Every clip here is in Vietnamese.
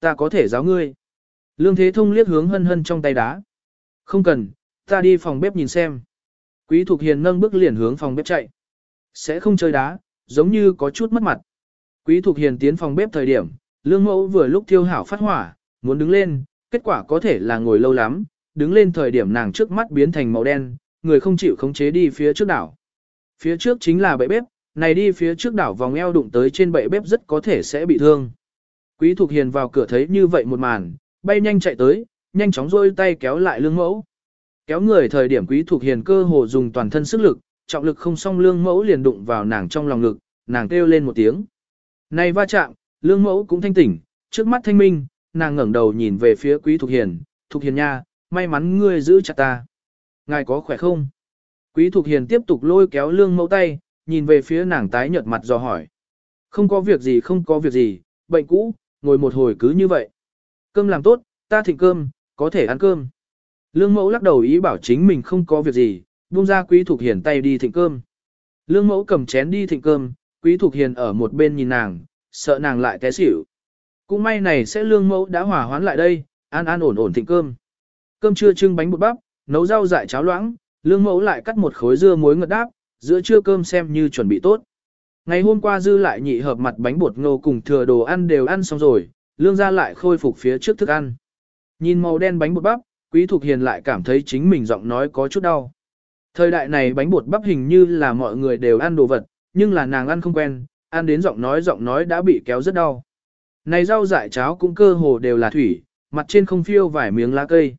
Ta có thể giáo ngươi. Lương Thế Thông liếc hướng hân hân trong tay đá. Không cần, ta đi phòng bếp nhìn xem. Quý Thục Hiền nâng bước liền hướng phòng bếp chạy. Sẽ không chơi đá, giống như có chút mất mặt. Quý Thục Hiền tiến phòng bếp thời điểm, lương mẫu vừa lúc thiêu hảo phát hỏa, muốn đứng lên, kết quả có thể là ngồi lâu lắm, đứng lên thời điểm nàng trước mắt biến thành màu đen, người không chịu khống chế đi phía trước đảo. Phía trước chính là bệ bếp, này đi phía trước đảo vòng eo đụng tới trên bệ bếp rất có thể sẽ bị thương. Quý Thục Hiền vào cửa thấy như vậy một màn, bay nhanh chạy tới, nhanh chóng rôi tay kéo lại lương mẫu. Kéo người thời điểm Quý Thục Hiền cơ hồ dùng toàn thân sức lực, trọng lực không xong lương mẫu liền đụng vào nàng trong lòng ngực, nàng kêu lên một tiếng. Này va chạm, lương mẫu cũng thanh tỉnh, trước mắt thanh minh, nàng ngẩng đầu nhìn về phía Quý Thục Hiền, Thục Hiền nha, may mắn ngươi giữ chặt ta. Ngài có khỏe không? Quý Thục Hiền tiếp tục lôi kéo lương mẫu tay, nhìn về phía nàng tái nhợt mặt dò hỏi. Không có việc gì không có việc gì, bệnh cũ, ngồi một hồi cứ như vậy. Cơm làm tốt, ta thịnh cơm, có thể ăn cơm. Lương mẫu lắc đầu ý bảo chính mình không có việc gì, buông ra quý thục hiền tay đi thịnh cơm. Lương mẫu cầm chén đi thịnh cơm, quý thục hiền ở một bên nhìn nàng, sợ nàng lại té xỉu. Cũng may này sẽ lương mẫu đã hòa hoán lại đây, an an ổn ổn thịnh cơm. Cơm trưa trưng bánh bột bắp, nấu rau dại cháo loãng, lương mẫu lại cắt một khối dưa muối ngật đáp, giữa trưa cơm xem như chuẩn bị tốt. Ngày hôm qua dư lại nhị hợp mặt bánh bột ngô cùng thừa đồ ăn đều ăn xong rồi, lương gia lại khôi phục phía trước thức ăn. Nhìn màu đen bánh bột bắp, quý thục hiền lại cảm thấy chính mình giọng nói có chút đau. Thời đại này bánh bột bắp hình như là mọi người đều ăn đồ vật, nhưng là nàng ăn không quen, ăn đến giọng nói giọng nói đã bị kéo rất đau. Này rau dại cháo cũng cơ hồ đều là thủy, mặt trên không phiêu vài miếng lá cây.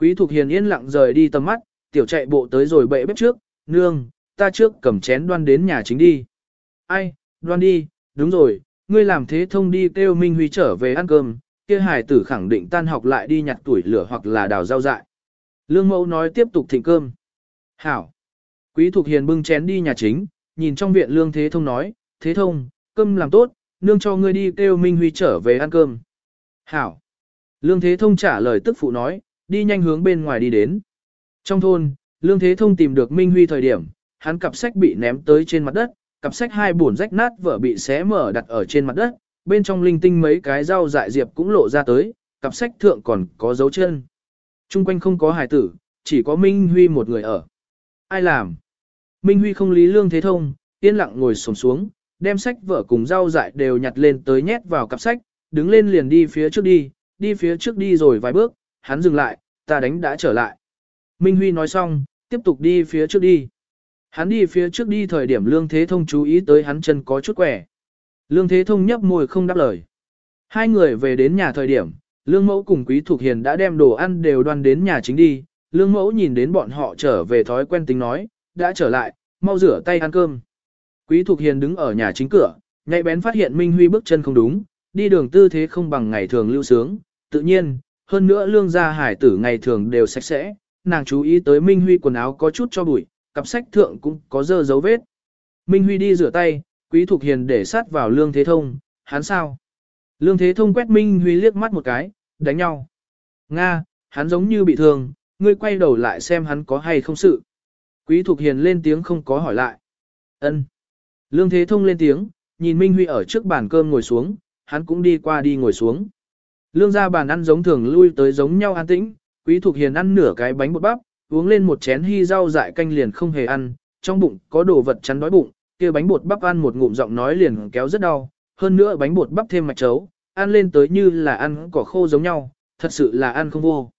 Quý Thục Hiền yên lặng rời đi tầm mắt, tiểu chạy bộ tới rồi bệ bếp trước, nương, ta trước cầm chén đoan đến nhà chính đi. Ai, đoan đi, đúng rồi, ngươi làm thế thông đi kêu Minh Huy trở về ăn cơm, kia hải tử khẳng định tan học lại đi nhặt tuổi lửa hoặc là đào rau dại. Lương mẫu nói tiếp tục thịnh cơm. Hảo. Quý Thục Hiền bưng chén đi nhà chính, nhìn trong viện Lương Thế Thông nói, Thế Thông, cơm làm tốt, nương cho ngươi đi kêu Minh Huy trở về ăn cơm. Hảo. Lương Thế Thông trả lời tức phụ nói, đi nhanh hướng bên ngoài đi đến. Trong thôn, Lương Thế Thông tìm được Minh Huy thời điểm, hắn cặp sách bị ném tới trên mặt đất, cặp sách hai buồn rách nát vở bị xé mở đặt ở trên mặt đất, bên trong linh tinh mấy cái rau dại diệp cũng lộ ra tới, cặp sách thượng còn có dấu chân. Trung quanh không có hài tử, chỉ có Minh Huy một người ở. Ai làm? Minh Huy không lý lương thế thông, yên lặng ngồi sổm xuống, đem sách vở cùng rau dại đều nhặt lên tới nhét vào cặp sách, đứng lên liền đi phía trước đi, đi phía trước đi rồi vài bước, hắn dừng lại, ta đánh đã trở lại. Minh Huy nói xong, tiếp tục đi phía trước đi. Hắn đi phía trước đi thời điểm Lương Thế Thông chú ý tới hắn chân có chút quẻ. Lương Thế Thông nhấp môi không đáp lời. Hai người về đến nhà thời điểm, Lương Mẫu cùng Quý Thục Hiền đã đem đồ ăn đều đoan đến nhà chính đi. Lương Mẫu nhìn đến bọn họ trở về thói quen tính nói, đã trở lại, mau rửa tay ăn cơm. Quý Thục Hiền đứng ở nhà chính cửa, nhạy bén phát hiện Minh Huy bước chân không đúng, đi đường tư thế không bằng ngày thường lưu sướng. Tự nhiên, hơn nữa lương gia hải tử ngày thường đều sạch sẽ, nàng chú ý tới Minh Huy quần áo có chút cho bụi, cặp sách thượng cũng có dơ dấu vết. Minh Huy đi rửa tay, Quý Thục Hiền để sát vào Lương Thế Thông, hắn sao? Lương Thế Thông quét Minh Huy liếc mắt một cái, đánh nhau. Nga, hắn giống như bị thương, ngươi quay đầu lại xem hắn có hay không sự. Quý Thục Hiền lên tiếng không có hỏi lại. Ân. Lương Thế Thông lên tiếng, nhìn Minh Huy ở trước bàn cơm ngồi xuống, hắn cũng đi qua đi ngồi xuống. Lương ra bàn ăn giống thường lui tới giống nhau an tĩnh, Quý Thục Hiền ăn nửa cái bánh bột bắp, uống lên một chén hy rau dại canh liền không hề ăn, trong bụng có đồ vật chắn đói bụng, kia bánh bột bắp ăn một ngụm giọng nói liền kéo rất đau, hơn nữa bánh bột bắp thêm mạch chấu, ăn lên tới như là ăn cỏ khô giống nhau, thật sự là ăn không vô.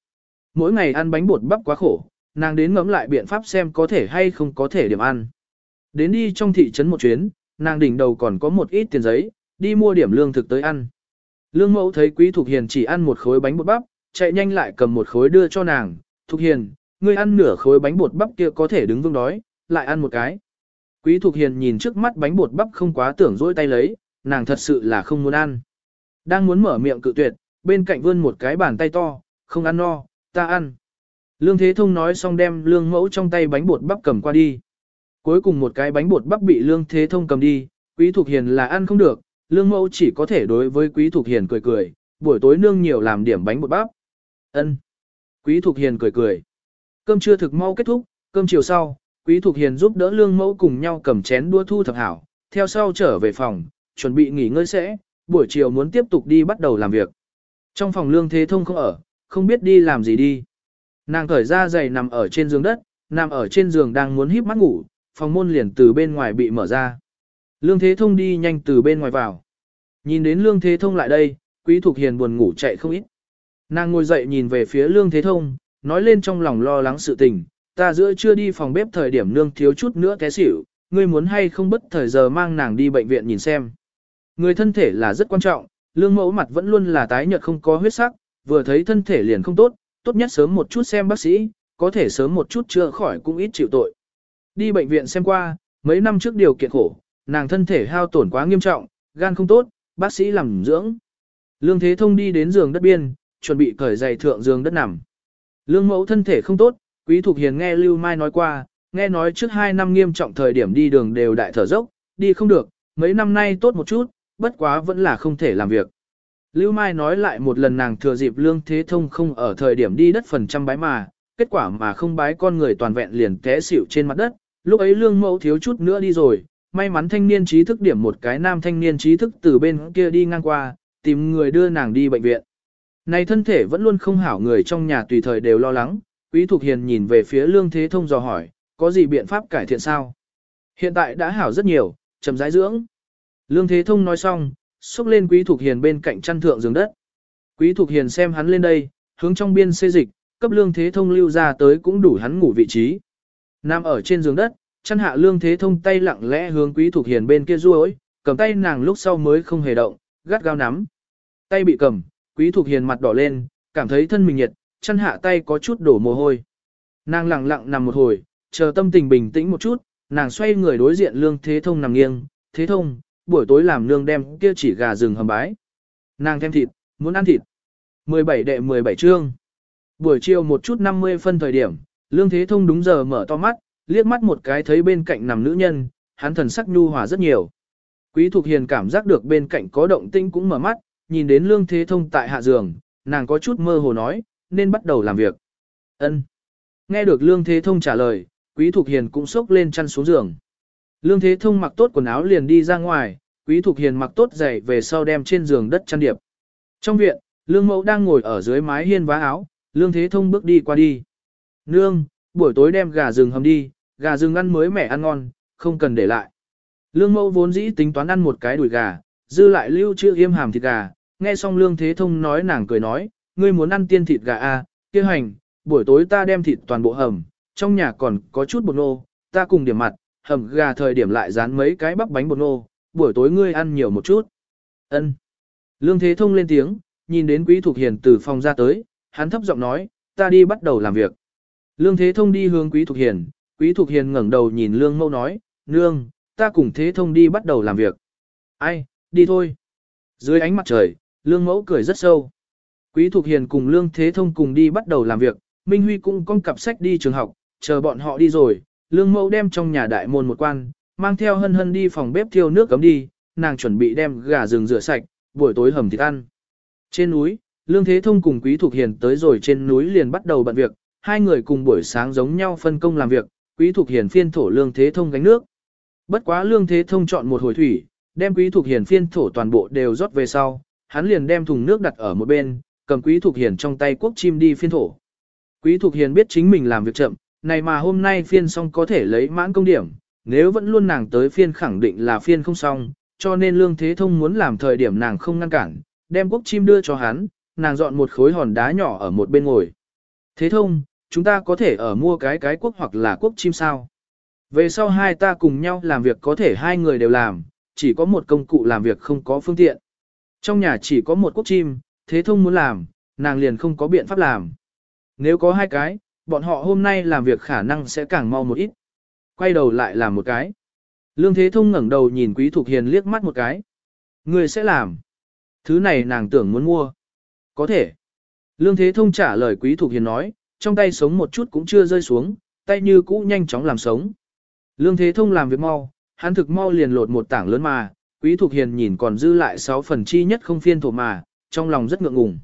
Mỗi ngày ăn bánh bột bắp quá khổ, nàng đến ngẫm lại biện pháp xem có thể hay không có thể điểm ăn. Đến đi trong thị trấn một chuyến, nàng đỉnh đầu còn có một ít tiền giấy, đi mua điểm lương thực tới ăn. Lương mẫu thấy quý Thục Hiền chỉ ăn một khối bánh bột bắp, chạy nhanh lại cầm một khối đưa cho nàng. Thục Hiền, ngươi ăn nửa khối bánh bột bắp kia có thể đứng vững đói, lại ăn một cái. Quý Thục Hiền nhìn trước mắt bánh bột bắp không quá tưởng dỗi tay lấy, nàng thật sự là không muốn ăn. Đang muốn mở miệng cự tuyệt, bên cạnh vươn một cái bàn tay to, không ăn no, ta ăn. Lương Thế Thông nói xong đem lương mẫu trong tay bánh bột bắp cầm qua đi. Cuối cùng một cái bánh bột bắp bị Lương Thế Thông cầm đi, Quý Thục Hiền là ăn không được, lương mẫu chỉ có thể đối với Quý Thục Hiền cười cười, buổi tối nương nhiều làm điểm bánh bột bắp. Ân. Quý Thục Hiền cười cười. Cơm trưa thực mau kết thúc, cơm chiều sau, Quý Thục Hiền giúp đỡ lương mẫu cùng nhau cầm chén đua thu thập hảo, theo sau trở về phòng, chuẩn bị nghỉ ngơi sẽ, buổi chiều muốn tiếp tục đi bắt đầu làm việc. Trong phòng lương thế thông không ở, không biết đi làm gì đi. Nàng cởi ra giày nằm ở trên giường đất, nằm ở trên giường đang muốn híp mắt ngủ, phòng môn liền từ bên ngoài bị mở ra. Lương Thế Thông đi nhanh từ bên ngoài vào. Nhìn đến Lương Thế Thông lại đây, Quý Thục Hiền buồn ngủ chạy không ít. Nàng ngồi dậy nhìn về phía Lương Thế Thông, nói lên trong lòng lo lắng sự tình, ta giữa chưa đi phòng bếp thời điểm nương thiếu chút nữa té xỉu, ngươi muốn hay không bất thời giờ mang nàng đi bệnh viện nhìn xem. Người thân thể là rất quan trọng, lương mẫu mặt vẫn luôn là tái nhợt không có huyết sắc, vừa thấy thân thể liền không tốt, tốt nhất sớm một chút xem bác sĩ, có thể sớm một chút chữa khỏi cũng ít chịu tội. Đi bệnh viện xem qua, mấy năm trước điều kiện khổ, nàng thân thể hao tổn quá nghiêm trọng, gan không tốt, bác sĩ làm dưỡng. Lương Thế Thông đi đến giường đất biên, chuẩn bị cởi giày thượng giường đất nằm. Lương mẫu thân thể không tốt, Quý Thục Hiền nghe Lưu Mai nói qua, nghe nói trước hai năm nghiêm trọng thời điểm đi đường đều đại thở dốc, đi không được, mấy năm nay tốt một chút, bất quá vẫn là không thể làm việc. Lưu Mai nói lại một lần nàng thừa dịp Lương Thế Thông không ở thời điểm đi đất phần trăm bái mà, kết quả mà không bái con người toàn vẹn liền té xỉu trên mặt đất, lúc ấy Lương Mẫu thiếu chút nữa đi rồi, may mắn thanh niên trí thức điểm một cái nam thanh niên trí thức từ bên kia đi ngang qua, tìm người đưa nàng đi bệnh viện. Này thân thể vẫn luôn không hảo người trong nhà tùy thời đều lo lắng, Quý Thục Hiền nhìn về phía Lương Thế Thông dò hỏi, có gì biện pháp cải thiện sao? Hiện tại đã hảo rất nhiều, chậm rãi dưỡng. Lương Thế Thông nói xong, xúc lên Quý Thục Hiền bên cạnh chăn thượng giường đất. Quý Thục Hiền xem hắn lên đây, hướng trong biên xê dịch, cấp Lương Thế Thông lưu ra tới cũng đủ hắn ngủ vị trí. Nằm ở trên giường đất, chăn hạ Lương Thế Thông tay lặng lẽ hướng Quý Thục Hiền bên kia duỗi, cầm tay nàng lúc sau mới không hề động, gắt gao nắm. Tay bị cầm, Quý Thục Hiền mặt đỏ lên, cảm thấy thân mình nhiệt, chân hạ tay có chút đổ mồ hôi. Nàng lặng lặng nằm một hồi, chờ tâm tình bình tĩnh một chút, nàng xoay người đối diện Lương Thế Thông nằm nghiêng, Thế Thông, buổi tối làm nương đem kia chỉ gà rừng hầm bái. Nàng thêm thịt, muốn ăn thịt. 17 đệ 17 chương. Buổi chiều một chút 50 phân thời điểm, Lương Thế Thông đúng giờ mở to mắt, liếc mắt một cái thấy bên cạnh nằm nữ nhân, hắn thần sắc nhu hòa rất nhiều. Quý Thục Hiền cảm giác được bên cạnh có động tĩnh cũng mở mắt, nhìn đến Lương Thế Thông tại hạ giường, nàng có chút mơ hồ nói, nên bắt đầu làm việc. Ân. Nghe được Lương Thế Thông trả lời, Quý Thục Hiền cũng sốc lên chăn xuống giường. Lương Thế Thông mặc tốt quần áo liền đi ra ngoài, Quý Thục Hiền mặc tốt giày về sau đem trên giường đất chăn điệp. Trong viện, Lương Mẫu đang ngồi ở dưới mái hiên vá áo, Lương Thế Thông bước đi qua đi. Nương, buổi tối đem gà rừng hầm đi, gà rừng ăn mới mẻ ăn ngon, không cần để lại. Lương Mẫu vốn dĩ tính toán ăn một cái đùi gà, dư lại lưu chưa yêm hàm thịt gà, nghe xong Lương Thế Thông nói nàng cười nói, ngươi muốn ăn tiên thịt gà à, kia hành, buổi tối ta đem thịt toàn bộ hầm, trong nhà còn có chút bột nô, ta cùng điểm mặt, hầm gà thời điểm lại dán mấy cái bắp bánh bột nô, buổi tối ngươi ăn nhiều một chút. Ân. Lương Thế Thông lên tiếng, nhìn đến Quý Thục Hiền từ phòng ra tới, hắn thấp giọng nói, ta đi bắt đầu làm việc. Lương Thế Thông đi hướng Quý Thục Hiền, Quý Thục Hiền ngẩng đầu nhìn Lương Mâu nói, Nương, ta cùng Thế Thông đi bắt đầu làm việc. Ai, đi thôi. Dưới ánh mặt trời, Lương Mẫu cười rất sâu. Quý Thục Hiền cùng Lương Thế Thông cùng đi bắt đầu làm việc, Minh Huy cũng con cặp sách đi trường học, chờ bọn họ đi rồi, Lương Mẫu đem trong nhà đại môn một quan, mang theo hân hân đi phòng bếp thiêu nước cấm đi, nàng chuẩn bị đem gà rừng rửa sạch, buổi tối hầm thịt ăn. Trên núi, Lương Thế Thông cùng Quý Thục Hiền tới rồi trên núi liền bắt đầu bận việc, hai người cùng buổi sáng giống nhau phân công làm việc, Quý Thục Hiền phiên thổ Lương Thế Thông gánh nước. Bất quá Lương Thế Thông chọn một hồi thủy, đem Quý Thục Hiền phiên thổ toàn bộ đều rót về sau, hắn liền đem thùng nước đặt ở một bên, cầm Quý Thục Hiền trong tay quốc chim đi phiên thổ. Quý Thục Hiền biết chính mình làm việc chậm, này mà hôm nay phiên xong có thể lấy mãn công điểm, nếu vẫn luôn nàng tới phiên khẳng định là phiên không xong, cho nên Lương Thế Thông muốn làm thời điểm nàng không ngăn cản, đem quốc chim đưa cho hắn, nàng dọn một khối hòn đá nhỏ ở một bên ngồi. Thế Thông, chúng ta có thể ở mua cái cái quốc hoặc là quốc chim sao? Về sau hai ta cùng nhau làm việc có thể hai người đều làm, chỉ có một công cụ làm việc không có phương tiện. Trong nhà chỉ có một quốc chim, Thế Thông muốn làm, nàng liền không có biện pháp làm. Nếu có hai cái, bọn họ hôm nay làm việc khả năng sẽ càng mau một ít. Quay đầu lại làm một cái. Lương Thế Thông ngẩng đầu nhìn Quý Thục Hiền liếc mắt một cái. Người sẽ làm. Thứ này nàng tưởng muốn mua. Có thể. Lương Thế Thông trả lời Quý Thục Hiền nói, trong tay sống một chút cũng chưa rơi xuống, tay như cũ nhanh chóng làm sống. Lương Thế Thông làm việc mau, hắn thực mau liền lột một tảng lớn mà, Quý Thục Hiền nhìn còn dư lại 6 phần chi nhất không phiên thổ mà, trong lòng rất ngượng ngùng.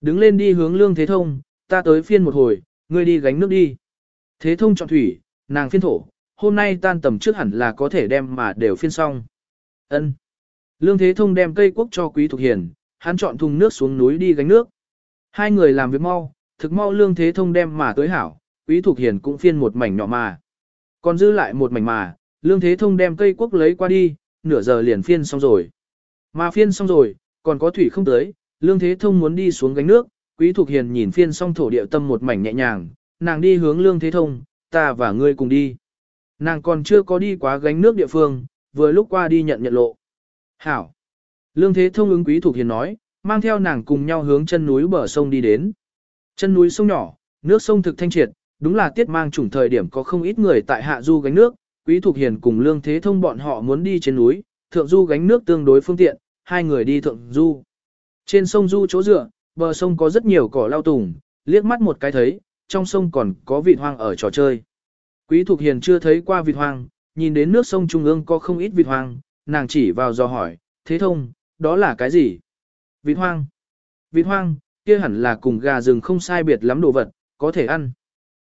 Đứng lên đi hướng Lương Thế Thông, ta tới phiên một hồi, ngươi đi gánh nước đi. Thế Thông chọn thủy, nàng phiên thổ, hôm nay tan tầm trước hẳn là có thể đem mà đều phiên xong. Ân. Lương Thế Thông đem cây quốc cho Quý Thục Hiền, hắn chọn thùng nước xuống núi đi gánh nước, Hai người làm việc mau, thực mau lương thế thông đem mà tới hảo, quý Thục hiền cũng phiên một mảnh nhỏ mà. Còn dư lại một mảnh mà, lương thế thông đem cây quốc lấy qua đi, nửa giờ liền phiên xong rồi. Mà phiên xong rồi, còn có thủy không tới, lương thế thông muốn đi xuống gánh nước, quý Thục hiền nhìn phiên xong thổ địa tâm một mảnh nhẹ nhàng, nàng đi hướng lương thế thông, ta và ngươi cùng đi. Nàng còn chưa có đi quá gánh nước địa phương, vừa lúc qua đi nhận nhận lộ. Hảo. Lương thế thông ứng quý Thục hiền nói, mang theo nàng cùng nhau hướng chân núi bờ sông đi đến. Chân núi sông nhỏ, nước sông thực thanh triệt, đúng là tiết mang chủng thời điểm có không ít người tại hạ du gánh nước, quý Thục hiền cùng lương thế thông bọn họ muốn đi trên núi, thượng du gánh nước tương đối phương tiện, hai người đi thượng du. Trên sông du chỗ dựa, bờ sông có rất nhiều cỏ lao tùng, liếc mắt một cái thấy, trong sông còn có vịt hoang ở trò chơi. Quý Thục Hiền chưa thấy qua vịt hoang, nhìn đến nước sông Trung ương có không ít vịt hoang, nàng chỉ vào dò hỏi, thế thông, đó là cái gì? Vịt hoang. Vịt hoang, kia hẳn là cùng gà rừng không sai biệt lắm đồ vật, có thể ăn.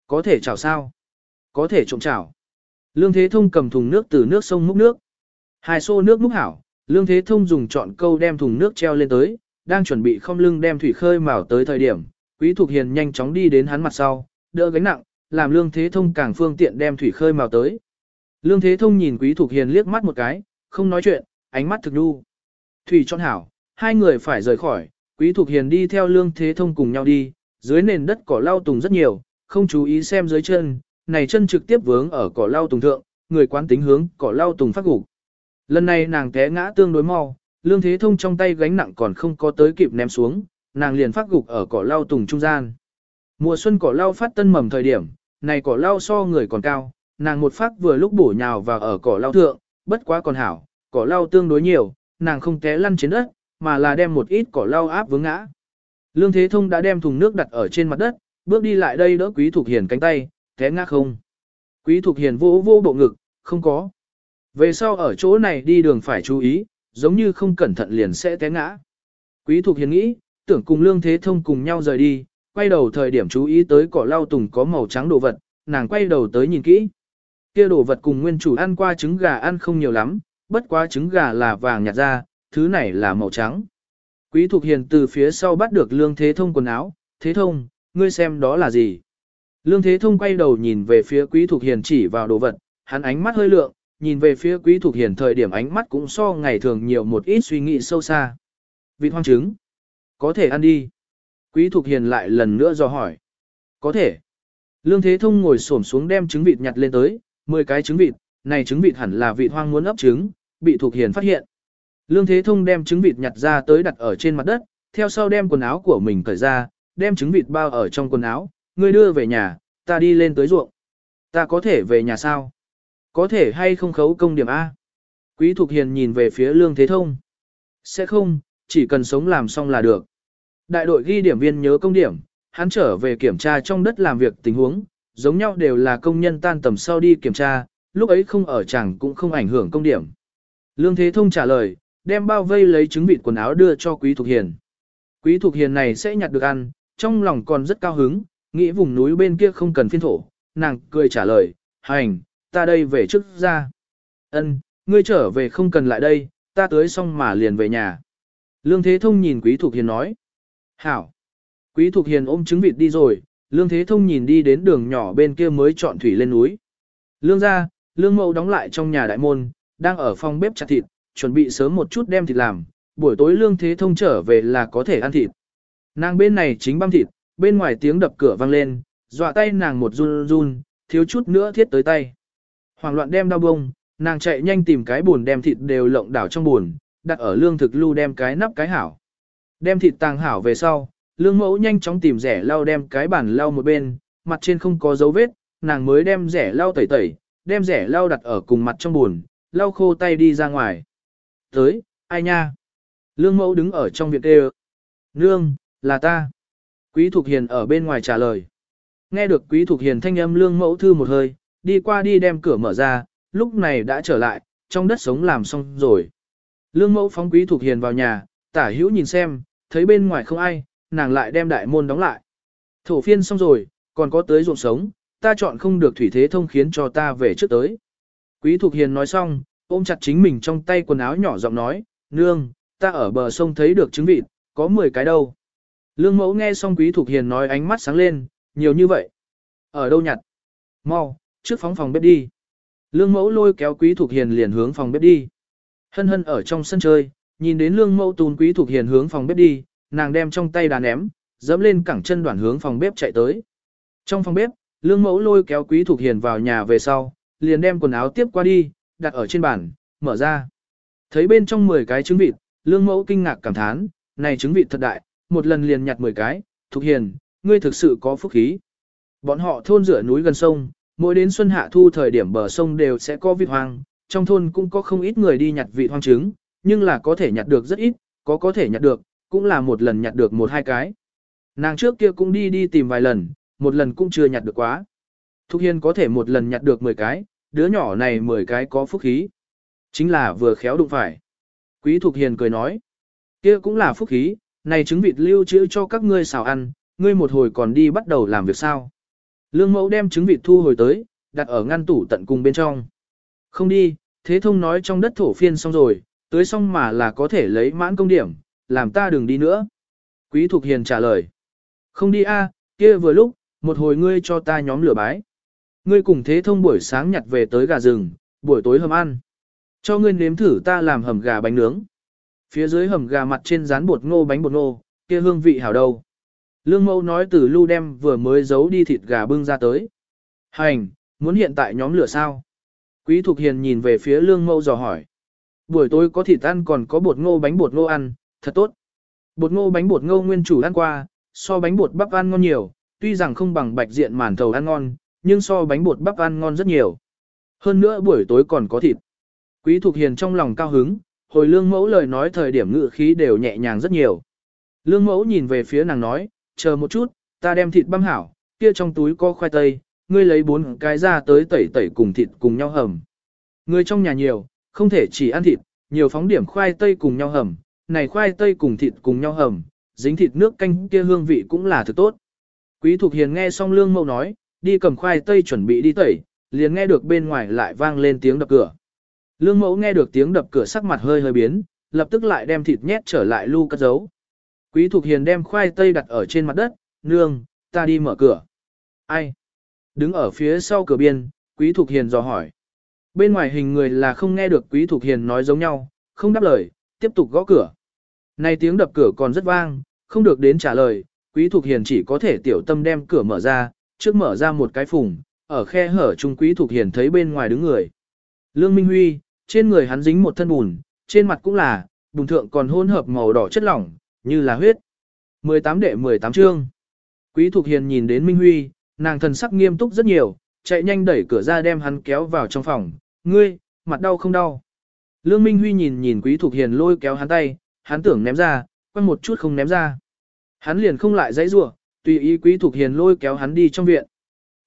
Có thể chảo sao? Có thể trộm chảo. Lương Thế Thông cầm thùng nước từ nước sông múc nước. Hai xô nước múc hảo, Lương Thế Thông dùng chọn câu đem thùng nước treo lên tới, đang chuẩn bị không lưng đem thủy khơi mào tới thời điểm, Quý Thục Hiền nhanh chóng đi đến hắn mặt sau, đỡ gánh nặng, làm Lương Thế Thông càng phương tiện đem thủy khơi mào tới. Lương Thế Thông nhìn Quý Thục Hiền liếc mắt một cái, không nói chuyện, ánh mắt thực đu. Thủy chọn hảo, hai người phải rời khỏi, Quý Thục Hiền đi theo Lương Thế Thông cùng nhau đi, dưới nền đất cỏ lau tùng rất nhiều, không chú ý xem dưới chân, này chân trực tiếp vướng ở cỏ lau tùng thượng, người quán tính hướng cỏ lau tùng phát gục. Lần này nàng té ngã tương đối mau, Lương Thế Thông trong tay gánh nặng còn không có tới kịp ném xuống, nàng liền phát gục ở cỏ lau tùng trung gian. Mùa xuân cỏ lau phát tân mầm thời điểm, này cỏ lau so người còn cao, nàng một phát vừa lúc bổ nhào vào ở cỏ lau thượng, bất quá còn hảo, cỏ lau tương đối nhiều, nàng không té lăn trên đất, mà là đem một ít cỏ lau áp vướng ngã. Lương Thế Thông đã đem thùng nước đặt ở trên mặt đất, bước đi lại đây đỡ Quý Thục Hiền cánh tay, té ngã không. Quý Thục Hiền vô vô bộ ngực, không có. Về sau ở chỗ này đi đường phải chú ý, giống như không cẩn thận liền sẽ té ngã. Quý Thục Hiền nghĩ, tưởng cùng Lương Thế Thông cùng nhau rời đi, quay đầu thời điểm chú ý tới cỏ lau tùng có màu trắng đồ vật, nàng quay đầu tới nhìn kỹ. Kia đồ vật cùng nguyên chủ ăn qua trứng gà ăn không nhiều lắm, bất quá trứng gà là vàng nhạt ra, thứ này là màu trắng. Quý Thục Hiền từ phía sau bắt được Lương Thế Thông quần áo, Thế Thông, ngươi xem đó là gì? Lương Thế Thông quay đầu nhìn về phía Quý Thục Hiền chỉ vào đồ vật, hắn ánh mắt hơi lượng, nhìn về phía Quý Thục Hiền thời điểm ánh mắt cũng so ngày thường nhiều một ít suy nghĩ sâu xa. Vịt hoang trứng, có thể ăn đi. Quý Thục Hiền lại lần nữa do hỏi. Có thể. Lương Thế Thông ngồi xổm xuống đem trứng vịt nhặt lên tới, 10 cái trứng vịt, này trứng vịt hẳn là vịt hoang muốn ấp trứng, bị Thục Hiền phát hiện. Lương Thế Thông đem trứng vịt nhặt ra tới đặt ở trên mặt đất, theo sau đem quần áo của mình cởi ra, đem trứng vịt bao ở trong quần áo, Ngươi đưa về nhà, ta đi lên tới ruộng. Ta có thể về nhà sao? Có thể hay không khấu công điểm A? Quý Thục Hiền nhìn về phía Lương Thế Thông. Sẽ không, chỉ cần sống làm xong là được. Đại đội ghi điểm viên nhớ công điểm, hắn trở về kiểm tra trong đất làm việc tình huống, giống nhau đều là công nhân tan tầm sau đi kiểm tra, lúc ấy không ở chẳng cũng không ảnh hưởng công điểm. Lương Thế Thông trả lời, đem bao vây lấy trứng vịt quần áo đưa cho Quý Thục Hiền. Quý Thục Hiền này sẽ nhặt được ăn, trong lòng còn rất cao hứng, nghĩ vùng núi bên kia không cần phiên thổ, nàng cười trả lời, hành, ta đây về trước ra. Ân, ngươi trở về không cần lại đây, ta tới xong mà liền về nhà. Lương Thế Thông nhìn Quý Thục Hiền nói. Hảo. Quý Thục Hiền ôm trứng vịt đi rồi, Lương Thế Thông nhìn đi đến đường nhỏ bên kia mới chọn thủy lên núi. Lương ra, Lương Mậu đóng lại trong nhà đại môn, đang ở phòng bếp chặt thịt, chuẩn bị sớm một chút đem thịt làm, buổi tối Lương Thế Thông trở về là có thể ăn thịt. Nàng bên này chính băm thịt, bên ngoài tiếng đập cửa vang lên, dọa tay nàng một run run, thiếu chút nữa thiết tới tay. Hoàng loạn đem đau bông, nàng chạy nhanh tìm cái buồn đem thịt đều lộng đảo trong buồn, đặt ở lương thực lưu đem cái nắp cái hảo. Đem thịt tàng hảo về sau, lương mẫu nhanh chóng tìm rẻ lau đem cái bản lau một bên, mặt trên không có dấu vết, nàng mới đem rẻ lau tẩy tẩy, đem rẻ lau đặt ở cùng mặt trong buồn, lau khô tay đi ra ngoài. Tới, ai nha? Lương mẫu đứng ở trong viện kêu. Nương, là ta. Quý Thục Hiền ở bên ngoài trả lời. Nghe được Quý Thục Hiền thanh âm lương mẫu thư một hơi, đi qua đi đem cửa mở ra, lúc này đã trở lại, trong đất sống làm xong rồi. Lương mẫu phóng Quý Thục Hiền vào nhà, tả hữu nhìn xem, thấy bên ngoài không ai, nàng lại đem đại môn đóng lại. Thổ phiên xong rồi, còn có tới ruộng sống, ta chọn không được thủy thế thông khiến cho ta về trước tới. Quý Thục Hiền nói xong, ôm chặt chính mình trong tay quần áo nhỏ giọng nói, nương, ta ở bờ sông thấy được trứng vịt, có 10 cái đâu. Lương mẫu nghe xong Quý Thục Hiền nói ánh mắt sáng lên, nhiều như vậy. Ở đâu nhặt? Mau, trước phóng phòng bếp đi. Lương mẫu lôi kéo Quý Thục Hiền liền hướng phòng bếp đi. Hân hân ở trong sân chơi, nhìn đến lương mẫu tún Quý Thục Hiền hướng phòng bếp đi, nàng đem trong tay đàn ném, dẫm lên cẳng chân đoạn hướng phòng bếp chạy tới. Trong phòng bếp, lương mẫu lôi kéo Quý Thục Hiền vào nhà về sau, liền đem quần áo tiếp qua đi, đặt ở trên bàn, mở ra. Thấy bên trong 10 cái trứng vịt, lương mẫu kinh ngạc cảm thán, này trứng vịt thật đại, một lần liền nhặt 10 cái, Thục Hiền, ngươi thực sự có phúc khí. Bọn họ thôn rửa núi gần sông, mỗi đến xuân hạ thu thời điểm bờ sông đều sẽ có vịt hoang, trong thôn cũng có không ít người đi nhặt vịt hoang trứng, nhưng là có thể nhặt được rất ít, có có thể nhặt được, cũng là một lần nhặt được một hai cái. Nàng trước kia cũng đi đi tìm vài lần, một lần cũng chưa nhặt được quá. Thục Hiền có thể một lần nhặt được 10 cái, đứa nhỏ này 10 cái có phúc khí. Chính là vừa khéo đụng phải. Quý Thục Hiền cười nói, kia cũng là phúc khí, này trứng vịt lưu trữ cho các ngươi xào ăn, ngươi một hồi còn đi bắt đầu làm việc sao. Lương mẫu đem trứng vịt thu hồi tới, đặt ở ngăn tủ tận cùng bên trong. Không đi, thế thông nói trong đất thổ phiên xong rồi, tới xong mà là có thể lấy mãn công điểm, làm ta đừng đi nữa. Quý Thục Hiền trả lời. Không đi a, kia vừa lúc, một hồi ngươi cho ta nhóm lửa bái. Ngươi cùng thế thông buổi sáng nhặt về tới gà rừng, buổi tối hầm ăn. Cho ngươi nếm thử ta làm hầm gà bánh nướng. Phía dưới hầm gà mặt trên rán bột ngô bánh bột ngô, kia hương vị hảo đâu. Lương mẫu nói từ lưu đem vừa mới giấu đi thịt gà bưng ra tới. Hành, muốn hiện tại nhóm lửa sao? Quý Thục Hiền nhìn về phía lương mẫu dò hỏi. Buổi tối có thịt ăn còn có bột ngô bánh bột ngô ăn, thật tốt. Bột ngô bánh bột ngô nguyên chủ ăn qua, so bánh bột bắp ăn ngon nhiều, tuy rằng không bằng bạch diện màn thầu ăn ngon, nhưng so bánh bột bắp ăn ngon rất nhiều. Hơn nữa buổi tối còn có thịt. Quý Thục Hiền trong lòng cao hứng, hồi lương mẫu lời nói thời điểm ngự khí đều nhẹ nhàng rất nhiều. Lương mẫu nhìn về phía nàng nói, chờ một chút, ta đem thịt băm hảo, kia trong túi có khoai tây, ngươi lấy bốn cái ra tới tẩy tẩy cùng thịt cùng nhau hầm. Người trong nhà nhiều, không thể chỉ ăn thịt, nhiều phóng điểm khoai tây cùng nhau hầm, này khoai tây cùng thịt cùng nhau hầm, dính thịt nước canh kia hương vị cũng là thứ tốt. Quý Thục Hiền nghe xong lương mẫu nói, đi cầm khoai tây chuẩn bị đi tẩy, liền nghe được bên ngoài lại vang lên tiếng đập cửa. Lương mẫu nghe được tiếng đập cửa sắc mặt hơi hơi biến, lập tức lại đem thịt nhét trở lại lu cất giấu. Quý Thục Hiền đem khoai tây đặt ở trên mặt đất, nương, ta đi mở cửa. Ai? Đứng ở phía sau cửa biên, Quý Thục Hiền dò hỏi. Bên ngoài hình người là không nghe được Quý Thục Hiền nói giống nhau, không đáp lời, tiếp tục gõ cửa. Này tiếng đập cửa còn rất vang, không được đến trả lời, Quý Thục Hiền chỉ có thể tiểu tâm đem cửa mở ra, trước mở ra một cái phùng, ở khe hở trung Quý Thục Hiền thấy bên ngoài đứng người. Lương Minh Huy, trên người hắn dính một thân bùn, trên mặt cũng là, bùn thượng còn hỗn hợp màu đỏ chất lỏng, như là huyết. 18 đệ 18 chương. Quý Thục Hiền nhìn đến Minh Huy, nàng thần sắc nghiêm túc rất nhiều, chạy nhanh đẩy cửa ra đem hắn kéo vào trong phòng. Ngươi, mặt đau không đau. Lương Minh Huy nhìn nhìn Quý Thục Hiền lôi kéo hắn tay, hắn tưởng ném ra, quăng một chút không ném ra. Hắn liền không lại dãy rủa, tùy ý Quý Thục Hiền lôi kéo hắn đi trong viện.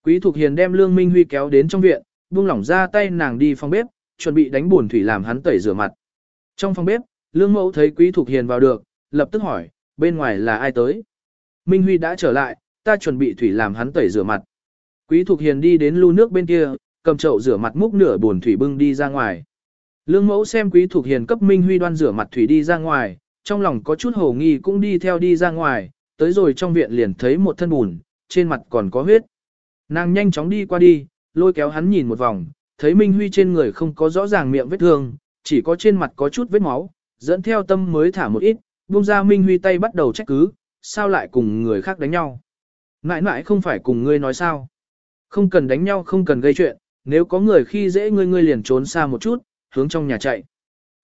Quý Thục Hiền đem Lương Minh Huy kéo đến trong viện, buông lỏng ra tay nàng đi phòng bếp, chuẩn bị đánh buồn thủy làm hắn tẩy rửa mặt. Trong phòng bếp, Lương Mẫu thấy Quý Thục Hiền vào được, lập tức hỏi, bên ngoài là ai tới? Minh Huy đã trở lại, ta chuẩn bị thủy làm hắn tẩy rửa mặt. Quý Thục Hiền đi đến lu nước bên kia, cầm chậu rửa mặt múc nửa buồn thủy bưng đi ra ngoài. Lương Mẫu xem Quý Thục Hiền cấp Minh Huy đoan rửa mặt thủy đi ra ngoài, trong lòng có chút hồ nghi cũng đi theo đi ra ngoài, tới rồi trong viện liền thấy một thân bùn, trên mặt còn có huyết. Nàng nhanh chóng đi qua đi, lôi kéo hắn nhìn một vòng, thấy Minh Huy trên người không có rõ ràng miệng vết thương, chỉ có trên mặt có chút vết máu, dẫn theo tâm mới thả một ít, buông ra Minh Huy tay bắt đầu trách cứ, sao lại cùng người khác đánh nhau. Mãi mãi không phải cùng ngươi nói sao. Không cần đánh nhau không cần gây chuyện, nếu có người khi dễ ngươi ngươi liền trốn xa một chút, hướng trong nhà chạy.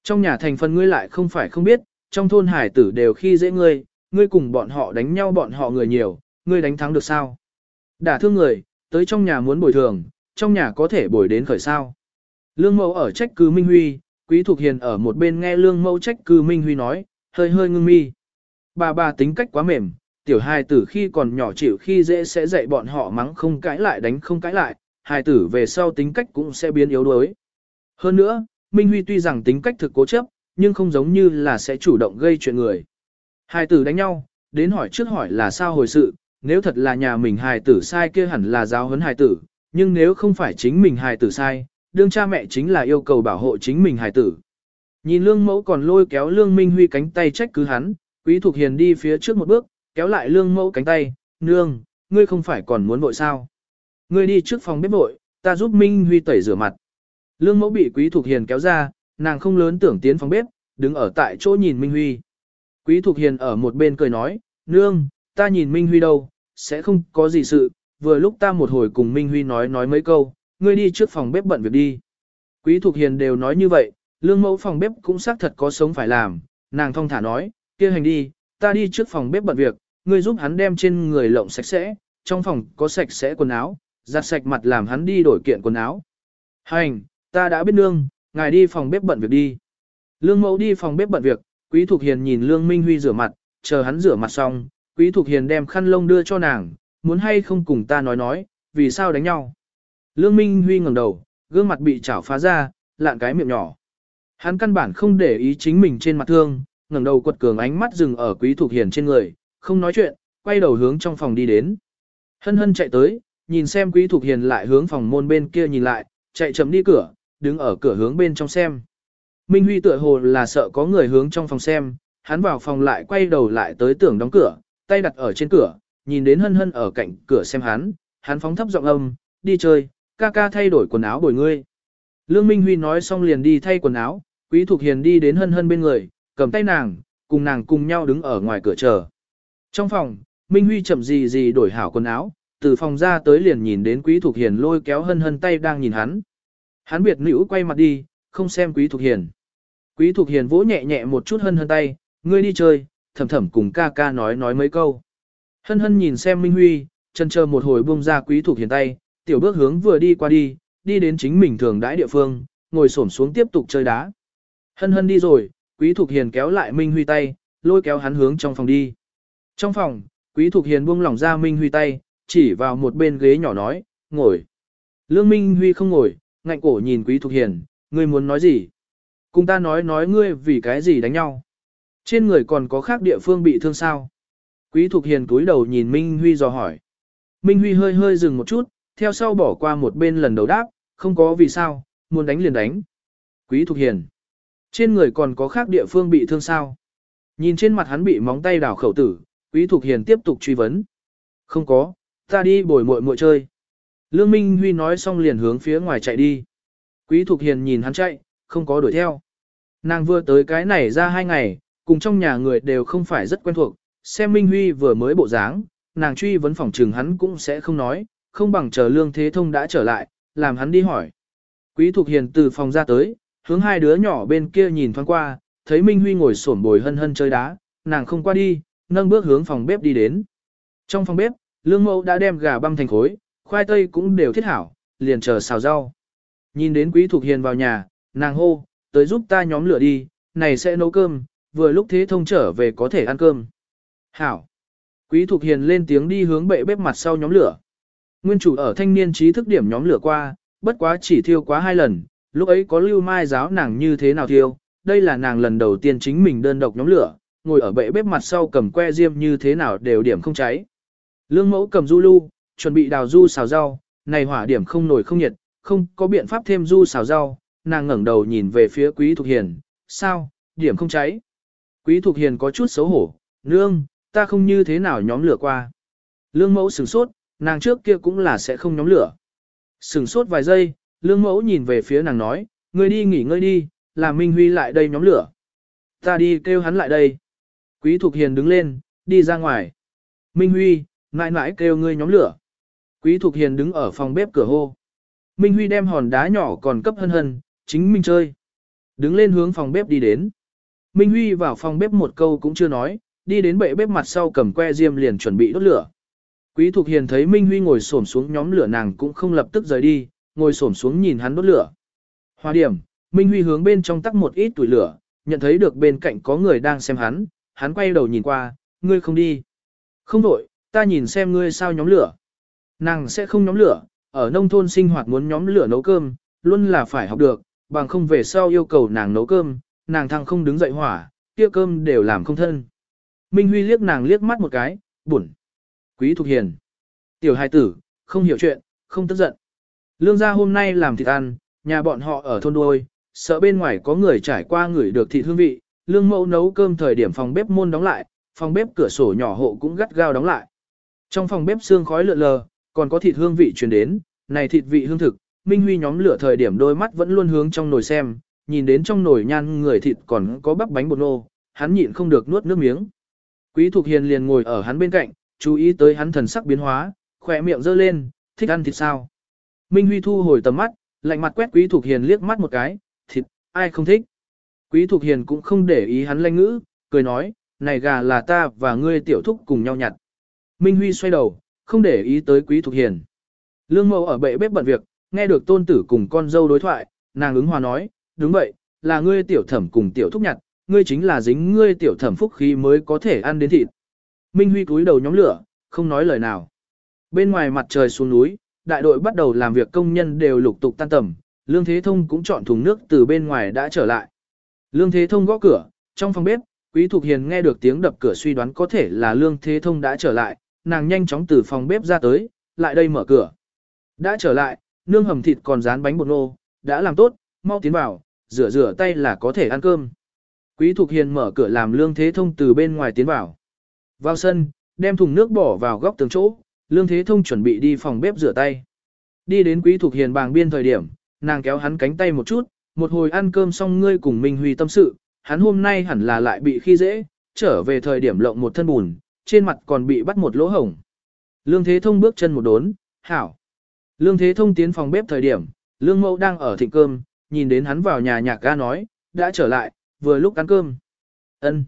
Trong nhà thành phần ngươi lại không phải không biết, trong thôn hải tử đều khi dễ ngươi, ngươi cùng bọn họ đánh nhau bọn họ người nhiều, ngươi đánh thắng được sao? Đả thương người, tới trong nhà muốn bồi thường, trong nhà có thể bồi đến khởi sao. Lương mẫu ở trách cứ Minh Huy, Quý Thục Hiền ở một bên nghe lương mẫu trách cứ Minh Huy nói, hơi hơi ngưng mi. Bà bà tính cách quá mềm, tiểu hài tử khi còn nhỏ chịu khi dễ sẽ dạy bọn họ mắng không cãi lại đánh không cãi lại, hài tử về sau tính cách cũng sẽ biến yếu đuối. Hơn nữa, Minh Huy tuy rằng tính cách thực cố chấp, nhưng không giống như là sẽ chủ động gây chuyện người. Hài tử đánh nhau, đến hỏi trước hỏi là sao hồi sự, nếu thật là nhà mình hài tử sai kia hẳn là giáo huấn hài tử, nhưng nếu không phải chính mình hài tử sai, đương cha mẹ chính là yêu cầu bảo hộ chính mình hài tử. Nhìn lương mẫu còn lôi kéo lương minh huy cánh tay trách cứ hắn, quý thục hiền đi phía trước một bước, kéo lại lương mẫu cánh tay, nương, ngươi không phải còn muốn vội sao. Ngươi đi trước phòng bếp vội, ta giúp Minh Huy tẩy rửa mặt. Lương mẫu bị Quý Thục Hiền kéo ra, nàng không lớn tưởng tiến phòng bếp, đứng ở tại chỗ nhìn Minh Huy. Quý Thục Hiền ở một bên cười nói, nương, ta nhìn Minh Huy đâu, sẽ không có gì sự, vừa lúc ta một hồi cùng Minh Huy nói nói mấy câu, ngươi đi trước phòng bếp bận việc đi. Quý Thục Hiền đều nói như vậy, lương mẫu phòng bếp cũng xác thật có sống phải làm, nàng thong thả nói, kia hành đi, ta đi trước phòng bếp bận việc, ngươi giúp hắn đem trên người lộng sạch sẽ, trong phòng có sạch sẽ quần áo, giặt sạch mặt làm hắn đi đổi kiện quần áo. Hành, ta đã biết nương, ngài đi phòng bếp bận việc đi. Lương mẫu đi phòng bếp bận việc, Quý Thục Hiền nhìn Lương Minh Huy rửa mặt, chờ hắn rửa mặt xong, Quý Thục Hiền đem khăn lông đưa cho nàng, muốn hay không cùng ta nói nói, vì sao đánh nhau. Lương Minh Huy ngẩng đầu, gương mặt bị chảo phá ra, lạn cái miệng nhỏ. Hắn căn bản không để ý chính mình trên mặt thương, ngẩng đầu quật cường ánh mắt dừng ở Quý Thục Hiền trên người, không nói chuyện, quay đầu hướng trong phòng đi đến. Hân hân chạy tới, nhìn xem Quý Thục Hiền lại hướng phòng môn bên kia nhìn lại, chạy chậm đi cửa, đứng ở cửa hướng bên trong xem. Minh Huy tựa hồ là sợ có người hướng trong phòng xem, hắn vào phòng lại quay đầu lại tới tưởng đóng cửa, tay đặt ở trên cửa, nhìn đến hân hân ở cạnh cửa xem hắn, hắn phóng thấp giọng âm, đi chơi, ca ca thay đổi quần áo bồi ngươi. Lương Minh Huy nói xong liền đi thay quần áo, Quý Thục Hiền đi đến hân hân bên người, cầm tay nàng, cùng nàng cùng nhau đứng ở ngoài cửa chờ. Trong phòng, Minh Huy chậm gì gì đổi hảo quần áo, từ phòng ra tới liền nhìn đến Quý Thục Hiền lôi kéo hân hân tay đang nhìn hắn. Hắn biệt nữ quay mặt đi, không xem Quý Thục Hiền. Quý Thục Hiền vỗ nhẹ nhẹ một chút hân hân tay, ngươi đi chơi, thầm thầm cùng ca ca nói nói mấy câu. Hân hân nhìn xem Minh Huy, chân chờ một hồi buông ra Quý Thục Hiền tay, tiểu bước hướng vừa đi qua đi, đi đến chính mình thường đãi địa phương, ngồi xổm xuống tiếp tục chơi đá. Hân hân đi rồi, Quý Thục Hiền kéo lại Minh Huy tay, lôi kéo hắn hướng trong phòng đi. Trong phòng, Quý Thục Hiền buông lỏng ra Minh Huy tay, chỉ vào một bên ghế nhỏ nói, ngồi. Lương Minh Huy không ngồi, ngạnh cổ nhìn Quý Thục Hiền, ngươi muốn nói gì? Cùng ta nói nói ngươi vì cái gì đánh nhau. Trên người còn có khác địa phương bị thương sao? Quý Thục Hiền cúi đầu nhìn Minh Huy dò hỏi. Minh Huy hơi hơi dừng một chút, theo sau bỏ qua một bên lần đầu đáp, không có vì sao, muốn đánh liền đánh. Quý Thục Hiền. Trên người còn có khác địa phương bị thương sao? Nhìn trên mặt hắn bị móng tay đảo khẩu tử, Quý Thục Hiền tiếp tục truy vấn. Không có, ta đi bồi muội muội chơi. Lương Minh Huy nói xong liền hướng phía ngoài chạy đi. Quý Thục Hiền nhìn hắn chạy, không có đuổi theo. Nàng vừa tới cái này ra hai ngày, cùng trong nhà người đều không phải rất quen thuộc, xem Minh Huy vừa mới bộ dáng, nàng truy vấn phòng trường hắn cũng sẽ không nói, không bằng chờ Lương Thế Thông đã trở lại, làm hắn đi hỏi. Quý Thục Hiền từ phòng ra tới, hướng hai đứa nhỏ bên kia nhìn thoáng qua, thấy Minh Huy ngồi xổm bồi hân hân chơi đá, nàng không qua đi, nâng bước hướng phòng bếp đi đến. Trong phòng bếp, Lương Mẫu đã đem gà băm thành khối, khoai tây cũng đều thiết hảo, liền chờ xào rau. Nhìn đến Quý Thục Hiền vào nhà, nàng hô, tới giúp ta nhóm lửa đi, này sẽ nấu cơm, vừa lúc thế thông trở về có thể ăn cơm. Hảo. Quý Thục Hiền lên tiếng đi hướng bệ bếp mặt sau nhóm lửa. Nguyên chủ ở thanh niên trí thức điểm nhóm lửa qua, bất quá chỉ thiêu quá hai lần, lúc ấy có lưu mai giáo nàng như thế nào thiêu, đây là nàng lần đầu tiên chính mình đơn độc nhóm lửa, ngồi ở bệ bếp mặt sau cầm que diêm như thế nào đều điểm không cháy. Lương mẫu cầm du lưu, chuẩn bị đào du xào rau, này hỏa điểm không nổi không nhiệt, không có biện pháp thêm du xào rau, nàng ngẩng đầu nhìn về phía Quý Thục Hiền, sao, điểm không cháy. Quý Thục Hiền có chút xấu hổ, nương, ta không như thế nào nhóm lửa qua. Lương mẫu sửng sốt, nàng trước kia cũng là sẽ không nhóm lửa. Sửng sốt vài giây, lương mẫu nhìn về phía nàng nói, ngươi đi nghỉ ngơi đi, làm Minh Huy lại đây nhóm lửa. Ta đi kêu hắn lại đây. Quý Thục Hiền đứng lên, đi ra ngoài. Minh Huy, mãi mãi kêu ngươi nhóm lửa. Quý Thục Hiền đứng ở phòng bếp cửa hô. Minh Huy đem hòn đá nhỏ còn cấp hân hân, chính mình chơi. Đứng lên hướng phòng bếp đi đến. Minh Huy vào phòng bếp một câu cũng chưa nói, đi đến bệ bếp mặt sau cầm que diêm liền chuẩn bị đốt lửa. Quý Thục Hiền thấy Minh Huy ngồi xổm xuống nhóm lửa nàng cũng không lập tức rời đi, ngồi xổm xuống nhìn hắn đốt lửa. Hòa điểm, Minh Huy hướng bên trong tắt một ít tuổi lửa, nhận thấy được bên cạnh có người đang xem hắn, hắn quay đầu nhìn qua, ngươi không đi. Không đổi, ta nhìn xem ngươi sao nhóm lửa. Nàng sẽ không nhóm lửa, ở nông thôn sinh hoạt muốn nhóm lửa nấu cơm, luôn là phải học được, bằng không về sau yêu cầu nàng nấu cơm, nàng thăng không đứng dậy hỏa, kia cơm đều làm không thân. Minh Huy liếc nàng liếc mắt một cái, buồn. Quý Thục Hiền. Tiểu hài tử, không hiểu chuyện, không tức giận. Lương gia hôm nay làm thịt ăn, nhà bọn họ ở thôn đuôi, sợ bên ngoài có người trải qua người được thịt hương vị. Lương mẫu nấu cơm thời điểm phòng bếp môn đóng lại, phòng bếp cửa sổ nhỏ hộ cũng gắt gao đóng lại. Trong phòng bếp xương khói lượn lờ, còn có thịt hương vị truyền đến, này thịt vị hương thực, Minh Huy nhóm lửa thời điểm đôi mắt vẫn luôn hướng trong nồi xem, nhìn đến trong nồi nhan người thịt còn có bắp bánh bột nô, hắn nhịn không được nuốt nước miếng. Quý Thục Hiền liền ngồi ở hắn bên cạnh, chú ý tới hắn thần sắc biến hóa, khỏe miệng giơ lên, thích ăn thịt sao. Minh Huy thu hồi tầm mắt, lạnh mặt quét Quý Thục Hiền liếc mắt một cái, thịt, ai không thích. Quý Thục Hiền cũng không để ý hắn lanh ngữ, cười nói, này gà là ta và ngươi tiểu thúc cùng nhau nhặt. Minh Huy xoay đầu, không để ý tới Quý Thục Hiền. Lương Mậu ở bệ bếp bận việc, nghe được tôn tử cùng con dâu đối thoại, nàng ứng hòa nói, đúng vậy, là ngươi tiểu thẩm cùng tiểu thúc nhặt, ngươi chính là dính ngươi tiểu thẩm phúc khí mới có thể ăn đến thịt. Minh Huy cúi đầu nhóm lửa, không nói lời nào. Bên ngoài mặt trời xuống núi, đại đội bắt đầu làm việc công nhân đều lục tục tan tầm, Lương Thế Thông cũng chọn thùng nước từ bên ngoài đã trở lại. Lương Thế Thông gõ cửa, trong phòng bếp, Quý Thục Hiền nghe được tiếng đập cửa suy đoán có thể là Lương Thế Thông đã trở lại, nàng nhanh chóng từ phòng bếp ra tới, lại đây mở cửa. Đã trở lại, nương hầm thịt còn rán bánh bột nô, đã làm tốt, mau tiến vào, rửa rửa tay là có thể ăn cơm. Quý Thục Hiền mở cửa làm Lương Thế Thông từ bên ngoài tiến vào. Vào sân, đem thùng nước bỏ vào góc tường chỗ, Lương Thế Thông chuẩn bị đi phòng bếp rửa tay. Đi đến Quý Thục Hiền bàng biên thời điểm, nàng kéo hắn cánh tay một chút, một hồi ăn cơm xong ngươi cùng Minh Huy tâm sự, hắn hôm nay hẳn là lại bị khi dễ, trở về thời điểm lộng một thân bùn, trên mặt còn bị bắt một lỗ hổng. Lương Thế Thông bước chân một đốn, hảo. Lương Thế Thông tiến phòng bếp thời điểm, Lương Mẫu đang ở thịnh cơm, nhìn đến hắn vào nhà nhạc ga nói, đã trở lại, vừa lúc ăn cơm. Ân.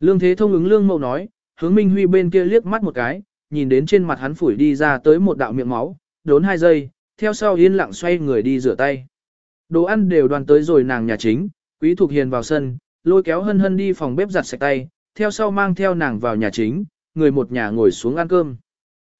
Lương Thế Thông ứng Lương mậu nói, hướng Minh Huy bên kia liếc mắt một cái, nhìn đến trên mặt hắn phủi đi ra tới một đạo miệng máu, đốn hai giây, theo sau yên lặng xoay người đi rửa tay. Đồ ăn đều đoàn tới rồi nàng nhà chính, Quý Thục Hiền vào sân, lôi kéo hân hân đi phòng bếp giặt sạch tay, theo sau mang theo nàng vào nhà chính, người một nhà ngồi xuống ăn cơm.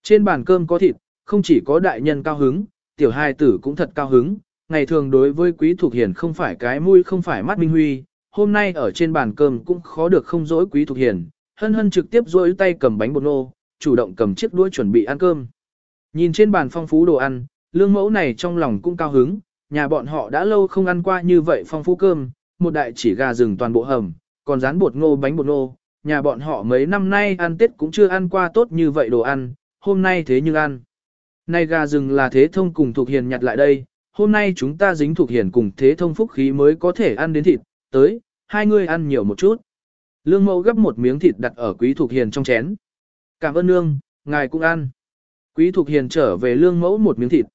Trên bàn cơm có thịt, không chỉ có đại nhân cao hứng, tiểu hai tử cũng thật cao hứng, ngày thường đối với Quý Thục Hiền không phải cái mũi không phải mắt Minh Huy, hôm nay ở trên bàn cơm cũng khó được không dỗi Quý thuộc Hiền, hân hân trực tiếp dỗi tay cầm bánh bột nô, chủ động cầm chiếc đũa chuẩn bị ăn cơm. Nhìn trên bàn phong phú đồ ăn, lương mẫu này trong lòng cũng cao hứng, nhà bọn họ đã lâu không ăn qua như vậy phong phú cơm, một đại chỉ gà rừng toàn bộ hầm, còn rán bột ngô bánh bột ngô, nhà bọn họ mấy năm nay ăn Tết cũng chưa ăn qua tốt như vậy đồ ăn, hôm nay thế nhưng ăn. Này gà rừng là thế thông cùng thuộc hiền nhặt lại đây, hôm nay chúng ta dính thuộc hiền cùng thế thông phúc khí mới có thể ăn đến thịt, tới, hai người ăn nhiều một chút. Lương mẫu gấp một miếng thịt đặt ở quý thuộc hiền trong chén. Cảm ơn nương, ngài cũng ăn. Quý thuộc hiền trở về lương mẫu một miếng thịt.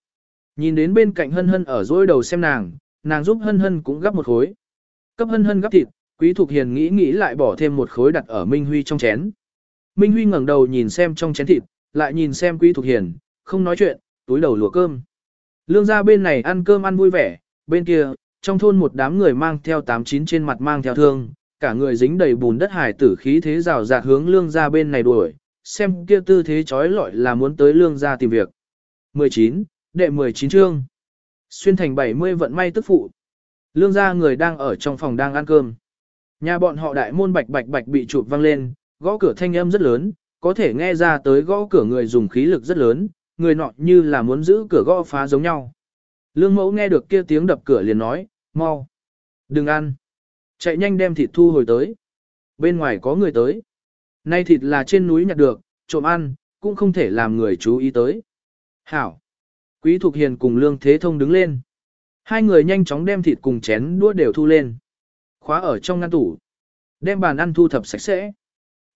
Nhìn đến bên cạnh hân hân ở dối đầu xem nàng, nàng giúp hân hân cũng gấp một khối. Cấp hân hân gấp thịt, quý thục hiền nghĩ nghĩ lại bỏ thêm một khối đặt ở Minh Huy trong chén. Minh Huy ngẩng đầu nhìn xem trong chén thịt, lại nhìn xem quý thục hiền, không nói chuyện, túi đầu lùa cơm. Lương gia bên này ăn cơm ăn vui vẻ, bên kia, trong thôn một đám người mang theo tám chín trên mặt mang theo thương, cả người dính đầy bùn đất hải tử khí thế rào rạt hướng lương gia bên này đuổi, xem kia tư thế chói lọi là muốn tới lương gia tìm việc. 19, đệ 19 chương. Xuyên thành 70 vận may tức phụ. Lương gia người đang ở trong phòng đang ăn cơm. Nhà bọn họ đại môn bạch bạch bạch bị chụp văng lên, gõ cửa thanh âm rất lớn, có thể nghe ra tới gõ cửa người dùng khí lực rất lớn, người nọ như là muốn giữ cửa gõ phá giống nhau. Lương mẫu nghe được kia tiếng đập cửa liền nói, mau, đừng ăn, chạy nhanh đem thịt thu hồi tới. Bên ngoài có người tới. Nay thịt là trên núi nhặt được, trộm ăn, cũng không thể làm người chú ý tới. Hảo. Quý Thục Hiền cùng Lương Thế Thông đứng lên. Hai người nhanh chóng đem thịt cùng chén đũa đều thu lên. Khóa ở trong ngăn tủ. Đem bàn ăn thu thập sạch sẽ.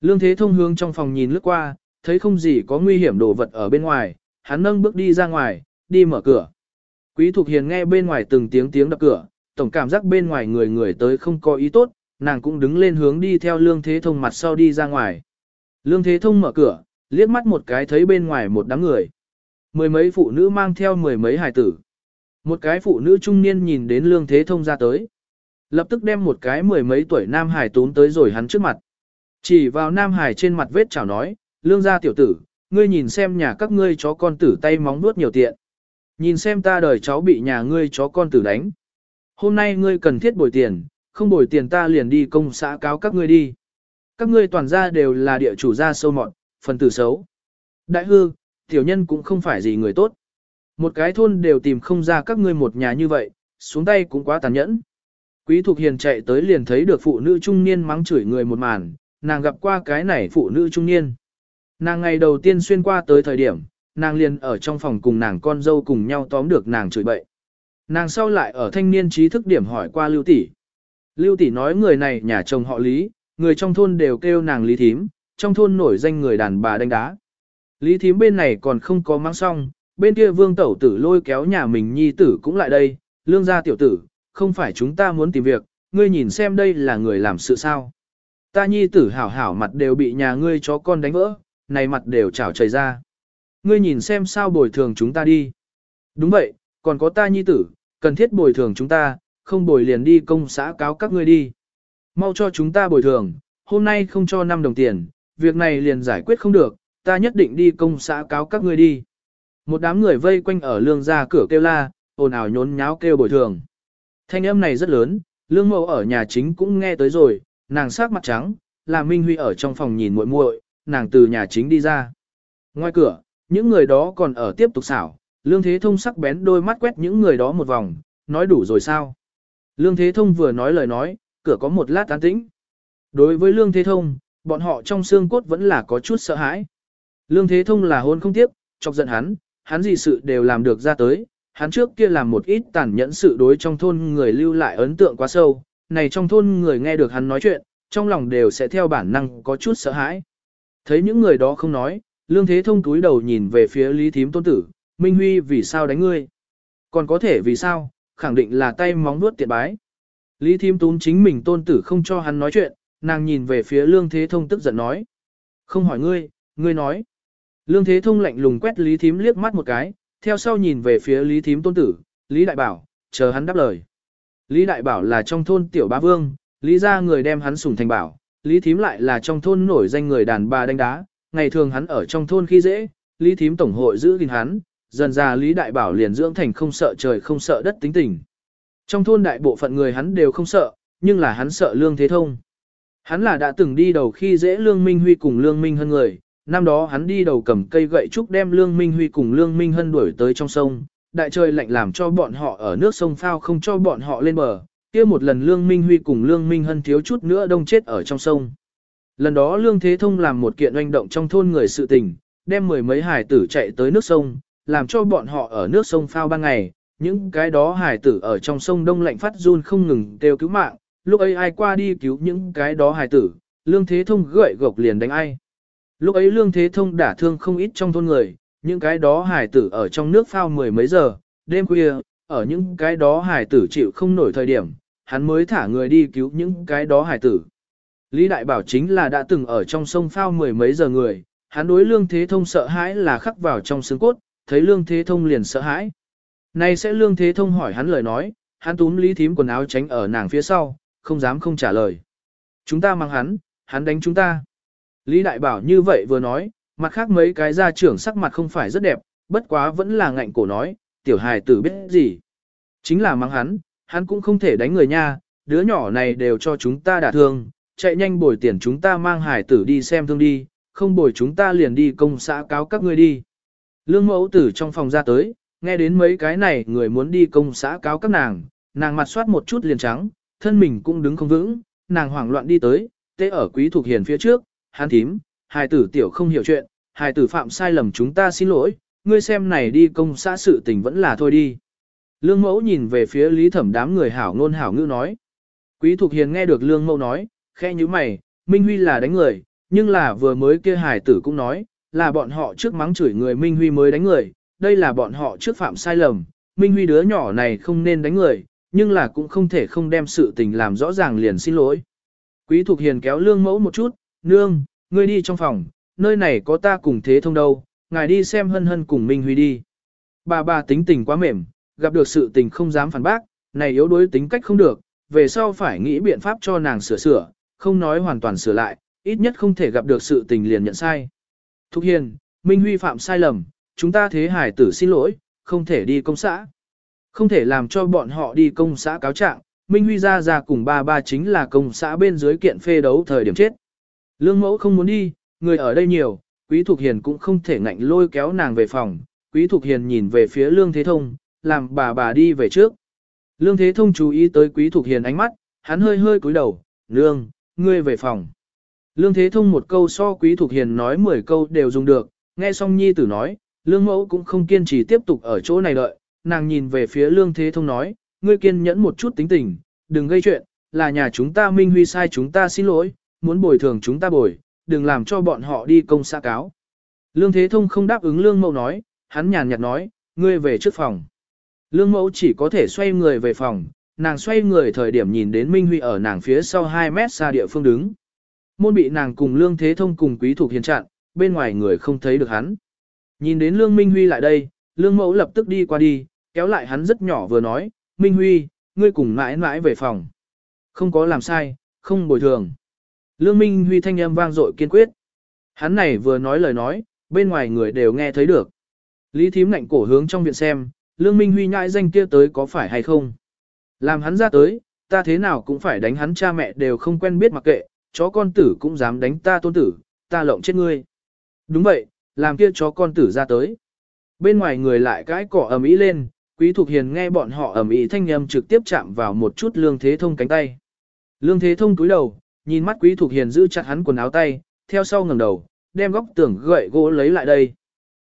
Lương Thế Thông hướng trong phòng nhìn lướt qua, thấy không gì có nguy hiểm đồ vật ở bên ngoài, hắn nâng bước đi ra ngoài, đi mở cửa. Quý Thục Hiền nghe bên ngoài từng tiếng tiếng đập cửa, tổng cảm giác bên ngoài người người tới không có ý tốt, nàng cũng đứng lên hướng đi theo Lương Thế Thông mặt sau đi ra ngoài. Lương Thế Thông mở cửa, liếc mắt một cái thấy bên ngoài một đám người. Mười mấy phụ nữ mang theo mười mấy hài tử. Một cái phụ nữ trung niên nhìn đến Lương Thế Thông ra tới. Lập tức đem một cái mười mấy tuổi Nam Hải tún tới rồi hắn trước mặt. Chỉ vào Nam Hải trên mặt vết chảo nói, Lương gia tiểu tử, ngươi nhìn xem nhà các ngươi chó con tử tay móng nuốt nhiều tiện. Nhìn xem ta đời cháu bị nhà ngươi chó con tử đánh. Hôm nay ngươi cần thiết bồi tiền, không bồi tiền ta liền đi công xã cáo các ngươi đi. Các ngươi toàn gia đều là địa chủ gia sâu mọn, phần tử xấu. Đại hư, tiểu nhân cũng không phải gì người tốt. Một cái thôn đều tìm không ra các ngươi một nhà như vậy, xuống tay cũng quá tàn nhẫn. Quý Thục Hiền chạy tới liền thấy được phụ nữ trung niên mắng chửi người một màn, nàng gặp qua cái này phụ nữ trung niên. Nàng ngày đầu tiên xuyên qua tới thời điểm, nàng liền ở trong phòng cùng nàng con dâu cùng nhau tóm được nàng chửi bậy. Nàng sau lại ở thanh niên trí thức điểm hỏi qua Lưu Tỷ. Lưu Tỷ nói người này nhà chồng họ Lý, người trong thôn đều kêu nàng Lý Thím, trong thôn nổi danh người đàn bà đánh đá. Lý Thím bên này còn không có mang xong, bên kia vương tẩu tử lôi kéo nhà mình nhi tử cũng lại đây, lương gia tiểu tử, không phải chúng ta muốn tìm việc, ngươi nhìn xem đây là người làm sự sao. Ta nhi tử hảo hảo mặt đều bị nhà ngươi chó con đánh vỡ, này mặt đều chảo chảy ra. Ngươi nhìn xem sao bồi thường chúng ta đi. Đúng vậy, còn có ta nhi tử, cần thiết bồi thường chúng ta, không bồi liền đi công xã cáo các ngươi đi. Mau cho chúng ta bồi thường, hôm nay không cho 5 đồng tiền, việc này liền giải quyết không được, ta nhất định đi công xã cáo các ngươi đi. Một đám người vây quanh ở lương ra cửa kêu la, ồn ào nhốn nháo kêu bồi thường. Thanh âm này rất lớn, lương mẫu ở nhà chính cũng nghe tới rồi, nàng sắc mặt trắng, là Minh Huy ở trong phòng nhìn muội muội, nàng từ nhà chính đi ra. Ngoài cửa, những người đó còn ở tiếp tục xảo, Lương Thế Thông sắc bén đôi mắt quét những người đó một vòng, nói đủ rồi sao. Lương Thế Thông vừa nói lời nói, cửa có một lát tán tĩnh. Đối với Lương Thế Thông, bọn họ trong xương cốt vẫn là có chút sợ hãi. Lương Thế Thông là hôn không tiếp, chọc giận hắn, hắn gì sự đều làm được ra tới, hắn trước kia làm một ít tàn nhẫn sự đối trong thôn người lưu lại ấn tượng quá sâu, này trong thôn người nghe được hắn nói chuyện, trong lòng đều sẽ theo bản năng có chút sợ hãi. Thấy những người đó không nói, Lương Thế Thông túi đầu nhìn về phía Lý Thím Tôn Tử, Minh Huy vì sao đánh ngươi? Còn có thể vì sao, khẳng định là tay móng nuốt tiện bái. Lý Thím Tún chính mình Tôn Tử không cho hắn nói chuyện, nàng nhìn về phía Lương Thế Thông tức giận nói. Không hỏi ngươi, ngươi nói. Lương Thế Thông lạnh lùng quét Lý Thím liếc mắt một cái, theo sau nhìn về phía Lý Thím Tôn Tử, Lý Đại Bảo, chờ hắn đáp lời. Lý Đại Bảo là trong thôn Tiểu Bá Vương, Lý ra người đem hắn sủng thành bảo, Lý Thím lại là trong thôn nổi danh người đàn bà đánh đá, ngày thường hắn ở trong thôn khi dễ, Lý Thím Tổng hội giữ gìn hắn, dần ra Lý Đại Bảo liền dưỡng thành không sợ trời không sợ đất tính tình. Trong thôn đại bộ phận người hắn đều không sợ, nhưng là hắn sợ Lương Thế Thông. Hắn là đã từng đi đầu khi dễ Lương Minh Huy cùng Lương Minh hơn người, năm đó hắn đi đầu cầm cây gậy trúc đem Lương Minh Huy cùng Lương Minh Hân đuổi tới trong sông, đại trời lạnh làm cho bọn họ ở nước sông phao không cho bọn họ lên bờ, kia một lần Lương Minh Huy cùng Lương Minh Hân thiếu chút nữa đông chết ở trong sông. Lần đó Lương Thế Thông làm một kiện oanh động trong thôn người sự tình, đem mười mấy hải tử chạy tới nước sông, làm cho bọn họ ở nước sông phao ban ngày, những cái đó hải tử ở trong sông đông lạnh phát run không ngừng kêu cứu mạng, lúc ấy ai qua đi cứu những cái đó hải tử, Lương Thế Thông gợi gộc liền đánh ai. Lúc ấy Lương Thế Thông đả thương không ít trong thôn người, những cái đó hải tử ở trong nước phao mười mấy giờ, đêm khuya, ở những cái đó hải tử chịu không nổi thời điểm, hắn mới thả người đi cứu những cái đó hải tử. Lý Đại Bảo chính là đã từng ở trong sông phao mười mấy giờ người, hắn đối Lương Thế Thông sợ hãi là khắc vào trong xương cốt, thấy Lương Thế Thông liền sợ hãi. Nay sẽ Lương Thế Thông hỏi hắn lời nói, hắn túm Lý Thím quần áo tránh ở nàng phía sau, không dám không trả lời. Chúng ta mang hắn, hắn đánh chúng ta. Lý Đại Bảo như vậy vừa nói, mặt khác mấy cái gia trưởng sắc mặt không phải rất đẹp, bất quá vẫn là ngạnh cổ nói, tiểu hài tử biết gì. Chính là mang hắn, hắn cũng không thể đánh người nha, đứa nhỏ này đều cho chúng ta đả thương, chạy nhanh bồi tiền chúng ta mang hải tử đi xem thương đi, không bồi chúng ta liền đi công xã cáo các ngươi đi. Lương mẫu tử trong phòng ra tới, nghe đến mấy cái này người muốn đi công xã cáo các nàng, nàng mặt soát một chút liền trắng, thân mình cũng đứng không vững, nàng hoảng loạn đi tới, tế ở quý thuộc hiền phía trước, hắn thím, hài tử tiểu không hiểu chuyện, hài tử phạm sai lầm chúng ta xin lỗi, ngươi xem này đi công xã sự tình vẫn là thôi đi. Lương mẫu nhìn về phía lý thẩm đám người hảo ngôn hảo ngữ nói. Quý thuộc hiền nghe được lương mẫu nói, khe như mày, Minh Huy là đánh người, nhưng là vừa mới kia hài tử cũng nói, là bọn họ trước mắng chửi người Minh Huy mới đánh người, đây là bọn họ trước phạm sai lầm, Minh Huy đứa nhỏ này không nên đánh người, nhưng là cũng không thể không đem sự tình làm rõ ràng liền xin lỗi. Quý Thục Hiền kéo lương mẫu một chút, nương, ngươi đi trong phòng, nơi này có ta cùng thế thông đâu, ngài đi xem hân hân cùng Minh Huy đi. Bà bà tính tình quá mềm, gặp được sự tình không dám phản bác, này yếu đối tính cách không được, về sau phải nghĩ biện pháp cho nàng sửa sửa, không nói hoàn toàn sửa lại, ít nhất không thể gặp được sự tình liền nhận sai. Thục Hiền, Minh Huy phạm sai lầm, chúng ta thế hải tử xin lỗi, không thể đi công xã. Không thể làm cho bọn họ đi công xã cáo trạng, Minh Huy ra ra cùng ba ba chính là công xã bên dưới kiện phê đấu thời điểm chết. Lương mẫu không muốn đi, người ở đây nhiều, Quý Thục Hiền cũng không thể ngạnh lôi kéo nàng về phòng. Quý Thục Hiền nhìn về phía Lương Thế Thông, làm bà bà đi về trước. Lương Thế Thông chú ý tới Quý Thục Hiền ánh mắt, hắn hơi hơi cúi đầu, Lương ngươi về phòng. Lương Thế Thông một câu so Quý thuộc Hiền nói 10 câu đều dùng được, nghe xong nhi tử nói, Lương Mẫu cũng không kiên trì tiếp tục ở chỗ này đợi, nàng nhìn về phía Lương Thế Thông nói, ngươi kiên nhẫn một chút tính tình, đừng gây chuyện, là nhà chúng ta Minh Huy sai chúng ta xin lỗi, muốn bồi thường chúng ta bồi, đừng làm cho bọn họ đi công xã cáo. Lương Thế Thông không đáp ứng Lương Mẫu nói, hắn nhàn nhạt nói, ngươi về trước phòng. Lương Mẫu chỉ có thể xoay người về phòng, nàng xoay người thời điểm nhìn đến Minh Huy ở nàng phía sau 2 mét xa địa phương đứng. Môn bị nàng cùng Lương Thế Thông cùng Quý Thục Hiền chặn, bên ngoài người không thấy được hắn. Nhìn đến Lương Minh Huy lại đây, Lương Mẫu lập tức đi qua đi, kéo lại hắn rất nhỏ vừa nói, Minh Huy, ngươi cùng mãi mãi về phòng. Không có làm sai, không bồi thường. Lương Minh Huy thanh âm vang dội kiên quyết. Hắn này vừa nói lời nói, bên ngoài người đều nghe thấy được. Lý thím ngạnh cổ hướng trong viện xem, Lương Minh Huy nhãi danh kia tới có phải hay không. Làm hắn ra tới, ta thế nào cũng phải đánh hắn cha mẹ đều không quen biết mặc kệ, chó con tử cũng dám đánh ta tôn tử, ta lộng chết ngươi. Đúng vậy, làm kia chó con tử ra tới. Bên ngoài người lại cái cỏ ầm ĩ lên, Quý Thục Hiền nghe bọn họ ầm ĩ thanh âm trực tiếp chạm vào một chút Lương Thế Thông cánh tay. Lương Thế Thông cúi đầu, nhìn mắt Quý Thục Hiền giữ chặt hắn quần áo tay, theo sau ngẩng đầu, đem góc tường gậy gỗ lấy lại đây.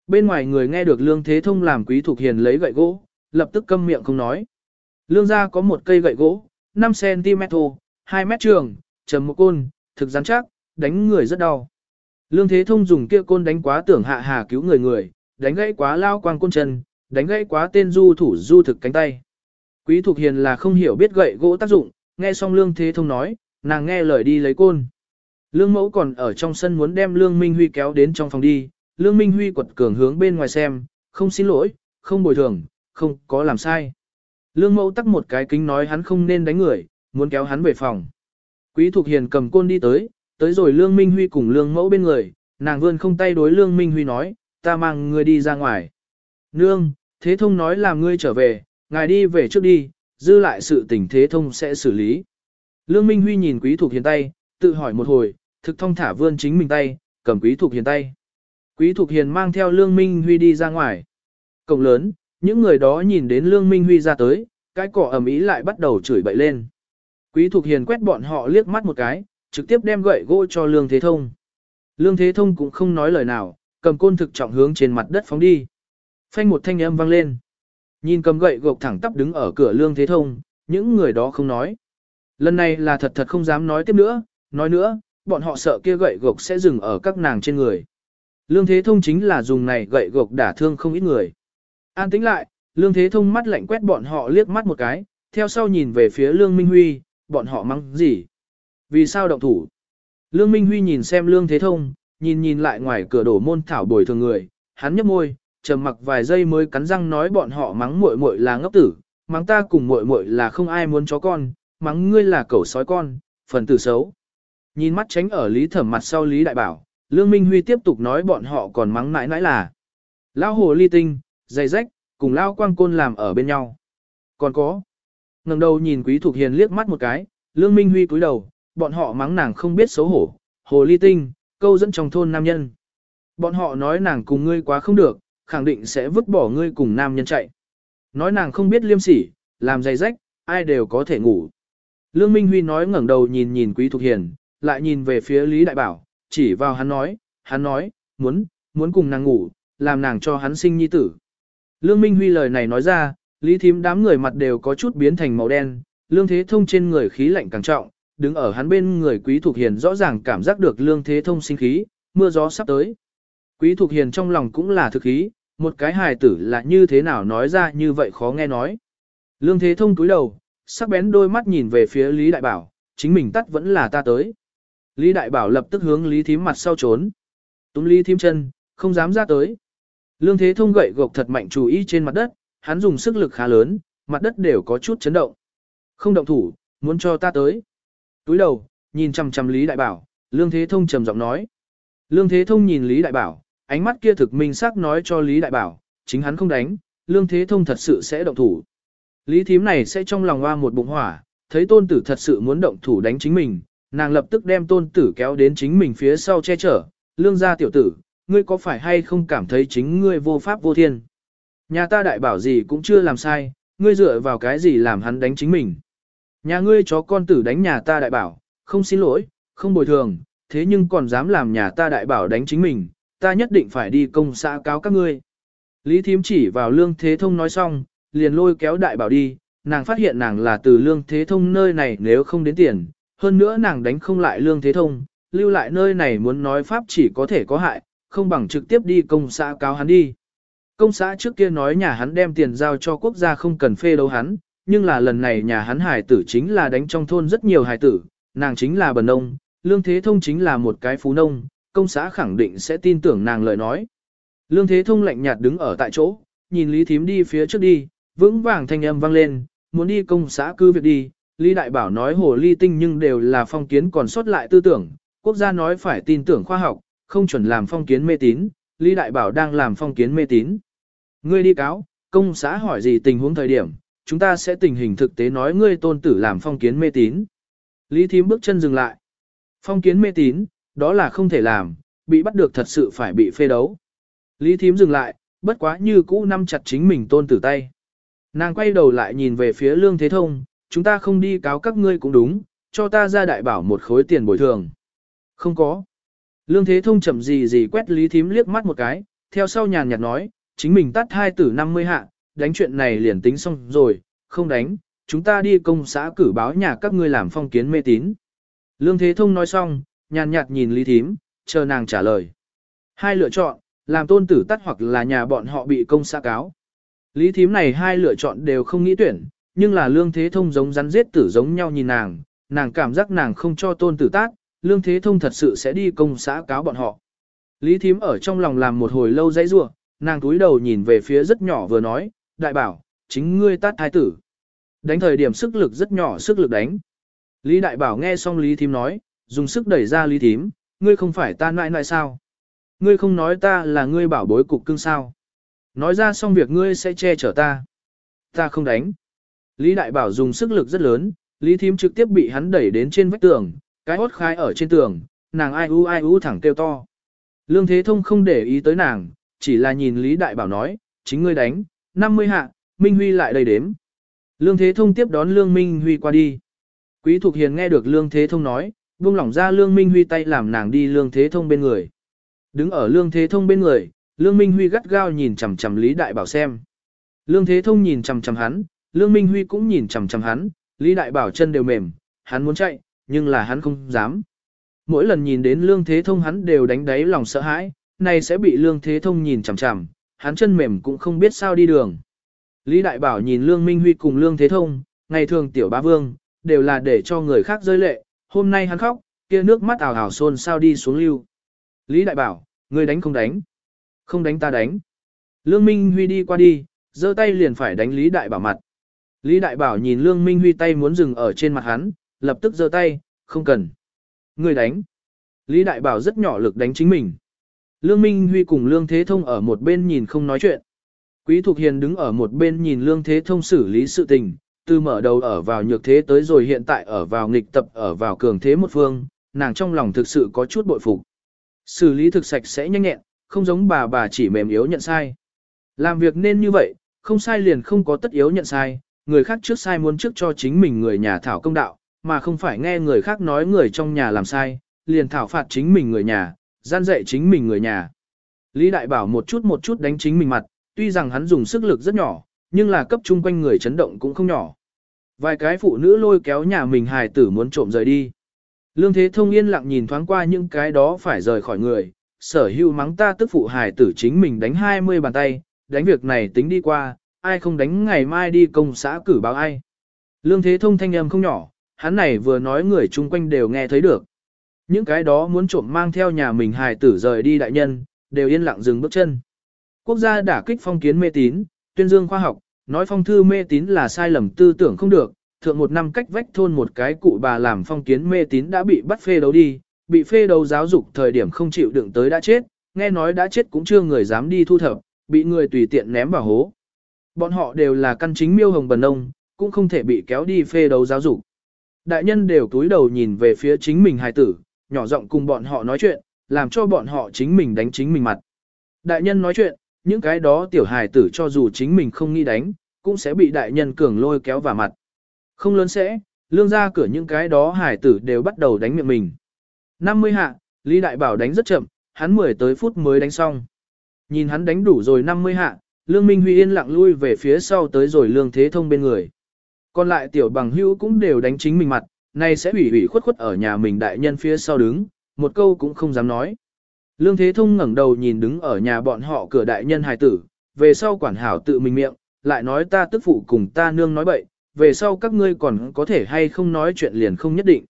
Bên ngoài người nghe được Lương Thế Thông làm Quý Thục Hiền lấy gậy gỗ, lập tức câm miệng không nói. Lương gia có một cây gậy gỗ, 5cm thô, 2 mét trường, trầm một côn, thực rắn chắc, đánh người rất đau. Lương Thế Thông dùng kia côn đánh quá tưởng hạ hà cứu người người, đánh gãy quá lao quang côn chân, đánh gãy quá tên du thủ du thực cánh tay. Quý Thục Hiền là không hiểu biết gậy gỗ tác dụng, nghe xong Lương Thế Thông nói, nàng nghe lời đi lấy côn. Lương Mẫu còn ở trong sân muốn đem Lương Minh Huy kéo đến trong phòng đi, Lương Minh Huy quật cường hướng bên ngoài xem, không xin lỗi, không bồi thường, không có làm sai. Lương Mẫu tắc một cái kính nói hắn không nên đánh người, muốn kéo hắn về phòng. Quý Thục Hiền cầm côn đi tới, tới rồi Lương Minh Huy cùng Lương Mẫu bên người, nàng vươn không tay đối Lương Minh Huy nói, ta mang ngươi đi ra ngoài. Nương, Thế Thông nói làm ngươi trở về, ngài đi về trước đi, dư lại sự tình Thế Thông sẽ xử lý. Lương Minh Huy nhìn Quý Thục Hiền tay, tự hỏi một hồi, thực thông thả vươn chính mình tay, cầm Quý Thục Hiền tay. Quý Thục Hiền mang theo Lương Minh Huy đi ra ngoài. Cổng lớn, những người đó nhìn đến Lương Minh Huy ra tới, cái cỏ ẩm ý lại bắt đầu chửi bậy lên. Quý Thục Hiền quét bọn họ liếc mắt một cái, trực tiếp đem gậy gỗ cho Lương Thế Thông. Lương Thế Thông cũng không nói lời nào, cầm côn thực trọng hướng trên mặt đất phóng đi. Phanh một thanh âm vang lên. Nhìn cầm gậy gộc thẳng tắp đứng ở cửa Lương Thế Thông, những người đó không nói. Lần này là thật thật không dám nói tiếp nữa, nói nữa, bọn họ sợ kia gậy gộc sẽ dừng ở các nàng trên người. Lương Thế Thông chính là dùng này gậy gộc đả thương không ít người. An tĩnh lại, Lương Thế Thông mắt lạnh quét bọn họ liếc mắt một cái, theo sau nhìn về phía Lương Minh Huy, bọn họ mắng gì? Vì sao động thủ? Lương Minh Huy nhìn xem Lương Thế Thông, nhìn nhìn lại ngoài cửa đổ môn thảo bồi thường người, hắn nhấp môi, trầm mặc vài giây mới cắn răng nói bọn họ mắng muội muội là ngốc tử, mắng ta cùng muội muội là không ai muốn chó con, mắng ngươi là cẩu sói con, phần tử xấu. Nhìn mắt tránh ở Lý Thẩm mặt sau Lý Đại Bảo, Lương Minh Huy tiếp tục nói bọn họ còn mắng mãi mãi là lão hồ ly tinh, dày rách, cùng Lao quang côn làm ở bên nhau. Còn có, ngẩng đầu nhìn Quý Thục Hiền liếc mắt một cái, Lương Minh Huy cúi đầu, bọn họ mắng nàng không biết xấu hổ, hồ ly tinh, câu dẫn trong thôn nam nhân. Bọn họ nói nàng cùng ngươi quá không được, khẳng định sẽ vứt bỏ ngươi cùng nam nhân chạy. Nói nàng không biết liêm sỉ, làm dày rách, ai đều có thể ngủ. Lương Minh Huy nói ngẩng đầu nhìn nhìn Quý Thục Hiền, lại nhìn về phía Lý Đại Bảo, chỉ vào hắn nói, hắn nói, muốn, muốn cùng nàng ngủ, làm nàng cho hắn sinh nhi tử. Lương Minh Huy lời này nói ra, Lý Thím đám người mặt đều có chút biến thành màu đen, Lương Thế Thông trên người khí lạnh càng trọng, đứng ở hắn bên người Quý Thục Hiền rõ ràng cảm giác được Lương Thế Thông sinh khí, mưa gió sắp tới. Quý Thục Hiền trong lòng cũng là thực khí, một cái hài tử là như thế nào nói ra như vậy khó nghe nói. Lương Thế Thông cúi đầu, sắc bén đôi mắt nhìn về phía Lý Đại Bảo, chính mình tắt vẫn là ta tới. Lý Đại Bảo lập tức hướng Lý Thím mặt sau trốn. Túm Lý Thím chân, không dám ra tới. Lương Thế Thông gậy gộc thật mạnh chú ý trên mặt đất, hắn dùng sức lực khá lớn, mặt đất đều có chút chấn động. Không động thủ, muốn cho ta tới. Túi đầu, nhìn chằm chằm Lý Đại Bảo, Lương Thế Thông trầm giọng nói. Lương Thế Thông nhìn Lý Đại Bảo, ánh mắt kia thực minh xác nói cho Lý Đại Bảo, chính hắn không đánh, Lương Thế Thông thật sự sẽ động thủ. Lý thím này sẽ trong lòng hoa một bụng hỏa, thấy tôn tử thật sự muốn động thủ đánh chính mình, nàng lập tức đem tôn tử kéo đến chính mình phía sau che chở, lương gia tiểu tử, ngươi có phải hay không cảm thấy chính ngươi vô pháp vô thiên. Nhà ta đại bảo gì cũng chưa làm sai, ngươi dựa vào cái gì làm hắn đánh chính mình. Nhà ngươi chó con tử đánh nhà ta đại bảo, không xin lỗi, không bồi thường, thế nhưng còn dám làm nhà ta đại bảo đánh chính mình, ta nhất định phải đi công xã cáo các ngươi. Lý thím chỉ vào lương thế thông nói xong, liền lôi kéo đại bảo đi, nàng phát hiện nàng là từ lương thế thông nơi này nếu không đến tiền, hơn nữa nàng đánh không lại lương thế thông, lưu lại nơi này muốn nói pháp chỉ có thể có hại, không bằng trực tiếp đi công xã cáo hắn đi. Công xã trước kia nói nhà hắn đem tiền giao cho quốc gia không cần phê đấu hắn, nhưng là lần này nhà hắn hải tử chính là đánh trong thôn rất nhiều hải tử, nàng chính là bần nông, lương thế thông chính là một cái phú nông, công xã khẳng định sẽ tin tưởng nàng lời nói. Lương thế thông lạnh nhạt đứng ở tại chỗ, nhìn Lý Thím đi phía trước đi, vững vàng thanh âm vang lên, muốn đi công xã cứ việc đi, Lý Đại Bảo nói hồ ly tinh nhưng đều là phong kiến còn sót lại tư tưởng, quốc gia nói phải tin tưởng khoa học, không chuẩn làm phong kiến mê tín, Lý Đại Bảo đang làm phong kiến mê tín. Ngươi đi cáo, công xã hỏi gì tình huống thời điểm, chúng ta sẽ tình hình thực tế nói ngươi tôn tử làm phong kiến mê tín. Lý Thím bước chân dừng lại. Phong kiến mê tín, đó là không thể làm, bị bắt được thật sự phải bị phê đấu. Lý Thím dừng lại, bất quá như cũ năm chặt chính mình tôn tử tay. Nàng quay đầu lại nhìn về phía Lương Thế Thông, chúng ta không đi cáo các ngươi cũng đúng, cho ta ra đại bảo một khối tiền bồi thường. Không có. Lương Thế Thông chậm gì gì quét Lý Thím liếc mắt một cái, theo sau nhàn nhạt nói, chính mình tắt hai tử 50 hạ, đánh chuyện này liền tính xong rồi, không đánh, chúng ta đi công xã cử báo nhà các ngươi làm phong kiến mê tín. Lương Thế Thông nói xong, nhàn nhạt nhìn Lý Thím, chờ nàng trả lời. Hai lựa chọn, làm tôn tử tắt hoặc là nhà bọn họ bị công xã cáo. Lý Thím này hai lựa chọn đều không nghĩ tuyển, nhưng là Lương Thế Thông giống rắn giết tử giống nhau nhìn nàng, nàng cảm giác nàng không cho tôn tử tát, Lương Thế Thông thật sự sẽ đi công xã cáo bọn họ. Lý Thím ở trong lòng làm một hồi lâu dãy rủa, nàng túi đầu nhìn về phía rất nhỏ vừa nói, đại bảo, chính ngươi tát thái tử. Đánh thời điểm sức lực rất nhỏ sức lực đánh. Lý đại bảo nghe xong Lý Thím nói, dùng sức đẩy ra Lý Thím, ngươi không phải ta nại nại sao? Ngươi không nói ta là ngươi bảo bối cục cưng sao? Nói ra xong việc ngươi sẽ che chở ta. Ta không đánh. Lý đại bảo dùng sức lực rất lớn, Lý Thím trực tiếp bị hắn đẩy đến trên vách tường, cái hốt khai ở trên tường, nàng ai u ai u thẳng kêu to. Lương Thế Thông không để ý tới nàng, chỉ là nhìn Lý Đại Bảo nói, chính ngươi đánh, 50 hạ, Minh Huy lại đầy đếm. Lương Thế Thông tiếp đón Lương Minh Huy qua đi. Quý Thục Hiền nghe được Lương Thế Thông nói, buông lỏng ra Lương Minh Huy tay làm nàng đi Lương Thế Thông bên người. Đứng ở Lương Thế Thông bên người, Lương Minh Huy gắt gao nhìn chằm chằm Lý Đại Bảo xem. Lương Thế Thông nhìn chằm chằm hắn, Lương Minh Huy cũng nhìn chằm chằm hắn, Lý Đại Bảo chân đều mềm, hắn muốn chạy, nhưng là hắn không dám. Mỗi lần nhìn đến Lương Thế Thông hắn đều đánh đáy lòng sợ hãi, này sẽ bị Lương Thế Thông nhìn chằm chằm, hắn chân mềm cũng không biết sao đi đường. Lý Đại Bảo nhìn Lương Minh Huy cùng Lương Thế Thông, ngày thường tiểu ba vương, đều là để cho người khác rơi lệ, hôm nay hắn khóc, kia nước mắt ảo ảo xôn sao đi xuống lưu. Lý Đại Bảo, ngươi đánh không đánh? Không đánh ta đánh. Lương Minh Huy đi qua đi, giơ tay liền phải đánh Lý Đại Bảo mặt. Lý Đại Bảo nhìn Lương Minh Huy tay muốn dừng ở trên mặt hắn, lập tức giơ tay, không cần. người đánh. Lý Đại Bảo rất nhỏ lực đánh chính mình. Lương Minh Huy cùng Lương Thế Thông ở một bên nhìn không nói chuyện. Quý Thục Hiền đứng ở một bên nhìn Lương Thế Thông xử lý sự tình, từ mở đầu ở vào nhược thế tới rồi hiện tại ở vào nghịch tập ở vào cường thế một phương, nàng trong lòng thực sự có chút bội phục. Xử lý thực sạch sẽ nhanh nhẹn, không giống bà bà chỉ mềm yếu nhận sai. Làm việc nên như vậy, không sai liền không có tất yếu nhận sai, người khác trước sai muốn trước cho chính mình người nhà thảo công đạo, mà không phải nghe người khác nói người trong nhà làm sai, liền thảo phạt chính mình người nhà, gian dạy chính mình người nhà. Lý Đại Bảo một chút một chút đánh chính mình mặt, tuy rằng hắn dùng sức lực rất nhỏ, nhưng là cấp chung quanh người chấn động cũng không nhỏ. Vài cái phụ nữ lôi kéo nhà mình hài tử muốn trộm rời đi. Lương Thế Thông yên lặng nhìn thoáng qua những cái đó phải rời khỏi người, sở hữu mắng ta tức phụ hài tử chính mình đánh 20 bàn tay, đánh việc này tính đi qua, ai không đánh ngày mai đi công xã cử báo ai. Lương Thế Thông thanh âm không nhỏ, hắn này vừa nói người chung quanh đều nghe thấy được. Những cái đó muốn trộm mang theo nhà mình hài tử rời đi đại nhân, đều yên lặng dừng bước chân. Quốc gia đả kích phong kiến mê tín, tuyên dương khoa học, nói phong thư mê tín là sai lầm tư tưởng không được, thượng một năm cách vách thôn một cái cụ bà làm phong kiến mê tín đã bị bắt phê đấu đi, bị phê đấu giáo dục thời điểm không chịu đựng tới đã chết, nghe nói đã chết cũng chưa người dám đi thu thập, bị người tùy tiện ném vào hố. Bọn họ đều là căn chính miêu hồng bần ông, cũng không thể bị kéo đi phê đấu giáo dục. Đại nhân đều túi đầu nhìn về phía chính mình hài tử, nhỏ giọng cùng bọn họ nói chuyện, làm cho bọn họ chính mình đánh chính mình mặt. Đại nhân nói chuyện, những cái đó tiểu hài tử cho dù chính mình không nghĩ đánh, cũng sẽ bị đại nhân cường lôi kéo vào mặt. Không lớn sẽ, lương ra cửa những cái đó hài tử đều bắt đầu đánh miệng mình. 50 hạ, Lý Đại Bảo đánh rất chậm, hắn 10 tới phút mới đánh xong. Nhìn hắn đánh đủ rồi 50 hạ, Lương Minh Huy yên lặng lui về phía sau tới rồi Lương Thế Thông bên người. Còn lại tiểu bằng hữu cũng đều đánh chính mình mặt, nay sẽ ủy ủy khuất khuất ở nhà mình đại nhân phía sau đứng, một câu cũng không dám nói. Lương Thế Thông ngẩng đầu nhìn đứng ở nhà bọn họ cửa đại nhân hài tử, về sau quản hảo tự mình miệng, lại nói ta tức phụ cùng ta nương nói bậy, về sau các ngươi còn có thể hay không nói chuyện liền không nhất định.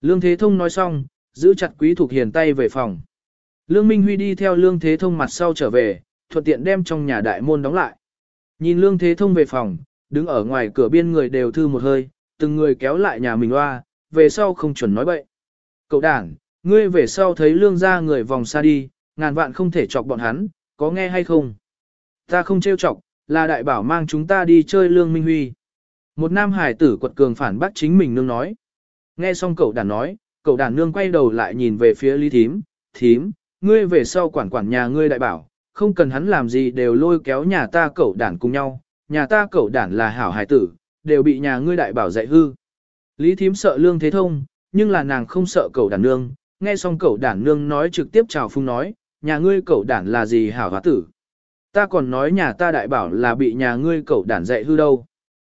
Lương Thế Thông nói xong, giữ chặt Quý Thục Hiền tay về phòng. Lương Minh Huy đi theo Lương Thế Thông mặt sau trở về, thuận tiện đem trong nhà đại môn đóng lại. Nhìn Lương Thế Thông về phòng, đứng ở ngoài cửa biên người đều thư một hơi, từng người kéo lại nhà mình loa, về sau không chuẩn nói bậy. Cậu đảng, ngươi về sau thấy Lương ra người vòng xa đi, ngàn vạn không thể chọc bọn hắn, có nghe hay không? Ta không trêu chọc, là đại bảo mang chúng ta đi chơi Lương Minh Huy. Một nam hải tử quật cường phản bác chính mình nương nói. Nghe xong cậu đàn nói, cậu đàn nương quay đầu lại nhìn về phía Lý Thím, Thím, ngươi về sau quản quản nhà ngươi đại bảo, không cần hắn làm gì đều lôi kéo nhà ta cậu đàn cùng nhau, nhà ta cậu đản là hảo hải tử, đều bị nhà ngươi đại bảo dạy hư. Lý Thím sợ lương thế thông, nhưng là nàng không sợ cậu đản nương, nghe xong cậu đản nương nói trực tiếp chào phung nói, nhà ngươi cậu đản là gì hảo hóa tử. Ta còn nói nhà ta đại bảo là bị nhà ngươi cậu đản dạy hư đâu.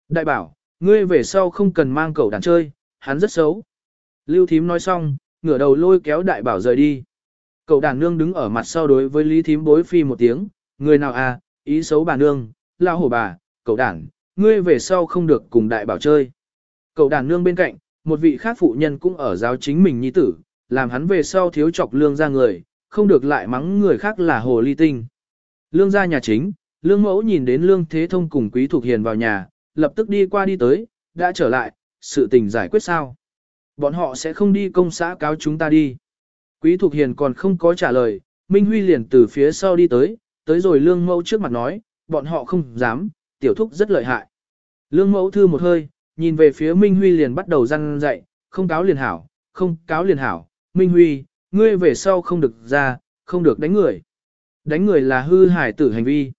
Đại bảo, ngươi về sau không cần mang cậu đản chơi, hắn rất xấu. Lưu thím nói xong, ngửa đầu lôi kéo đại bảo rời đi. Cậu đàn nương đứng ở mặt sau đối với Lý thím bối phi một tiếng, người nào à, ý xấu bà nương, lao hổ bà, cậu đảng, ngươi về sau không được cùng đại bảo chơi. Cậu đảng nương bên cạnh, một vị khác phụ nhân cũng ở giáo chính mình nhi tử, làm hắn về sau thiếu chọc lương ra người, không được lại mắng người khác là hồ ly tinh. Lương ra nhà chính, lương mẫu nhìn đến lương thế thông cùng quý thuộc hiền vào nhà, lập tức đi qua đi tới, đã trở lại, sự tình giải quyết sao? Bọn họ sẽ không đi công xã cáo chúng ta đi. Quý Thục Hiền còn không có trả lời, Minh Huy liền từ phía sau đi tới, tới rồi lương mẫu trước mặt nói, bọn họ không dám, tiểu thúc rất lợi hại. Lương mẫu thư một hơi, nhìn về phía Minh Huy liền bắt đầu răn dạy, không cáo liền hảo, không cáo liền hảo, Minh Huy, ngươi về sau không được ra, không được đánh người. Đánh người là hư hải tử hành vi.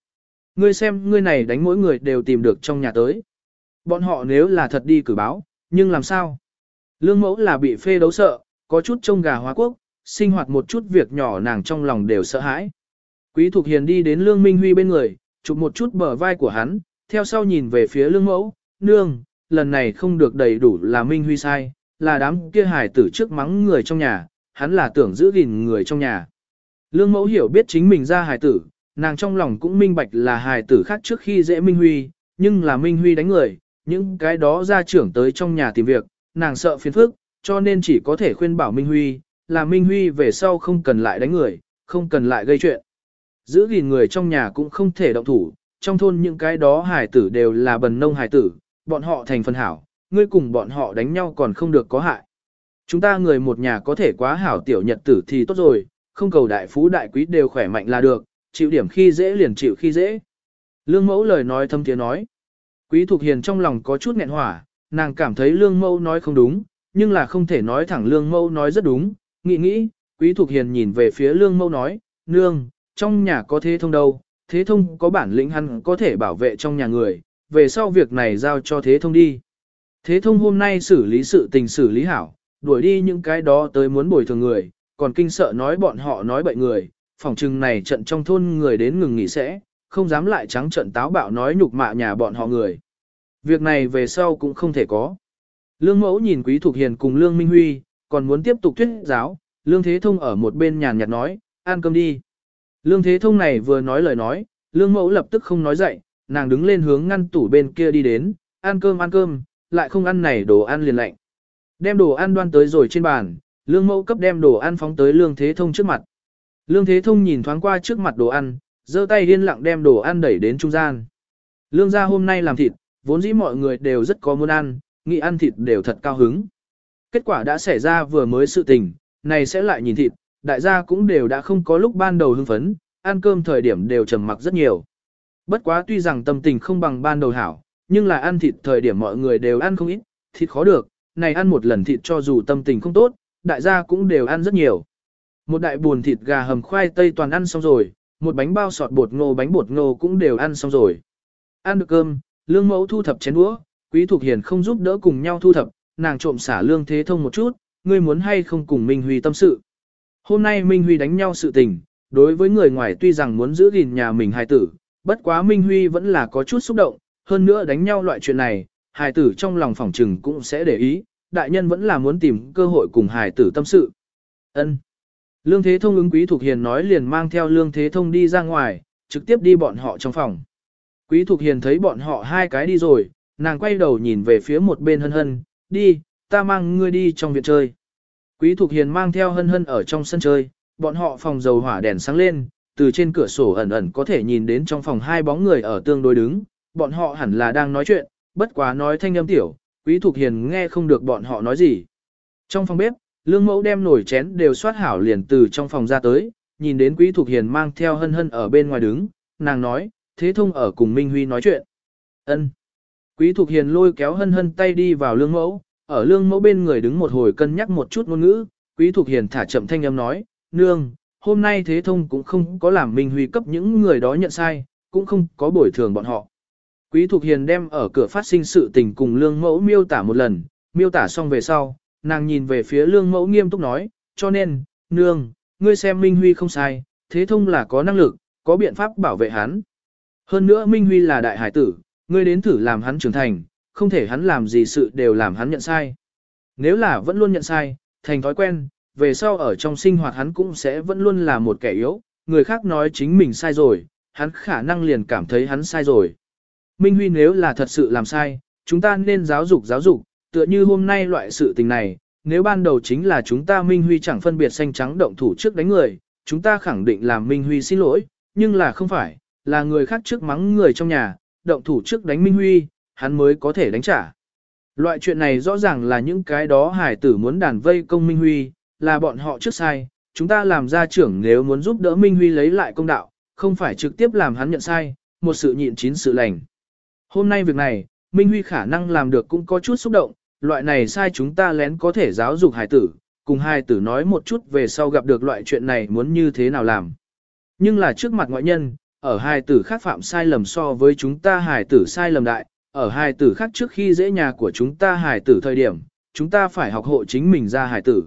Ngươi xem ngươi này đánh mỗi người đều tìm được trong nhà tới. Bọn họ nếu là thật đi cử báo, nhưng làm sao? Lương mẫu là bị phê đấu sợ, có chút trông gà hóa quốc, sinh hoạt một chút việc nhỏ nàng trong lòng đều sợ hãi. Quý Thục Hiền đi đến Lương Minh Huy bên người, chụp một chút bờ vai của hắn, theo sau nhìn về phía lương mẫu, nương, lần này không được đầy đủ là Minh Huy sai, là đám kia hài tử trước mắng người trong nhà, hắn là tưởng giữ gìn người trong nhà. Lương mẫu hiểu biết chính mình ra hài tử, nàng trong lòng cũng minh bạch là hài tử khác trước khi dễ Minh Huy, nhưng là Minh Huy đánh người, những cái đó ra trưởng tới trong nhà tìm việc, nàng sợ phiền phức, cho nên chỉ có thể khuyên bảo Minh Huy, là Minh Huy về sau không cần lại đánh người, không cần lại gây chuyện. Giữ gìn người trong nhà cũng không thể động thủ, trong thôn những cái đó hải tử đều là bần nông hải tử, bọn họ thành phần hảo, ngươi cùng bọn họ đánh nhau còn không được có hại. Chúng ta người một nhà có thể quá hảo tiểu nhật tử thì tốt rồi, không cầu đại phú đại quý đều khỏe mạnh là được, chịu điểm khi dễ liền chịu khi dễ. Lương mẫu lời nói thâm tiếng nói. Quý Thục Hiền trong lòng có chút nghẹn hỏa, nàng cảm thấy lương mẫu nói không đúng, nhưng là không thể nói thẳng lương mẫu nói rất đúng. Nghĩ nghĩ, Quý Thục Hiền nhìn về phía lương mẫu nói, nương, trong nhà có thế thông đâu, thế thông có bản lĩnh hắn có thể bảo vệ trong nhà người, về sau việc này giao cho thế thông đi. Thế thông hôm nay xử lý sự tình xử lý hảo, đuổi đi những cái đó tới muốn bồi thường người, còn kinh sợ nói bọn họ nói bậy người, phòng trừng này trận trong thôn người đến ngừng nghỉ sẽ, không dám lại trắng trận táo bạo nói nhục mạ nhà bọn họ người. Việc này về sau cũng không thể có. Lương mẫu nhìn Quý Thục Hiền cùng Lương Minh Huy, còn muốn tiếp tục thuyết giáo, Lương Thế Thông ở một bên nhàn nhạt nói, ăn cơm đi. Lương Thế Thông này vừa nói lời nói, Lương mẫu lập tức không nói dậy, nàng đứng lên hướng ngăn tủ bên kia đi đến, ăn cơm ăn cơm, lại không ăn này đồ ăn liền lạnh. Đem đồ ăn đoan tới rồi trên bàn, Lương mẫu cấp đem đồ ăn phóng tới Lương Thế Thông trước mặt. Lương Thế Thông nhìn thoáng qua trước mặt đồ ăn, giơ tay điên lặng đem đồ ăn đẩy đến trung gian. Lương gia hôm nay làm thịt, vốn dĩ mọi người đều rất có muốn ăn, nghĩ ăn thịt đều thật cao hứng. Kết quả đã xảy ra vừa mới sự tình, này sẽ lại nhìn thịt, đại gia cũng đều đã không có lúc ban đầu hưng phấn, ăn cơm thời điểm đều trầm mặc rất nhiều. Bất quá tuy rằng tâm tình không bằng ban đầu hảo, nhưng là ăn thịt thời điểm mọi người đều ăn không ít, thịt khó được, này ăn một lần thịt cho dù tâm tình không tốt, đại gia cũng đều ăn rất nhiều. Một đại buồn thịt gà hầm khoai tây toàn ăn xong rồi, một bánh bao sọt bột ngô bánh bột ngô cũng đều ăn xong rồi. Ăn được cơm, lương mẫu thu thập chén đũa, quý thuộc hiền không giúp đỡ cùng nhau thu thập, nàng trộm xả lương thế thông một chút, ngươi muốn hay không cùng Minh Huy tâm sự. Hôm nay Minh Huy đánh nhau sự tình, đối với người ngoài tuy rằng muốn giữ gìn nhà mình hài tử, bất quá Minh Huy vẫn là có chút xúc động, hơn nữa đánh nhau loại chuyện này, hài tử trong lòng phòng trừng cũng sẽ để ý, đại nhân vẫn là muốn tìm cơ hội cùng hài tử tâm sự. Ân. Lương Thế Thông ứng Quý Thục Hiền nói liền mang theo Lương Thế Thông đi ra ngoài, trực tiếp đi bọn họ trong phòng. Quý Thục Hiền thấy bọn họ hai cái đi rồi, nàng quay đầu nhìn về phía một bên hân hân, đi, ta mang ngươi đi trong viện chơi. Quý Thục Hiền mang theo hân hân ở trong sân chơi, bọn họ phòng dầu hỏa đèn sáng lên, từ trên cửa sổ ẩn ẩn có thể nhìn đến trong phòng hai bóng người ở tương đối đứng, bọn họ hẳn là đang nói chuyện, bất quá nói thanh âm tiểu, Quý Thục Hiền nghe không được bọn họ nói gì. Trong phòng bếp, Lương Mẫu đem nổi chén đều soát hảo liền từ trong phòng ra tới, nhìn đến Quý Thục Hiền mang theo hân hân ở bên ngoài đứng, nàng nói, thế thông ở cùng Minh Huy nói chuyện. ân Quý Thục Hiền lôi kéo hân hân tay đi vào Lương Mẫu, ở Lương Mẫu bên người đứng một hồi cân nhắc một chút ngôn ngữ, Quý thuộc Hiền thả chậm thanh âm nói, nương, hôm nay thế thông cũng không có làm Minh Huy cấp những người đó nhận sai, cũng không có bồi thường bọn họ. Quý Thục Hiền đem ở cửa phát sinh sự tình cùng Lương Mẫu miêu tả một lần, miêu tả xong về sau, nàng nhìn về phía Lương Mẫu nghiêm túc nói, cho nên, nương, ngươi xem Minh Huy không sai, thế thông là có năng lực, có biện pháp bảo vệ hắn. Hơn nữa Minh Huy là đại hải tử, ngươi đến thử làm hắn trưởng thành, không thể hắn làm gì sự đều làm hắn nhận sai. Nếu là vẫn luôn nhận sai, thành thói quen, về sau ở trong sinh hoạt hắn cũng sẽ vẫn luôn là một kẻ yếu, người khác nói chính mình sai rồi, hắn khả năng liền cảm thấy hắn sai rồi. Minh Huy nếu là thật sự làm sai, chúng ta nên giáo dục giáo dục, tựa như hôm nay loại sự tình này, nếu ban đầu chính là chúng ta Minh Huy chẳng phân biệt xanh trắng động thủ trước đánh người, chúng ta khẳng định là Minh Huy xin lỗi, nhưng là không phải, là người khác trước mắng người trong nhà, động thủ trước đánh Minh Huy, hắn mới có thể đánh trả. Loại chuyện này rõ ràng là những cái đó hải tử muốn đàn vây công Minh Huy, là bọn họ trước sai, chúng ta làm gia trưởng nếu muốn giúp đỡ Minh Huy lấy lại công đạo, không phải trực tiếp làm hắn nhận sai, một sự nhịn chín sự lành. Hôm nay việc này, Minh Huy khả năng làm được cũng có chút xúc động, loại này sai chúng ta lén có thể giáo dục hải tử, cùng hai tử nói một chút về sau gặp được loại chuyện này muốn như thế nào làm. Nhưng là trước mặt ngoại nhân, ở hai tử khác phạm sai lầm so với chúng ta hải tử sai lầm đại, ở hài tử khác trước khi dễ nhà của chúng ta hài tử thời điểm, chúng ta phải học hộ chính mình ra hài tử.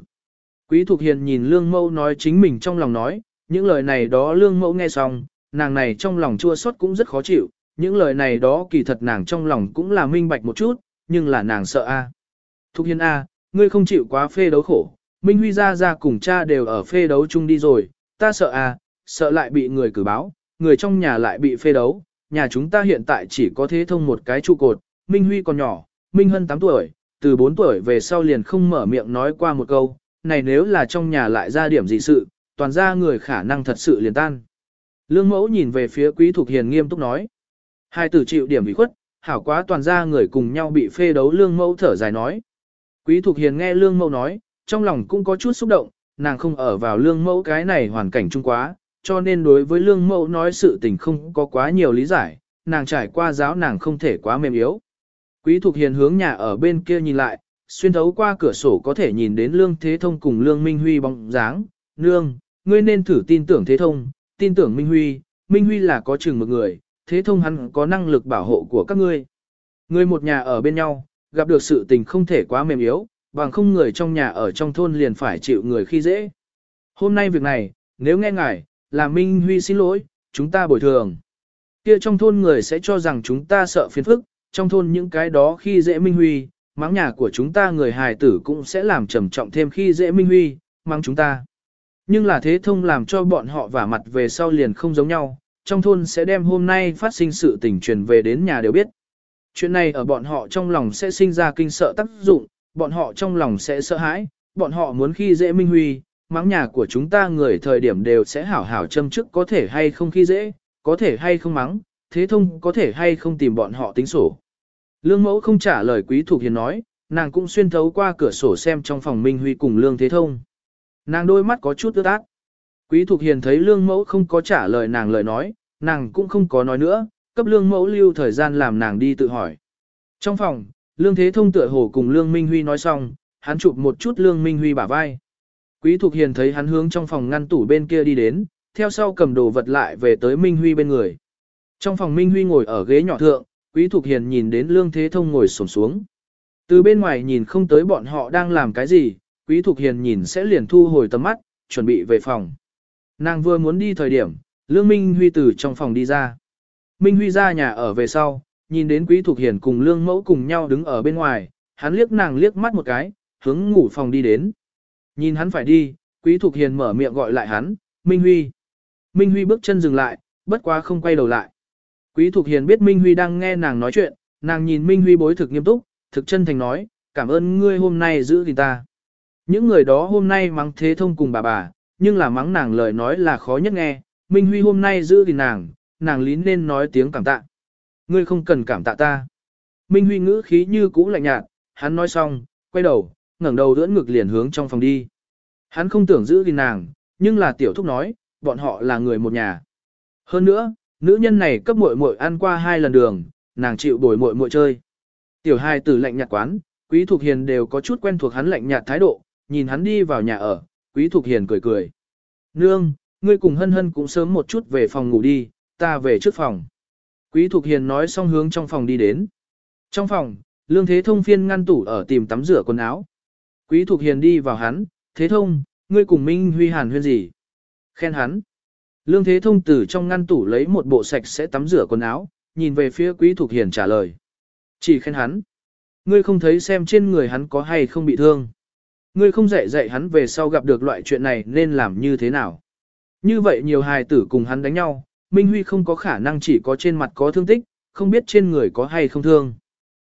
Quý Thục Hiền nhìn Lương Mẫu nói chính mình trong lòng nói, những lời này đó Lương Mẫu nghe xong, nàng này trong lòng chua xót cũng rất khó chịu, những lời này đó kỳ thật nàng trong lòng cũng là minh bạch một chút, nhưng là nàng sợ a. Thục Hiền a, ngươi không chịu quá phê đấu khổ, Minh Huy ra ra cùng cha đều ở phê đấu chung đi rồi, ta sợ a, sợ lại bị người cử báo, người trong nhà lại bị phê đấu, nhà chúng ta hiện tại chỉ có thế thông một cái trụ cột, Minh Huy còn nhỏ, Minh Hân 8 tuổi, từ 4 tuổi về sau liền không mở miệng nói qua một câu, này nếu là trong nhà lại ra điểm gì sự, toàn ra người khả năng thật sự liền tan. Lương mẫu nhìn về phía quý thục hiền nghiêm túc nói. Hai tử chịu điểm bị khuất, hảo quá toàn ra người cùng nhau bị phê đấu lương mẫu thở dài nói. Quý thục hiền nghe lương mẫu nói, trong lòng cũng có chút xúc động, nàng không ở vào lương mẫu cái này hoàn cảnh chung quá, cho nên đối với lương mẫu nói sự tình không có quá nhiều lý giải, nàng trải qua giáo nàng không thể quá mềm yếu. Quý thục hiền hướng nhà ở bên kia nhìn lại, xuyên thấu qua cửa sổ có thể nhìn đến Lương Thế Thông cùng Lương Minh Huy bóng dáng. Nương, ngươi nên thử tin tưởng Thế Thông, tin tưởng Minh Huy, Minh Huy là có chừng một người, Thế Thông hắn có năng lực bảo hộ của các ngươi. Ngươi một nhà ở bên nhau, gặp được sự tình không thể quá mềm yếu, bằng không người trong nhà ở trong thôn liền phải chịu người khi dễ. Hôm nay việc này, nếu nghe ngài, là Minh Huy xin lỗi, chúng ta bồi thường. Kia trong thôn người sẽ cho rằng chúng ta sợ phiền phức, trong thôn những cái đó khi dễ Minh Huy, mắng nhà của chúng ta người hài tử cũng sẽ làm trầm trọng thêm khi dễ minh huy, mắng chúng ta. Nhưng là thế thông làm cho bọn họ vả mặt về sau liền không giống nhau, trong thôn sẽ đem hôm nay phát sinh sự tình truyền về đến nhà đều biết. Chuyện này ở bọn họ trong lòng sẽ sinh ra kinh sợ tác dụng, bọn họ trong lòng sẽ sợ hãi, bọn họ muốn khi dễ minh huy, mắng nhà của chúng ta người thời điểm đều sẽ hảo hảo châm chức có thể hay không khi dễ, có thể hay không mắng, thế thông có thể hay không tìm bọn họ tính sổ. Lương mẫu không trả lời quý thuộc hiền nói, nàng cũng xuyên thấu qua cửa sổ xem trong phòng Minh Huy cùng Lương Thế Thông. Nàng đôi mắt có chút ướt át. Quý Thục Hiền thấy Lương Mẫu không có trả lời nàng lời nói, nàng cũng không có nói nữa, cấp Lương Mẫu lưu thời gian làm nàng đi tự hỏi. Trong phòng, Lương Thế Thông tựa hồ cùng Lương Minh Huy nói xong, hắn chụp một chút Lương Minh Huy bả vai. Quý Thục Hiền thấy hắn hướng trong phòng ngăn tủ bên kia đi đến, theo sau cầm đồ vật lại về tới Minh Huy bên người. Trong phòng Minh Huy ngồi ở ghế nhỏ thượng, Quý Thục Hiền nhìn đến Lương Thế Thông ngồi xổm xuống. Từ bên ngoài nhìn không tới bọn họ đang làm cái gì, Quý Thục Hiền nhìn sẽ liền thu hồi tầm mắt, chuẩn bị về phòng. Nàng vừa muốn đi thời điểm, Lương Minh Huy từ trong phòng đi ra. Minh Huy ra nhà ở về sau, nhìn đến Quý Thục Hiền cùng Lương Mẫu cùng nhau đứng ở bên ngoài, hắn liếc nàng liếc mắt một cái, hướng ngủ phòng đi đến. Nhìn hắn phải đi, Quý Thục Hiền mở miệng gọi lại hắn, Minh Huy. Minh Huy bước chân dừng lại, bất quá không quay đầu lại. Quý Thục Hiền biết Minh Huy đang nghe nàng nói chuyện, nàng nhìn Minh Huy bối thực nghiêm túc, thực chân thành nói, cảm ơn ngươi hôm nay giữ gìn ta. Những người đó hôm nay mắng thế thông cùng bà bà, nhưng là mắng nàng lời nói là khó nhất nghe, Minh Huy hôm nay giữ gìn nàng, nàng lín nên nói tiếng cảm tạ. Ngươi không cần cảm tạ ta. Minh Huy ngữ khí như cũ lạnh nhạt, hắn nói xong, quay đầu, ngẩng đầu ưỡn ngực liền hướng trong phòng đi. Hắn không tưởng giữ gìn nàng, nhưng là tiểu thúc nói, bọn họ là người một nhà. Hơn nữa, nữ nhân này cấp muội muội ăn qua hai lần đường, nàng chịu bồi muội muội chơi. Tiểu hai tử lạnh nhạt quán, quý thục hiền đều có chút quen thuộc hắn lạnh nhạt thái độ, nhìn hắn đi vào nhà ở, quý thục hiền cười cười. Nương, ngươi cùng hân hân cũng sớm một chút về phòng ngủ đi, ta về trước phòng. Quý thục hiền nói xong hướng trong phòng đi đến. Trong phòng, lương thế thông phiên ngăn tủ ở tìm tắm rửa quần áo. Quý thục hiền đi vào hắn, thế thông, ngươi cùng Minh Huy hàn huyên gì? Khen hắn. Lương Thế Thông từ trong ngăn tủ lấy một bộ sạch sẽ tắm rửa quần áo, nhìn về phía Quý Thục Hiền trả lời. Chỉ khen hắn. Ngươi không thấy xem trên người hắn có hay không bị thương. Ngươi không dạy dạy hắn về sau gặp được loại chuyện này nên làm như thế nào. Như vậy nhiều hài tử cùng hắn đánh nhau, Minh Huy không có khả năng chỉ có trên mặt có thương tích, không biết trên người có hay không thương.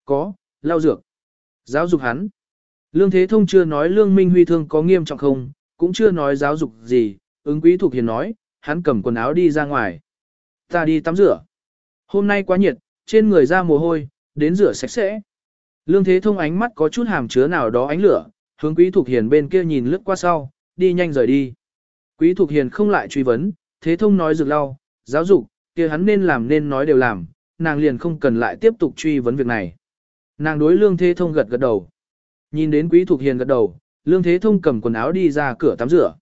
Có, lao dược. Giáo dục hắn. Lương Thế Thông chưa nói Lương Minh Huy thương có nghiêm trọng không, cũng chưa nói giáo dục gì, ứng quý thuộc hiền nói, hắn cầm quần áo đi ra ngoài. Ta đi tắm rửa. Hôm nay quá nhiệt, trên người ra mồ hôi, đến rửa sạch sẽ. Lương Thế Thông ánh mắt có chút hàm chứa nào đó ánh lửa, hướng Quý Thục Hiền bên kia nhìn lướt qua sau, đi nhanh rời đi. Quý Thục Hiền không lại truy vấn, Thế Thông nói rực lau, giáo dục, kia hắn nên làm nên nói đều làm, nàng liền không cần lại tiếp tục truy vấn việc này. Nàng đối Lương Thế Thông gật gật đầu. Nhìn đến Quý Thục Hiền gật đầu, Lương Thế Thông cầm quần áo đi ra cửa tắm rửa.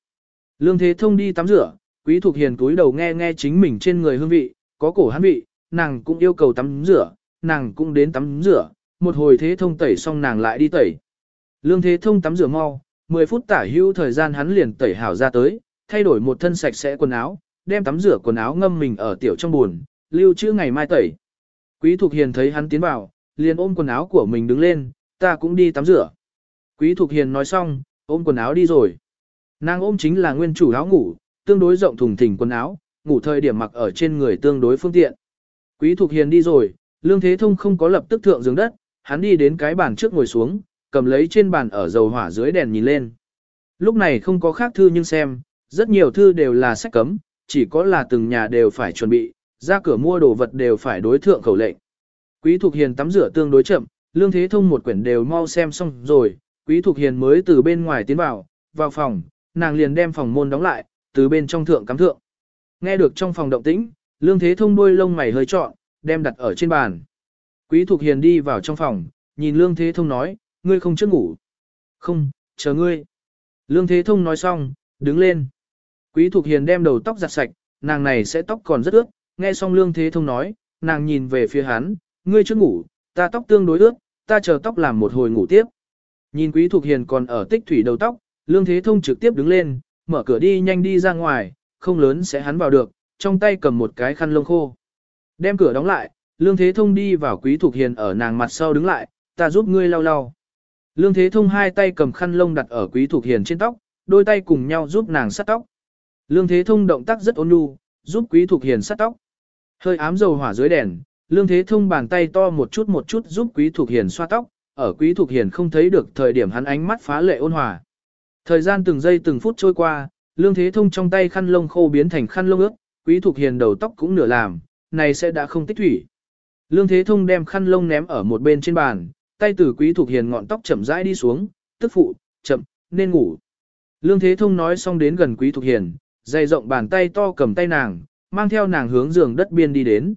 Lương Thế Thông đi tắm rửa, Quý Thục Hiền cúi đầu nghe nghe chính mình trên người hương vị, có cổ hắn vị, nàng cũng yêu cầu tắm rửa, nàng cũng đến tắm rửa, một hồi Thế Thông tẩy xong nàng lại đi tẩy. Lương Thế Thông tắm rửa mau, 10 phút tả hữu thời gian hắn liền tẩy hảo ra tới, thay đổi một thân sạch sẽ quần áo, đem tắm rửa quần áo ngâm mình ở tiểu trong buồn, lưu trữ ngày mai tẩy. Quý Thục Hiền thấy hắn tiến vào, liền ôm quần áo của mình đứng lên, ta cũng đi tắm rửa. Quý Thục Hiền nói xong, ôm quần áo đi rồi. Nàng ôm chính là nguyên chủ áo ngủ, tương đối rộng thùng thình quần áo, ngủ thời điểm mặc ở trên người tương đối phương tiện. Quý Thục Hiền đi rồi, Lương Thế Thông không có lập tức thượng giường đất, hắn đi đến cái bàn trước ngồi xuống, cầm lấy trên bàn ở dầu hỏa dưới đèn nhìn lên. Lúc này không có khác thư nhưng xem, rất nhiều thư đều là sách cấm, chỉ có là từng nhà đều phải chuẩn bị, ra cửa mua đồ vật đều phải đối thượng khẩu lệnh. Quý Thục Hiền tắm rửa tương đối chậm, Lương Thế Thông một quyển đều mau xem xong rồi, Quý Thục Hiền mới từ bên ngoài tiến vào, vào phòng, nàng liền đem phòng môn đóng lại, từ bên trong thượng cắm thượng. Nghe được trong phòng động tĩnh, Lương Thế Thông đôi lông mày hơi trọn, đem đặt ở trên bàn. Quý Thục Hiền đi vào trong phòng, nhìn Lương Thế Thông nói, ngươi không trước ngủ. Không, chờ ngươi. Lương Thế Thông nói xong, đứng lên. Quý Thục Hiền đem đầu tóc giặt sạch, nàng này sẽ tóc còn rất ướt, nghe xong Lương Thế Thông nói, nàng nhìn về phía hắn, ngươi trước ngủ, ta tóc tương đối ướt, ta chờ tóc làm một hồi ngủ tiếp. Nhìn Quý Thục Hiền còn ở tích thủy đầu tóc, Lương Thế Thông trực tiếp đứng lên, mở cửa đi nhanh đi ra ngoài, không lớn sẽ hắn vào được, trong tay cầm một cái khăn lông khô. Đem cửa đóng lại, Lương Thế Thông đi vào Quý Thục Hiền ở nàng mặt sau đứng lại, ta giúp ngươi lau lau. Lương Thế Thông hai tay cầm khăn lông đặt ở Quý Thục Hiền trên tóc, đôi tay cùng nhau giúp nàng sát tóc. Lương Thế Thông động tác rất ôn nhu, giúp Quý Thục Hiền sát tóc. Hơi ám dầu hỏa dưới đèn, Lương Thế Thông bàn tay to một chút một chút giúp Quý Thục Hiền xoa tóc, ở Quý Thục Hiền không thấy được thời điểm hắn ánh mắt phá lệ ôn hòa. Thời gian từng giây từng phút trôi qua, Lương Thế Thông trong tay khăn lông khô biến thành khăn lông ướt, Quý Thục Hiền đầu tóc cũng nửa làm, này sẽ đã không tích thủy. Lương Thế Thông đem khăn lông ném ở một bên trên bàn, tay từ Quý Thục Hiền ngọn tóc chậm rãi đi xuống, tức phụ, chậm, nên ngủ. Lương Thế Thông nói xong đến gần Quý Thục Hiền, dày rộng bàn tay to cầm tay nàng, mang theo nàng hướng giường đất biên đi đến.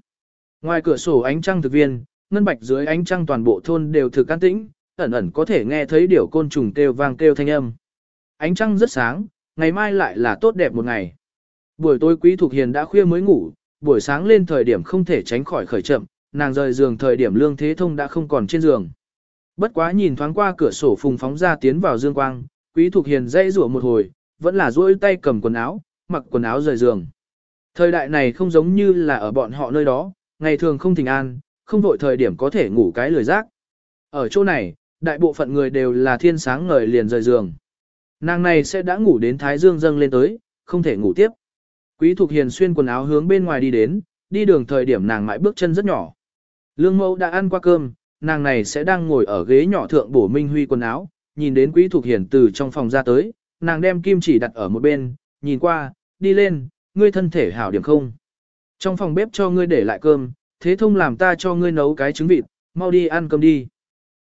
Ngoài cửa sổ ánh trăng thực viên, ngân bạch dưới ánh trăng toàn bộ thôn đều thực an tĩnh, ẩn ẩn có thể nghe thấy điều côn trùng kêu vang kêu thanh âm. Ánh trăng rất sáng, ngày mai lại là tốt đẹp một ngày. Buổi tối Quý Thục Hiền đã khuya mới ngủ, buổi sáng lên thời điểm không thể tránh khỏi khởi chậm, nàng rời giường thời điểm Lương Thế Thông đã không còn trên giường. Bất quá nhìn thoáng qua cửa sổ phùng phóng ra tiến vào dương quang, Quý Thục Hiền dây rủa một hồi, vẫn là duỗi tay cầm quần áo, mặc quần áo rời giường. Thời đại này không giống như là ở bọn họ nơi đó, ngày thường không thình an, không vội thời điểm có thể ngủ cái lười giác. Ở chỗ này, đại bộ phận người đều là thiên sáng ngời liền rời giường. Nàng này sẽ đã ngủ đến thái dương dâng lên tới, không thể ngủ tiếp. Quý Thục Hiền xuyên quần áo hướng bên ngoài đi đến, đi đường thời điểm nàng mãi bước chân rất nhỏ. Lương mẫu đã ăn qua cơm, nàng này sẽ đang ngồi ở ghế nhỏ thượng bổ Minh Huy quần áo, nhìn đến Quý Thục Hiền từ trong phòng ra tới, nàng đem kim chỉ đặt ở một bên, nhìn qua, đi lên, ngươi thân thể hảo điểm không. Trong phòng bếp cho ngươi để lại cơm, thế thông làm ta cho ngươi nấu cái trứng vịt, mau đi ăn cơm đi.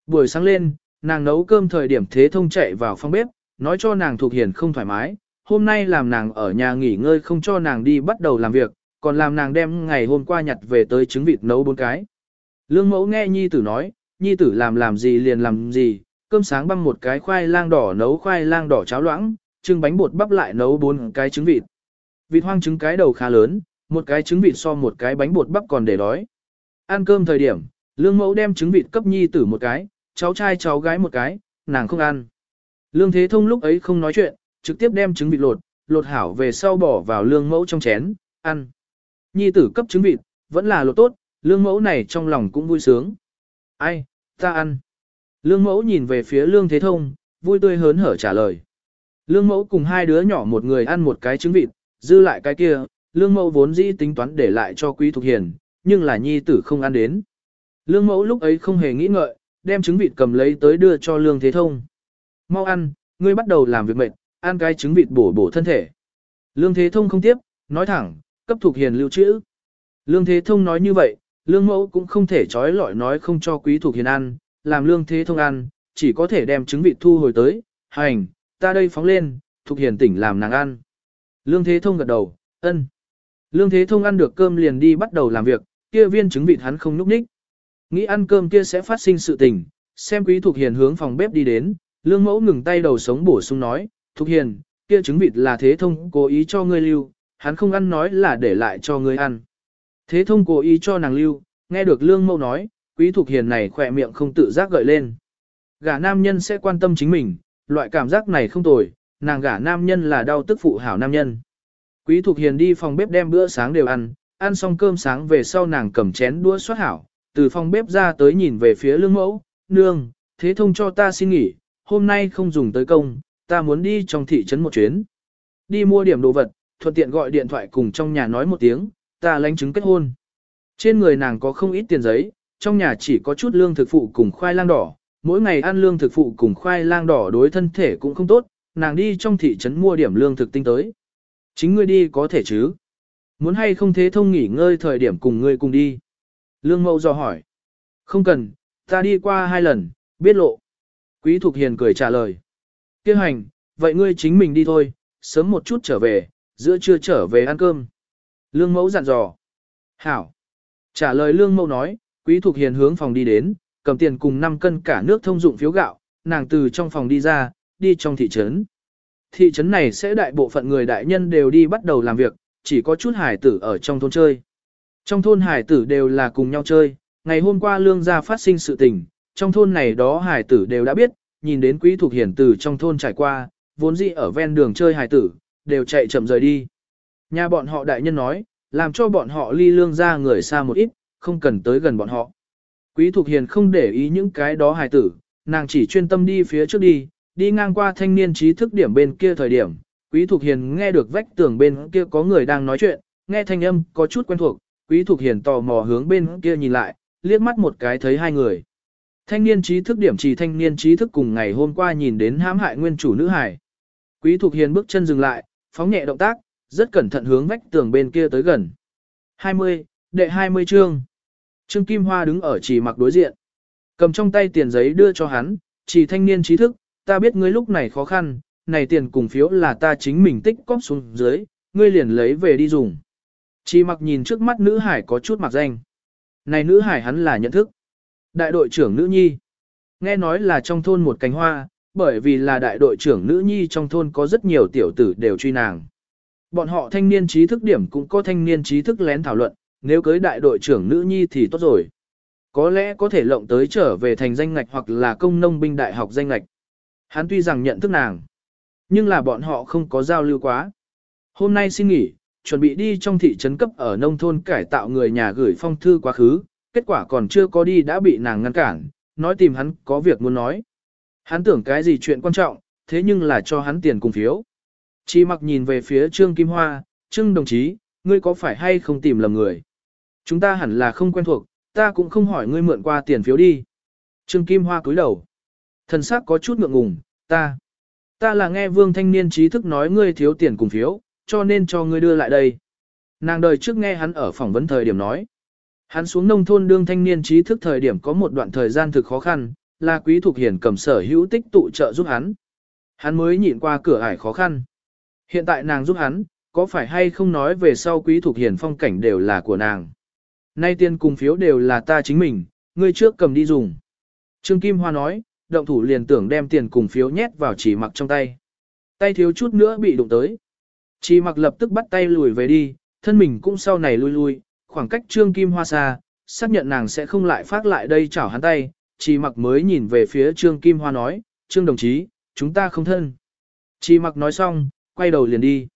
Buổi sáng lên, nàng nấu cơm thời điểm thế thông chạy vào phòng bếp, nói cho nàng thuộc hiền không thoải mái, hôm nay làm nàng ở nhà nghỉ ngơi không cho nàng đi bắt đầu làm việc, còn làm nàng đem ngày hôm qua nhặt về tới trứng vịt nấu bốn cái. Lương mẫu nghe nhi tử nói, nhi tử làm làm gì liền làm gì, cơm sáng băm một cái khoai lang đỏ nấu khoai lang đỏ cháo loãng, trưng bánh bột bắp lại nấu bốn cái trứng vịt. Vịt hoang trứng cái đầu khá lớn, một cái trứng vịt so một cái bánh bột bắp còn để đói. Ăn cơm thời điểm, lương mẫu đem trứng vịt cấp nhi tử một cái, cháu trai cháu gái một cái, nàng không ăn. Lương Thế Thông lúc ấy không nói chuyện, trực tiếp đem trứng vịt lột, lột hảo về sau bỏ vào lương mẫu trong chén, ăn. Nhi tử cấp trứng vịt, vẫn là lột tốt, lương mẫu này trong lòng cũng vui sướng. Ai, ta ăn. Lương mẫu nhìn về phía lương thế thông, vui tươi hớn hở trả lời. Lương mẫu cùng hai đứa nhỏ một người ăn một cái trứng vịt, dư lại cái kia, lương mẫu vốn dĩ tính toán để lại cho quý thục hiền, nhưng là nhi tử không ăn đến. Lương mẫu lúc ấy không hề nghĩ ngợi, đem trứng vịt cầm lấy tới đưa cho lương thế thông. Mau ăn, ngươi bắt đầu làm việc mệt, ăn cái trứng vịt bổ bổ thân thể. Lương thế thông không tiếp, nói thẳng, cấp thục hiền lưu trữ. Lương thế thông nói như vậy, lương mẫu cũng không thể trói lọi nói không cho quý thục hiền ăn, làm lương thế thông ăn, chỉ có thể đem trứng vịt thu hồi tới, hành, ta đây phóng lên, thục hiền tỉnh làm nàng ăn. Lương thế thông gật đầu, ân. Lương thế thông ăn được cơm liền đi bắt đầu làm việc, kia viên trứng vịt hắn không núp ních. Nghĩ ăn cơm kia sẽ phát sinh sự tình, xem quý thục hiền hướng phòng bếp đi đến, lương mẫu ngừng tay đầu sống bổ sung nói, thục hiền, kia trứng vịt là thế thông cố ý cho ngươi lưu, hắn không ăn nói là để lại cho ngươi ăn. Thế thông cố ý cho nàng lưu, nghe được lương mẫu nói, quý thục hiền này khỏe miệng không tự giác gợi lên. Gả nam nhân sẽ quan tâm chính mình, loại cảm giác này không tồi, nàng gả nam nhân là đau tức phụ hảo nam nhân. Quý thục hiền đi phòng bếp đem bữa sáng đều ăn, ăn xong cơm sáng về sau nàng cầm chén đũa xoát hảo, từ phòng bếp ra tới nhìn về phía lương mẫu, nương, thế thông cho ta xin nghỉ, hôm nay không dùng tới công, ta muốn đi trong thị trấn một chuyến. Đi mua điểm đồ vật, thuận tiện gọi điện thoại cùng trong nhà nói một tiếng, ta lãnh chứng kết hôn. Trên người nàng có không ít tiền giấy, trong nhà chỉ có chút lương thực phụ cùng khoai lang đỏ, mỗi ngày ăn lương thực phụ cùng khoai lang đỏ đối thân thể cũng không tốt, nàng đi trong thị trấn mua điểm lương thực tinh tới. Chính ngươi đi có thể chứ? Muốn hay không thế thông nghỉ ngơi thời điểm cùng ngươi cùng đi? Lương Mậu dò hỏi. Không cần, ta đi qua hai lần, biết lộ. Quý Thục Hiền cười trả lời. Kêu hành, vậy ngươi chính mình đi thôi, sớm một chút trở về, giữa trưa trở về ăn cơm. Lương mẫu dặn dò. Hảo. Trả lời lương mẫu nói, Quý Thục Hiền hướng phòng đi đến, cầm tiền cùng 5 cân cả nước thông dụng phiếu gạo, nàng từ trong phòng đi ra, đi trong thị trấn. Thị trấn này sẽ đại bộ phận người đại nhân đều đi bắt đầu làm việc, chỉ có chút hải tử ở trong thôn chơi. Trong thôn hải tử đều là cùng nhau chơi, ngày hôm qua lương gia phát sinh sự tình, trong thôn này đó hải tử đều đã biết, nhìn đến quý thuộc hiển tử trong thôn trải qua, vốn dĩ ở ven đường chơi hải tử, đều chạy chậm rời đi. Nhà bọn họ đại nhân nói, làm cho bọn họ ly lương ra người xa một ít, không cần tới gần bọn họ. Quý Thục Hiền không để ý những cái đó hài tử, nàng chỉ chuyên tâm đi phía trước đi, đi ngang qua thanh niên trí thức điểm bên kia thời điểm. Quý Thục Hiền nghe được vách tường bên kia có người đang nói chuyện, nghe thanh âm có chút quen thuộc, Quý Thục Hiền tò mò hướng bên kia nhìn lại, liếc mắt một cái thấy hai người. Thanh niên trí thức điểm chỉ thanh niên trí thức cùng ngày hôm qua nhìn đến hãm hại nguyên chủ nữ hải. Quý Thục Hiền bước chân dừng lại, phóng nhẹ động tác, rất cẩn thận hướng vách tường bên kia tới gần. 20, đệ 20 chương. Trương Kim Hoa đứng ở chỉ mặc đối diện. Cầm trong tay tiền giấy đưa cho hắn, chỉ thanh niên trí thức, ta biết ngươi lúc này khó khăn, này tiền cùng phiếu là ta chính mình tích cóp xuống dưới, ngươi liền lấy về đi dùng. Chỉ mặc nhìn trước mắt nữ hải có chút mặc danh. Này nữ hải hắn là nhận thức. Đại đội trưởng nữ nhi. Nghe nói là trong thôn một cánh hoa, bởi vì là đại đội trưởng nữ nhi trong thôn có rất nhiều tiểu tử đều truy nàng. Bọn họ thanh niên trí thức điểm cũng có thanh niên trí thức lén thảo luận, nếu cưới đại đội trưởng nữ nhi thì tốt rồi. Có lẽ có thể lộng tới trở về thành danh ngạch hoặc là công nông binh đại học danh ngạch. Hắn tuy rằng nhận thức nàng, nhưng là bọn họ không có giao lưu quá. Hôm nay xin nghỉ, chuẩn bị đi trong thị trấn cấp ở nông thôn cải tạo người nhà gửi phong thư quá khứ, kết quả còn chưa có đi đã bị nàng ngăn cản, nói tìm hắn có việc muốn nói. Hắn tưởng cái gì chuyện quan trọng, thế nhưng là cho hắn tiền cùng phiếu. Chi mặc nhìn về phía Trương Kim Hoa, Trương đồng chí, ngươi có phải hay không tìm lầm người? Chúng ta hẳn là không quen thuộc, ta cũng không hỏi ngươi mượn qua tiền phiếu đi. Trương Kim Hoa cúi đầu. Thần sắc có chút ngượng ngùng, ta. Ta là nghe vương thanh niên trí thức nói ngươi thiếu tiền cùng phiếu, cho nên cho ngươi đưa lại đây. Nàng đời trước nghe hắn ở phỏng vấn thời điểm nói. Hắn xuống nông thôn đương thanh niên trí thức thời điểm có một đoạn thời gian thực khó khăn, là quý thuộc hiển cầm sở hữu tích tụ trợ giúp hắn. Hắn mới nhịn qua cửa ải khó khăn. Hiện tại nàng giúp hắn, có phải hay không nói về sau quý thuộc hiển phong cảnh đều là của nàng. Nay tiền cùng phiếu đều là ta chính mình, ngươi trước cầm đi dùng. Trương Kim Hoa nói, động thủ liền tưởng đem tiền cùng phiếu nhét vào chỉ mặc trong tay. Tay thiếu chút nữa bị đụng tới. Chỉ mặc lập tức bắt tay lùi về đi, thân mình cũng sau này lui lui, khoảng cách Trương Kim Hoa xa, xác nhận nàng sẽ không lại phát lại đây chảo hắn tay, chỉ mặc mới nhìn về phía Trương Kim Hoa nói, Trương đồng chí, chúng ta không thân. Chỉ mặc nói xong, quay đầu liền đi.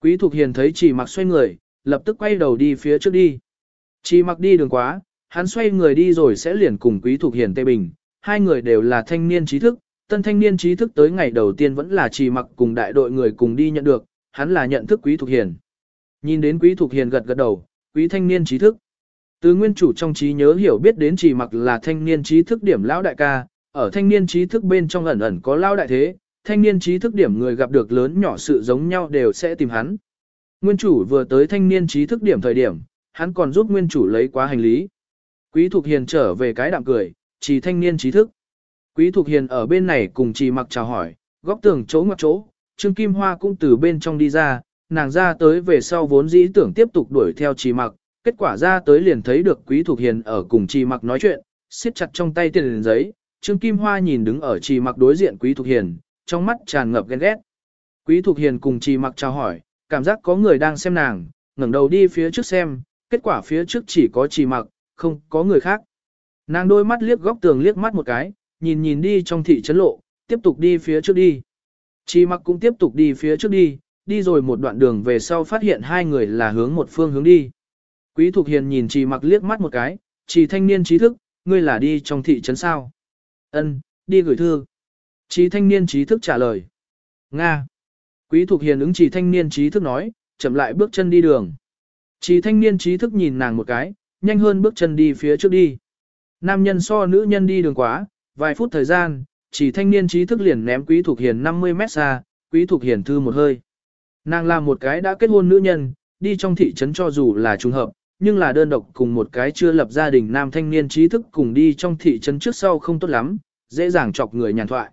Quý Thục Hiền thấy chỉ mặc xoay người, lập tức quay đầu đi phía trước đi. Chỉ mặc đi đường quá, hắn xoay người đi rồi sẽ liền cùng Quý Thục Hiền tê bình, hai người đều là thanh niên trí thức, tân thanh niên trí thức tới ngày đầu tiên vẫn là chỉ mặc cùng đại đội người cùng đi nhận được, hắn là nhận thức Quý Thục Hiền. Nhìn đến Quý Thục Hiền gật gật đầu, Quý thanh niên trí thức. Từ nguyên chủ trong trí nhớ hiểu biết đến chỉ mặc là thanh niên trí thức điểm lão đại ca, ở thanh niên trí thức bên trong ẩn ẩn có lão đại thế, thanh niên trí thức điểm người gặp được lớn nhỏ sự giống nhau đều sẽ tìm hắn. Nguyên chủ vừa tới thanh niên trí thức điểm thời điểm, hắn còn giúp nguyên chủ lấy quá hành lý. Quý Thục Hiền trở về cái đạm cười, chỉ thanh niên trí thức. Quý Thục Hiền ở bên này cùng trì mặc chào hỏi, góc tường chỗ ngoặc chỗ, Trương Kim Hoa cũng từ bên trong đi ra, nàng ra tới về sau vốn dĩ tưởng tiếp tục đuổi theo trì mặc, kết quả ra tới liền thấy được Quý Thục Hiền ở cùng trì mặc nói chuyện, siết chặt trong tay tiền giấy, Trương Kim Hoa nhìn đứng ở trì mặc đối diện Quý Thục Hiền, trong mắt tràn ngập ghen ghét. Quý Thục Hiền cùng trì mặc chào hỏi, cảm giác có người đang xem nàng, ngẩng đầu đi phía trước xem, kết quả phía trước chỉ có trì mặc, không có người khác. Nàng đôi mắt liếc góc tường liếc mắt một cái, nhìn nhìn đi trong thị trấn lộ, tiếp tục đi phía trước đi. chi mặc cũng tiếp tục đi phía trước đi, đi rồi một đoạn đường về sau phát hiện hai người là hướng một phương hướng đi. Quý Thục Hiền nhìn chi mặc liếc mắt một cái, chi thanh niên trí thức, ngươi là đi trong thị trấn sao? Ân, đi gửi thư. chi thanh niên trí thức trả lời. Nga. Quý Thục Hiền ứng chi thanh niên trí thức nói, chậm lại bước chân đi đường. chi thanh niên trí thức nhìn nàng một cái, nhanh hơn bước chân đi phía trước đi. Nam nhân so nữ nhân đi đường quá, vài phút thời gian, chỉ thanh niên trí thức liền ném Quý thuộc Hiền 50 mét xa, Quý thuộc Hiền thư một hơi. Nàng là một cái đã kết hôn nữ nhân, đi trong thị trấn cho dù là trùng hợp, nhưng là đơn độc cùng một cái chưa lập gia đình nam thanh niên trí thức cùng đi trong thị trấn trước sau không tốt lắm, dễ dàng chọc người nhàn thoại.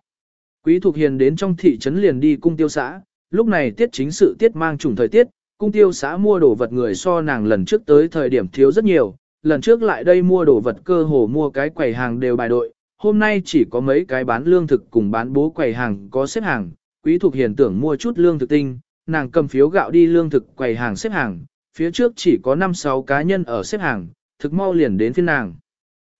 Quý Thục Hiền đến trong thị trấn liền đi cung tiêu xã, lúc này tiết chính sự tiết mang trùng thời tiết, cung tiêu xã mua đồ vật người so nàng lần trước tới thời điểm thiếu rất nhiều, lần trước lại đây mua đồ vật cơ hồ mua cái quầy hàng đều bài đội, hôm nay chỉ có mấy cái bán lương thực cùng bán bố quầy hàng có xếp hàng, quý thuộc hiền tưởng mua chút lương thực tinh, nàng cầm phiếu gạo đi lương thực quầy hàng xếp hàng, phía trước chỉ có 5-6 cá nhân ở xếp hàng, thực mau liền đến phiên nàng.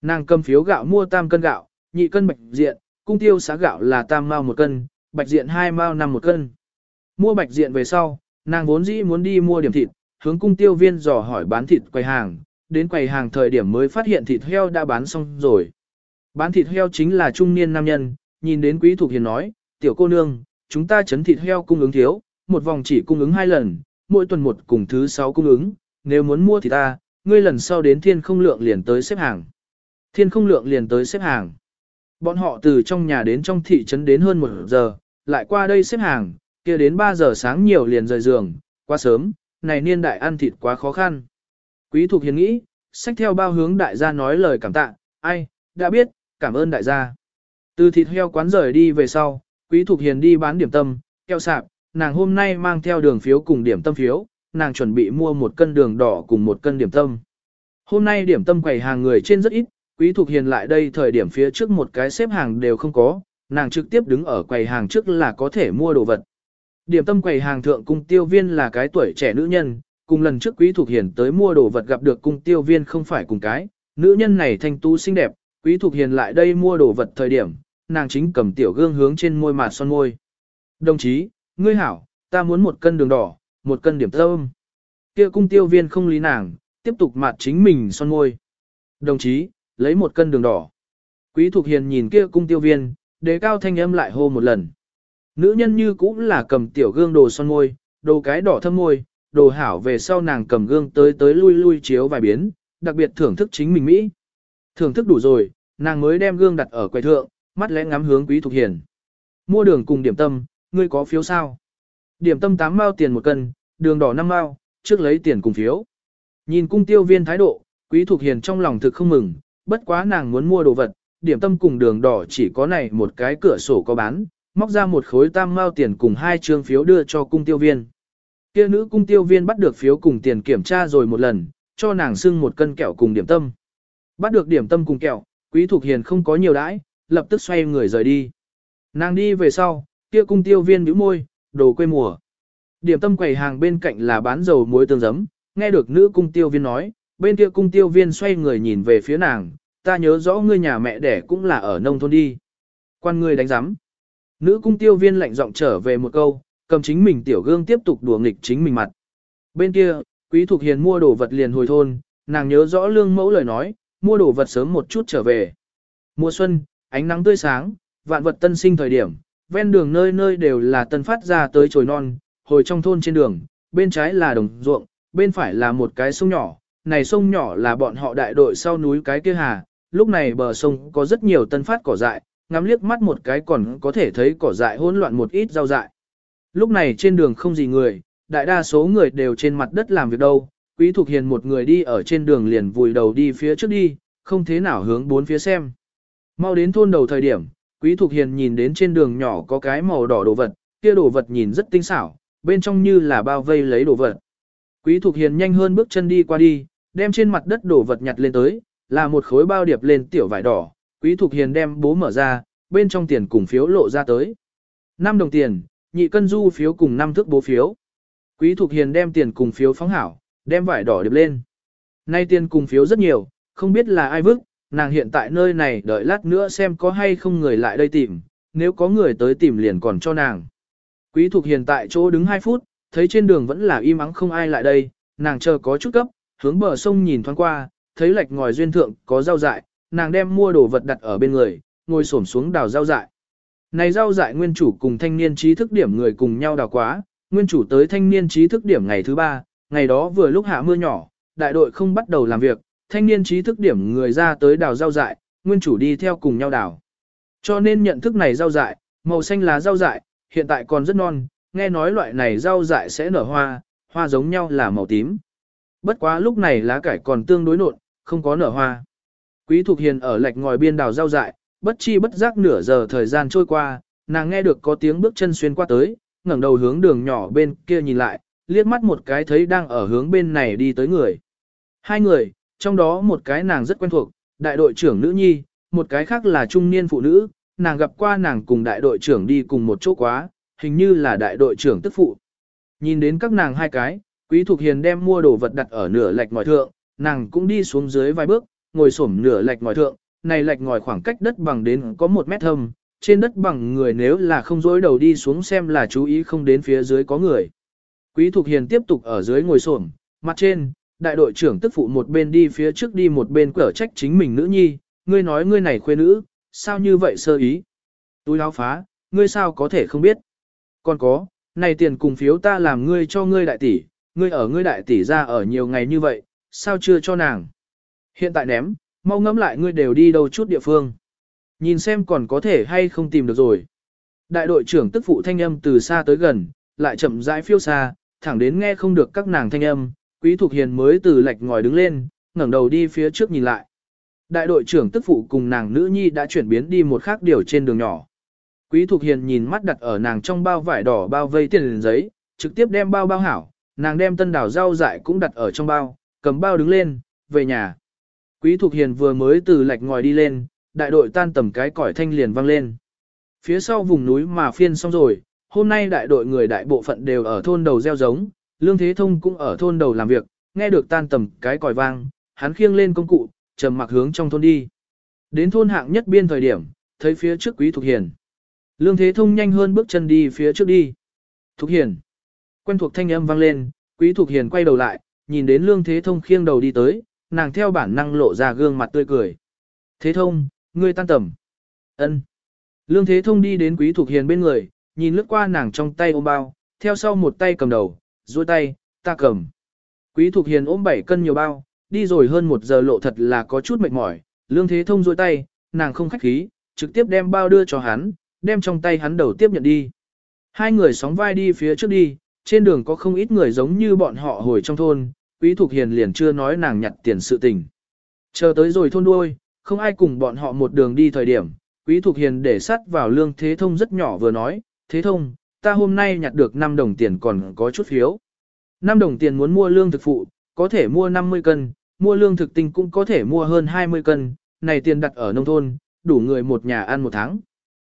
Nàng cầm phiếu gạo mua tam cân gạo, nhị cân bạch diện, cung tiêu xã gạo là tam mao một cân, bạch diện hai mao năm một cân. Mua bạch diện về sau, nàng vốn dĩ muốn đi mua điểm thịt, hướng cung tiêu viên dò hỏi bán thịt quầy hàng, đến quầy hàng thời điểm mới phát hiện thịt heo đã bán xong rồi. Bán thịt heo chính là trung niên nam nhân, nhìn đến quý thục hiền nói, tiểu cô nương, chúng ta chấn thịt heo cung ứng thiếu, một vòng chỉ cung ứng hai lần, mỗi tuần một cùng thứ sáu cung ứng, nếu muốn mua thì ta, ngươi lần sau đến thiên không lượng liền tới xếp hàng. Thiên không lượng liền tới xếp hàng. Bọn họ từ trong nhà đến trong thị trấn đến hơn một giờ, lại qua đây xếp hàng, kia đến 3 giờ sáng nhiều liền rời giường, quá sớm, này niên đại ăn thịt quá khó khăn. Quý Thục Hiền nghĩ, sách theo bao hướng đại gia nói lời cảm tạ, ai, đã biết, cảm ơn đại gia. Từ thịt heo quán rời đi về sau, Quý Thục Hiền đi bán điểm tâm, keo sạp, nàng hôm nay mang theo đường phiếu cùng điểm tâm phiếu, nàng chuẩn bị mua một cân đường đỏ cùng một cân điểm tâm. Hôm nay điểm tâm quầy hàng người trên rất ít, Quý Thục Hiền lại đây thời điểm phía trước một cái xếp hàng đều không có, nàng trực tiếp đứng ở quầy hàng trước là có thể mua đồ vật. Điểm tâm quầy hàng thượng cung tiêu viên là cái tuổi trẻ nữ nhân, cùng lần trước Quý Thục Hiền tới mua đồ vật gặp được cung tiêu viên không phải cùng cái, nữ nhân này thanh tú xinh đẹp, Quý Thục Hiền lại đây mua đồ vật thời điểm, nàng chính cầm tiểu gương hướng trên môi mà son môi. Đồng chí, Ngươi hảo, ta muốn một cân đường đỏ, một cân điểm thơm. Kia cung tiêu viên không lý nàng, tiếp tục mặt chính mình son môi. Đồng chí, lấy một cân đường đỏ. Quý Thục Hiền nhìn kia cung tiêu viên, đề cao thanh âm lại hô một lần. Nữ nhân như cũng là cầm tiểu gương đồ son môi, đồ cái đỏ thâm môi, đồ hảo về sau nàng cầm gương tới tới lui lui chiếu vài biến, đặc biệt thưởng thức chính mình Mỹ. Thưởng thức đủ rồi, nàng mới đem gương đặt ở quầy thượng, mắt lẽ ngắm hướng Quý Thục Hiền. Mua đường cùng điểm tâm, ngươi có phiếu sao? Điểm tâm 8 mao tiền một cân, đường đỏ 5 mao, trước lấy tiền cùng phiếu. Nhìn cung tiêu viên thái độ, Quý Thục Hiền trong lòng thực không mừng, bất quá nàng muốn mua đồ vật, điểm tâm cùng đường đỏ chỉ có này một cái cửa sổ có bán, móc ra một khối tam mao tiền cùng hai trương phiếu đưa cho cung tiêu viên. Kia nữ cung tiêu viên bắt được phiếu cùng tiền kiểm tra rồi một lần, cho nàng xưng một cân kẹo cùng điểm tâm. Bắt được điểm tâm cùng kẹo, Quý Thục Hiền không có nhiều đãi, lập tức xoay người rời đi. Nàng đi về sau, kia cung tiêu viên bĩu môi, đồ quê mùa. Điểm tâm quầy hàng bên cạnh là bán dầu muối tương giấm, nghe được nữ cung tiêu viên nói, bên kia cung tiêu viên xoay người nhìn về phía nàng, ta nhớ rõ ngươi nhà mẹ đẻ cũng là ở nông thôn đi. Quan ngươi đánh giám. Nữ cung tiêu viên lạnh giọng trở về một câu, cầm chính mình tiểu gương tiếp tục đùa nghịch chính mình mặt. Bên kia, quý thục hiền mua đồ vật liền hồi thôn, nàng nhớ rõ lương mẫu lời nói, mua đồ vật sớm một chút trở về. Mùa xuân, ánh nắng tươi sáng, vạn vật tân sinh thời điểm, ven đường nơi nơi đều là tân phát ra tới chồi non, hồi trong thôn trên đường, bên trái là đồng ruộng, bên phải là một cái sông nhỏ, này sông nhỏ là bọn họ đại đội sau núi cái kia hà, lúc này bờ sông có rất nhiều tân phát cỏ dại, ngắm liếc mắt một cái còn có thể thấy cỏ dại hỗn loạn một ít rau dại. Lúc này trên đường không gì người, đại đa số người đều trên mặt đất làm việc đâu, Quý Thục Hiền một người đi ở trên đường liền vùi đầu đi phía trước đi, không thế nào hướng bốn phía xem. Mau đến thôn đầu thời điểm, Quý Thục Hiền nhìn đến trên đường nhỏ có cái màu đỏ đồ vật, kia đồ vật nhìn rất tinh xảo, bên trong như là bao vây lấy đồ vật. Quý Thục Hiền nhanh hơn bước chân đi qua đi, đem trên mặt đất đồ vật nhặt lên tới, là một khối bao điệp lên tiểu vải đỏ. Quý Thục Hiền đem bố mở ra, bên trong tiền cùng phiếu lộ ra tới. 5 đồng tiền, nhị cân du phiếu cùng năm thước bố phiếu. Quý Thục Hiền đem tiền cùng phiếu phóng hảo, đem vải đỏ điệp lên. Nay tiền cùng phiếu rất nhiều, không biết là ai vứt, nàng hiện tại nơi này đợi lát nữa xem có hay không người lại đây tìm, nếu có người tới tìm liền còn cho nàng. Quý Thục Hiền tại chỗ đứng 2 phút, thấy trên đường vẫn là im ắng không ai lại đây, nàng chờ có chút cấp, hướng bờ sông nhìn thoáng qua, thấy lạch ngòi duyên thượng có rau dại, nàng đem mua đồ vật đặt ở bên người, ngồi xổm xuống đào rau dại. Này rau dại nguyên chủ cùng thanh niên trí thức điểm người cùng nhau đào quá, nguyên chủ tới thanh niên trí thức điểm ngày thứ ba, ngày đó vừa lúc hạ mưa nhỏ, đại đội không bắt đầu làm việc, thanh niên trí thức điểm người ra tới đào rau dại, nguyên chủ đi theo cùng nhau đào. Cho nên nhận thức này rau dại, màu xanh lá rau dại, hiện tại còn rất non, nghe nói loại này rau dại sẽ nở hoa, hoa giống nhau là màu tím. Bất quá lúc này lá cải còn tương đối nộn, không có nở hoa. Quý Thục Hiền ở lạch ngòi biên đào rau dại, bất chi bất giác nửa giờ thời gian trôi qua, nàng nghe được có tiếng bước chân xuyên qua tới, ngẩng đầu hướng đường nhỏ bên kia nhìn lại, liếc mắt một cái thấy đang ở hướng bên này đi tới người. Hai người, trong đó một cái nàng rất quen thuộc, đại đội trưởng nữ nhi, một cái khác là trung niên phụ nữ, nàng gặp qua nàng cùng đại đội trưởng đi cùng một chỗ quá, hình như là đại đội trưởng tức phụ. Nhìn đến các nàng hai cái, Quý Thục Hiền đem mua đồ vật đặt ở nửa lạch ngòi thượng, nàng cũng đi xuống dưới vài bước, ngồi xổm nửa lạch ngòi thượng, này lạch ngòi khoảng cách đất bằng đến có một mét thâm, trên đất bằng người nếu là không dối đầu đi xuống xem là chú ý không đến phía dưới có người. Quý Thục Hiền tiếp tục ở dưới ngồi xổm, mặt trên, đại đội trưởng tức phụ một bên đi phía trước đi một bên cở trách chính mình nữ nhi, ngươi nói ngươi này khuê nữ, sao như vậy sơ ý? Túi áo phá, ngươi sao có thể không biết? Còn có, này tiền cùng phiếu ta làm ngươi cho ngươi đại tỷ, ngươi ở ngươi đại tỷ ra ở nhiều ngày như vậy, sao chưa cho nàng? Hiện tại ném, mau ngẫm lại ngươi đều đi đâu chút địa phương. Nhìn xem còn có thể hay không tìm được rồi. Đại đội trưởng tức phụ thanh âm từ xa tới gần, lại chậm rãi phiêu xa, thẳng đến nghe không được các nàng thanh âm, quý thuộc hiền mới từ lạch ngòi đứng lên, ngẩng đầu đi phía trước nhìn lại. Đại đội trưởng tức phụ cùng nàng nữ nhi đã chuyển biến đi một khác điều trên đường nhỏ. Quý Thục Hiền nhìn mắt đặt ở nàng trong bao vải đỏ bao vây tiền giấy, trực tiếp đem bao bao hảo, nàng đem tân đảo rau dại cũng đặt ở trong bao, cầm bao đứng lên, về nhà. Quý Thục Hiền vừa mới từ lạch ngòi đi lên, đại đội tan tầm cái còi thanh liền vang lên. Phía sau vùng núi mà phiên xong rồi, hôm nay đại đội người đại bộ phận đều ở thôn đầu gieo giống, Lương Thế Thông cũng ở thôn đầu làm việc, nghe được tan tầm cái còi vang, hắn khiêng lên công cụ, trầm mặc hướng trong thôn đi. Đến thôn hạng nhất biên thời điểm, thấy phía trước Quý Thục Hiền. Lương Thế Thông nhanh hơn bước chân đi phía trước đi. Thục Hiền. Quen thuộc thanh âm vang lên, Quý Thục Hiền quay đầu lại, nhìn đến Lương Thế Thông khiêng đầu đi tới, nàng theo bản năng lộ ra gương mặt tươi cười. Thế Thông, ngươi tan tầm. Ân. Lương Thế Thông đi đến Quý Thục Hiền bên người, nhìn lướt qua nàng trong tay ôm bao, theo sau một tay cầm đầu, duỗi tay, ta cầm. Quý Thục Hiền ôm 7 cân nhiều bao, đi rồi hơn một giờ lộ thật là có chút mệt mỏi, Lương Thế Thông duỗi tay, nàng không khách khí, trực tiếp đem bao đưa cho hắn, đem trong tay hắn đầu tiếp nhận đi. Hai người sóng vai đi phía trước đi, trên đường có không ít người giống như bọn họ hồi trong thôn, Quý Thục Hiền liền chưa nói nàng nhặt tiền sự tình. Chờ tới rồi thôn đuôi, không ai cùng bọn họ một đường đi thời điểm, Quý Thục Hiền để sắt vào lương thế thông rất nhỏ vừa nói, thế thông, ta hôm nay nhặt được 5 đồng tiền còn có chút phiếu. 5 đồng tiền muốn mua lương thực phụ, có thể mua 50 cân, mua lương thực tinh cũng có thể mua hơn 20 cân, này tiền đặt ở nông thôn, đủ người một nhà ăn một tháng.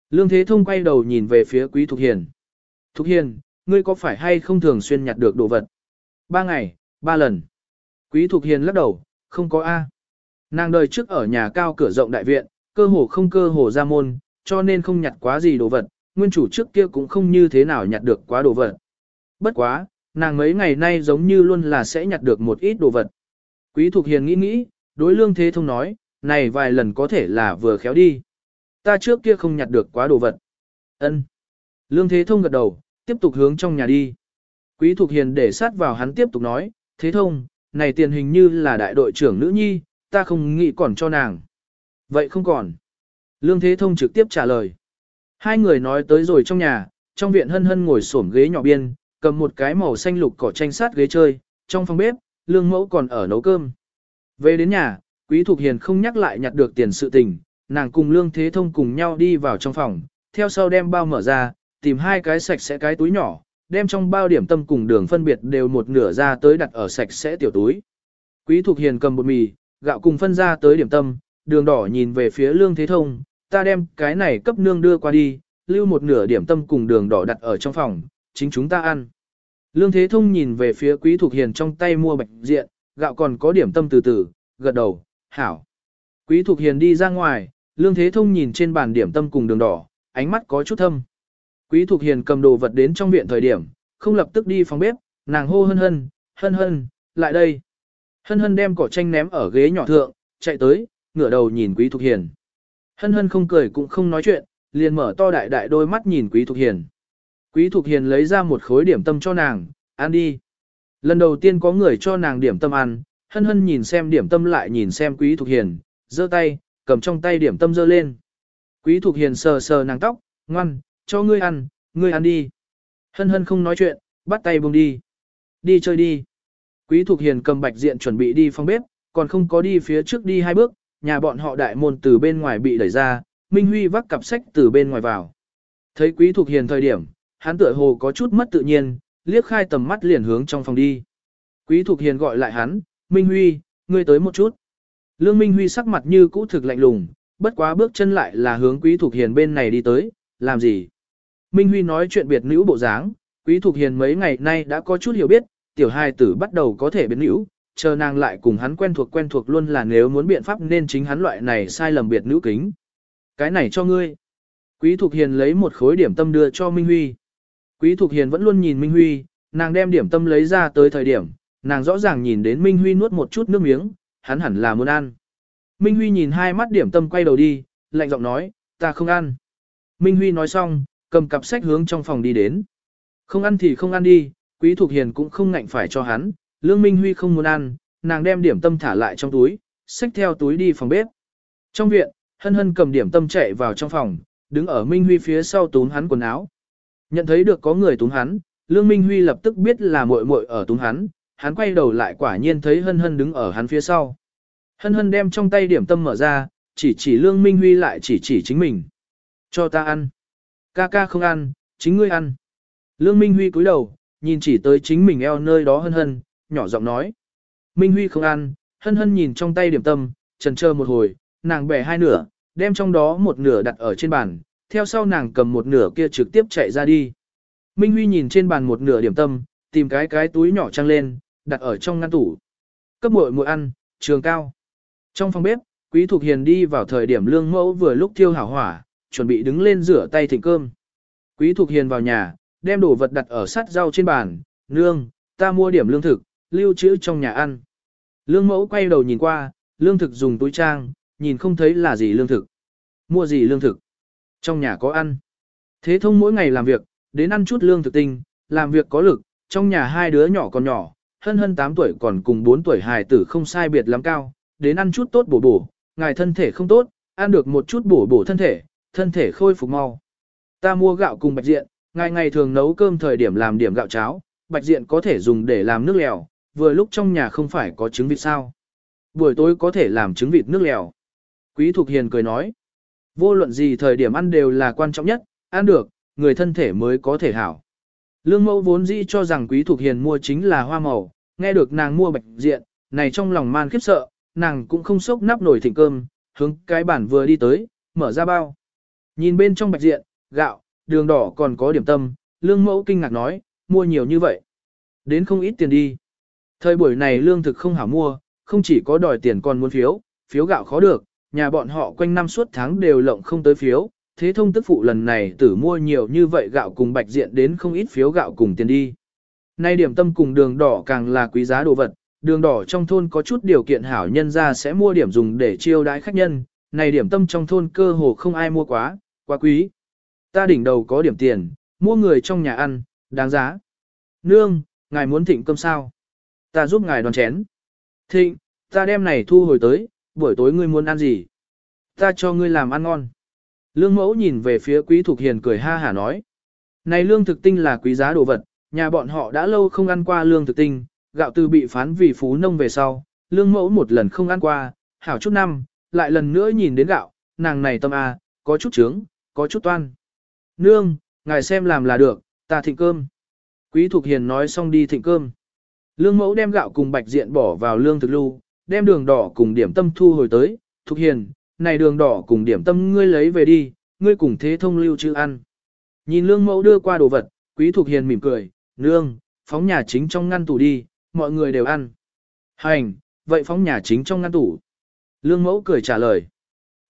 Lương Thế Thông quay đầu nhìn về phía Quý Thục Hiền. Thục Hiền, ngươi có phải hay không thường xuyên nhặt được đồ vật? Ba ngày, ba lần. Quý Thục Hiền lắc đầu, không có A. Nàng đời trước ở nhà cao cửa rộng đại viện, cơ hồ không cơ hồ ra môn, cho nên không nhặt quá gì đồ vật, nguyên chủ trước kia cũng không như thế nào nhặt được quá đồ vật. Bất quá, nàng mấy ngày nay giống như luôn là sẽ nhặt được một ít đồ vật. Quý Thục Hiền nghĩ nghĩ, đối lương thế thông nói, này vài lần có thể là vừa khéo đi. Ta trước kia không nhặt được quá đồ vật. Ân. Lương Thế Thông gật đầu, tiếp tục hướng trong nhà đi. Quý Thục Hiền để sát vào hắn tiếp tục nói, Thế Thông, này tiền hình như là đại đội trưởng nữ nhi, ta không nghĩ còn cho nàng. Vậy không còn. Lương Thế Thông trực tiếp trả lời. Hai người nói tới rồi trong nhà, trong viện hân hân ngồi xổm ghế nhỏ biên, cầm một cái màu xanh lục cỏ tranh sát ghế chơi, trong phòng bếp, lương mẫu còn ở nấu cơm. Về đến nhà, Quý Thục Hiền không nhắc lại nhặt được tiền sự tình, nàng cùng Lương Thế Thông cùng nhau đi vào trong phòng, theo sau đem bao mở ra, tìm hai cái sạch sẽ cái túi nhỏ, đem trong bao điểm tâm cùng đường phân biệt đều một nửa ra tới đặt ở sạch sẽ tiểu túi. Quý Thục Hiền cầm bột mì, gạo cùng phân ra tới điểm tâm, đường đỏ nhìn về phía Lương Thế Thông, ta đem cái này cấp nương đưa qua đi, lưu một nửa điểm tâm cùng đường đỏ đặt ở trong phòng, chính chúng ta ăn. Lương Thế Thông nhìn về phía Quý Thục Hiền trong tay mua bạch diện, gạo còn có điểm tâm từ từ, gật đầu, hảo. Quý Thục Hiền đi ra ngoài, Lương Thế Thông nhìn trên bàn điểm tâm cùng đường đỏ, ánh mắt có chút thâm. Quý Thục Hiền cầm đồ vật đến trong viện thời điểm, không lập tức đi phòng bếp, nàng hô hân hân, hân hân, lại đây. Hân hân đem cỏ tranh ném ở ghế nhỏ thượng, chạy tới, ngửa đầu nhìn Quý Thục Hiền. Hân hân không cười cũng không nói chuyện, liền mở to đại đại đôi mắt nhìn Quý Thục Hiền. Quý Thục Hiền lấy ra một khối điểm tâm cho nàng, ăn đi. Lần đầu tiên có người cho nàng điểm tâm ăn, hân hân nhìn xem điểm tâm lại nhìn xem Quý Thục Hiền, giơ tay, cầm trong tay điểm tâm giơ lên. Quý Thục Hiền sờ sờ nàng tóc, ngoan, cho ngươi ăn, ngươi ăn đi. Hân hân không nói chuyện, bắt tay buông đi. Đi chơi đi. Quý Thục Hiền cầm bạch diện chuẩn bị đi phòng bếp, còn không có đi phía trước đi hai bước, nhà bọn họ đại môn từ bên ngoài bị đẩy ra, Minh Huy vác cặp sách từ bên ngoài vào. Thấy Quý Thục Hiền thời điểm, hắn tựa hồ có chút mất tự nhiên, liếc khai tầm mắt liền hướng trong phòng đi. Quý Thục Hiền gọi lại hắn, Minh Huy, ngươi tới một chút. Lương Minh Huy sắc mặt như cũ thực lạnh lùng, bất quá bước chân lại là hướng Quý Thục Hiền bên này đi tới, làm gì? Minh Huy nói chuyện biệt nữ bộ dáng, Quý Thục Hiền mấy ngày nay đã có chút hiểu biết, tiểu hài tử bắt đầu có thể biến nữ, chờ nàng lại cùng hắn quen thuộc quen thuộc luôn là nếu muốn biện pháp nên chính hắn loại này sai lầm biệt nữ kính. Cái này cho ngươi. Quý Thục Hiền lấy một khối điểm tâm đưa cho Minh Huy. Quý Thục Hiền vẫn luôn nhìn Minh Huy, nàng đem điểm tâm lấy ra tới thời điểm, nàng rõ ràng nhìn đến Minh Huy nuốt một chút nước miếng, hắn hẳn là muốn ăn. Minh Huy nhìn hai mắt điểm tâm quay đầu đi, lạnh giọng nói, ta không ăn. Minh Huy nói xong, cầm cặp sách hướng trong phòng đi đến. Không ăn thì không ăn đi, Quý Thục Hiền cũng không ngạnh phải cho hắn, Lương Minh Huy không muốn ăn, nàng đem điểm tâm thả lại trong túi, xách theo túi đi phòng bếp. Trong viện, Hân Hân cầm điểm tâm chạy vào trong phòng, đứng ở Minh Huy phía sau túm hắn quần áo. Nhận thấy được có người túm hắn, Lương Minh Huy lập tức biết là muội muội ở túm hắn, hắn quay đầu lại quả nhiên thấy Hân Hân đứng ở hắn phía sau. Hân Hân đem trong tay điểm tâm mở ra, chỉ chỉ Lương Minh Huy lại chỉ chỉ chính mình. Cho ta ăn. Ca ca không ăn, chính ngươi ăn. Lương Minh Huy cúi đầu, nhìn chỉ tới chính mình eo nơi đó Hân Hân, nhỏ giọng nói. Minh Huy không ăn, Hân Hân nhìn trong tay điểm tâm, trần chờ một hồi, nàng bẻ hai nửa, đem trong đó một nửa đặt ở trên bàn, theo sau nàng cầm một nửa kia trực tiếp chạy ra đi. Minh Huy nhìn trên bàn một nửa điểm tâm, tìm cái cái túi nhỏ trăng lên, đặt ở trong ngăn tủ. Cấp muội muội ăn, trường cao. Trong phòng bếp, Quý Thục Hiền đi vào thời điểm lương mẫu vừa lúc thiêu hảo hỏa, chuẩn bị đứng lên rửa tay thịnh cơm. Quý Thục Hiền vào nhà, đem đồ vật đặt ở sát rau trên bàn, nương, ta mua điểm lương thực, lưu trữ trong nhà ăn. Lương mẫu quay đầu nhìn qua, lương thực dùng túi trang, nhìn không thấy là gì lương thực. Mua gì lương thực? Trong nhà có ăn. Thế thông mỗi ngày làm việc, đến ăn chút lương thực tinh, làm việc có lực, trong nhà hai đứa nhỏ còn nhỏ, hân hân 8 tuổi còn cùng 4 tuổi hài tử không sai biệt lắm cao, đến ăn chút tốt bổ bổ, ngài thân thể không tốt, ăn được một chút bổ bổ thân thể, thân thể khôi phục mau. Ta mua gạo cùng bạch diện, ngày ngày thường nấu cơm thời điểm làm điểm gạo cháo, bạch diện có thể dùng để làm nước lèo, vừa lúc trong nhà không phải có trứng vịt sao. Buổi tối có thể làm trứng vịt nước lèo. Quý Thục Hiền cười nói, vô luận gì thời điểm ăn đều là quan trọng nhất, ăn được, người thân thể mới có thể hảo. Lương mẫu vốn dĩ cho rằng Quý Thục Hiền mua chính là hoa màu, nghe được nàng mua bạch diện, này trong lòng man khiếp sợ, nàng cũng không sốc nắp nổi thịnh cơm, hướng cái bản vừa đi tới, mở ra bao. Nhìn bên trong bạch diện, gạo, đường đỏ còn có điểm tâm, lương mẫu kinh ngạc nói, mua nhiều như vậy. Đến không ít tiền đi. Thời buổi này lương thực không hảo mua, không chỉ có đòi tiền còn muốn phiếu, phiếu gạo khó được, nhà bọn họ quanh năm suốt tháng đều lộng không tới phiếu, thế thông tức phụ lần này tử mua nhiều như vậy gạo cùng bạch diện đến không ít phiếu gạo cùng tiền đi. Nay điểm tâm cùng đường đỏ càng là quý giá đồ vật, đường đỏ trong thôn có chút điều kiện hảo nhân ra sẽ mua điểm dùng để chiêu đãi khách nhân, này điểm tâm trong thôn cơ hồ không ai mua quá, quá quý. Ta đỉnh đầu có điểm tiền, mua người trong nhà ăn, đáng giá. Nương, ngài muốn thịnh cơm sao? Ta giúp ngài đoàn chén. Thịnh, ta đem này thu hồi tới, buổi tối ngươi muốn ăn gì? Ta cho ngươi làm ăn ngon. Lương mẫu nhìn về phía quý thuộc hiền cười ha hả nói. Này lương thực tinh là quý giá đồ vật, nhà bọn họ đã lâu không ăn qua lương thực tinh, gạo từ bị phán vì phú nông về sau, lương mẫu một lần không ăn qua, hảo chút năm, lại lần nữa nhìn đến gạo, nàng này tâm A, có chút trướng, có chút toan. Nương, ngài xem làm là được, ta thịnh cơm. Quý Thục Hiền nói xong đi thịnh cơm. Lương mẫu đem gạo cùng bạch diện bỏ vào lương thực lưu, đem đường đỏ cùng điểm tâm thu hồi tới. Thục Hiền, này đường đỏ cùng điểm tâm ngươi lấy về đi, ngươi cùng thế thông lưu chữ ăn. Nhìn lương mẫu đưa qua đồ vật, quý Thục Hiền mỉm cười, nương, phóng nhà chính trong ngăn tủ đi, mọi người đều ăn. Hành, vậy phóng nhà chính trong ngăn tủ. Lương mẫu cười trả lời.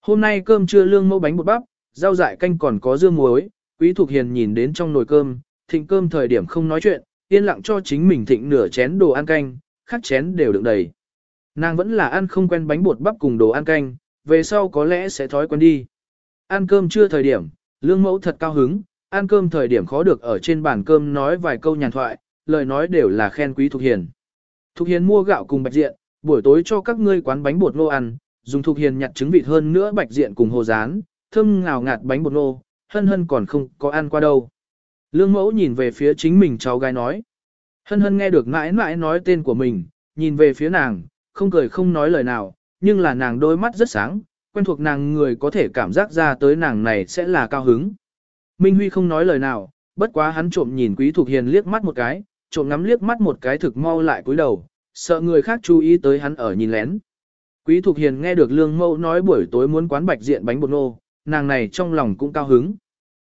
Hôm nay cơm trưa lương mẫu bánh bột bắp, rau dại canh còn có dưa muối, quý thục hiền nhìn đến trong nồi cơm, thịnh cơm thời điểm không nói chuyện, yên lặng cho chính mình thịnh nửa chén đồ ăn canh, khắc chén đều đựng đầy. Nàng vẫn là ăn không quen bánh bột bắp cùng đồ ăn canh, về sau có lẽ sẽ thói quen đi. Ăn cơm chưa thời điểm, lương mẫu thật cao hứng, ăn cơm thời điểm khó được ở trên bàn cơm nói vài câu nhàn thoại, lời nói đều là khen quý Thục Hiền. Thục Hiền mua gạo cùng bạch diện, buổi tối cho các ngươi quán bánh bột ngô ăn, dùng Thục Hiền nhặt trứng vịt hơn nữa bạch diện cùng hồ rán, thơm ngào ngạt bánh bột ngô, hân hân còn không có ăn qua đâu. Lương mẫu nhìn về phía chính mình cháu gái nói. Hân hân nghe được mãi mãi nói tên của mình, nhìn về phía nàng, không cười không nói lời nào, nhưng là nàng đôi mắt rất sáng, quen thuộc nàng người có thể cảm giác ra tới nàng này sẽ là cao hứng. Minh Huy không nói lời nào, bất quá hắn trộm nhìn Quý Thục Hiền liếc mắt một cái, trộm ngắm liếc mắt một cái thực mau lại cúi đầu, sợ người khác chú ý tới hắn ở nhìn lén. Quý Thục Hiền nghe được Lương Mẫu nói buổi tối muốn quán bạch diện bánh bột nô, nàng này trong lòng cũng cao hứng.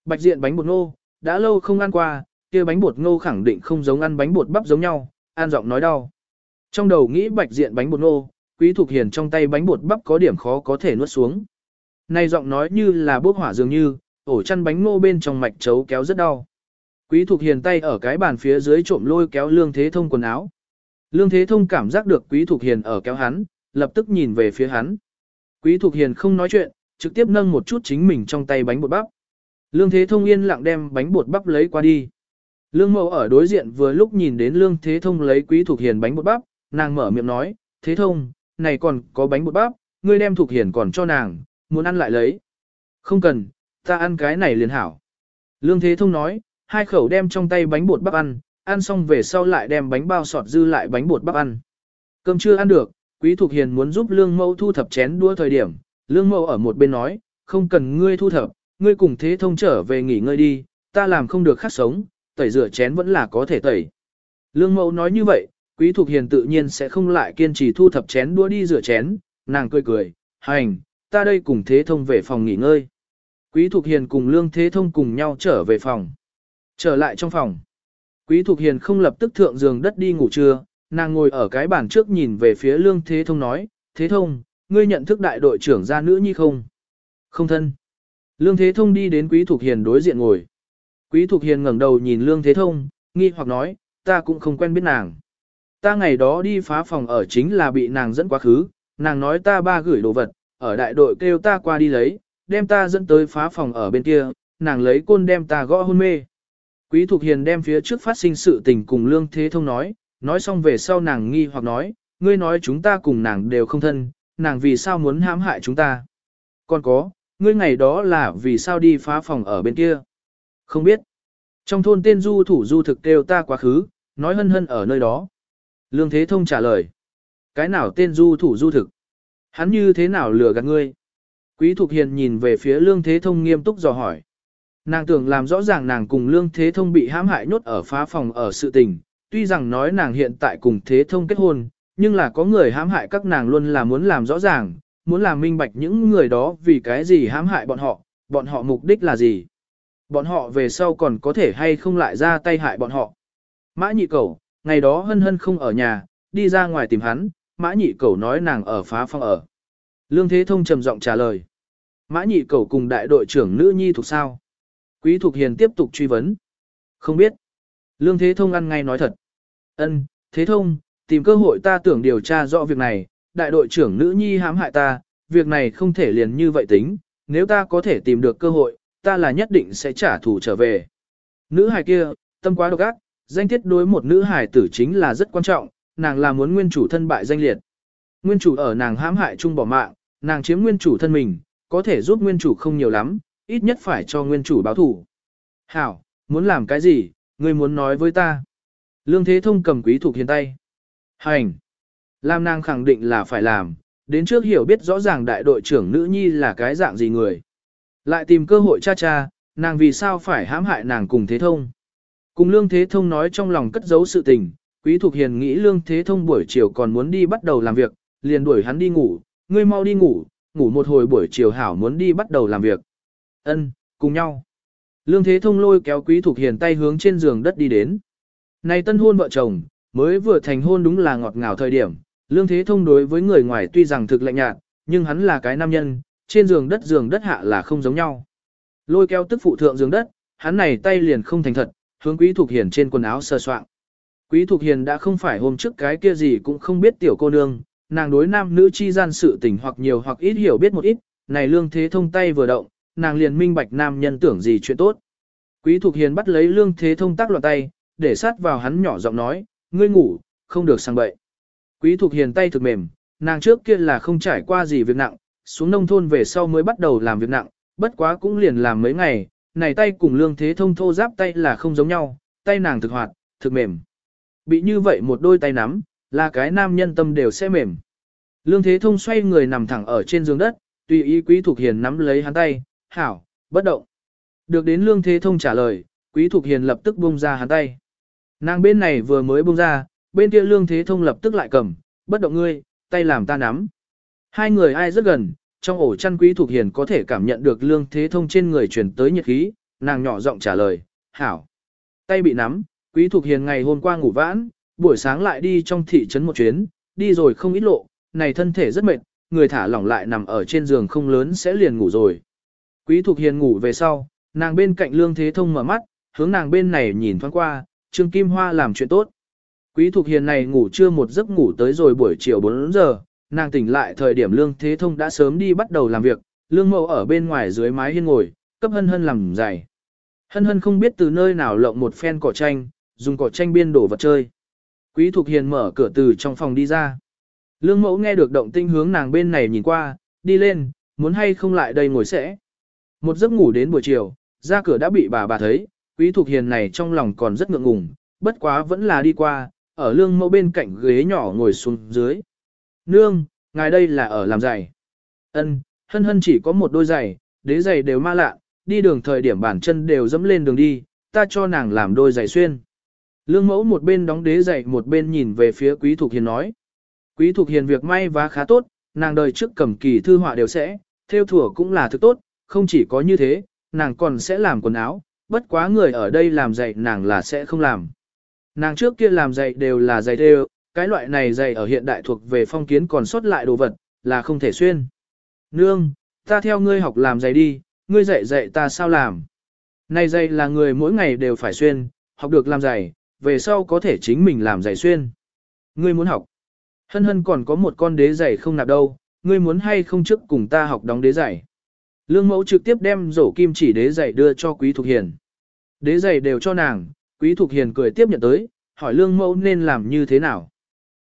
Bạch diện bánh bột nô, đã lâu không ăn qua, kia bánh bột ngô khẳng định không giống ăn bánh bột bắp giống nhau, an giọng nói đau. Trong đầu nghĩ bạch diện bánh bột nô, Quý thuộc Hiền trong tay bánh bột bắp có điểm khó có thể nuốt xuống. Này giọng nói như là bốc hỏa dường như, ổ chăn bánh ngô bên trong mạch chấu kéo rất đau. Quý thuộc Hiền tay ở cái bàn phía dưới trộm lôi kéo Lương Thế Thông quần áo. Lương Thế Thông cảm giác được Quý thuộc Hiền ở kéo hắn, lập tức nhìn về phía hắn. Quý thuộc Hiền không nói chuyện, trực tiếp nâng một chút chính mình trong tay bánh bột bắp. Lương Thế Thông yên lặng đem bánh bột bắp lấy qua đi. Lương Mậu ở đối diện vừa lúc nhìn đến Lương Thế Thông lấy Quý Thục Hiền bánh bột bắp, nàng mở miệng nói, Thế Thông, này còn có bánh bột bắp, ngươi đem Thục Hiền còn cho nàng, muốn ăn lại lấy. Không cần, ta ăn cái này liền hảo. Lương Thế Thông nói, hai khẩu đem trong tay bánh bột bắp ăn, ăn xong về sau lại đem bánh bao sọt dư lại bánh bột bắp ăn. Cơm chưa ăn được, Quý Thục Hiền muốn giúp Lương Mẫu thu thập chén đua thời điểm, Lương Mẫu ở một bên nói, không cần ngươi thu thập, ngươi cùng Thế Thông trở về nghỉ ngơi đi, ta làm không được khắc sống, tẩy rửa chén vẫn là có thể tẩy. Lương Mẫu nói như vậy, Quý Thục Hiền tự nhiên sẽ không lại kiên trì thu thập chén đua đi rửa chén, nàng cười cười, hành, ta đây cùng Thế Thông về phòng nghỉ ngơi. Quý Thục Hiền cùng Lương Thế Thông cùng nhau trở về phòng. Trở lại trong phòng. Quý Thục Hiền không lập tức thượng giường đất đi ngủ trưa, nàng ngồi ở cái bàn trước nhìn về phía Lương Thế Thông nói, Thế Thông, ngươi nhận thức đại đội trưởng gia nữ nhi không? Không thân. Lương Thế Thông đi đến Quý Thục Hiền đối diện ngồi. Quý Thục Hiền ngẩng đầu nhìn Lương Thế Thông, nghi hoặc nói, ta cũng không quen biết nàng. Ta ngày đó đi phá phòng ở chính là bị nàng dẫn quá khứ, nàng nói ta ba gửi đồ vật, ở đại đội kêu ta qua đi lấy, đem ta dẫn tới phá phòng ở bên kia, nàng lấy côn đem ta gõ hôn mê. Quý Thục Hiền đem phía trước phát sinh sự tình cùng Lương Thế Thông nói, nói xong về sau nàng nghi hoặc nói, ngươi nói chúng ta cùng nàng đều không thân, nàng vì sao muốn hãm hại chúng ta. Còn có, ngươi ngày đó là vì sao đi phá phòng ở bên kia. Không biết. Trong thôn tên du thủ du thực kêu ta quá khứ, nói hân hân ở nơi đó. Lương Thế Thông trả lời. Cái nào tên du thủ du thực? Hắn như thế nào lừa gạt ngươi? Quý Thục Hiền nhìn về phía Lương Thế Thông nghiêm túc dò hỏi. Nàng tưởng làm rõ ràng nàng cùng Lương Thế Thông bị hãm hại nhốt ở phá phòng ở sự tình, tuy rằng nói nàng hiện tại cùng Thế Thông kết hôn, nhưng là có người hãm hại các nàng luôn là muốn làm rõ ràng, muốn làm minh bạch những người đó vì cái gì hãm hại bọn họ, bọn họ mục đích là gì. Bọn họ về sau còn có thể hay không lại ra tay hại bọn họ. Mã nhị cẩu, ngày đó hân hân không ở nhà, đi ra ngoài tìm hắn, mã nhị cẩu nói nàng ở phá phong ở. Lương Thế Thông trầm giọng trả lời. Mã nhị cẩu cùng đại đội trưởng nữ nhi thuộc sao? Quý Thục Hiền tiếp tục truy vấn. Không biết. Lương Thế Thông ăn ngay nói thật. Ân, Thế Thông, tìm cơ hội ta tưởng điều tra rõ việc này, đại đội trưởng nữ nhi hãm hại ta, việc này không thể liền như vậy tính, nếu ta có thể tìm được cơ hội, ta là nhất định sẽ trả thù trở về. Nữ hài kia, tâm quá độc ác, danh tiết đối một nữ hài tử chính là rất quan trọng, nàng là muốn nguyên chủ thân bại danh liệt. Nguyên chủ ở nàng hãm hại chung bỏ mạng, nàng chiếm nguyên chủ thân mình, có thể giúp nguyên chủ không nhiều lắm, ít nhất phải cho nguyên chủ báo thủ. Hảo, muốn làm cái gì, ngươi muốn nói với ta. Lương Thế Thông cầm quý thuộc hiền tay. Hành. Lam nàng khẳng định là phải làm, đến trước hiểu biết rõ ràng đại đội trưởng nữ nhi là cái dạng gì người. Lại tìm cơ hội cha cha, nàng vì sao phải hãm hại nàng cùng Thế Thông. Cùng Lương Thế Thông nói trong lòng cất giấu sự tình, Quý Thục Hiền nghĩ Lương Thế Thông buổi chiều còn muốn đi bắt đầu làm việc, liền đuổi hắn đi ngủ, ngươi mau đi ngủ, ngủ một hồi buổi chiều hảo muốn đi bắt đầu làm việc. Ân, cùng nhau. Lương Thế Thông lôi kéo Quý Thục Hiền tay hướng trên giường đất đi đến. Này tân hôn vợ chồng, mới vừa thành hôn đúng là ngọt ngào thời điểm, Lương Thế Thông đối với người ngoài tuy rằng thực lạnh nhạt, nhưng hắn là cái nam nhân, trên giường đất giường đất hạ là không giống nhau. Lôi kéo tức phụ thượng giường đất, hắn này tay liền không thành thật, hướng Quý Thục Hiền trên quần áo sơ soạn. Quý Thục Hiền đã không phải hôm trước cái kia gì cũng không biết tiểu cô nương, nàng đối nam nữ chi gian sự tình hoặc nhiều hoặc ít hiểu biết một ít, này Lương Thế Thông tay vừa động, nàng liền minh bạch nam nhân tưởng gì chuyện tốt. Quý Thục Hiền bắt lấy Lương Thế Thông tác loạn tay, để sát vào hắn nhỏ giọng nói, ngươi ngủ, không được sang bậy. Quý Thục Hiền tay thực mềm, nàng trước kia là không trải qua gì việc nặng, xuống nông thôn về sau mới bắt đầu làm việc nặng, bất quá cũng liền làm mấy ngày, này tay cùng lương thế thông thô giáp tay là không giống nhau, tay nàng thực hoạt, thực mềm. Bị như vậy một đôi tay nắm, là cái nam nhân tâm đều sẽ mềm. Lương thế thông xoay người nằm thẳng ở trên giường đất, tùy ý quý thục hiền nắm lấy hắn tay, hảo, bất động. Được đến lương thế thông trả lời, quý thục hiền lập tức buông ra hắn tay. Nàng bên này vừa mới buông ra, bên kia lương thế thông lập tức lại cầm, bất động ngươi, tay làm ta nắm. Hai người ai rất gần, trong ổ chăn quý thuộc hiền có thể cảm nhận được lương thế thông trên người truyền tới nhiệt khí, nàng nhỏ giọng trả lời, hảo. Tay bị nắm, quý thuộc hiền ngày hôm qua ngủ vãn, buổi sáng lại đi trong thị trấn một chuyến, đi rồi không ít lộ, này thân thể rất mệt, người thả lỏng lại nằm ở trên giường không lớn sẽ liền ngủ rồi. Quý thuộc hiền ngủ về sau, nàng bên cạnh lương thế thông mở mắt, hướng nàng bên này nhìn thoáng qua, Trương Kim Hoa làm chuyện tốt. Quý Thục hiền này ngủ trưa một giấc ngủ tới rồi buổi chiều 4 giờ, nàng tỉnh lại thời điểm Lương Thế Thông đã sớm đi bắt đầu làm việc, Lương Mậu ở bên ngoài dưới mái hiên ngồi, cấp hân hân làm giày. Hân hân không biết từ nơi nào lộng một phen cỏ tranh, dùng cỏ tranh biên đổ vật chơi. Quý Thục Hiền mở cửa từ trong phòng đi ra. Lương Mẫu nghe được động tinh hướng nàng bên này nhìn qua, đi lên, muốn hay không lại đây ngồi sẽ. Một giấc ngủ đến buổi chiều, ra cửa đã bị bà bà thấy, Quý Thục Hiền này trong lòng còn rất ngượng ngùng, bất quá vẫn là đi qua, ở Lương Mẫu bên cạnh ghế nhỏ ngồi xuống dưới nương, ngài đây là ở làm giày. Ân, hân hân chỉ có một đôi giày, đế giày đều ma lạ, đi đường thời điểm bản chân đều dẫm lên đường đi, ta cho nàng làm đôi giày xuyên. Lương mẫu một bên đóng đế giày một bên nhìn về phía quý thục hiền nói. Quý thục hiền việc may và khá tốt, nàng đời trước cầm kỳ thư họa đều sẽ, theo thủa cũng là thứ tốt, không chỉ có như thế, nàng còn sẽ làm quần áo, bất quá người ở đây làm giày nàng là sẽ không làm. Nàng trước kia làm giày đều là giày đều, cái loại này dạy ở hiện đại thuộc về phong kiến còn sót lại đồ vật, là không thể xuyên. Nương, ta theo ngươi học làm giày đi, ngươi dạy dạy ta sao làm. Này giày là người mỗi ngày đều phải xuyên, học được làm giày, về sau có thể chính mình làm giày xuyên. Ngươi muốn học. Hân hân còn có một con đế giày không nạp đâu, ngươi muốn hay không trước cùng ta học đóng đế giày. Lương mẫu trực tiếp đem rổ kim chỉ đế giày đưa cho Quý Thục Hiền. Đế giày đều cho nàng, Quý Thục Hiền cười tiếp nhận tới, hỏi lương mẫu nên làm như thế nào.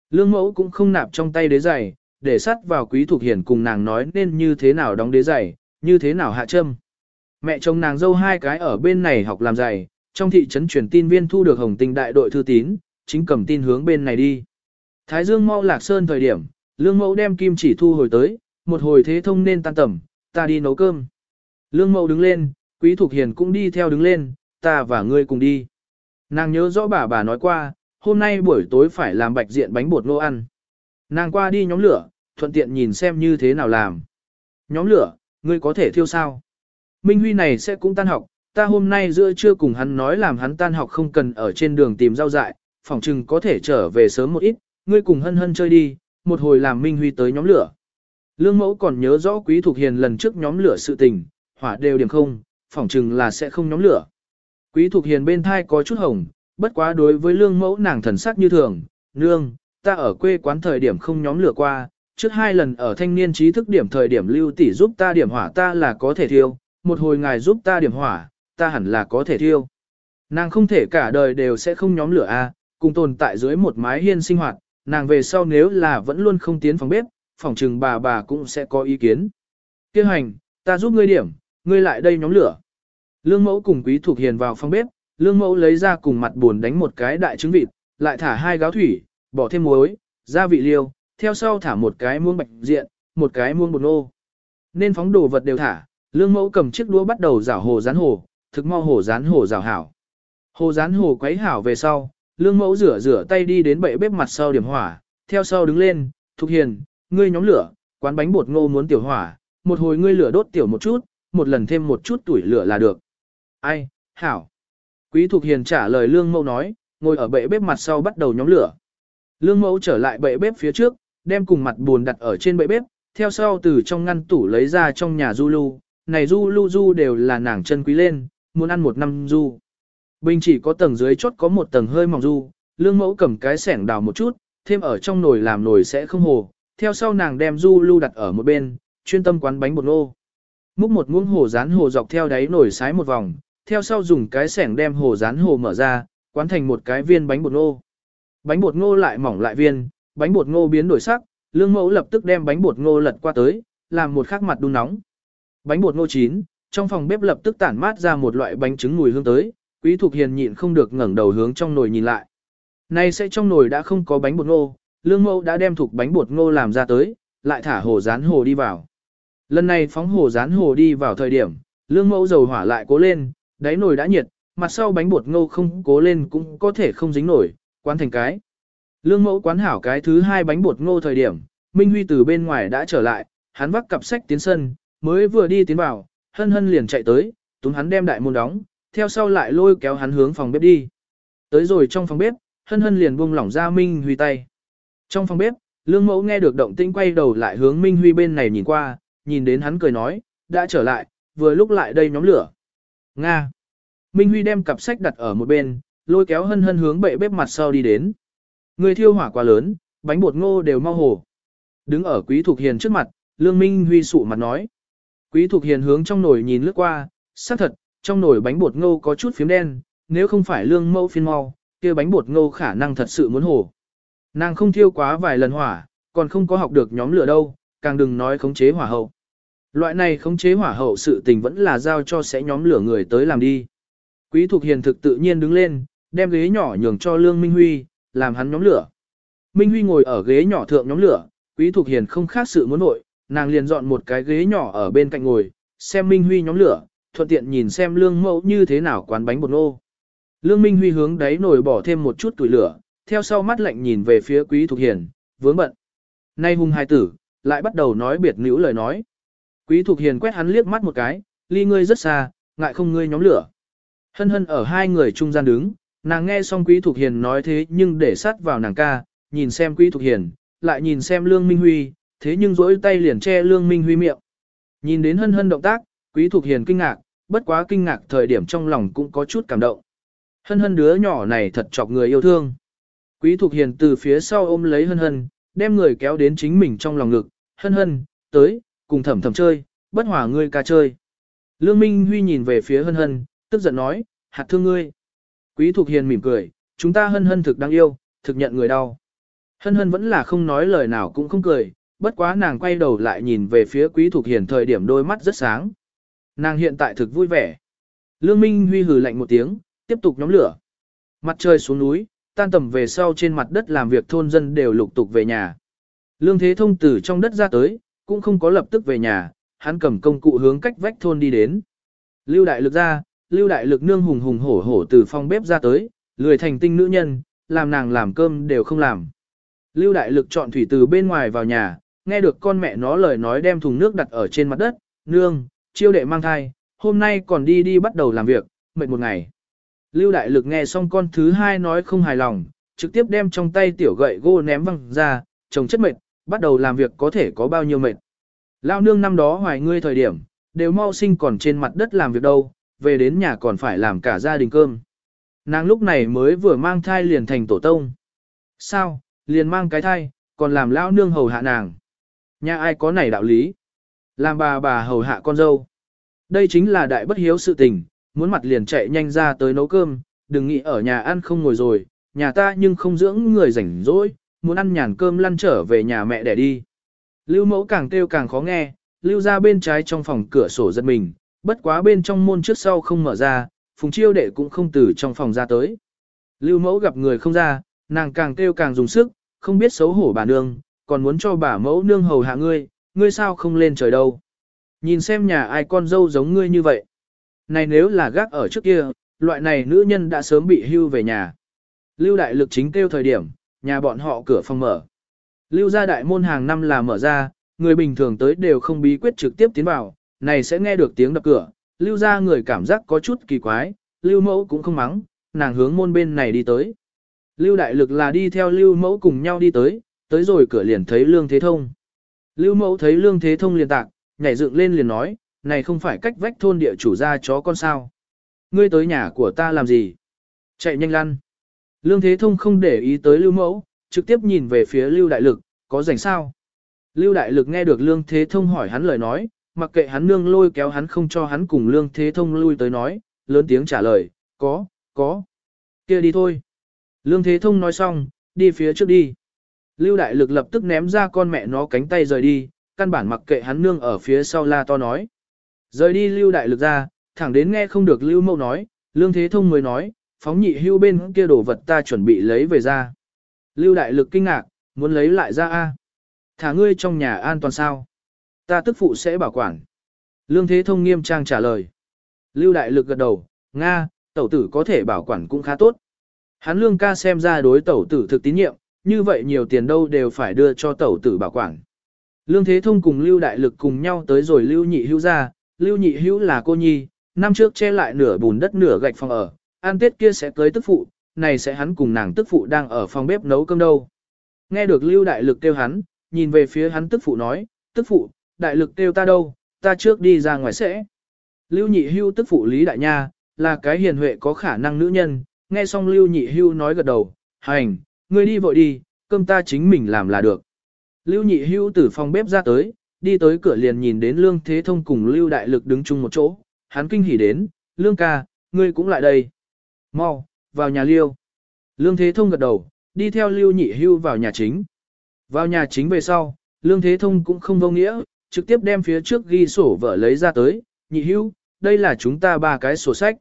Lương mẫu cũng không nạp trong tay đế giày, để sắt vào Quý Thục Hiền cùng nàng nói nên như thế nào đóng đế giày, như thế nào hạ châm. Mẹ chồng nàng dâu hai cái ở bên này học làm giày, trong thị trấn truyền tin viên thu được hồng tình đại đội thư tín, chính cầm tin hướng bên này đi. Thái Dương mau lạc sơn thời điểm, lương mẫu đem kim chỉ thu hồi tới, một hồi thế thông nên tan tầm, ta đi nấu cơm. Lương mẫu đứng lên, quý thục hiền cũng đi theo đứng lên, ta và ngươi cùng đi. Nàng nhớ rõ bà bà nói qua, hôm nay buổi tối phải làm bạch diện bánh bột nô ăn. Nàng qua đi nhóm lửa, thuận tiện nhìn xem như thế nào làm. Nhóm lửa, ngươi có thể thiêu sao? Minh Huy này sẽ cũng tan học, ta hôm nay giữa trưa cùng hắn nói làm hắn tan học không cần ở trên đường tìm rau dại, phỏng chừng có thể trở về sớm một ít, ngươi cùng hân hân chơi đi, một hồi làm Minh Huy tới nhóm lửa. Lương mẫu còn nhớ rõ quý thuộc hiền lần trước nhóm lửa sự tình, hỏa đều điểm không, phỏng chừng là sẽ không nhóm lửa. Quý thuộc hiền bên thai có chút hồng, bất quá đối với lương mẫu nàng thần sắc như thường, nương, ta ở quê quán thời điểm không nhóm lửa qua, trước hai lần ở thanh niên trí thức điểm thời điểm lưu tỷ giúp ta điểm hỏa ta là có thể thiêu, một hồi ngài giúp ta điểm hỏa, ta hẳn là có thể thiêu. Nàng không thể cả đời đều sẽ không nhóm lửa a, cùng tồn tại dưới một mái hiên sinh hoạt, nàng về sau nếu là vẫn luôn không tiến phòng bếp, phòng trừng bà bà cũng sẽ có ý kiến. Kêu hành, ta giúp ngươi điểm, ngươi lại đây nhóm lửa. Lương mẫu cùng quý thuộc hiền vào phòng bếp, lương mẫu lấy ra cùng mặt buồn đánh một cái đại trứng vịt, lại thả hai gáo thủy, bỏ thêm muối, gia vị liêu, theo sau thả một cái muông bạch diện, một cái muông bột nô. Nên phóng đồ vật đều thả, lương mẫu cầm chiếc đũa bắt đầu rảo hồ rán hồ, thực mau hồ rán hồ rảo hảo. Hồ rán hồ quấy hảo về sau, lương mẫu rửa rửa tay đi đến bệ bếp mặt sau điểm hỏa, theo sau đứng lên, thục hiền, ngươi nhóm lửa, quán bánh bột ngô muốn tiểu hỏa, một hồi ngươi lửa đốt tiểu một chút, một lần thêm một chút tuổi lửa là được. Ai, hảo. Quý thục hiền trả lời lương mẫu nói, ngồi ở bệ bếp mặt sau bắt đầu nhóm lửa. Lương mẫu trở lại bệ bếp phía trước, đem cùng mặt buồn đặt ở trên bệ bếp, theo sau từ trong ngăn tủ lấy ra trong nhà du lưu, này du lưu du đều là nàng chân quý lên, muốn ăn một năm du. Bình chỉ có tầng dưới chốt có một tầng hơi mỏng du, lương mẫu cầm cái sẻng đào một chút, thêm ở trong nồi làm nồi sẽ không hồ, theo sau nàng đem du lưu đặt ở một bên, chuyên tâm quán bánh bột nô. Múc một muỗng hồ rán hồ dọc theo đáy nồi sái một vòng, theo sau dùng cái sẻng đem hồ rán hồ mở ra, quán thành một cái viên bánh bột nô. Bánh bột ngô lại mỏng lại viên, bánh bột ngô biến đổi sắc, lương mẫu lập tức đem bánh bột ngô lật qua tới, làm một khắc mặt đun nóng. Bánh bột ngô chín, trong phòng bếp lập tức tản mát ra một loại bánh trứng mùi hương tới, Quý Thục Hiền nhịn không được ngẩng đầu hướng trong nồi nhìn lại. Nay sẽ trong nồi đã không có bánh bột ngô, lương mẫu đã đem thuộc bánh bột ngô làm ra tới, lại thả hồ rán hồ đi vào. Lần này phóng hồ rán hồ đi vào thời điểm, lương mẫu dầu hỏa lại cố lên, đáy nồi đã nhiệt, mặt sau bánh bột ngô không cố lên cũng có thể không dính nổi, quán thành cái. Lương mẫu quán hảo cái thứ hai bánh bột ngô thời điểm, Minh Huy từ bên ngoài đã trở lại, hắn vác cặp sách tiến sân, mới vừa đi tiến vào, hân hân liền chạy tới, túm hắn đem đại môn đóng, theo sau lại lôi kéo hắn hướng phòng bếp đi. Tới rồi trong phòng bếp, hân hân liền buông lỏng ra Minh Huy tay. Trong phòng bếp, lương mẫu nghe được động tĩnh quay đầu lại hướng Minh Huy bên này nhìn qua, nhìn đến hắn cười nói, đã trở lại, vừa lúc lại đây nhóm lửa. Nga. Minh Huy đem cặp sách đặt ở một bên, lôi kéo hân hân hướng bệ bếp mặt sau đi đến. Người thiêu hỏa quá lớn, bánh bột ngô đều mau hồ. Đứng ở Quý Thục Hiền trước mặt, Lương Minh Huy sụ mặt nói. Quý Thục Hiền hướng trong nồi nhìn lướt qua, xác thật, trong nồi bánh bột ngô có chút phím đen, nếu không phải lương mẫu phiên mau, kia bánh bột ngô khả năng thật sự muốn hồ. Nàng không thiêu quá vài lần hỏa, còn không có học được nhóm lửa đâu, càng đừng nói khống chế hỏa hậu. Loại này khống chế hỏa hậu sự tình vẫn là giao cho sẽ nhóm lửa người tới làm đi. Quý Thục Hiền thực tự nhiên đứng lên, đem ghế nhỏ nhường cho Lương Minh Huy, làm hắn nhóm lửa. Minh Huy ngồi ở ghế nhỏ thượng nhóm lửa, Quý Thục Hiền không khác sự muốn nội, nàng liền dọn một cái ghế nhỏ ở bên cạnh ngồi, xem Minh Huy nhóm lửa, thuận tiện nhìn xem lương mẫu như thế nào quán bánh bột nô. Lương Minh Huy hướng đáy nồi bỏ thêm một chút tuổi lửa, theo sau mắt lạnh nhìn về phía Quý Thục Hiền, vướng bận. Nay hung hai tử, lại bắt đầu nói biệt nữ lời nói. Quý Thục Hiền quét hắn liếc mắt một cái, ly ngươi rất xa, ngại không ngươi nhóm lửa. Hân hân ở hai người trung gian đứng, nàng nghe xong Quý Thục Hiền nói thế nhưng để sát vào nàng ca, nhìn xem Quý Thục Hiền, lại nhìn xem Lương Minh Huy, thế nhưng rỗi tay liền che Lương Minh Huy miệng. Nhìn đến hân hân động tác, Quý Thục Hiền kinh ngạc, bất quá kinh ngạc thời điểm trong lòng cũng có chút cảm động. Hân hân đứa nhỏ này thật chọc người yêu thương. Quý Thục Hiền từ phía sau ôm lấy hân hân, đem người kéo đến chính mình trong lòng ngực. Hân hân, tới, cùng thẩm thẩm chơi, bất hòa ngươi ca chơi. Lương Minh Huy nhìn về phía hân hân, tức giận nói, hạt thương ngươi. Quý Thục Hiền mỉm cười, chúng ta hân hân thực đáng yêu, thực nhận người đau. Hân hân vẫn là không nói lời nào cũng không cười, bất quá nàng quay đầu lại nhìn về phía Quý Thục Hiền thời điểm đôi mắt rất sáng. Nàng hiện tại thực vui vẻ. Lương Minh Huy hừ lạnh một tiếng, tiếp tục nhóm lửa. Mặt trời xuống núi, tan tầm về sau trên mặt đất làm việc thôn dân đều lục tục về nhà. Lương Thế Thông từ trong đất ra tới, cũng không có lập tức về nhà, hắn cầm công cụ hướng cách vách thôn đi đến. Lưu Đại Lực ra, Lưu Đại Lực nương hùng hùng hổ hổ từ phòng bếp ra tới, lười thành tinh nữ nhân, làm nàng làm cơm đều không làm. Lưu Đại Lực chọn thủy từ bên ngoài vào nhà, nghe được con mẹ nó lời nói đem thùng nước đặt ở trên mặt đất, nương, chiêu đệ mang thai, hôm nay còn đi đi bắt đầu làm việc, mệt một ngày. Lưu Đại Lực nghe xong con thứ hai nói không hài lòng, trực tiếp đem trong tay tiểu gậy gỗ ném văng ra, chồng chất mệt, bắt đầu làm việc có thể có bao nhiêu mệt. Lao nương năm đó hoài ngươi thời điểm, đều mau sinh còn trên mặt đất làm việc đâu, về đến nhà còn phải làm cả gia đình cơm. Nàng lúc này mới vừa mang thai liền thành tổ tông. Sao, liền mang cái thai, còn làm lao nương hầu hạ nàng. Nhà ai có này đạo lý? Làm bà bà hầu hạ con dâu. Đây chính là đại bất hiếu sự tình, muốn mặt liền chạy nhanh ra tới nấu cơm, đừng nghĩ ở nhà ăn không ngồi rồi, nhà ta nhưng không dưỡng người rảnh rỗi, muốn ăn nhàn cơm lăn trở về nhà mẹ để đi. Lưu mẫu càng kêu càng khó nghe, lưu ra bên trái trong phòng cửa sổ giật mình, bất quá bên trong môn trước sau không mở ra, phùng chiêu đệ cũng không từ trong phòng ra tới. Lưu mẫu gặp người không ra, nàng càng kêu càng dùng sức, không biết xấu hổ bà nương, còn muốn cho bà mẫu nương hầu hạ ngươi, ngươi sao không lên trời đâu. Nhìn xem nhà ai con dâu giống ngươi như vậy. Này nếu là gác ở trước kia, loại này nữ nhân đã sớm bị hưu về nhà. Lưu đại lực chính kêu thời điểm, nhà bọn họ cửa phòng mở. Lưu gia đại môn hàng năm là mở ra, người bình thường tới đều không bí quyết trực tiếp tiến vào, này sẽ nghe được tiếng đập cửa. Lưu gia người cảm giác có chút kỳ quái, lưu mẫu cũng không mắng, nàng hướng môn bên này đi tới. Lưu đại lực là đi theo lưu mẫu cùng nhau đi tới, tới rồi cửa liền thấy lương thế thông. Lưu mẫu thấy lương thế thông liền tạc, nhảy dựng lên liền nói, này không phải cách vách thôn địa chủ ra chó con sao. Ngươi tới nhà của ta làm gì? Chạy nhanh lăn. Lương Thế Thông không để ý tới Lưu Mẫu, trực tiếp nhìn về phía Lưu Đại Lực, có rảnh sao? Lưu Đại Lực nghe được Lương Thế Thông hỏi hắn lời nói, mặc kệ hắn nương lôi kéo hắn không cho hắn cùng Lương Thế Thông lui tới nói, lớn tiếng trả lời, có, có. kia đi thôi. Lương Thế Thông nói xong, đi phía trước đi. Lưu Đại Lực lập tức ném ra con mẹ nó cánh tay rời đi, căn bản mặc kệ hắn nương ở phía sau la to nói. Rời đi Lưu Đại Lực ra, thẳng đến nghe không được Lưu Mậu nói, Lương Thế Thông mới nói, phóng nhị hưu bên kia đồ vật ta chuẩn bị lấy về ra. Lưu Đại Lực kinh ngạc, muốn lấy lại ra a Thả ngươi trong nhà an toàn sao? Ta tức phụ sẽ bảo quản. Lương Thế Thông nghiêm trang trả lời. Lưu Đại Lực gật đầu, Nga, tẩu tử có thể bảo quản cũng khá tốt. Hắn lương ca xem ra đối tẩu tử thực tín nhiệm, như vậy nhiều tiền đâu đều phải đưa cho tẩu tử bảo quản. Lương Thế Thông cùng Lưu Đại Lực cùng nhau tới rồi Lưu Nhị Hữu ra, Lưu Nhị Hữu là cô nhi, năm trước che lại nửa bùn đất nửa gạch phòng ở, an tết kia sẽ cưới tức phụ, này sẽ hắn cùng nàng tức phụ đang ở phòng bếp nấu cơm đâu. Nghe được Lưu Đại Lực kêu hắn, nhìn về phía hắn tức phụ nói, tức phụ, Đại Lực kêu ta đâu, ta trước đi ra ngoài sẽ. Lưu Nhị Hữu tức phụ Lý Đại Nha, là cái hiền huệ có khả năng nữ nhân, nghe xong Lưu Nhị Hữu nói gật đầu, hành, ngươi đi vội đi, cơm ta chính mình làm là được. Lưu Nhị Hữu từ phòng bếp ra tới, đi tới cửa liền nhìn đến Lương Thế Thông cùng Lưu Đại Lực đứng chung một chỗ, hắn kinh hỉ đến, Lương ca, ngươi cũng lại đây. Mau, vào nhà Liêu. Lương Thế Thông gật đầu, đi theo Lưu Nhị Hưu vào nhà chính. Vào nhà chính về sau, Lương Thế Thông cũng không vô nghĩa, trực tiếp đem phía trước ghi sổ vợ lấy ra tới, Nhị Hưu, đây là chúng ta ba cái sổ sách.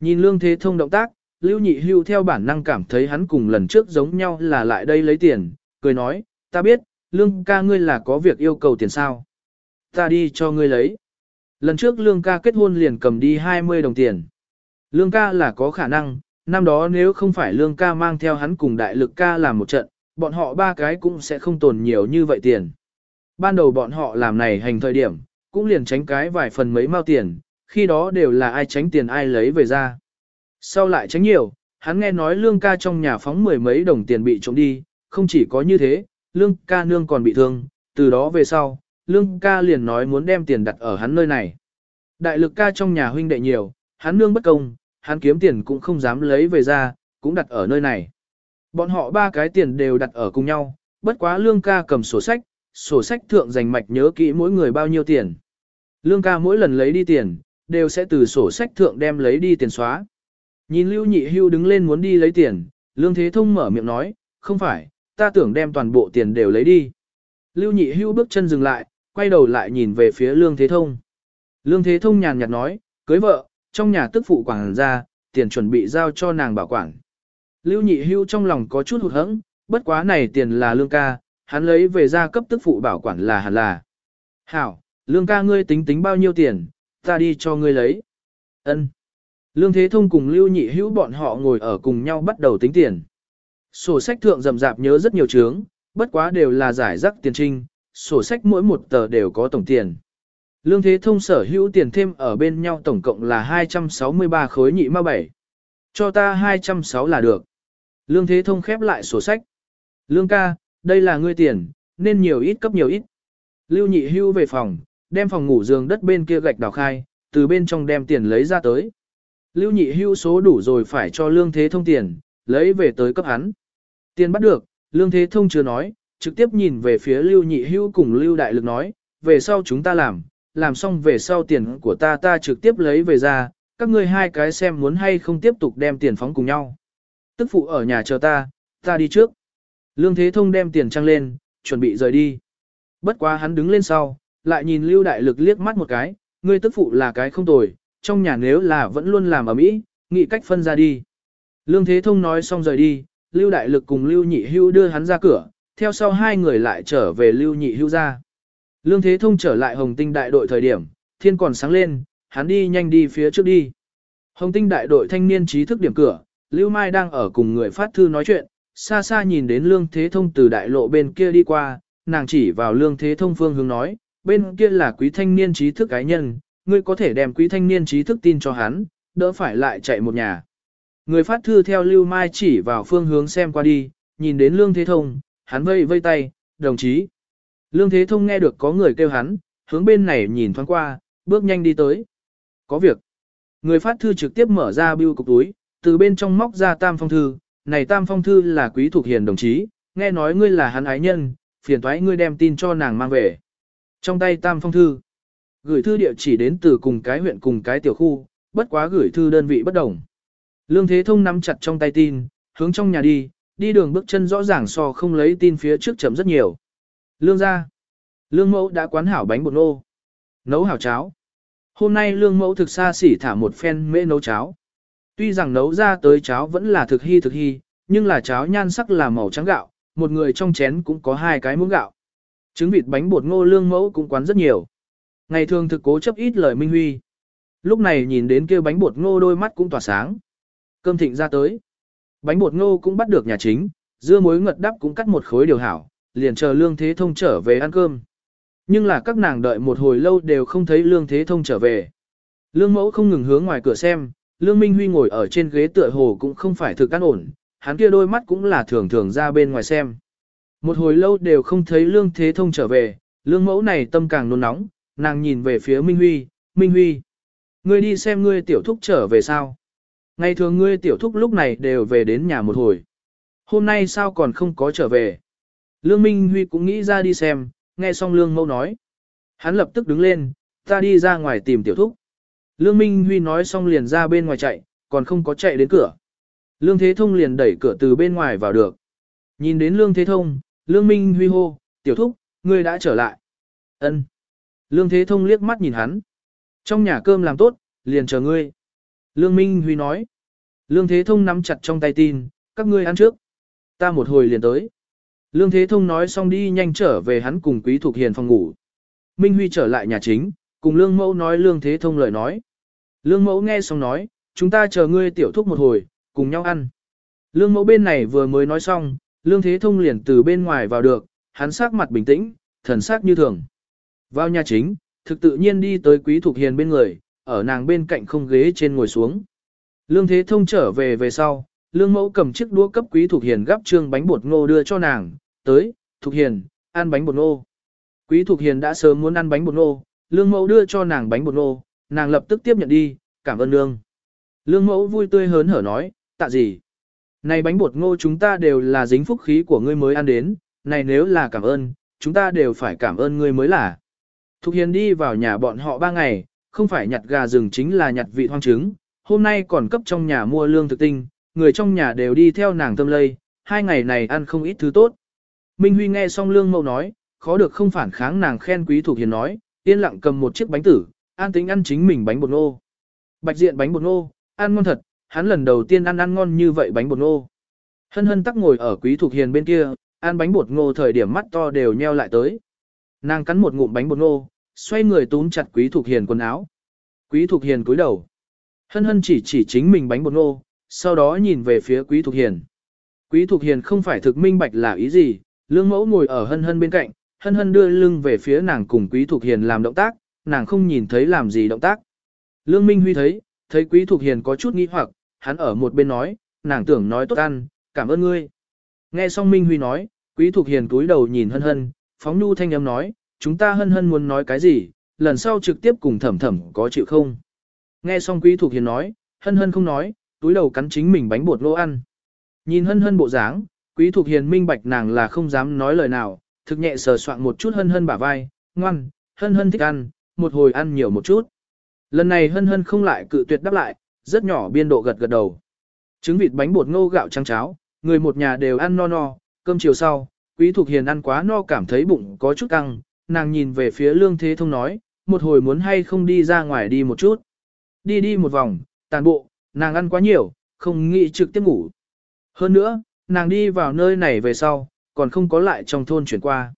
Nhìn Lương Thế Thông động tác, Lưu Nhị Hưu theo bản năng cảm thấy hắn cùng lần trước giống nhau là lại đây lấy tiền, cười nói, ta biết, lương ca ngươi là có việc yêu cầu tiền sao. Ta đi cho ngươi lấy. Lần trước lương ca kết hôn liền cầm đi 20 đồng tiền. Lương ca là có khả năng, năm đó nếu không phải lương ca mang theo hắn cùng đại lực ca làm một trận, bọn họ ba cái cũng sẽ không tồn nhiều như vậy tiền. Ban đầu bọn họ làm này hành thời điểm, cũng liền tránh cái vài phần mấy mao tiền, khi đó đều là ai tránh tiền ai lấy về ra. Sau lại tránh nhiều, hắn nghe nói lương ca trong nhà phóng mười mấy đồng tiền bị trộm đi, không chỉ có như thế, lương ca nương còn bị thương, từ đó về sau, lương ca liền nói muốn đem tiền đặt ở hắn nơi này. Đại lực ca trong nhà huynh đệ nhiều, hắn nương bất công, hắn kiếm tiền cũng không dám lấy về ra, cũng đặt ở nơi này. Bọn họ ba cái tiền đều đặt ở cùng nhau, bất quá lương ca cầm sổ sách, sổ sách thượng dành mạch nhớ kỹ mỗi người bao nhiêu tiền. Lương ca mỗi lần lấy đi tiền, đều sẽ từ sổ sách thượng đem lấy đi tiền xóa. Nhìn Lưu Nhị Hưu đứng lên muốn đi lấy tiền, Lương Thế Thông mở miệng nói, không phải, ta tưởng đem toàn bộ tiền đều lấy đi. Lưu Nhị Hưu bước chân dừng lại, quay đầu lại nhìn về phía Lương Thế Thông. Lương Thế Thông nhàn nhạt nói, cưới vợ, trong nhà tức phụ quảng ra, tiền chuẩn bị giao cho nàng bảo quản. Lưu Nhị Hưu trong lòng có chút hụt hẫng, bất quá này tiền là Lương ca, hắn lấy về ra cấp tức phụ bảo quản là hẳn là. Hảo, Lương ca ngươi tính tính bao nhiêu tiền, ta đi cho ngươi lấy. Ân. Lương Thế Thông cùng Lưu Nhị Hữu bọn họ ngồi ở cùng nhau bắt đầu tính tiền. Sổ sách thượng rầm rạp nhớ rất nhiều chướng, bất quá đều là giải rắc tiền trinh, sổ sách mỗi một tờ đều có tổng tiền. Lương Thế Thông sở hữu tiền thêm ở bên nhau tổng cộng là 263 khối nhị ma bảy. Cho ta 206 là được. Lương Thế Thông khép lại sổ sách. Lương ca, đây là ngươi tiền, nên nhiều ít cấp nhiều ít. Lưu Nhị Hưu về phòng, đem phòng ngủ giường đất bên kia gạch đào khai, từ bên trong đem tiền lấy ra tới. Lưu nhị hưu số đủ rồi phải cho lương thế thông tiền, lấy về tới cấp hắn. Tiền bắt được, lương thế thông chưa nói, trực tiếp nhìn về phía lưu nhị hưu cùng lưu đại lực nói, về sau chúng ta làm, làm xong về sau tiền của ta ta trực tiếp lấy về ra, các ngươi hai cái xem muốn hay không tiếp tục đem tiền phóng cùng nhau. Tức phụ ở nhà chờ ta, ta đi trước. Lương Thế Thông đem tiền trăng lên, chuẩn bị rời đi. Bất quá hắn đứng lên sau, lại nhìn Lưu Đại Lực liếc mắt một cái, ngươi tức phụ là cái không tồi, trong nhà nếu là vẫn luôn làm ở mỹ, nghĩ cách phân ra đi. Lương Thế Thông nói xong rời đi, Lưu Đại Lực cùng Lưu Nhị Hưu đưa hắn ra cửa, theo sau hai người lại trở về Lưu Nhị Hưu ra. Lương Thế Thông trở lại Hồng Tinh đại đội thời điểm, thiên còn sáng lên, hắn đi nhanh đi phía trước đi. Hồng Tinh đại đội thanh niên trí thức điểm cửa, Lưu Mai đang ở cùng người phát thư nói chuyện, xa xa nhìn đến Lương Thế Thông từ đại lộ bên kia đi qua, nàng chỉ vào Lương Thế Thông phương hướng nói, bên kia là quý thanh niên trí thức cá nhân, ngươi có thể đem quý thanh niên trí thức tin cho hắn, đỡ phải lại chạy một nhà. Người phát thư theo Lưu Mai chỉ vào phương hướng xem qua đi, nhìn đến Lương Thế Thông, hắn vây vây tay, đồng chí. Lương Thế Thông nghe được có người kêu hắn, hướng bên này nhìn thoáng qua, bước nhanh đi tới. Có việc. Người phát thư trực tiếp mở ra bưu cục túi, từ bên trong móc ra tam phong thư. Này tam phong thư là quý thuộc hiền đồng chí, nghe nói ngươi là hắn ái nhân, phiền thoái ngươi đem tin cho nàng mang về. Trong tay tam phong thư, gửi thư địa chỉ đến từ cùng cái huyện cùng cái tiểu khu, bất quá gửi thư đơn vị bất đồng. Lương Thế Thông nắm chặt trong tay tin, hướng trong nhà đi, đi đường bước chân rõ ràng so không lấy tin phía trước chậm rất nhiều. Lương ra. Lương mẫu đã quán hảo bánh bột nô. Nấu hảo cháo. Hôm nay lương mẫu thực xa xỉ thả một phen mễ nấu cháo. Tuy rằng nấu ra tới cháo vẫn là thực hy thực hy, nhưng là cháo nhan sắc là màu trắng gạo, một người trong chén cũng có hai cái muỗng gạo. Trứng vịt bánh bột ngô lương mẫu cũng quán rất nhiều. Ngày thường thực cố chấp ít lời Minh Huy. Lúc này nhìn đến kia bánh bột ngô đôi mắt cũng tỏa sáng. Cơm thịnh ra tới. Bánh bột ngô cũng bắt được nhà chính, dưa muối ngật đắp cũng cắt một khối điều hảo, liền chờ Lương Thế Thông trở về ăn cơm. Nhưng là các nàng đợi một hồi lâu đều không thấy Lương Thế Thông trở về. Lương mẫu không ngừng hướng ngoài cửa xem, Lương Minh Huy ngồi ở trên ghế tựa hồ cũng không phải thực ăn ổn, hắn kia đôi mắt cũng là thường thường ra bên ngoài xem. Một hồi lâu đều không thấy Lương Thế Thông trở về, Lương mẫu này tâm càng nôn nóng, nàng nhìn về phía Minh Huy, Minh Huy. Ngươi đi xem ngươi tiểu thúc trở về sao? Ngày thường ngươi tiểu thúc lúc này đều về đến nhà một hồi. Hôm nay sao còn không có trở về? Lương Minh Huy cũng nghĩ ra đi xem, nghe xong Lương Mâu nói. Hắn lập tức đứng lên, ta đi ra ngoài tìm tiểu thúc. Lương Minh Huy nói xong liền ra bên ngoài chạy, còn không có chạy đến cửa. Lương Thế Thông liền đẩy cửa từ bên ngoài vào được. Nhìn đến Lương Thế Thông, Lương Minh Huy hô, tiểu thúc, ngươi đã trở lại. Ân. Lương Thế Thông liếc mắt nhìn hắn. Trong nhà cơm làm tốt, liền chờ ngươi. Lương Minh Huy nói. Lương Thế Thông nắm chặt trong tay tin, các ngươi ăn trước. Ta một hồi liền tới. Lương Thế Thông nói xong đi nhanh trở về hắn cùng Quý Thục Hiền phòng ngủ. Minh Huy trở lại nhà chính, cùng Lương Mẫu nói Lương Thế Thông lời nói. Lương Mẫu nghe xong nói, chúng ta chờ ngươi tiểu thúc một hồi, cùng nhau ăn. Lương Mẫu bên này vừa mới nói xong, Lương Thế Thông liền từ bên ngoài vào được, hắn sắc mặt bình tĩnh, thần sắc như thường. Vào nhà chính, thực tự nhiên đi tới Quý Thục Hiền bên người, ở nàng bên cạnh không ghế trên ngồi xuống. Lương Thế Thông trở về về sau, Lương Mẫu cầm chiếc đũa cấp Quý Thục Hiền gắp trương bánh bột ngô đưa cho nàng, tới, Thục Hiền, ăn bánh bột ngô. Quý Thục Hiền đã sớm muốn ăn bánh bột ngô, Lương Mẫu đưa cho nàng bánh bột ngô, nàng lập tức tiếp nhận đi, cảm ơn lương. Lương mẫu vui tươi hớn hở nói, tạ gì. Này bánh bột ngô chúng ta đều là dính phúc khí của ngươi mới ăn đến, này nếu là cảm ơn, chúng ta đều phải cảm ơn ngươi mới là. Thục Hiền đi vào nhà bọn họ ba ngày, không phải nhặt gà rừng chính là nhặt vị hoang trứng, hôm nay còn cấp trong nhà mua lương thực tinh, người trong nhà đều đi theo nàng tâm lây, hai ngày này ăn không ít thứ tốt. Minh Huy nghe xong lương mẫu nói, khó được không phản kháng nàng khen quý thuộc Hiền nói, yên lặng cầm một chiếc bánh tử, an tính ăn chính mình bánh bột nô. Bạch diện bánh bột nô, ăn ngon thật, hắn lần đầu tiên ăn ăn ngon như vậy bánh bột nô. Hân hân tắc ngồi ở quý thuộc Hiền bên kia, ăn bánh bột ngô thời điểm mắt to đều nheo lại tới. Nàng cắn một ngụm bánh bột ngô, xoay người túm chặt Quý Thục Hiền quần áo. Quý Thục Hiền cúi đầu. Hân hân chỉ chỉ chính mình bánh bột ngô, sau đó nhìn về phía Quý Thục Hiền. Quý Thục Hiền không phải thực minh bạch là ý gì, lương mẫu ngồi ở hân hân bên cạnh, hân hân đưa lưng về phía nàng cùng Quý Thục Hiền làm động tác, nàng không nhìn thấy làm gì động tác. Lương Minh Huy thấy, thấy Quý Thục Hiền có chút nghi hoặc, hắn ở một bên nói, nàng tưởng nói tốt ăn, cảm ơn ngươi. Nghe xong Minh Huy nói, Quý Thục Hiền cúi đầu nhìn hân hân, phóng nhu thanh âm nói, chúng ta hân hân muốn nói cái gì, lần sau trực tiếp cùng thẩm thẩm có chịu không. Nghe xong Quý thuộc Hiền nói, hân hân không nói, túi đầu cắn chính mình bánh bột lô ăn. Nhìn hân hân bộ dáng, Quý thuộc Hiền minh bạch nàng là không dám nói lời nào, thực nhẹ sờ soạn một chút hân hân bả vai, ngoan, hân hân thích ăn, một hồi ăn nhiều một chút. Lần này hân hân không lại cự tuyệt đáp lại, rất nhỏ biên độ gật gật đầu. Trứng vịt bánh bột ngô gạo trắng cháo, người một nhà đều ăn no no, cơm chiều sau, Quý thuộc Hiền ăn quá no cảm thấy bụng có chút căng, nàng nhìn về phía Lương Thế Thông nói, một hồi muốn hay không đi ra ngoài đi một chút. Đi đi một vòng, tàn bộ, nàng ăn quá nhiều, không nghĩ trực tiếp ngủ. Hơn nữa, nàng đi vào nơi này về sau, còn không có lại trong thôn chuyển qua.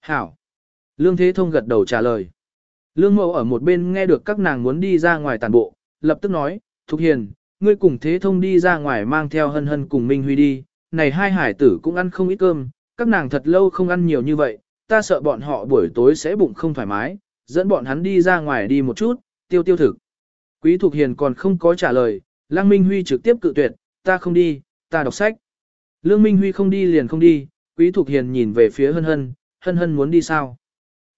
Hảo. Lương Thế Thông gật đầu trả lời. Lương Mậu ở một bên nghe được các nàng muốn đi ra ngoài tàn bộ, lập tức nói, Thục Hiền, ngươi cùng Thế Thông đi ra ngoài mang theo hân hân cùng Minh Huy đi, này hai hải tử cũng ăn không ít cơm, các nàng thật lâu không ăn nhiều như vậy, ta sợ bọn họ buổi tối sẽ bụng không thoải mái, dẫn bọn hắn đi ra ngoài đi một chút, tiêu tiêu thực. Quý Thục Hiền còn không có trả lời, Lăng Minh Huy trực tiếp cự tuyệt, ta không đi, ta đọc sách. Lương Minh Huy không đi liền không đi, Quý Thục Hiền nhìn về phía Hân Hân, Hân Hân muốn đi sao?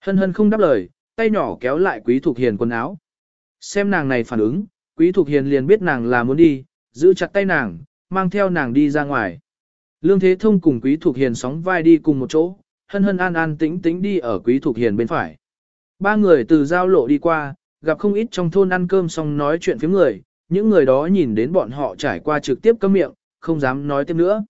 Hân Hân không đáp lời, tay nhỏ kéo lại Quý Thục Hiền quần áo. Xem nàng này phản ứng, Quý Thục Hiền liền biết nàng là muốn đi, giữ chặt tay nàng, mang theo nàng đi ra ngoài. Lương Thế Thông cùng Quý Thục Hiền sóng vai đi cùng một chỗ, hân hân an an tĩnh tĩnh đi ở Quý Thục Hiền bên phải. Ba người từ giao lộ đi qua, gặp không ít trong thôn ăn cơm xong nói chuyện phía người, những người đó nhìn đến bọn họ trải qua trực tiếp cấm miệng, không dám nói thêm nữa.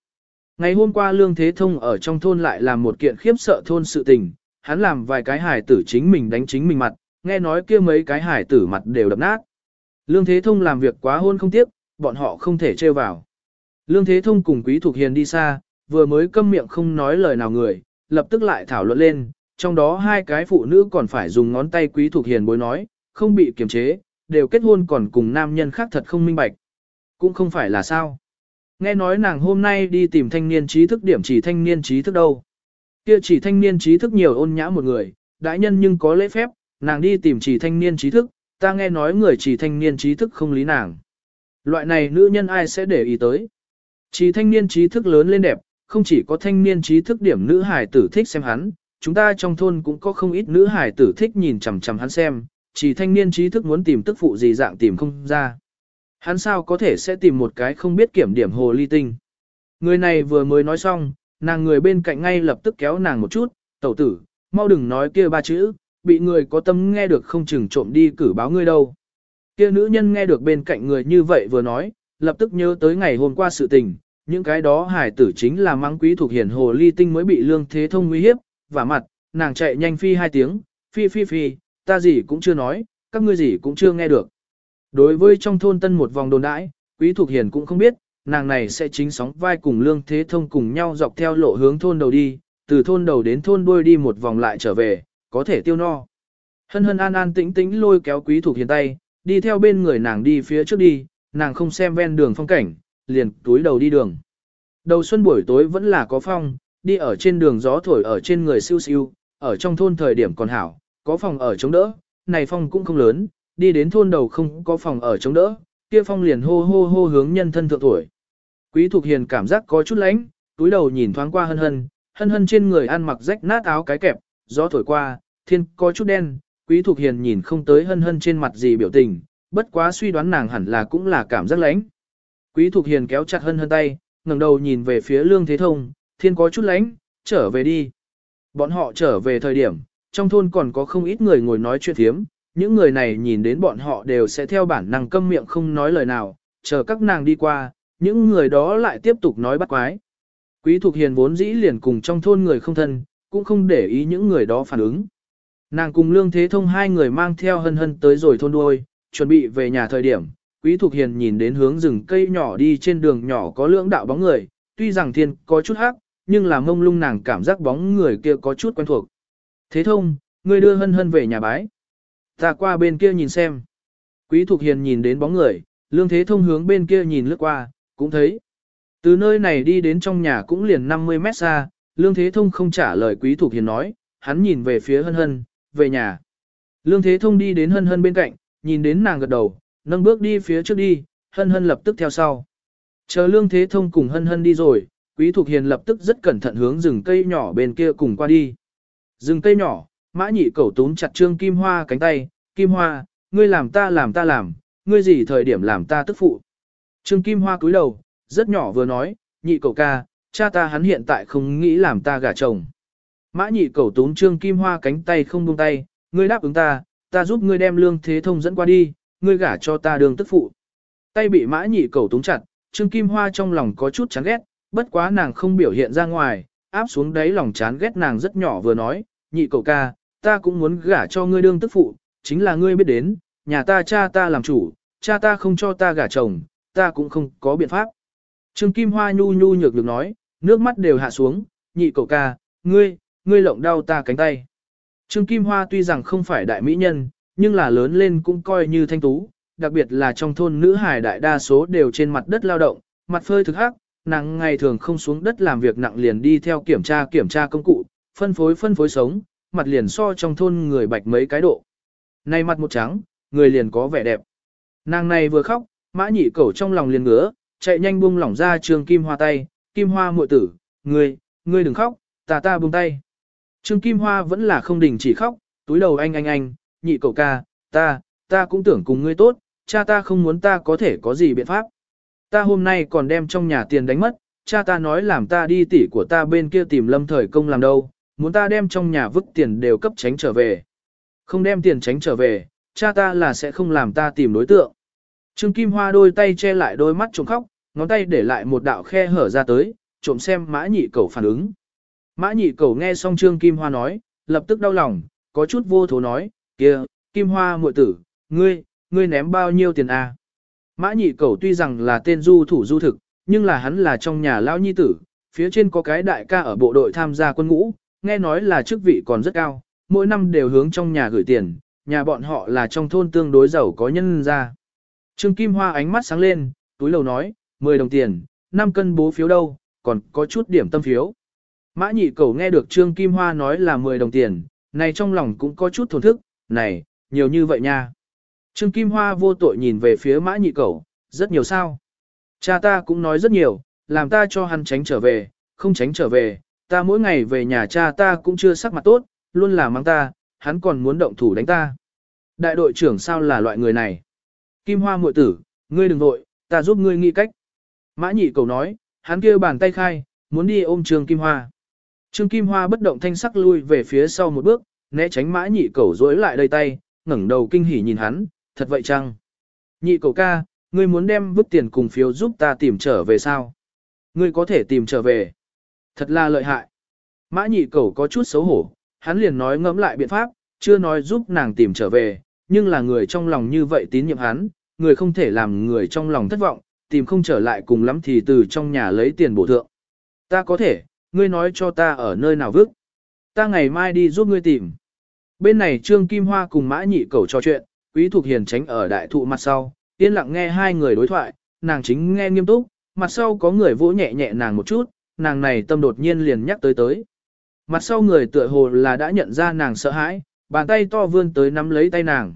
Ngày hôm qua Lương Thế Thông ở trong thôn lại làm một kiện khiếp sợ thôn sự tình, hắn làm vài cái hải tử chính mình đánh chính mình mặt, nghe nói kia mấy cái hải tử mặt đều đập nát. Lương Thế Thông làm việc quá hôn không tiếc, bọn họ không thể trêu vào. Lương Thế Thông cùng Quý Thục Hiền đi xa, vừa mới câm miệng không nói lời nào người, lập tức lại thảo luận lên, trong đó hai cái phụ nữ còn phải dùng ngón tay Quý thuộc Hiền bối nói, không bị kiềm chế, đều kết hôn còn cùng nam nhân khác thật không minh bạch. Cũng không phải là sao. Nghe nói nàng hôm nay đi tìm thanh niên trí thức điểm chỉ thanh niên trí thức đâu. Kia chỉ thanh niên trí thức nhiều ôn nhã một người, đại nhân nhưng có lễ phép, nàng đi tìm chỉ thanh niên trí thức, ta nghe nói người chỉ thanh niên trí thức không lý nàng. Loại này nữ nhân ai sẽ để ý tới. Chỉ thanh niên trí thức lớn lên đẹp, không chỉ có thanh niên trí thức điểm nữ hài tử thích xem hắn, chúng ta trong thôn cũng có không ít nữ hài tử thích nhìn chằm chằm hắn xem, chỉ thanh niên trí thức muốn tìm tức phụ gì dạng tìm không ra. Hắn sao có thể sẽ tìm một cái không biết kiểm điểm hồ ly tinh. Người này vừa mới nói xong, nàng người bên cạnh ngay lập tức kéo nàng một chút, tẩu tử, mau đừng nói kia ba chữ, bị người có tâm nghe được không chừng trộm đi cử báo ngươi đâu. Kia nữ nhân nghe được bên cạnh người như vậy vừa nói, lập tức nhớ tới ngày hôm qua sự tình, những cái đó hải tử chính là mang quý thuộc hiển hồ ly tinh mới bị lương thế thông nguy hiếp, và mặt, nàng chạy nhanh phi hai tiếng, phi phi phi, ta gì cũng chưa nói, các ngươi gì cũng chưa nghe được. Đối với trong thôn tân một vòng đồn đãi, quý thuộc hiển cũng không biết, nàng này sẽ chính sóng vai cùng lương thế thông cùng nhau dọc theo lộ hướng thôn đầu đi, từ thôn đầu đến thôn đuôi đi một vòng lại trở về, có thể tiêu no. Hân hân an an tĩnh tĩnh lôi kéo quý thuộc hiền tay, đi theo bên người nàng đi phía trước đi, nàng không xem ven đường phong cảnh, liền túi đầu đi đường. Đầu xuân buổi tối vẫn là có phong, đi ở trên đường gió thổi ở trên người siêu siêu, ở trong thôn thời điểm còn hảo, có phòng ở chống đỡ, này phong cũng không lớn, đi đến thôn đầu không có phòng ở chống đỡ, kia phong liền hô hô hô hướng nhân thân thượng tuổi. Quý Thục Hiền cảm giác có chút lánh, túi đầu nhìn thoáng qua hân hân, hân hân trên người ăn mặc rách nát áo cái kẹp, gió thổi qua, thiên có chút đen, Quý Thục Hiền nhìn không tới hân hân trên mặt gì biểu tình, bất quá suy đoán nàng hẳn là cũng là cảm giác lãnh. Quý Thục Hiền kéo chặt hân hân tay, ngẩng đầu nhìn về phía Lương Thế Thông, thiên có chút lãnh, trở về đi. Bọn họ trở về thời điểm, trong thôn còn có không ít người ngồi nói chuyện thiếm, những người này nhìn đến bọn họ đều sẽ theo bản năng câm miệng không nói lời nào, chờ các nàng đi qua, những người đó lại tiếp tục nói bắt quái. Quý Thục Hiền vốn dĩ liền cùng trong thôn người không thân, cũng không để ý những người đó phản ứng. Nàng cùng Lương Thế Thông hai người mang theo hân hân tới rồi thôn đuôi, chuẩn bị về nhà thời điểm, Quý Thục Hiền nhìn đến hướng rừng cây nhỏ đi trên đường nhỏ có lưỡng đạo bóng người, tuy rằng thiên có chút hắc, nhưng là mông lung nàng cảm giác bóng người kia có chút quen thuộc. Thế Thông, ngươi đưa hân hân về nhà bái. Ta qua bên kia nhìn xem. Quý Thục Hiền nhìn đến bóng người, Lương Thế Thông hướng bên kia nhìn lướt qua, cũng thấy. Từ nơi này đi đến trong nhà cũng liền 50 mét xa, Lương Thế Thông không trả lời Quý Thục Hiền nói, hắn nhìn về phía hân hân, về nhà. Lương Thế Thông đi đến hân hân bên cạnh, nhìn đến nàng gật đầu, nâng bước đi phía trước đi, hân hân lập tức theo sau. Chờ Lương Thế Thông cùng hân hân đi rồi, Quý Thục Hiền lập tức rất cẩn thận hướng rừng cây nhỏ bên kia cùng qua đi. Rừng cây nhỏ, mã nhị cẩu túm chặt Trương Kim Hoa cánh tay, Kim Hoa, ngươi làm ta làm ta làm, ngươi gì thời điểm làm ta tức phụ. Trương Kim Hoa cúi đầu, rất nhỏ vừa nói, nhị cậu ca, cha ta hắn hiện tại không nghĩ làm ta gả chồng. Mã nhị cẩu túm Trương Kim Hoa cánh tay không buông tay, ngươi đáp ứng ta, ta giúp ngươi đem lương thế thông dẫn qua đi, ngươi gả cho ta đường tức phụ. Tay bị mã nhị cẩu túng chặt, Trương Kim Hoa trong lòng có chút chán ghét, bất quá nàng không biểu hiện ra ngoài, áp xuống đáy lòng chán ghét nàng rất nhỏ vừa nói, nhị cầu ca, ta cũng muốn gả cho ngươi đương tức phụ, chính là ngươi biết đến, nhà ta cha ta làm chủ, cha ta không cho ta gả chồng, ta cũng không có biện pháp. Trương Kim Hoa nhu nhu nhược được nói, nước mắt đều hạ xuống, nhị cầu ca, ngươi, ngươi lộng đau ta cánh tay. Trương Kim Hoa tuy rằng không phải đại mỹ nhân, nhưng là lớn lên cũng coi như thanh tú, đặc biệt là trong thôn nữ hài đại đa số đều trên mặt đất lao động, mặt phơi thực hắc, nàng ngày thường không xuống đất làm việc nặng liền đi theo kiểm tra kiểm tra công cụ, phân phối phân phối sống, mặt liền so trong thôn người bạch mấy cái độ. nay mặt một trắng, người liền có vẻ đẹp. Nàng này vừa khóc, mã nhị cẩu trong lòng liền ngứa, chạy nhanh buông lỏng ra Trương Kim Hoa tay, Kim Hoa muội tử, ngươi, ngươi đừng khóc, ta ta buông tay. Trương Kim Hoa vẫn là không đình chỉ khóc, túi đầu anh anh anh, nhị cậu ca, ta, ta cũng tưởng cùng ngươi tốt, cha ta không muốn ta có thể có gì biện pháp. Ta hôm nay còn đem trong nhà tiền đánh mất, cha ta nói làm ta đi tỉ của ta bên kia tìm lâm thời công làm đâu, muốn ta đem trong nhà vứt tiền đều cấp tránh trở về. Không đem tiền tránh trở về, cha ta là sẽ không làm ta tìm đối tượng. Trương Kim Hoa đôi tay che lại đôi mắt trộm khóc, ngón tay để lại một đạo khe hở ra tới, trộm xem mã nhị cầu phản ứng. Mã nhị cầu nghe xong Trương Kim Hoa nói, lập tức đau lòng, có chút vô thố nói, kia, Kim Hoa muội tử, ngươi, ngươi ném bao nhiêu tiền à? Mã nhị cầu tuy rằng là tên du thủ du thực, nhưng là hắn là trong nhà lão nhi tử, phía trên có cái đại ca ở bộ đội tham gia quân ngũ, nghe nói là chức vị còn rất cao, mỗi năm đều hướng trong nhà gửi tiền, nhà bọn họ là trong thôn tương đối giàu có nhân ra. Trương Kim Hoa ánh mắt sáng lên, túi lầu nói, 10 đồng tiền, 5 cân bố phiếu đâu, còn có chút điểm tâm phiếu. Mã nhị cầu nghe được Trương Kim Hoa nói là 10 đồng tiền, này trong lòng cũng có chút thổn thức, này, nhiều như vậy nha. Trương Kim Hoa vô tội nhìn về phía mã nhị Cẩu, rất nhiều sao. Cha ta cũng nói rất nhiều, làm ta cho hắn tránh trở về, không tránh trở về, ta mỗi ngày về nhà cha ta cũng chưa sắc mặt tốt, luôn là mang ta, hắn còn muốn động thủ đánh ta. Đại đội trưởng sao là loại người này? Kim Hoa muội tử, ngươi đừng vội, ta giúp ngươi nghĩ cách. Mã nhị cầu nói, hắn kêu bàn tay khai, muốn đi ôm Trương Kim Hoa. Trương Kim Hoa bất động thanh sắc lui về phía sau một bước, né tránh mã nhị cầu dối lại đầy tay, ngẩng đầu kinh hỉ nhìn hắn, thật vậy chăng? Nhị cầu ca, ngươi muốn đem vứt tiền cùng phiếu giúp ta tìm trở về sao? Ngươi có thể tìm trở về. Thật là lợi hại. Mã nhị cầu có chút xấu hổ, hắn liền nói ngẫm lại biện pháp, chưa nói giúp nàng tìm trở về, nhưng là người trong lòng như vậy tín nhiệm hắn, người không thể làm người trong lòng thất vọng, tìm không trở lại cùng lắm thì từ trong nhà lấy tiền bổ thượng. Ta có thể, ngươi nói cho ta ở nơi nào vứt. Ta ngày mai đi giúp ngươi tìm. Bên này Trương Kim Hoa cùng Mã Nhị Cẩu trò chuyện, Quý Thục Hiền tránh ở đại thụ mặt sau, yên lặng nghe hai người đối thoại, nàng chính nghe nghiêm túc, mặt sau có người vỗ nhẹ nhẹ nàng một chút, nàng này tâm đột nhiên liền nhắc tới tới. Mặt sau người tựa hồ là đã nhận ra nàng sợ hãi, bàn tay to vươn tới nắm lấy tay nàng.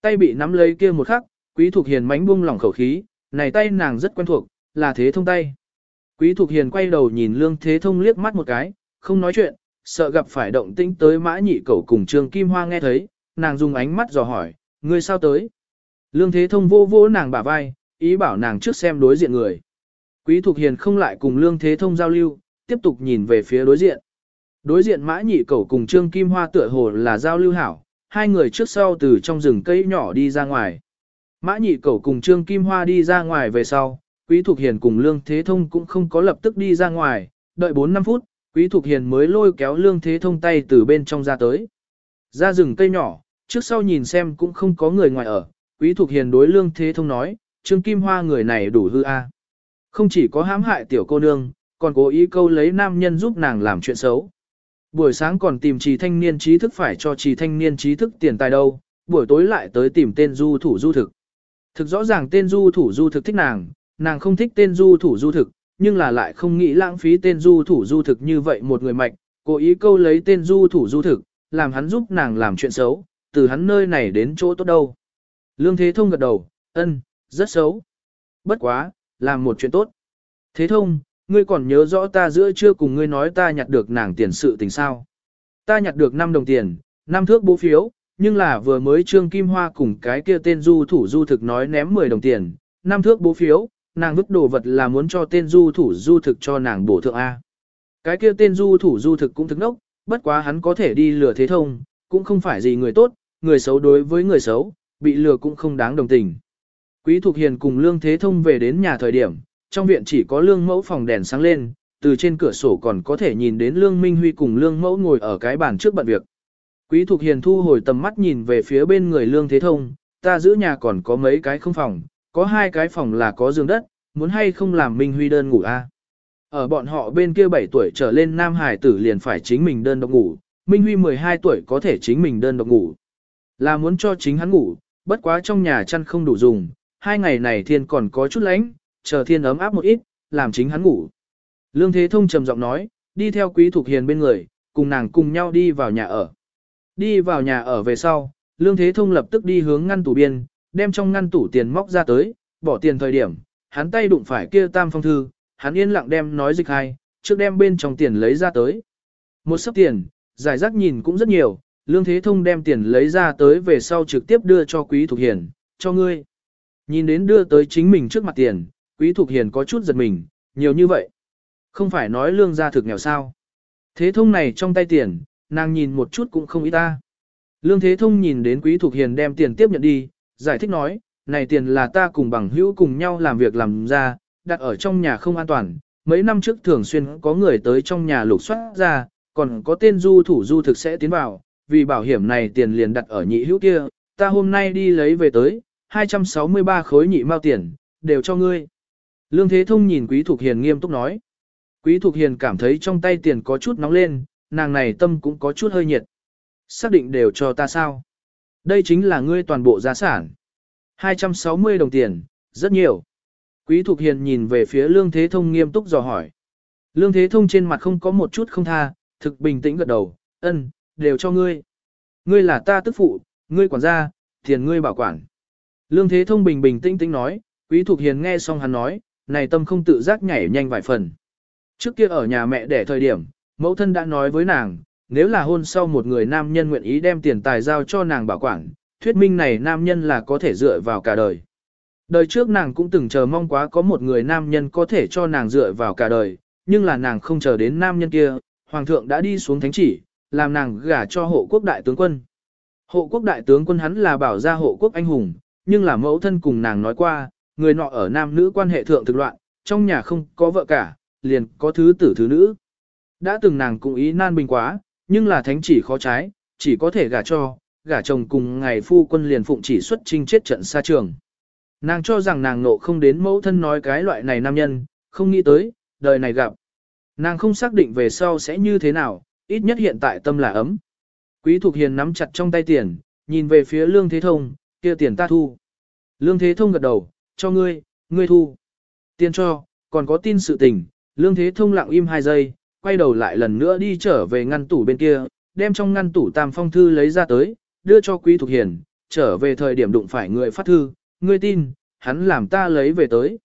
Tay bị nắm lấy kia một khắc, Quý Thục Hiền mánh bung lỏng khẩu khí, này tay nàng rất quen thuộc, là thế thông tay. Quý Thục Hiền quay đầu nhìn Lương Thế Thông liếc mắt một cái, không nói chuyện, sợ gặp phải động tĩnh tới mã nhị cẩu cùng Trương Kim Hoa nghe thấy, nàng dùng ánh mắt dò hỏi, ngươi sao tới? Lương Thế Thông vô vô nàng bả vai, ý bảo nàng trước xem đối diện người. Quý Thục Hiền không lại cùng Lương Thế Thông giao lưu, tiếp tục nhìn về phía đối diện. Đối diện mã nhị cẩu cùng Trương Kim Hoa tựa hồ là giao lưu hảo, hai người trước sau từ trong rừng cây nhỏ đi ra ngoài. Mã nhị cẩu cùng Trương Kim Hoa đi ra ngoài về sau, Quý Thục Hiền cùng Lương Thế Thông cũng không có lập tức đi ra ngoài, đợi 4-5 phút, Quý Thục Hiền mới lôi kéo Lương Thế Thông tay từ bên trong ra tới. Ra rừng cây nhỏ, trước sau nhìn xem cũng không có người ngoài ở, Quý Thục Hiền đối Lương Thế Thông nói, Trương Kim Hoa người này đủ hư a. Không chỉ có hãm hại tiểu cô nương, còn cố ý câu lấy nam nhân giúp nàng làm chuyện xấu. Buổi sáng còn tìm trì thanh niên trí thức phải cho trì thanh niên trí thức tiền tài đâu, buổi tối lại tới tìm tên du thủ du thực. Thực rõ ràng tên du thủ du thực thích nàng, nàng không thích tên du thủ du thực, nhưng là lại không nghĩ lãng phí tên du thủ du thực như vậy một người mạch, cố ý câu lấy tên du thủ du thực, làm hắn giúp nàng làm chuyện xấu, từ hắn nơi này đến chỗ tốt đâu. Lương Thế Thông gật đầu, ân, rất xấu. Bất quá, làm một chuyện tốt. Thế Thông, ngươi còn nhớ rõ ta giữa chưa cùng ngươi nói ta nhặt được nàng tiền sự tình sao. Ta nhặt được 5 đồng tiền, 5 thước bố phiếu, nhưng là vừa mới Trương Kim Hoa cùng cái kia tên du thủ du thực nói ném 10 đồng tiền, 5 thước bố phiếu, nàng vứt đồ vật là muốn cho tên du thủ du thực cho nàng bổ thượng A. Cái kia tên du thủ du thực cũng thức nốc, bất quá hắn có thể đi lừa thế thông, cũng không phải gì người tốt, người xấu đối với người xấu, bị lừa cũng không đáng đồng tình. Quý Thục Hiền cùng Lương Thế Thông về đến nhà thời điểm, trong viện chỉ có Lương Mẫu phòng đèn sáng lên, từ trên cửa sổ còn có thể nhìn đến Lương Minh Huy cùng Lương Mẫu ngồi ở cái bàn trước bận việc. Quý Thục Hiền thu hồi tầm mắt nhìn về phía bên người Lương Thế Thông, ta giữ nhà còn có mấy cái không phòng, có hai cái phòng là có giường đất, muốn hay không làm Minh Huy đơn ngủ a? Ở bọn họ bên kia 7 tuổi trở lên Nam Hải tử liền phải chính mình đơn độc ngủ, Minh Huy 12 tuổi có thể chính mình đơn độc ngủ. Là muốn cho chính hắn ngủ, bất quá trong nhà chăn không đủ dùng, hai ngày này thiên còn có chút lạnh, chờ thiên ấm áp một ít, làm chính hắn ngủ. Lương Thế Thông trầm giọng nói, đi theo Quý Thục Hiền bên người, cùng nàng cùng nhau đi vào nhà ở. Đi vào nhà ở về sau, Lương Thế Thông lập tức đi hướng ngăn tủ biên, đem trong ngăn tủ tiền móc ra tới, bỏ tiền thời điểm, hắn tay đụng phải kia tam phong thư, hắn yên lặng đem nói dịch hai, trước đem bên trong tiền lấy ra tới. Một sấp tiền, giải rác nhìn cũng rất nhiều, Lương Thế Thông đem tiền lấy ra tới về sau trực tiếp đưa cho Quý Thục Hiền, cho ngươi. Nhìn đến đưa tới chính mình trước mặt tiền, Quý Thục Hiền có chút giật mình, nhiều như vậy. Không phải nói lương gia thực nghèo sao. Thế Thông này trong tay tiền, nàng nhìn một chút cũng không ý ta. Lương Thế Thông nhìn đến Quý Thục Hiền đem tiền tiếp nhận đi, giải thích nói, này tiền là ta cùng bằng hữu cùng nhau làm việc làm ra, đặt ở trong nhà không an toàn. Mấy năm trước thường xuyên có người tới trong nhà lục soát ra, còn có tên du thủ du thực sẽ tiến vào, vì bảo hiểm này tiền liền đặt ở nhị hữu kia, ta hôm nay đi lấy về tới, 263 khối nhị mao tiền, đều cho ngươi. Lương Thế Thông nhìn Quý Thục Hiền nghiêm túc nói. Quý Thục Hiền cảm thấy trong tay tiền có chút nóng lên, nàng này tâm cũng có chút hơi nhiệt. Xác định đều cho ta sao? Đây chính là ngươi toàn bộ gia sản. 260 đồng tiền, rất nhiều. Quý Thục Hiền nhìn về phía Lương Thế Thông nghiêm túc dò hỏi. Lương Thế Thông trên mặt không có một chút không tha, thực bình tĩnh gật đầu, ân, đều cho ngươi. Ngươi là ta tức phụ, ngươi quản gia, tiền ngươi bảo quản. Lương Thế Thông bình bình tĩnh tĩnh nói, Quý Thục Hiền nghe xong hắn nói, này tâm không tự giác nhảy nhanh vài phần. Trước kia ở nhà mẹ đẻ thời điểm, mẫu thân đã nói với nàng, nếu là hôn sau một người nam nhân nguyện ý đem tiền tài giao cho nàng bảo quản, thuyết minh này nam nhân là có thể dựa vào cả đời. Đời trước nàng cũng từng chờ mong quá có một người nam nhân có thể cho nàng dựa vào cả đời, nhưng là nàng không chờ đến nam nhân kia, hoàng thượng đã đi xuống thánh chỉ, làm nàng gả cho hộ quốc đại tướng quân. Hộ quốc đại tướng quân hắn là bảo gia hộ quốc anh hùng, nhưng là mẫu thân cùng nàng nói qua, người nọ ở nam nữ quan hệ thượng thực loạn, trong nhà không có vợ cả, liền có thứ tử thứ nữ. Đã từng nàng cũng ý nan bình quá, nhưng là thánh chỉ khó trái, chỉ có thể gả cho, gả chồng cùng ngày phu quân liền phụng chỉ xuất trinh chết trận xa trường. Nàng cho rằng nàng nộ không đến mẫu thân nói cái loại này nam nhân, không nghĩ tới, đời này gặp. Nàng không xác định về sau sẽ như thế nào, ít nhất hiện tại tâm là ấm. Quý Thục Hiền nắm chặt trong tay tiền, nhìn về phía Lương Thế Thông, kia tiền ta thu. Lương Thế Thông gật đầu, cho ngươi, ngươi thu. Tiền cho, còn có tin sự tình, Lương Thế Thông lặng im hai giây, quay đầu lại lần nữa đi trở về ngăn tủ bên kia, đem trong ngăn tủ tam phong thư lấy ra tới, đưa cho Quý Thục Hiền, trở về thời điểm đụng phải người phát thư, ngươi tin, hắn làm ta lấy về tới.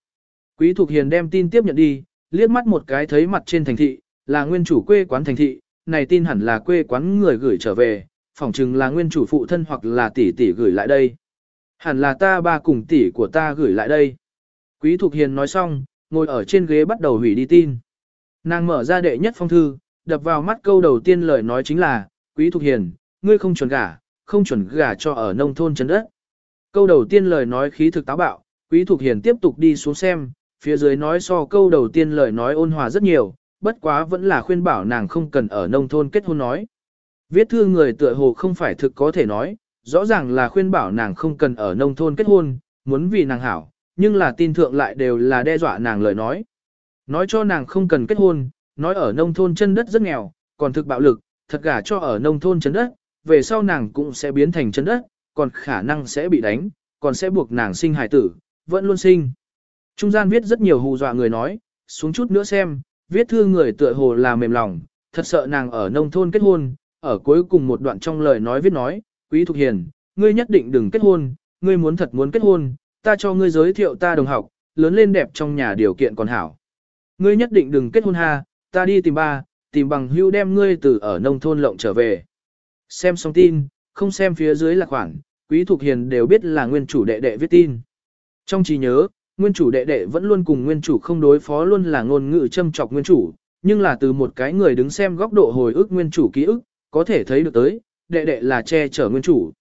Quý Thục Hiền đem tin tiếp nhận đi, liếc mắt một cái thấy mặt trên thành thị, là nguyên chủ quê quán thành thị, này tin hẳn là quê quán người gửi trở về, phỏng chừng là nguyên chủ phụ thân hoặc là tỷ tỷ gửi lại đây. Hẳn là ta ba cùng tỷ của ta gửi lại đây. Quý Thục Hiền nói xong, ngồi ở trên ghế bắt đầu hủy đi tin. Nàng mở ra đệ nhất phong thư, đập vào mắt câu đầu tiên lời nói chính là, Quý Thục Hiền, ngươi không chuẩn gả, không chuẩn gả cho ở nông thôn trấn đất. Câu đầu tiên lời nói khí thực táo bạo, Quý Thục Hiền tiếp tục đi xuống xem, phía dưới nói so câu đầu tiên lời nói ôn hòa rất nhiều, bất quá vẫn là khuyên bảo nàng không cần ở nông thôn kết hôn nói. Viết thư người tựa hồ không phải thực có thể nói, rõ ràng là khuyên bảo nàng không cần ở nông thôn kết hôn, muốn vì nàng hảo, nhưng là tin thượng lại đều là đe dọa nàng lời nói. Nói cho nàng không cần kết hôn, nói ở nông thôn chân đất rất nghèo, còn thực bạo lực, thật gả cho ở nông thôn chân đất, về sau nàng cũng sẽ biến thành chân đất, còn khả năng sẽ bị đánh, còn sẽ buộc nàng sinh hài tử, vẫn luôn sinh. Trung gian viết rất nhiều hù dọa người nói, xuống chút nữa xem, viết thư người tựa hồ là mềm lòng, thật sợ nàng ở nông thôn kết hôn, ở cuối cùng một đoạn trong lời nói viết nói, quý thục hiền, ngươi nhất định đừng kết hôn, ngươi muốn thật muốn kết hôn, ta cho ngươi giới thiệu ta đồng học, lớn lên đẹp trong nhà điều kiện còn hảo. Ngươi nhất định đừng kết hôn ha, ta đi tìm ba, tìm bằng hưu đem ngươi từ ở nông thôn lộng trở về. Xem xong tin, không xem phía dưới là khoảng quý thục hiền đều biết là nguyên chủ đệ đệ viết tin. Trong trí nhớ, nguyên chủ đệ đệ vẫn luôn cùng nguyên chủ không đối phó luôn là ngôn ngữ châm chọc nguyên chủ, nhưng là từ một cái người đứng xem góc độ hồi ức nguyên chủ ký ức, có thể thấy được tới, đệ đệ là che chở nguyên chủ.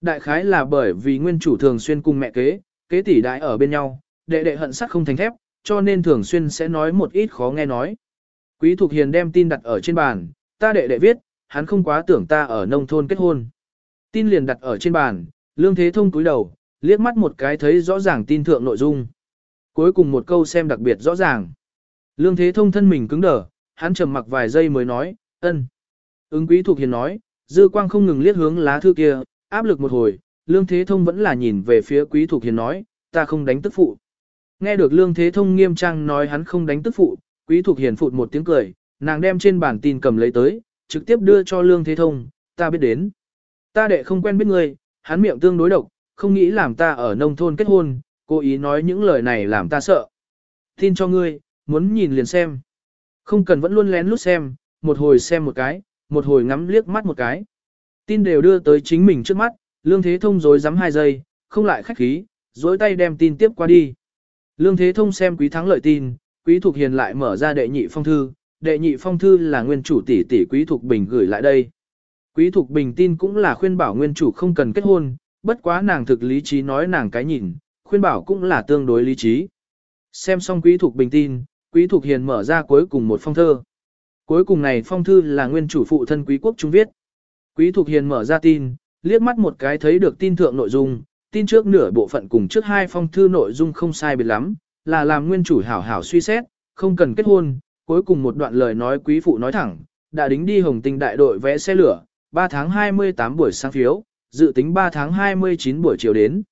Đại khái là bởi vì nguyên chủ thường xuyên cùng mẹ kế, kế tỷ đại ở bên nhau, đệ đệ hận sắc không thành thép, cho nên thường xuyên sẽ nói một ít khó nghe nói. Quý Thục Hiền đem tin đặt ở trên bàn, ta đệ đệ viết, hắn không quá tưởng ta ở nông thôn kết hôn. Tin liền đặt ở trên bàn, Lương Thế Thông cúi đầu, liếc mắt một cái thấy rõ ràng tin thượng nội dung. Cuối cùng một câu xem đặc biệt rõ ràng. Lương Thế Thông thân mình cứng đờ, hắn trầm mặc vài giây mới nói, ân. Ứng Quý Thục Hiền nói, dư quang không ngừng liếc hướng lá thư kia, áp lực một hồi, Lương Thế Thông vẫn là nhìn về phía Quý Thục Hiền nói, ta không đánh tức phụ. Nghe được Lương Thế Thông nghiêm trang nói hắn không đánh tức phụ, Quý Thục Hiền phụt một tiếng cười, nàng đem trên bản tin cầm lấy tới, trực tiếp đưa cho Lương Thế Thông, ta biết đến. Ta đệ không quen biết ngươi, hắn miệng tương đối độc, không nghĩ làm ta ở nông thôn kết hôn, cố ý nói những lời này làm ta sợ. Tin cho ngươi, muốn nhìn liền xem. Không cần vẫn luôn lén lút xem, một hồi xem một cái, một hồi ngắm liếc mắt một cái. Tin đều đưa tới chính mình trước mắt, Lương Thế Thông dối rắm hai giây, không lại khách khí, dối tay đem tin tiếp qua đi. Lương Thế Thông xem quý thắng lợi tin, quý thục hiền lại mở ra đệ nhị phong thư, đệ nhị phong thư là nguyên chủ tỷ tỷ quý thục bình gửi lại đây. Quý thục bình tin cũng là khuyên bảo nguyên chủ không cần kết hôn, bất quá nàng thực lý trí nói nàng cái nhìn, khuyên bảo cũng là tương đối lý trí. Xem xong quý thục bình tin, quý thục hiền mở ra cuối cùng một phong thơ. Cuối cùng này phong thư là nguyên chủ phụ thân quý quốc trung viết. Quý thục hiền mở ra tin, liếc mắt một cái thấy được tin thượng nội dung, tin trước nửa bộ phận cùng trước hai phong thư nội dung không sai biệt lắm, là làm nguyên chủ hảo hảo suy xét, không cần kết hôn, cuối cùng một đoạn lời nói quý phụ nói thẳng, đã đính đi hồng tinh đại đội vẽ xe lửa, 3 tháng 28 buổi sáng phiếu, dự tính 3 tháng 29 buổi chiều đến.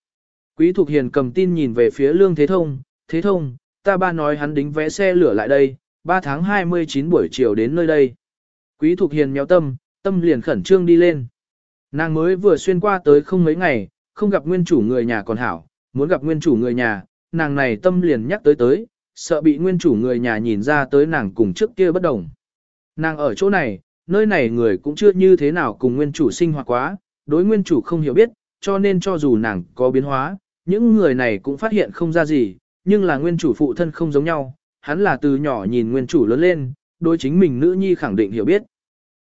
Quý Thục Hiền cầm tin nhìn về phía Lương Thế Thông, Thế Thông, ta ba nói hắn đính vẽ xe lửa lại đây, 3 tháng 29 buổi chiều đến nơi đây. Quý Thục Hiền méo tâm, tâm liền khẩn trương đi lên. Nàng mới vừa xuyên qua tới không mấy ngày, không gặp nguyên chủ người nhà còn hảo, muốn gặp nguyên chủ người nhà, nàng này tâm liền nhắc tới tới, sợ bị nguyên chủ người nhà nhìn ra tới nàng cùng trước kia bất đồng. Nàng ở chỗ này, nơi này người cũng chưa như thế nào cùng nguyên chủ sinh hoạt quá, đối nguyên chủ không hiểu biết, cho nên cho dù nàng có biến hóa, những người này cũng phát hiện không ra gì, nhưng là nguyên chủ phụ thân không giống nhau, hắn là từ nhỏ nhìn nguyên chủ lớn lên, đối chính mình nữ nhi khẳng định hiểu biết.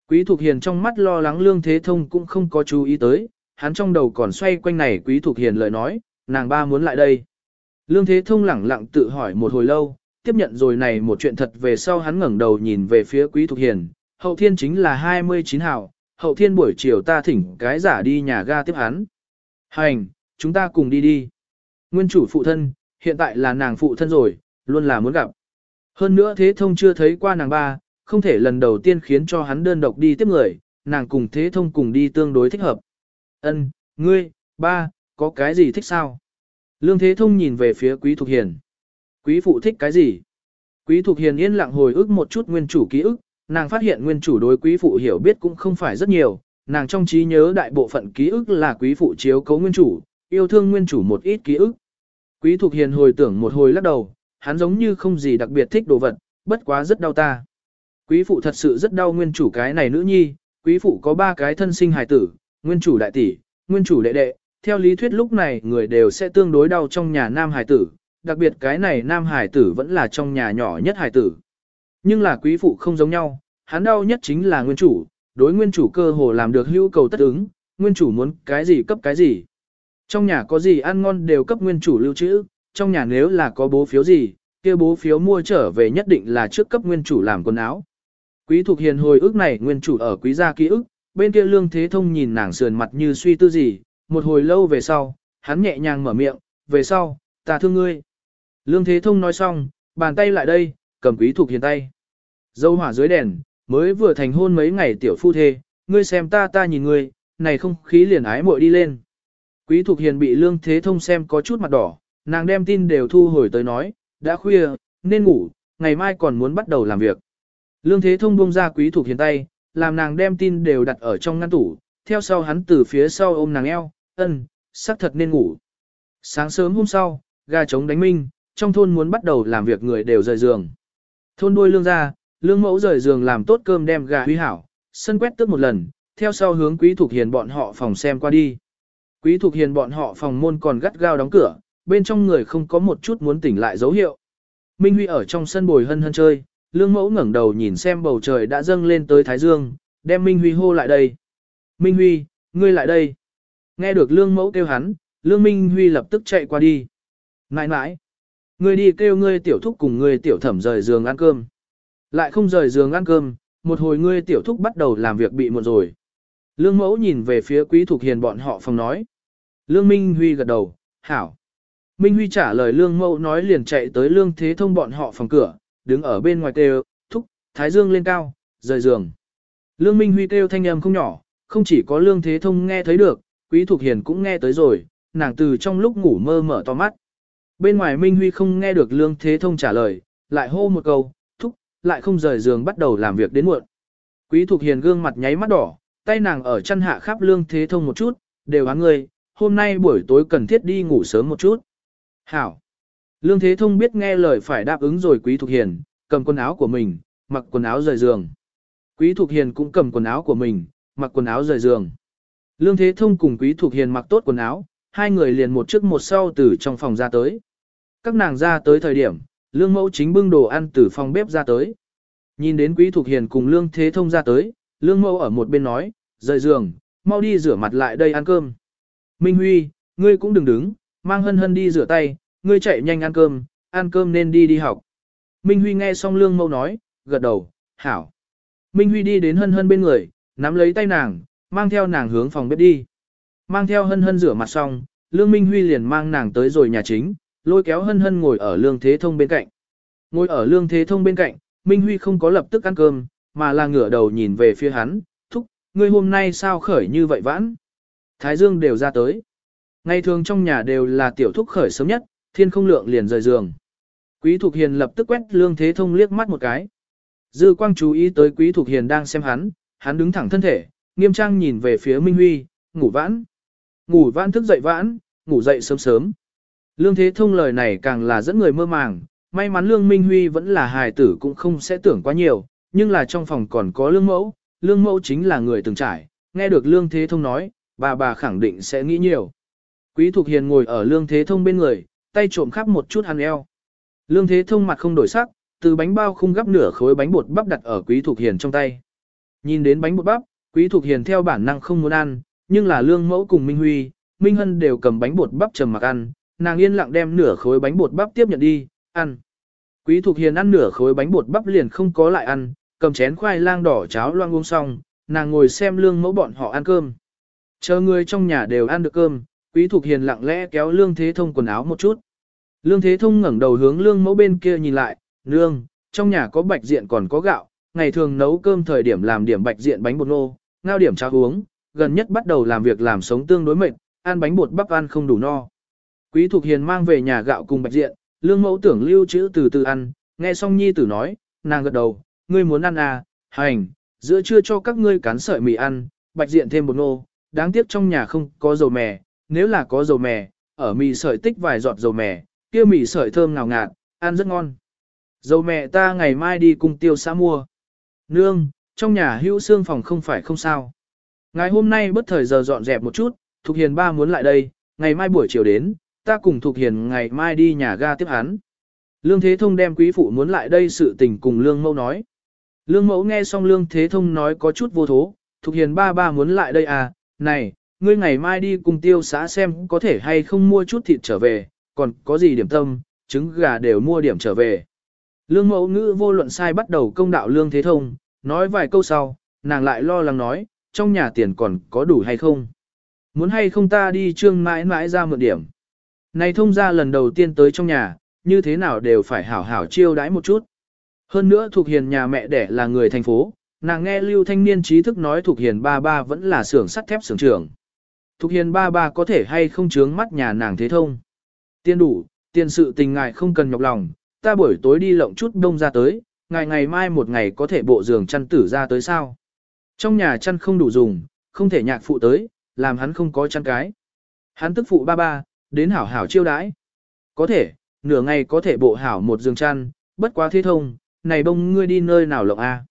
Quý Thục Hiền trong mắt lo lắng Lương Thế Thông cũng không có chú ý tới, hắn trong đầu còn xoay quanh này Quý Thục Hiền lời nói, nàng ba muốn lại đây. Lương Thế Thông lẳng lặng tự hỏi một hồi lâu, tiếp nhận rồi này một chuyện thật về sau hắn ngẩng đầu nhìn về phía Quý Thục Hiền, hậu thiên chính là 29 hào, hậu thiên buổi chiều ta thỉnh cái giả đi nhà ga tiếp hắn. Hành, chúng ta cùng đi đi. Nguyên chủ phụ thân, hiện tại là nàng phụ thân rồi, luôn là muốn gặp. Hơn nữa Thế Thông chưa thấy qua nàng ba, không thể lần đầu tiên khiến cho hắn đơn độc đi tiếp người, nàng cùng Thế Thông cùng đi tương đối thích hợp. Ân, ngươi, ba, có cái gì thích sao? Lương Thế Thông nhìn về phía Quý Thục Hiền. Quý phụ thích cái gì? Quý Thục Hiền yên lặng hồi ức một chút nguyên chủ ký ức, nàng phát hiện nguyên chủ đối quý phụ hiểu biết cũng không phải rất nhiều, nàng trong trí nhớ đại bộ phận ký ức là quý phụ chiếu cấu nguyên chủ, yêu thương nguyên chủ một ít ký ức. Quý Thục Hiền hồi tưởng một hồi lắc đầu, hắn giống như không gì đặc biệt thích đồ vật, bất quá rất đau ta. Quý phụ thật sự rất đau nguyên chủ cái này nữ nhi, quý phụ có ba cái thân sinh hài tử, nguyên chủ đại tỷ, nguyên chủ đệ đệ, theo lý thuyết lúc này người đều sẽ tương đối đau trong nhà nam hải tử, đặc biệt cái này nam hải tử vẫn là trong nhà nhỏ nhất hải tử. Nhưng là quý phụ không giống nhau, hắn đau nhất chính là nguyên chủ, đối nguyên chủ cơ hồ làm được hữu cầu tất ứng, nguyên chủ muốn cái gì cấp cái gì. Trong nhà có gì ăn ngon đều cấp nguyên chủ lưu trữ, trong nhà nếu là có bố phiếu gì, kia bố phiếu mua trở về nhất định là trước cấp nguyên chủ làm quần áo. Quý thuộc hiền hồi ức này nguyên chủ ở quý gia ký ức, bên kia lương thế thông nhìn nàng sườn mặt như suy tư gì, một hồi lâu về sau, hắn nhẹ nhàng mở miệng, về sau, ta thương ngươi. Lương thế thông nói xong, bàn tay lại đây, cầm quý thuộc hiền tay. Dâu hỏa dưới đèn, mới vừa thành hôn mấy ngày tiểu phu thê, ngươi xem ta ta nhìn ngươi, này không khí liền ái muội đi lên. Quý Thục Hiền bị Lương Thế Thông xem có chút mặt đỏ, nàng đem tin đều thu hồi tới nói, đã khuya, nên ngủ, ngày mai còn muốn bắt đầu làm việc. Lương Thế Thông buông ra Quý Thục Hiền tay, làm nàng đem tin đều đặt ở trong ngăn tủ, theo sau hắn từ phía sau ôm nàng eo, ân, sắc thật nên ngủ. Sáng sớm hôm sau, gà trống đánh minh, trong thôn muốn bắt đầu làm việc người đều rời giường. Thôn đuôi lương ra, lương mẫu rời giường làm tốt cơm đem gà huy hảo, sân quét tước một lần, theo sau hướng Quý thuộc Hiền bọn họ phòng xem qua đi. Quý thuộc Hiền bọn họ phòng môn còn gắt gao đóng cửa, bên trong người không có một chút muốn tỉnh lại dấu hiệu. Minh Huy ở trong sân bồi hân hân chơi, lương mẫu ngẩng đầu nhìn xem bầu trời đã dâng lên tới Thái Dương, đem Minh Huy hô lại đây. Minh Huy, ngươi lại đây. Nghe được lương mẫu kêu hắn, lương Minh Huy lập tức chạy qua đi. Nãi nãi, ngươi đi kêu ngươi tiểu thúc cùng ngươi tiểu thẩm rời giường ăn cơm. Lại không rời giường ăn cơm, một hồi ngươi tiểu thúc bắt đầu làm việc bị muộn rồi. Lương mẫu nhìn về phía quý thục hiền bọn họ phòng nói. Lương Minh Huy gật đầu, hảo. Minh Huy trả lời lương mẫu nói liền chạy tới lương thế thông bọn họ phòng cửa, đứng ở bên ngoài kêu, thúc, thái dương lên cao, rời giường. Lương Minh Huy kêu thanh âm không nhỏ, không chỉ có lương thế thông nghe thấy được, quý thục hiền cũng nghe tới rồi, nàng từ trong lúc ngủ mơ mở to mắt. Bên ngoài Minh Huy không nghe được lương thế thông trả lời, lại hô một câu, thúc, lại không rời giường bắt đầu làm việc đến muộn. Quý thục hiền gương mặt nháy mắt đỏ, tay nàng ở chân hạ khắp lương thế thông một chút, đều hắn người, hôm nay buổi tối cần thiết đi ngủ sớm một chút. Hảo. Lương Thế Thông biết nghe lời phải đáp ứng rồi Quý Thục Hiền, cầm quần áo của mình, mặc quần áo rời giường. Quý Thục Hiền cũng cầm quần áo của mình, mặc quần áo rời giường. Lương Thế Thông cùng Quý Thục Hiền mặc tốt quần áo, hai người liền một trước một sau từ trong phòng ra tới. Các nàng ra tới thời điểm, Lương Mẫu chính bưng đồ ăn từ phòng bếp ra tới. Nhìn đến Quý Thục Hiền cùng Lương Thế Thông ra tới, Lương Mẫu ở một bên nói, rời giường, mau đi rửa mặt lại đây ăn cơm. Minh Huy, ngươi cũng đừng đứng, mang hân hân đi rửa tay, ngươi chạy nhanh ăn cơm, ăn cơm nên đi đi học. Minh Huy nghe xong lương mâu nói, gật đầu, hảo. Minh Huy đi đến hân hân bên người, nắm lấy tay nàng, mang theo nàng hướng phòng bếp đi. Mang theo hân hân rửa mặt xong, lương Minh Huy liền mang nàng tới rồi nhà chính, lôi kéo hân hân ngồi ở lương thế thông bên cạnh. Ngồi ở lương thế thông bên cạnh, Minh Huy không có lập tức ăn cơm, mà là ngửa đầu nhìn về phía hắn, thúc, ngươi hôm nay sao khởi như vậy vãn. Thái dương đều ra tới. Ngày thường trong nhà đều là tiểu thúc khởi sớm nhất, thiên không lượng liền rời giường. Quý Thục Hiền lập tức quét Lương Thế Thông liếc mắt một cái. Dư quang chú ý tới Quý Thục Hiền đang xem hắn, hắn đứng thẳng thân thể, nghiêm trang nhìn về phía Minh Huy, ngủ vãn. Ngủ vãn thức dậy vãn, ngủ dậy sớm sớm. Lương Thế Thông lời này càng là dẫn người mơ màng, may mắn Lương Minh Huy vẫn là hài tử cũng không sẽ tưởng quá nhiều, nhưng là trong phòng còn có Lương Mẫu, Lương Mẫu chính là người từng trải, nghe được Lương Thế Thông nói, bà bà khẳng định sẽ nghĩ nhiều. Quý Thục Hiền ngồi ở Lương Thế Thông bên người, tay trộm khắp một chút hắn eo. Lương Thế Thông mặt không đổi sắc, từ bánh bao khung gấp nửa khối bánh bột bắp đặt ở Quý Thục Hiền trong tay. Nhìn đến bánh bột bắp, Quý Thục Hiền theo bản năng không muốn ăn, nhưng là Lương Mẫu cùng Minh Huy, Minh Hân đều cầm bánh bột bắp trầm mặc ăn, nàng yên lặng đem nửa khối bánh bột bắp tiếp nhận đi, ăn. Quý Thục Hiền ăn nửa khối bánh bột bắp liền không có lại ăn, cầm chén khoai lang đỏ cháo loang uống xong, nàng ngồi xem Lương Mẫu bọn họ ăn cơm. Chờ người trong nhà đều ăn được cơm, Quý Thục Hiền lặng lẽ kéo Lương Thế Thông quần áo một chút. Lương Thế Thông ngẩng đầu hướng Lương Mẫu bên kia nhìn lại, Nương, trong nhà có bạch diện còn có gạo, ngày thường nấu cơm thời điểm làm điểm bạch diện bánh bột nô, ngao điểm cháo uống, gần nhất bắt đầu làm việc làm sống tương đối mệt, ăn bánh bột bắp ăn không đủ no. Quý Thục Hiền mang về nhà gạo cùng bạch diện, Lương Mẫu tưởng lưu trữ từ từ ăn, nghe xong Nhi tử nói, nàng gật đầu, ngươi muốn ăn à, hành, giữa trưa cho các ngươi cán sợi mì ăn, bạch diện thêm bột nô, đáng tiếc trong nhà không có dầu mè, nếu là có dầu mè, ở mì sợi tích vài giọt dầu mè, kia mì sợi thơm ngào ngạt, ăn rất ngon. Dầu mè ta ngày mai đi cùng tiêu xã mua. Nương, trong nhà hữu xương phòng không phải không sao. Ngày hôm nay bất thời giờ dọn dẹp một chút, Thục Hiền ba muốn lại đây, ngày mai buổi chiều đến, ta cùng Thục Hiền ngày mai đi nhà ga tiếp hắn. Lương Thế Thông đem quý phụ muốn lại đây sự tình cùng Lương Mẫu nói. Lương Mẫu nghe xong Lương Thế Thông nói có chút vô thố, Thục Hiền ba ba muốn lại đây à, này, ngươi ngày mai đi cùng tiêu xã xem có thể hay không mua chút thịt trở về, còn có gì điểm tâm, trứng gà đều mua điểm trở về. Lương Mẫu ngữ vô luận sai bắt đầu công đạo Lương Thế Thông, nói vài câu sau, nàng lại lo lắng nói, trong nhà tiền còn có đủ hay không. Muốn hay không ta đi trương mãi mãi ra mượn điểm. Này thông ra lần đầu tiên tới trong nhà, như thế nào đều phải hảo hảo chiêu đãi một chút. Hơn nữa thuộc hiền nhà mẹ đẻ là người thành phố, nàng nghe lưu thanh niên trí thức nói thuộc hiền ba ba vẫn là xưởng sắt thép xưởng trưởng. Thuộc hiền ba ba có thể hay không chướng mắt nhà nàng thế thông. Tiên đủ, tiền sự tình ngài không cần nhọc lòng, ta buổi tối đi lộng chút đông ra tới, ngày ngày mai một ngày có thể bộ giường chăn tử ra tới sao. Trong nhà chăn không đủ dùng, không thể nhạc phụ tới, làm hắn không có chăn cái. Hắn tức phụ ba ba, đến hảo hảo chiêu đãi. Có thể, nửa ngày có thể bộ hảo một giường chăn, bất quá thế thông, này bông ngươi đi nơi nào lộng a?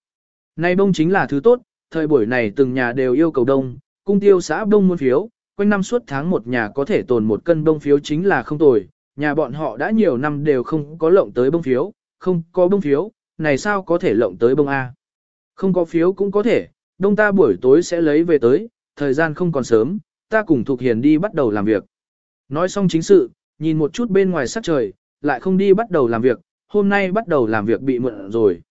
Này bông chính là thứ tốt, thời buổi này từng nhà đều yêu cầu đông, cung tiêu xã bông muôn phiếu, quanh năm suốt tháng một nhà có thể tồn một cân bông phiếu chính là không tồi, nhà bọn họ đã nhiều năm đều không có lộng tới bông phiếu, không có bông phiếu, này sao có thể lộng tới bông A. Không có phiếu cũng có thể, đông ta buổi tối sẽ lấy về tới, thời gian không còn sớm, ta cùng Thục Hiền đi bắt đầu làm việc. Nói xong chính sự, nhìn một chút bên ngoài sắc trời, lại không đi bắt đầu làm việc, hôm nay bắt đầu làm việc bị mượn rồi.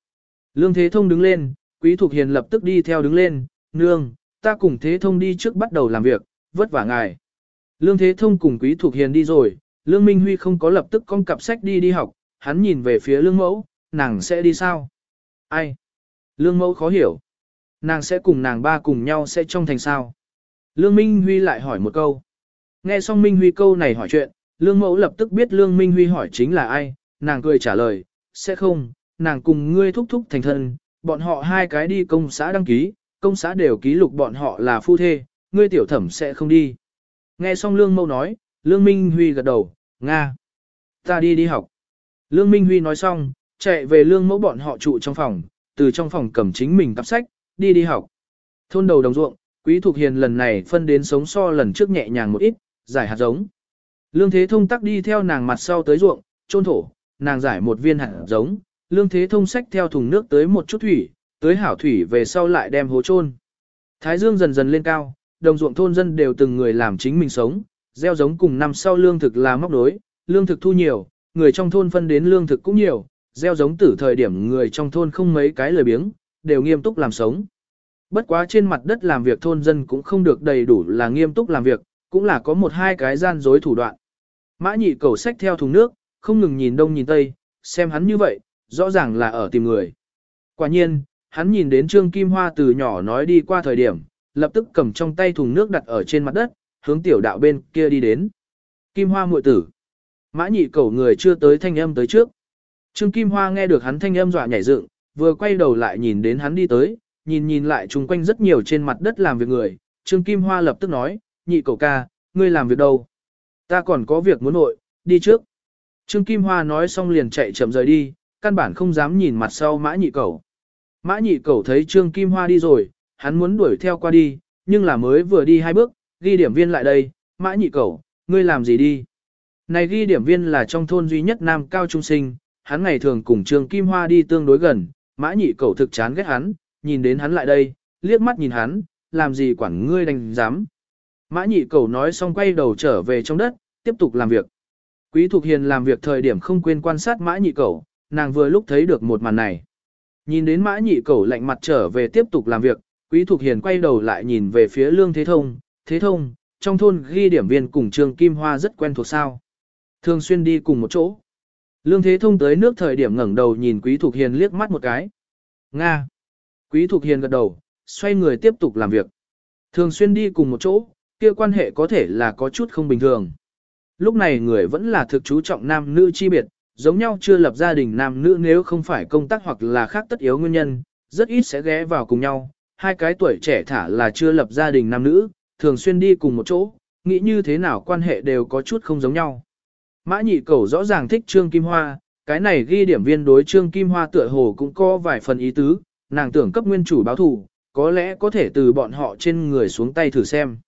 Lương Thế Thông đứng lên, Quý Thục Hiền lập tức đi theo đứng lên, nương, ta cùng Thế Thông đi trước bắt đầu làm việc, vất vả ngài. Lương Thế Thông cùng Quý Thục Hiền đi rồi, Lương Minh Huy không có lập tức con cặp sách đi đi học, hắn nhìn về phía Lương Mẫu, nàng sẽ đi sao? Ai? Lương Mẫu khó hiểu. Nàng sẽ cùng nàng ba cùng nhau sẽ trong thành sao? Lương Minh Huy lại hỏi một câu. Nghe xong Minh Huy câu này hỏi chuyện, Lương Mẫu lập tức biết Lương Minh Huy hỏi chính là ai, nàng cười trả lời, sẽ không, nàng cùng ngươi thúc thúc thành thân, bọn họ hai cái đi công xã đăng ký, công xã đều ký lục bọn họ là phu thê, ngươi tiểu thẩm sẽ không đi. Nghe xong Lương Mẫu nói, Lương Minh Huy gật đầu, Nga. Ta đi đi học. Lương Minh Huy nói xong, chạy về Lương Mẫu bọn họ trụ trong phòng, từ trong phòng cầm chính mình cặp sách, đi đi học. Thôn đầu đồng ruộng, Quý Thục Hiền lần này phân đến sống so lần trước nhẹ nhàng một ít, giải hạt giống. Lương Thế Thông tắc đi theo nàng mặt sau tới ruộng, trôn thổ, nàng giải một viên hạt giống, Lương Thế Thông xách theo thùng nước tới một chút thủy, tới hảo thủy về sau lại đem hố trôn. Thái dương dần dần lên cao, đồng ruộng thôn dân đều từng người làm chính mình sống, gieo giống cùng năm sau lương thực là móc đối, lương thực thu nhiều, người trong thôn phân đến lương thực cũng nhiều, gieo giống từ thời điểm người trong thôn không mấy cái lời biếng, đều nghiêm túc làm sống. Bất quá trên mặt đất làm việc thôn dân cũng không được đầy đủ là nghiêm túc làm việc, cũng là có một hai cái gian dối thủ đoạn. Mã nhị cầu sách theo thùng nước, không ngừng nhìn đông nhìn tây, xem hắn như vậy, rõ ràng là ở tìm người. Quả nhiên, hắn nhìn đến Trương Kim Hoa từ nhỏ nói đi qua thời điểm, lập tức cầm trong tay thùng nước đặt ở trên mặt đất, hướng tiểu đạo bên kia đi đến. Kim Hoa muội tử. Mã nhị cầu người chưa tới thanh âm tới trước. Trương Kim Hoa nghe được hắn thanh âm dọa nhảy dựng, vừa quay đầu lại nhìn đến hắn đi tới, nhìn nhìn lại chung quanh rất nhiều trên mặt đất làm việc người, Trương Kim Hoa lập tức nói, nhị Cẩu ca, ngươi làm việc đâu? Ta còn có việc muốn nội, đi trước. Trương Kim Hoa nói xong liền chạy chậm rời đi, căn bản không dám nhìn mặt sau mã nhị Cẩu. Mã nhị Cẩu thấy Trương Kim Hoa đi rồi, hắn muốn đuổi theo qua đi, nhưng là mới vừa đi hai bước, ghi điểm viên lại đây, mã nhị cẩu, ngươi làm gì đi? Này ghi điểm viên là trong thôn duy nhất nam cao trung sinh, hắn ngày thường cùng Trương Kim Hoa đi tương đối gần, mã nhị cẩu thực chán ghét hắn, nhìn đến hắn lại đây, liếc mắt nhìn hắn, làm gì quản ngươi đành dám. Mã nhị cầu nói xong quay đầu trở về trong đất, tiếp tục làm việc. Quý Thục Hiền làm việc thời điểm không quên quan sát mã nhị cầu, nàng vừa lúc thấy được một màn này. Nhìn đến mã nhị cầu lạnh mặt trở về tiếp tục làm việc, Quý Thục Hiền quay đầu lại nhìn về phía Lương Thế Thông, Thế Thông, trong thôn ghi điểm viên cùng Trương Kim Hoa rất quen thuộc sao. Thường xuyên đi cùng một chỗ. Lương Thế Thông tới nước thời điểm ngẩng đầu nhìn Quý Thục Hiền liếc mắt một cái. Nga. Quý Thục Hiền gật đầu, xoay người tiếp tục làm việc. Thường xuyên đi cùng một chỗ, kia quan hệ có thể là có chút không bình thường. Lúc này người vẫn là thực chú trọng nam nữ chi biệt, giống nhau chưa lập gia đình nam nữ nếu không phải công tác hoặc là khác tất yếu nguyên nhân, rất ít sẽ ghé vào cùng nhau. Hai cái tuổi trẻ thả là chưa lập gia đình nam nữ, thường xuyên đi cùng một chỗ, nghĩ như thế nào quan hệ đều có chút không giống nhau. Mã nhị cầu rõ ràng thích Trương Kim Hoa, cái này ghi điểm viên đối Trương Kim Hoa tựa hồ cũng có vài phần ý tứ, nàng tưởng cấp nguyên chủ báo thù, có lẽ có thể từ bọn họ trên người xuống tay thử xem.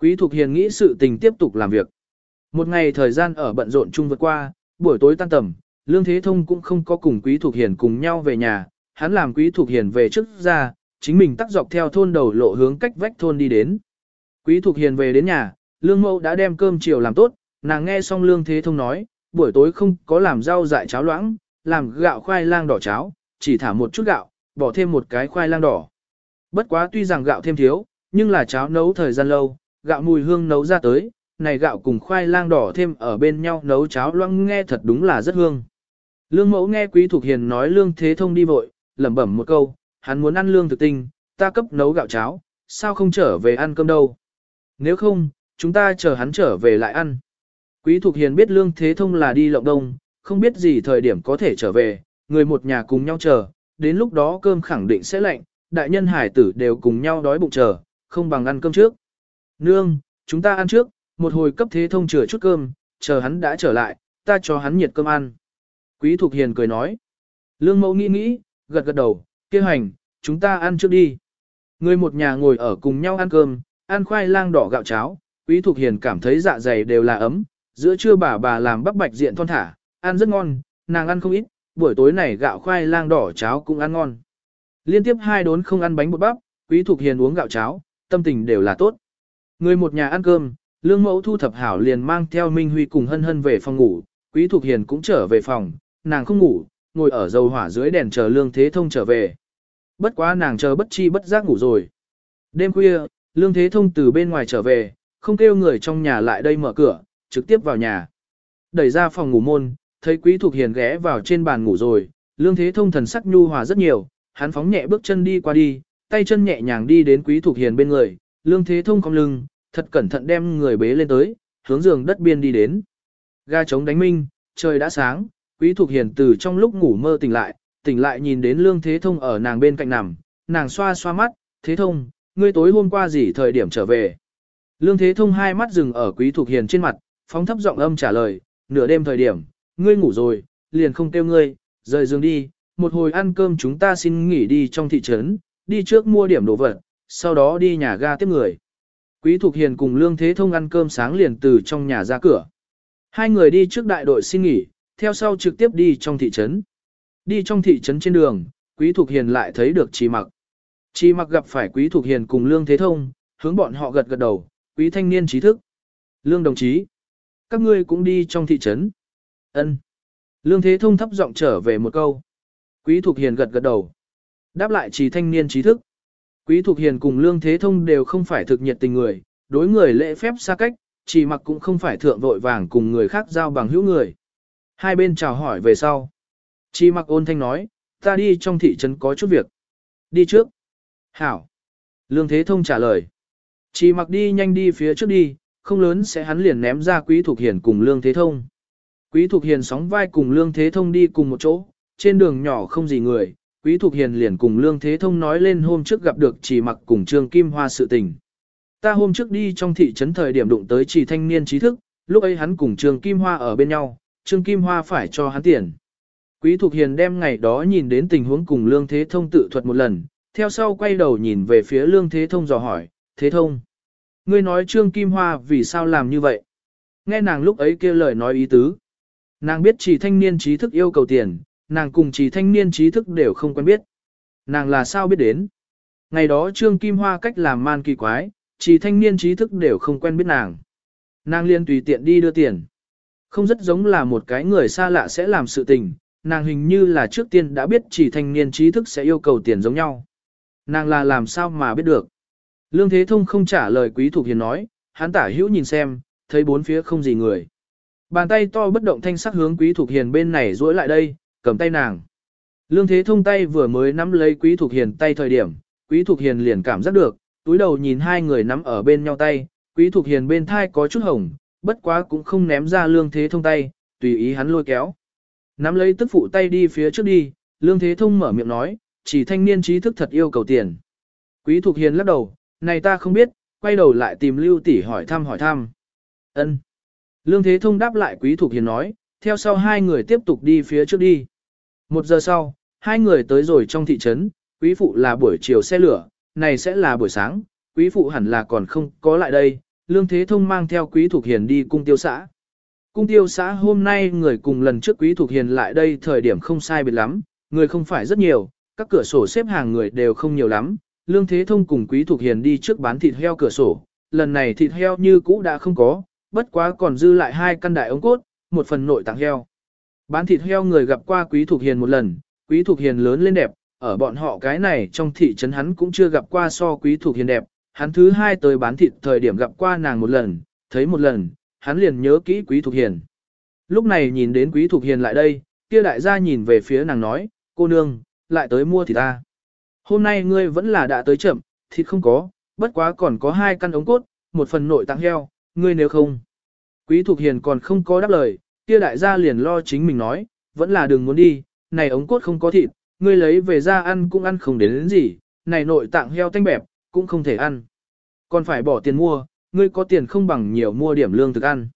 Quý Thục Hiền nghĩ sự tình tiếp tục làm việc. Một ngày thời gian ở bận rộn chung vượt qua, buổi tối tan tầm, Lương Thế Thông cũng không có cùng Quý Thục Hiền cùng nhau về nhà, hắn làm Quý Thục Hiền về trước ra, chính mình tắt dọc theo thôn đầu lộ hướng cách vách thôn đi đến. Quý Thục Hiền về đến nhà, Lương Mẫu đã đem cơm chiều làm tốt, nàng nghe xong Lương Thế Thông nói, buổi tối không có làm rau dại cháo loãng, làm gạo khoai lang đỏ cháo, chỉ thả một chút gạo, bỏ thêm một cái khoai lang đỏ. Bất quá tuy rằng gạo thêm thiếu, nhưng là cháo nấu thời gian lâu, gạo mùi hương nấu ra tới, này gạo cùng khoai lang đỏ thêm ở bên nhau nấu cháo loãng nghe thật đúng là rất hương. Lương mẫu nghe Quý Thục Hiền nói Lương Thế Thông đi vội, lẩm bẩm một câu, hắn muốn ăn lương thực tinh, ta cấp nấu gạo cháo, sao không trở về ăn cơm đâu. Nếu không, chúng ta chờ hắn trở về lại ăn. Quý Thục Hiền biết Lương Thế Thông là đi lộng đông, không biết gì thời điểm có thể trở về, người một nhà cùng nhau chờ, đến lúc đó cơm khẳng định sẽ lạnh, đại nhân hải tử đều cùng nhau đói bụng chờ, không bằng ăn cơm trước. Nương, chúng ta ăn trước, một hồi cấp Thế Thông chừa chút cơm, chờ hắn đã trở lại, ta cho hắn nhiệt cơm ăn. Quý Thục Hiền cười nói. Lương Mẫu nghĩ nghĩ, gật gật đầu, kêu hành, chúng ta ăn trước đi. Người một nhà ngồi ở cùng nhau ăn cơm, ăn khoai lang đỏ gạo cháo, Quý Thục Hiền cảm thấy dạ dày đều là ấm, giữa trưa bà bà làm bắp bạch diện thon thả, ăn rất ngon, nàng ăn không ít, buổi tối này gạo khoai lang đỏ cháo cũng ăn ngon. Liên tiếp hai đốn không ăn bánh bột bắp, Quý Thục Hiền uống gạo cháo, tâm tình đều là tốt. Người một nhà ăn cơm, Lương Mẫu thu thập hảo liền mang theo Minh Huy cùng Hân Hân về phòng ngủ, Quý Thục Hiền cũng trở về phòng, nàng không ngủ, ngồi ở dầu hỏa dưới đèn chờ Lương Thế Thông trở về. Bất quá nàng chờ bất chi bất giác ngủ rồi. Đêm khuya, Lương Thế Thông từ bên ngoài trở về, không kêu người trong nhà lại đây mở cửa, trực tiếp vào nhà. Đẩy ra phòng ngủ môn, thấy Quý Thục Hiền ghé vào trên bàn ngủ rồi, Lương Thế Thông thần sắc nhu hòa rất nhiều, hắn phóng nhẹ bước chân đi qua đi, tay chân nhẹ nhàng đi đến Quý Thục Hiền bên người, Lương Thế Thông cong lưng, thật cẩn thận đem người bế lên tới, hướng giường đất biên đi đến. Ga trống đánh minh, trời đã sáng, Quý Thục Hiền từ trong lúc ngủ mơ tỉnh lại, tỉnh lại nhìn đến Lương Thế Thông ở nàng bên cạnh nằm, nàng xoa xoa mắt, Thế Thông, ngươi tối hôm qua gì thời điểm trở về. Lương Thế Thông hai mắt dừng ở Quý Thục Hiền trên mặt, phóng thấp giọng âm trả lời, nửa đêm thời điểm, ngươi ngủ rồi, liền không kêu ngươi, rời giường đi, một hồi ăn cơm chúng ta xin nghỉ đi trong thị trấn, đi trước mua điểm đồ vật, sau đó đi nhà ga tiếp người. Quý Thục Hiền cùng Lương Thế Thông ăn cơm sáng liền từ trong nhà ra cửa. Hai người đi trước đại đội xin nghỉ, theo sau trực tiếp đi trong thị trấn. Đi trong thị trấn trên đường, Quý Thục Hiền lại thấy được trì Mặc. trì Mặc gặp phải Quý Thục Hiền cùng Lương Thế Thông, hướng bọn họ gật gật đầu, Quý thanh niên trí thức. Lương đồng chí, các ngươi cũng đi trong thị trấn. Ân. Lương Thế Thông thấp giọng trở về một câu. Quý Thục Hiền gật gật đầu. Đáp lại trì thanh niên trí thức. Quý Thục Hiền cùng Lương Thế Thông đều không phải thực nhiệt tình người, đối người lễ phép xa cách, trì mặc cũng không phải thượng vội vàng cùng người khác giao bằng hữu người. Hai bên chào hỏi về sau. Chi mặc ôn thanh nói, ta đi trong thị trấn có chút việc. Đi trước. Hảo. Lương Thế Thông trả lời. Chi mặc đi nhanh đi phía trước đi, không lớn sẽ hắn liền ném ra Quý Thục Hiền cùng Lương Thế Thông. Quý Thục Hiền sóng vai cùng Lương Thế Thông đi cùng một chỗ, trên đường nhỏ không gì người, Quý Thục Hiền liền cùng Lương Thế Thông nói lên hôm trước gặp được chỉ mặc cùng Trương Kim Hoa sự tình. Ta hôm trước đi trong thị trấn thời điểm đụng tới chỉ thanh niên trí thức, lúc ấy hắn cùng Trương Kim Hoa ở bên nhau, Trương Kim Hoa phải cho hắn tiền. Quý Thục Hiền đem ngày đó nhìn đến tình huống cùng Lương Thế Thông tự thuật một lần, theo sau quay đầu nhìn về phía Lương Thế Thông dò hỏi, Thế Thông. Ngươi nói Trương Kim Hoa vì sao làm như vậy? Nghe nàng lúc ấy kia lời nói ý tứ. Nàng biết chỉ thanh niên trí thức yêu cầu tiền, nàng cùng chỉ thanh niên trí thức đều không quen biết. Nàng là sao biết đến? Ngày đó Trương Kim Hoa cách làm man kỳ quái, chỉ thanh niên trí thức đều không quen biết nàng. Nàng liên tùy tiện đi đưa tiền. Không rất giống là một cái người xa lạ sẽ làm sự tình, nàng hình như là trước tiên đã biết chỉ thanh niên trí thức sẽ yêu cầu tiền giống nhau. Nàng là làm sao mà biết được. Lương Thế Thông không trả lời Quý Thục Hiền nói, hắn tả hữu nhìn xem, thấy bốn phía không gì người. Bàn tay to bất động thanh sắc hướng Quý Thục Hiền bên này duỗi lại đây, cầm tay nàng. Lương Thế Thông tay vừa mới nắm lấy Quý Thục Hiền tay thời điểm, Quý Thục Hiền liền cảm giác được, túi đầu nhìn hai người nắm ở bên nhau tay, Quý Thục Hiền bên thai có chút hồng, bất quá cũng không ném ra Lương Thế Thông tay, tùy ý hắn lôi kéo. Nắm lấy tức phụ tay đi phía trước đi, Lương Thế Thông mở miệng nói, chỉ thanh niên trí thức thật yêu cầu tiền. Quý Thục Hiền lắc đầu, này ta không biết, quay đầu lại tìm Lưu tỷ hỏi thăm hỏi thăm. Ân. Lương Thế Thông đáp lại Quý Thục Hiền nói, theo sau hai người tiếp tục đi phía trước đi. Một giờ sau, hai người tới rồi trong thị trấn, Quý Phụ là buổi chiều xe lửa, này sẽ là buổi sáng, quý phụ hẳn là còn không có lại đây, Lương Thế Thông mang theo quý thuộc hiền đi cung tiêu xã. Cung tiêu xã hôm nay người cùng lần trước quý thuộc hiền lại đây thời điểm không sai biệt lắm, người không phải rất nhiều, các cửa sổ xếp hàng người đều không nhiều lắm. Lương Thế Thông cùng quý thuộc hiền đi trước bán thịt heo cửa sổ, lần này thịt heo như cũ đã không có, bất quá còn dư lại hai căn đại ống cốt, một phần nội tạng heo. Bán thịt heo người gặp qua quý thuộc hiền một lần, quý thuộc hiền lớn lên đẹp, ở bọn họ cái này trong thị trấn hắn cũng chưa gặp qua so quý thuộc hiền đẹp, hắn thứ hai tới bán thịt thời điểm gặp qua nàng một lần, thấy một lần, hắn liền nhớ kỹ quý Thục hiền. Lúc này nhìn đến quý Thục hiền lại đây, kia đại gia nhìn về phía nàng nói, cô nương, lại tới mua thịt ta. Hôm nay ngươi vẫn là đã tới chậm, thịt không có, bất quá còn có hai căn ống cốt, một phần nội tạng heo, ngươi nếu không. Quý Thục hiền còn không có đáp lời, kia đại gia liền lo chính mình nói, vẫn là đừng muốn đi, này ống cốt không có thịt, ngươi lấy về ra ăn cũng ăn không đến, đến gì, này nội tạng heo tanh bẹp, cũng không thể ăn. Còn phải bỏ tiền mua, ngươi có tiền không bằng nhiều mua điểm lương thực ăn.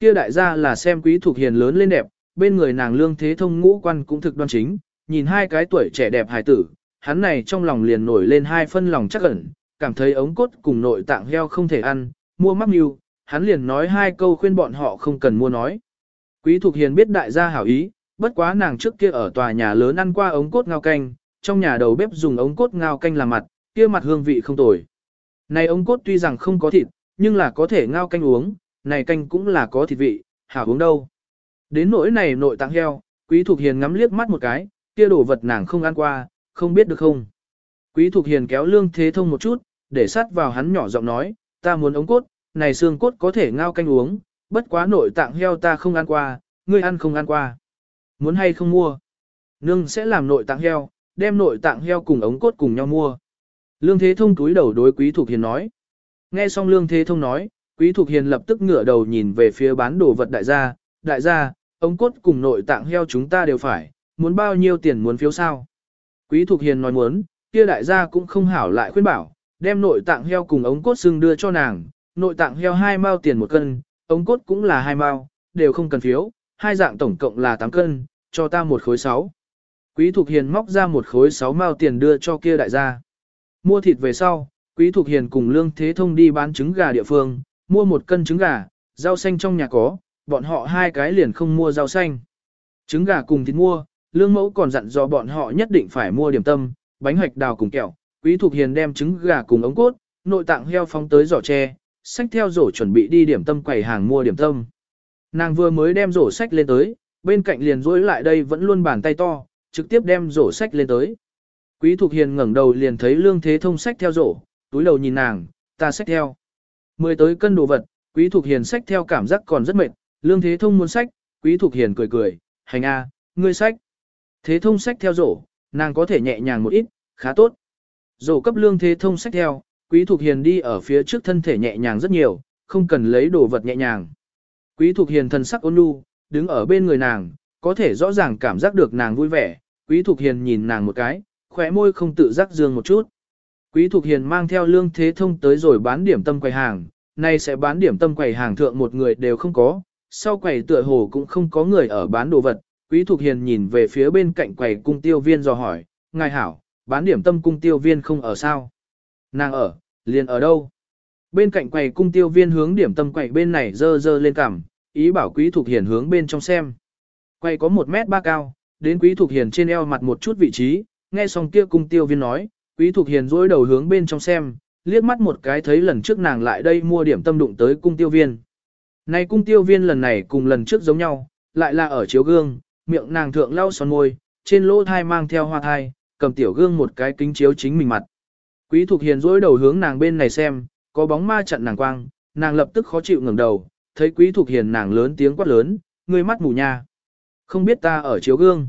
Kia đại gia là xem quý thuộc hiền lớn lên đẹp, bên người nàng lương thế thông ngũ quan cũng thực đoan chính, nhìn hai cái tuổi trẻ đẹp hài tử, hắn này trong lòng liền nổi lên hai phân lòng chắc ẩn, cảm thấy ống cốt cùng nội tạng heo không thể ăn, mua mắc mưu, hắn liền nói hai câu khuyên bọn họ không cần mua nói. Quý Thục Hiền biết đại gia hảo ý, bất quá nàng trước kia ở tòa nhà lớn ăn qua ống cốt ngao canh, trong nhà đầu bếp dùng ống cốt ngao canh làm mặt, kia mặt hương vị không tồi. Này ống cốt tuy rằng không có thịt, nhưng là có thể ngao canh uống, này canh cũng là có thịt vị, hảo uống đâu. Đến nỗi này nội tạng heo, Quý Thục Hiền ngắm liếc mắt một cái, kia đồ vật nàng không ăn qua, không biết được không. Quý Thục Hiền kéo Lương Thế Thông một chút, để sát vào hắn nhỏ giọng nói, ta muốn ống cốt, này xương cốt có thể ngao canh uống, bất quá nội tạng heo ta không ăn qua, ngươi ăn không ăn qua. Muốn hay không mua? Nương sẽ làm nội tạng heo, đem nội tạng heo cùng ống cốt cùng nhau mua. Lương Thế Thông túi đầu đối Quý Thục Hiền nói. Nghe xong Lương Thế Thông nói, Quý Thục Hiền lập tức ngửa đầu nhìn về phía bán đồ vật đại gia, đại gia, ống cốt cùng nội tạng heo chúng ta đều phải, muốn bao nhiêu tiền muốn phiếu sao? Quý Thục Hiền nói muốn, kia đại gia cũng không hảo lại khuyên bảo, đem nội tạng heo cùng ống cốt xương đưa cho nàng, nội tạng heo hai mao tiền một cân, ống cốt cũng là hai mao, đều không cần phiếu, hai dạng tổng cộng là 8 cân, cho ta một khối 6. Quý Thục Hiền móc ra một khối 6 mao tiền đưa cho kia đại gia. Mua thịt về sau, Quý Thục Hiền cùng Lương Thế Thông đi bán trứng gà địa phương, mua một cân trứng gà, rau xanh trong nhà có, bọn họ hai cái liền không mua rau xanh. Trứng gà cùng thịt mua, Lương Mẫu còn dặn dò bọn họ nhất định phải mua điểm tâm, bánh hoạch đào cùng kẹo. Quý Thục Hiền đem trứng gà cùng ống cốt, nội tạng heo phóng tới giỏ tre, sách theo rổ chuẩn bị đi điểm tâm quầy hàng mua điểm tâm. Nàng vừa mới đem rổ sách lên tới, bên cạnh liền rối lại đây vẫn luôn bàn tay to, trực tiếp đem rổ sách lên tới. Quý Thục Hiền ngẩng đầu liền thấy Lương Thế Thông sách theo rổ, túi đầu nhìn nàng, ta xách theo. Mười tới cân đồ vật, Quý Thục Hiền xách theo cảm giác còn rất mệt, Lương Thế Thông muốn xách, Quý Thục Hiền cười cười, hành a, ngươi xách. Thế Thông xách theo rổ, nàng có thể nhẹ nhàng một ít, khá tốt. Rổ cấp Lương Thế Thông xách theo, Quý Thục Hiền đi ở phía trước thân thể nhẹ nhàng rất nhiều, không cần lấy đồ vật nhẹ nhàng. Quý Thục Hiền thần sắc ôn nhu, đứng ở bên người nàng, có thể rõ ràng cảm giác được nàng vui vẻ. Quý Thục Hiền nhìn nàng một cái, khóe môi không tự giác dương một chút. Quý Thục Hiền mang theo lương thế thông tới rồi bán điểm tâm quầy hàng, nay sẽ bán điểm tâm quầy hàng thượng một người đều không có, sau quầy tựa hồ cũng không có người ở bán đồ vật. Quý Thục Hiền nhìn về phía bên cạnh quầy cung tiêu viên dò hỏi, ngài hảo, bán điểm tâm cung tiêu viên không ở sao? Nàng ở, liền ở đâu? Bên cạnh quầy cung tiêu viên hướng điểm tâm quầy bên này dơ dơ lên cằm, ý bảo quý thuộc hiền hướng bên trong xem. Quầy có một mét ba cao, đến quý thuộc hiền trên eo mặt một chút vị trí, nghe xong kia cung tiêu viên nói, quý Thục hiền dối đầu hướng bên trong xem, liếc mắt một cái thấy lần trước nàng lại đây mua điểm tâm đụng tới cung tiêu viên. Này cung tiêu viên lần này cùng lần trước giống nhau, lại là ở chiếu gương, miệng nàng thượng lau son môi, trên lỗ thai mang theo hoa thai, cầm tiểu gương một cái kính chiếu chính mình mặt. Quý Thục Hiền dối đầu hướng nàng bên này xem, có bóng ma chặn nàng quang, nàng lập tức khó chịu ngẩng đầu, thấy Quý Thục Hiền nàng lớn tiếng quát lớn, ngươi mắt mù nha. Không biết ta ở chiếu gương.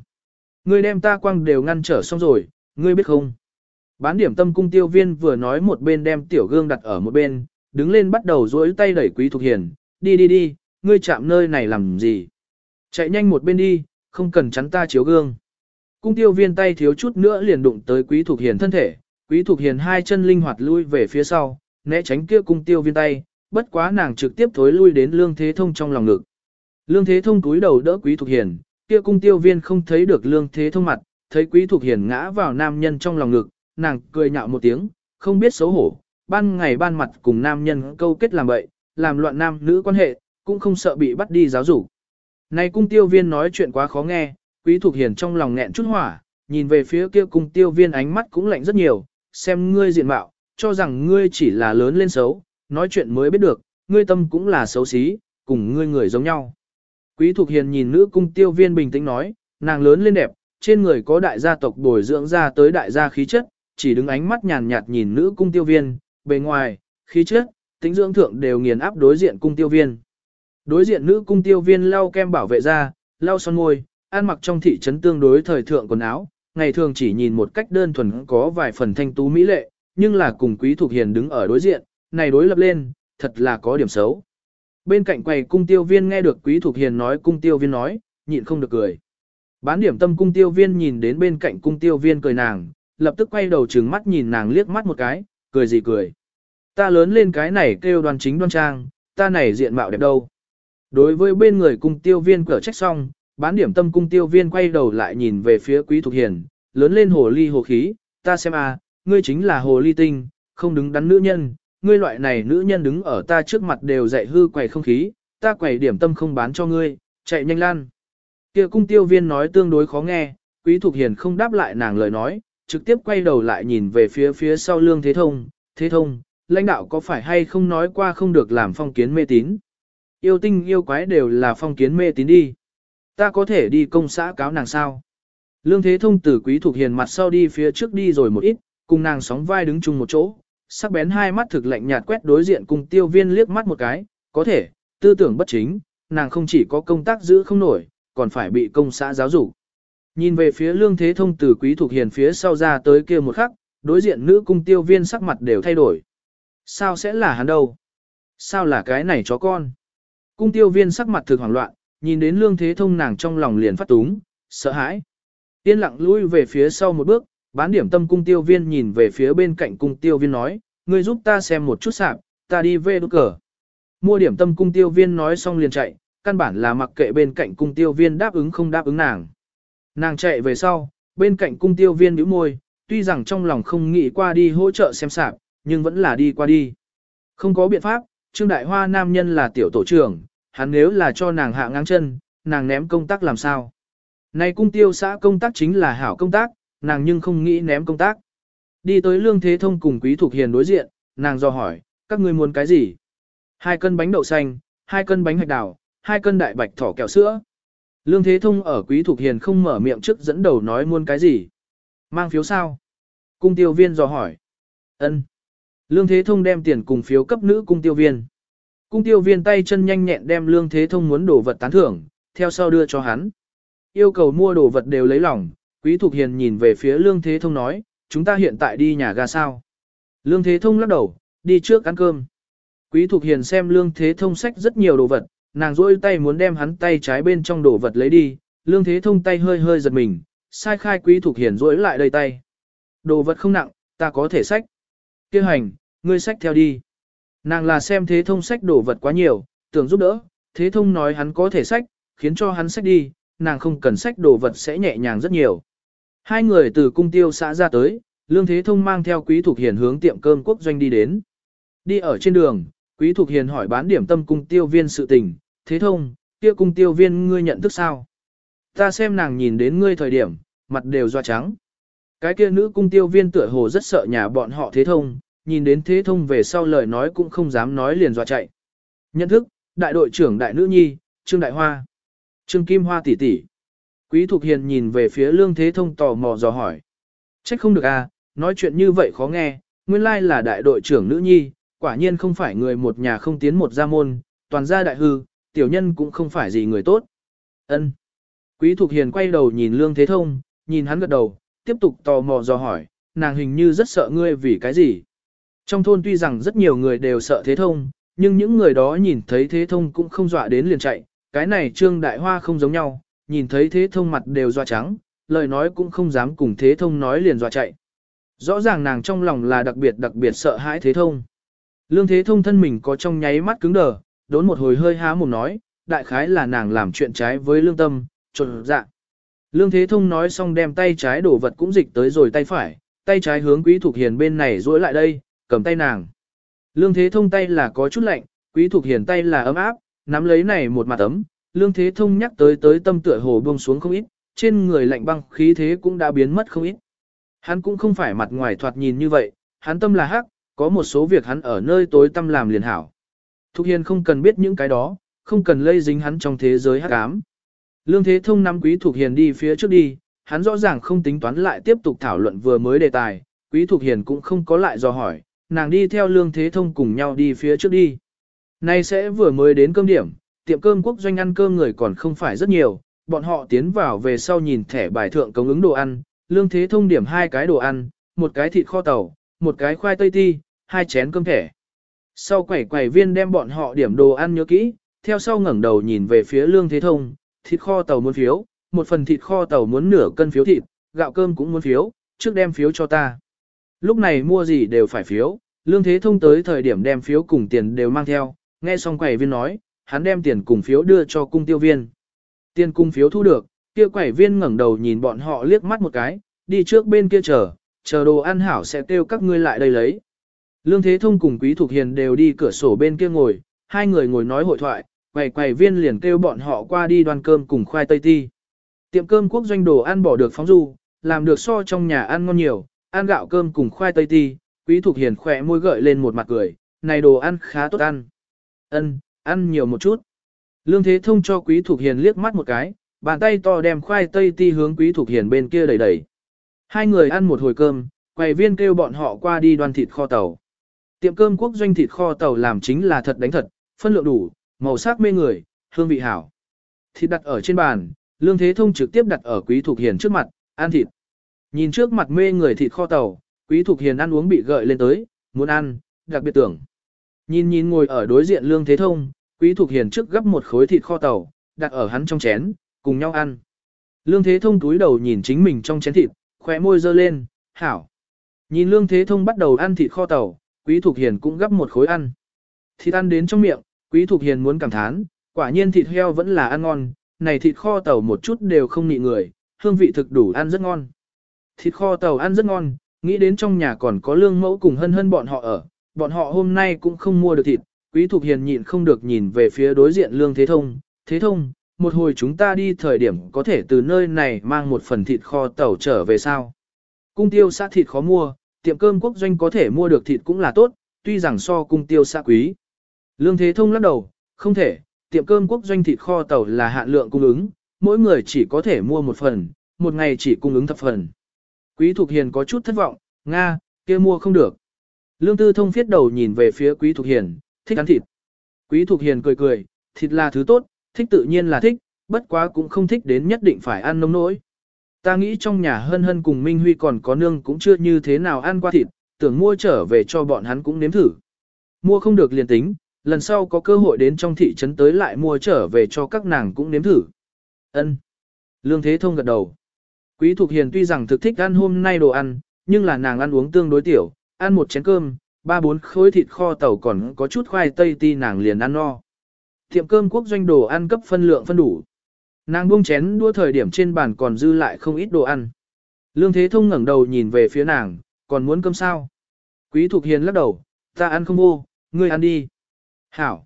Ngươi đem ta quang đều ngăn trở xong rồi, ngươi biết không? Bán điểm tâm cung tiêu viên vừa nói một bên đem tiểu gương đặt ở một bên, đứng lên bắt đầu duỗi tay đẩy Quý Thục Hiền, đi đi đi, ngươi chạm nơi này làm gì? Chạy nhanh một bên đi, không cần chắn ta chiếu gương. Cung tiêu viên tay thiếu chút nữa liền đụng tới Quý Thục Hiền thân thể, Quý Thục Hiền hai chân linh hoạt lui về phía sau, né tránh kia cung tiêu viên tay, bất quá nàng trực tiếp thối lui đến Lương Thế Thông trong lòng ngực. Lương Thế Thông túi đầu đỡ Quý Thục Hiền, kia cung tiêu viên không thấy được Lương Thế Thông mặt, thấy Quý Thục Hiền ngã vào nam nhân trong lòng ngực, nàng cười nhạo một tiếng, không biết xấu hổ, ban ngày ban mặt cùng nam nhân câu kết làm bậy, làm loạn nam nữ quan hệ, cũng không sợ bị bắt đi giáo dục. Này cung tiêu viên nói chuyện quá khó nghe, quý thuộc hiền trong lòng nghẹn chút hỏa, nhìn về phía kia cung tiêu viên ánh mắt cũng lạnh rất nhiều, xem ngươi diện mạo, cho rằng ngươi chỉ là lớn lên xấu, nói chuyện mới biết được, ngươi tâm cũng là xấu xí, cùng ngươi người giống nhau. Quý thuộc hiền nhìn nữ cung tiêu viên bình tĩnh nói, nàng lớn lên đẹp, trên người có đại gia tộc bồi dưỡng ra tới đại gia khí chất, chỉ đứng ánh mắt nhàn nhạt nhìn nữ cung tiêu viên, bề ngoài, khí chất, tính dưỡng thượng đều nghiền áp đối diện cung tiêu viên. Đối diện nữ cung tiêu viên lau kem bảo vệ da, lau son môi, ăn mặc trong thị trấn tương đối thời thượng quần áo, ngày thường chỉ nhìn một cách đơn thuần có vài phần thanh tú mỹ lệ, nhưng là cùng quý thuộc hiền đứng ở đối diện, này đối lập lên, thật là có điểm xấu. Bên cạnh quầy cung tiêu viên nghe được quý thuộc hiền nói cung tiêu viên nói, nhịn không được cười. Bán điểm tâm cung tiêu viên nhìn đến bên cạnh cung tiêu viên cười nàng, lập tức quay đầu trừng mắt nhìn nàng liếc mắt một cái, cười gì cười. Ta lớn lên cái này kêu đoan chính đoan trang, ta này diện mạo đẹp đâu. Đối với bên người cung tiêu viên cửa trách xong, bán điểm tâm cung tiêu viên quay đầu lại nhìn về phía quý thục hiền, lớn lên hồ ly hồ khí, ta xem a, ngươi chính là hồ ly tinh, không đứng đắn nữ nhân, ngươi loại này nữ nhân đứng ở ta trước mặt đều dạy hư quầy không khí, ta quầy điểm tâm không bán cho ngươi, chạy nhanh lan. Kia cung tiêu viên nói tương đối khó nghe, quý thục hiền không đáp lại nàng lời nói, trực tiếp quay đầu lại nhìn về phía phía sau lương thế thông, thế thông, lãnh đạo có phải hay không nói qua không được làm phong kiến mê tín. Yêu tinh yêu quái đều là phong kiến mê tín đi. Ta có thể đi công xã cáo nàng sao. Lương thế thông từ quý thuộc hiền mặt sau đi phía trước đi rồi một ít, cùng nàng sóng vai đứng chung một chỗ, sắc bén hai mắt thực lạnh nhạt quét đối diện cùng tiêu viên liếc mắt một cái, có thể, tư tưởng bất chính, nàng không chỉ có công tác giữ không nổi, còn phải bị công xã giáo dục. Nhìn về phía lương thế thông từ quý thuộc hiền phía sau ra tới kia một khắc, đối diện nữ cung tiêu viên sắc mặt đều thay đổi. Sao sẽ là hắn đâu? Sao là cái này chó con? Cung tiêu viên sắc mặt thực hoảng loạn, nhìn đến lương thế thông nàng trong lòng liền phát túng, sợ hãi. Tiên lặng lui về phía sau một bước, bán điểm tâm cung tiêu viên nhìn về phía bên cạnh cung tiêu viên nói, ngươi giúp ta xem một chút sạp, ta đi về đốt cờ. Mua điểm tâm cung tiêu viên nói xong liền chạy, căn bản là mặc kệ bên cạnh cung tiêu viên đáp ứng không đáp ứng nàng. Nàng chạy về sau, bên cạnh cung tiêu viên nhíu môi, tuy rằng trong lòng không nghĩ qua đi hỗ trợ xem sạp, nhưng vẫn là đi qua đi. Không có biện pháp, Trương Đại Hoa nam nhân là tiểu tổ trưởng, hắn nếu là cho nàng hạ ngang chân, nàng ném công tác làm sao? Này cung tiêu xã công tác chính là hảo công tác, nàng nhưng không nghĩ ném công tác. Đi tới Lương Thế Thông cùng Quý Thục Hiền đối diện, nàng do hỏi, các ngươi muốn cái gì? Hai cân bánh đậu xanh, hai cân bánh hạch đào, hai cân đại bạch thỏ kẹo sữa. Lương Thế Thông ở Quý Thục Hiền không mở miệng trước dẫn đầu nói muốn cái gì? Mang phiếu sao? Cung tiêu viên dò hỏi. ân Lương Thế Thông đem tiền cùng phiếu cấp nữ cung tiêu viên. Cung tiêu viên tay chân nhanh nhẹn đem Lương Thế Thông muốn đồ vật tán thưởng, theo sau đưa cho hắn. Yêu cầu mua đồ vật đều lấy lòng, Quý Thục Hiền nhìn về phía Lương Thế Thông nói, chúng ta hiện tại đi nhà ga sao. Lương Thế Thông lắc đầu, đi trước ăn cơm. Quý Thục Hiền xem Lương Thế Thông sách rất nhiều đồ vật, nàng rỗi tay muốn đem hắn tay trái bên trong đồ vật lấy đi, Lương Thế Thông tay hơi hơi giật mình, sai khai Quý thuộc hiển rỗi lại đầy tay. Đồ vật không nặng, ta có thể sách. Kêu hành, ngươi sách theo đi. Nàng là xem thế thông sách đồ vật quá nhiều, tưởng giúp đỡ, thế thông nói hắn có thể sách, khiến cho hắn sách đi, nàng không cần sách đồ vật sẽ nhẹ nhàng rất nhiều. Hai người từ cung tiêu xã ra tới, Lương Thế Thông mang theo Quý Thục Hiền hướng tiệm cơm quốc doanh đi đến. Đi ở trên đường, Quý Thục Hiền hỏi bán điểm tâm cung tiêu viên sự tình, Thế Thông, kia cung tiêu viên ngươi nhận thức sao? Ta xem nàng nhìn đến ngươi thời điểm, mặt đều doa trắng. Cái kia nữ cung tiêu viên tựa hồ rất sợ nhà bọn họ Thế Thông, nhìn đến thế thông về sau lời nói cũng không dám nói liền doa chạy. Nhận thức, đại đội trưởng đại nữ nhi, Trương Đại Hoa. Trương Kim Hoa tỷ tỷ. Quý Thục Hiền nhìn về phía Lương Thế Thông tò mò dò hỏi. Trách không được à, nói chuyện như vậy khó nghe, nguyên lai là đại đội trưởng nữ nhi, quả nhiên không phải người một nhà không tiến một gia môn, toàn gia đại hư, tiểu nhân cũng không phải gì người tốt. Ân. Quý Thục Hiền quay đầu nhìn Lương Thế Thông, nhìn hắn gật đầu, tiếp tục tò mò dò hỏi, nàng hình như rất sợ ngươi vì cái gì. Trong thôn tuy rằng rất nhiều người đều sợ thế thông, nhưng những người đó nhìn thấy thế thông cũng không dọa đến liền chạy. Cái này trương đại hoa không giống nhau, nhìn thấy thế thông mặt đều dọa trắng, lời nói cũng không dám cùng thế thông nói liền dọa chạy. Rõ ràng nàng trong lòng là đặc biệt đặc biệt sợ hãi thế thông. Lương thế thông thân mình có trong nháy mắt cứng đờ, đốn một hồi hơi há mồm nói, đại khái là nàng làm chuyện trái với lương tâm, trột dạ. Lương thế thông nói xong đem tay trái đổ vật cũng dịch tới rồi tay phải, tay trái hướng Quý Thục Hiền bên này duỗi lại đây, cầm tay nàng. Lương Thế Thông tay là có chút lạnh, Quý Thục Hiền tay là ấm áp, nắm lấy này một mặt ấm, Lương Thế Thông nhắc tới tới tâm tựa hồ buông xuống không ít, trên người lạnh băng khí thế cũng đã biến mất không ít. Hắn cũng không phải mặt ngoài thoạt nhìn như vậy, hắn tâm là hắc, có một số việc hắn ở nơi tối tâm làm liền hảo. Thục Hiền không cần biết những cái đó, không cần lây dính hắn trong thế giới hắc ám. Lương Thế Thông nắm Quý Thục Hiền đi phía trước đi, hắn rõ ràng không tính toán lại tiếp tục thảo luận vừa mới đề tài, Quý Thục Hiền cũng không có lại dò hỏi, nàng đi theo Lương Thế Thông cùng nhau đi phía trước đi. Nay sẽ vừa mới đến cơm điểm, tiệm cơm quốc doanh ăn cơm người còn không phải rất nhiều, bọn họ tiến vào về sau nhìn thẻ bài thượng cống ứng đồ ăn, Lương Thế Thông điểm hai cái đồ ăn, một cái thịt kho tàu, một cái khoai tây ti, hai chén cơm thẻ. Sau quẩy quẩy viên đem bọn họ điểm đồ ăn nhớ kỹ, theo sau ngẩng đầu nhìn về phía Lương Thế Thông, thịt kho tàu muốn phiếu, một phần thịt kho tàu muốn nửa cân phiếu thịt, gạo cơm cũng muốn phiếu, trước đem phiếu cho ta. Lúc này mua gì đều phải phiếu, Lương Thế Thông tới thời điểm đem phiếu cùng tiền đều mang theo, nghe xong quẩy viên nói, hắn đem tiền cùng phiếu đưa cho cung tiêu viên. Tiền cung phiếu thu được, kia quẩy viên ngẩng đầu nhìn bọn họ liếc mắt một cái, đi trước bên kia chờ, chờ đồ ăn hảo sẽ kêu các ngươi lại đây lấy. Lương Thế Thông cùng Quý Thục Hiền đều đi cửa sổ bên kia ngồi, hai người ngồi nói hội thoại, quầy quầy viên liền kêu bọn họ qua đi đoan cơm cùng khoai tây ti. Tiệm cơm quốc doanh đồ ăn bỏ được phóng du, làm được so trong nhà ăn ngon nhiều, ăn gạo cơm cùng khoai tây ti, quý thục hiền khỏe môi gợi lên một mặt cười, này đồ ăn khá tốt ăn. Ân, ăn nhiều một chút. Lương Thế Thông cho quý thục hiền liếc mắt một cái, bàn tay to đem khoai tây ti hướng quý thục hiền bên kia đẩy đẩy. Hai người ăn một hồi cơm, quầy viên kêu bọn họ qua đi đoan thịt kho tàu. Tiệm cơm quốc doanh thịt kho tàu làm chính là thật đánh thật, phân lượng đủ, màu sắc mê người, hương vị hảo. Thịt đặt ở trên bàn, Lương Thế Thông trực tiếp đặt ở Quý Thục Hiền trước mặt, ăn thịt. Nhìn trước mặt mê người thịt kho tàu, Quý Thục Hiền ăn uống bị gợi lên tới, muốn ăn, đặc biệt tưởng. Nhìn nhìn ngồi ở đối diện Lương Thế Thông, Quý Thục Hiền trước gấp một khối thịt kho tàu, đặt ở hắn trong chén, cùng nhau ăn. Lương Thế Thông túi đầu nhìn chính mình trong chén thịt, khóe môi dơ lên, hảo. Nhìn Lương Thế Thông bắt đầu ăn thịt kho tàu, Quý Thục Hiền cũng gấp một khối ăn. Thịt ăn đến trong miệng, Quý Thục Hiền muốn cảm thán, quả nhiên thịt heo vẫn là ăn ngon, này thịt kho tàu một chút đều không nị người, hương vị thực đủ ăn rất ngon. Thịt kho tàu ăn rất ngon, nghĩ đến trong nhà còn có lương mẫu cùng hân hân bọn họ ở, bọn họ hôm nay cũng không mua được thịt, quý thục hiền nhịn không được nhìn về phía đối diện lương thế thông, thế thông, một hồi chúng ta đi thời điểm có thể từ nơi này mang một phần thịt kho tàu trở về sao. Cung tiêu xã thịt khó mua, tiệm cơm quốc doanh có thể mua được thịt cũng là tốt, tuy rằng so cung tiêu xa quý. Lương thế thông lắc đầu, không thể, tiệm cơm quốc doanh thịt kho tàu là hạn lượng cung ứng, mỗi người chỉ có thể mua một phần, một ngày chỉ cung ứng thập phần. Quý Thục Hiền có chút thất vọng, Nga, kia mua không được. Lương Tư Thông phiết đầu nhìn về phía Quý Thục Hiền, thích ăn thịt. Quý Thục Hiền cười cười, thịt là thứ tốt, thích tự nhiên là thích, bất quá cũng không thích đến nhất định phải ăn nông nỗi. Ta nghĩ trong nhà hân hân cùng Minh Huy còn có nương cũng chưa như thế nào ăn qua thịt, tưởng mua trở về cho bọn hắn cũng nếm thử. Mua không được liền tính, lần sau có cơ hội đến trong thị trấn tới lại mua trở về cho các nàng cũng nếm thử. Ân. Lương Thế Thông gật đầu. Quý Thục Hiền tuy rằng thực thích ăn hôm nay đồ ăn, nhưng là nàng ăn uống tương đối tiểu, ăn một chén cơm, ba bốn khối thịt kho tàu còn có chút khoai tây ti nàng liền ăn no. Tiệm cơm quốc doanh đồ ăn cấp phân lượng phân đủ. Nàng buông chén đua thời điểm trên bàn còn dư lại không ít đồ ăn. Lương Thế Thông ngẩng đầu nhìn về phía nàng, còn muốn cơm sao? Quý Thục Hiền lắc đầu, ta ăn không vô, ngươi ăn đi. Hảo.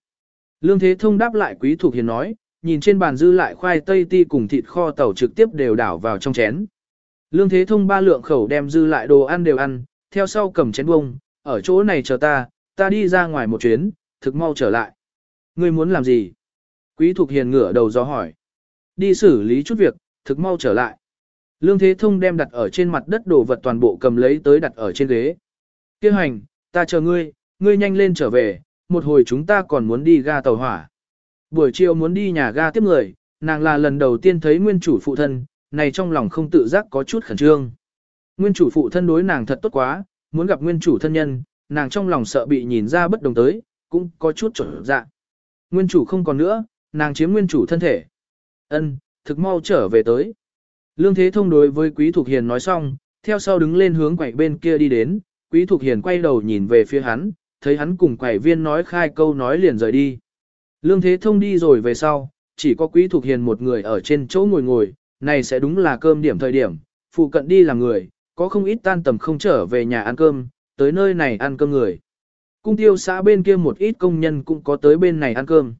Lương Thế Thông đáp lại Quý Thục Hiền nói, nhìn trên bàn dư lại khoai tây ti cùng thịt kho tàu trực tiếp đều đảo vào trong chén. Lương Thế Thông ba lượng khẩu đem dư lại đồ ăn đều ăn, theo sau cầm chén bông, ở chỗ này chờ ta, ta đi ra ngoài một chuyến, thực mau trở lại. Ngươi muốn làm gì? Quý Thục Hiền ngửa đầu do hỏi. Đi xử lý chút việc, thực mau trở lại. Lương Thế Thông đem đặt ở trên mặt đất đồ vật toàn bộ cầm lấy tới đặt ở trên ghế. Kêu hành, ta chờ ngươi, ngươi nhanh lên trở về, một hồi chúng ta còn muốn đi ga tàu hỏa. Buổi chiều muốn đi nhà ga tiếp người, nàng là lần đầu tiên thấy nguyên chủ phụ thân, này trong lòng không tự giác có chút khẩn trương. Nguyên chủ phụ thân đối nàng thật tốt quá, muốn gặp nguyên chủ thân nhân, nàng trong lòng sợ bị nhìn ra bất đồng tới, cũng có chút trở dạ. Nguyên chủ không còn nữa, nàng chiếm nguyên chủ thân thể. Ân, thực mau trở về tới. Lương Thế Thông đối với Quý Thục Hiền nói xong, theo sau đứng lên hướng quậy bên kia đi đến, Quý Thục Hiền quay đầu nhìn về phía hắn, thấy hắn cùng quầy viên nói khai câu nói liền rời đi. Lương Thế Thông đi rồi về sau, chỉ có Quý Thục Hiền một người ở trên chỗ ngồi ngồi, này sẽ đúng là cơm điểm thời điểm, phụ cận đi làm người, có không ít tan tầm không trở về nhà ăn cơm, tới nơi này ăn cơm người. Cung tiêu xã bên kia một ít công nhân cũng có tới bên này ăn cơm.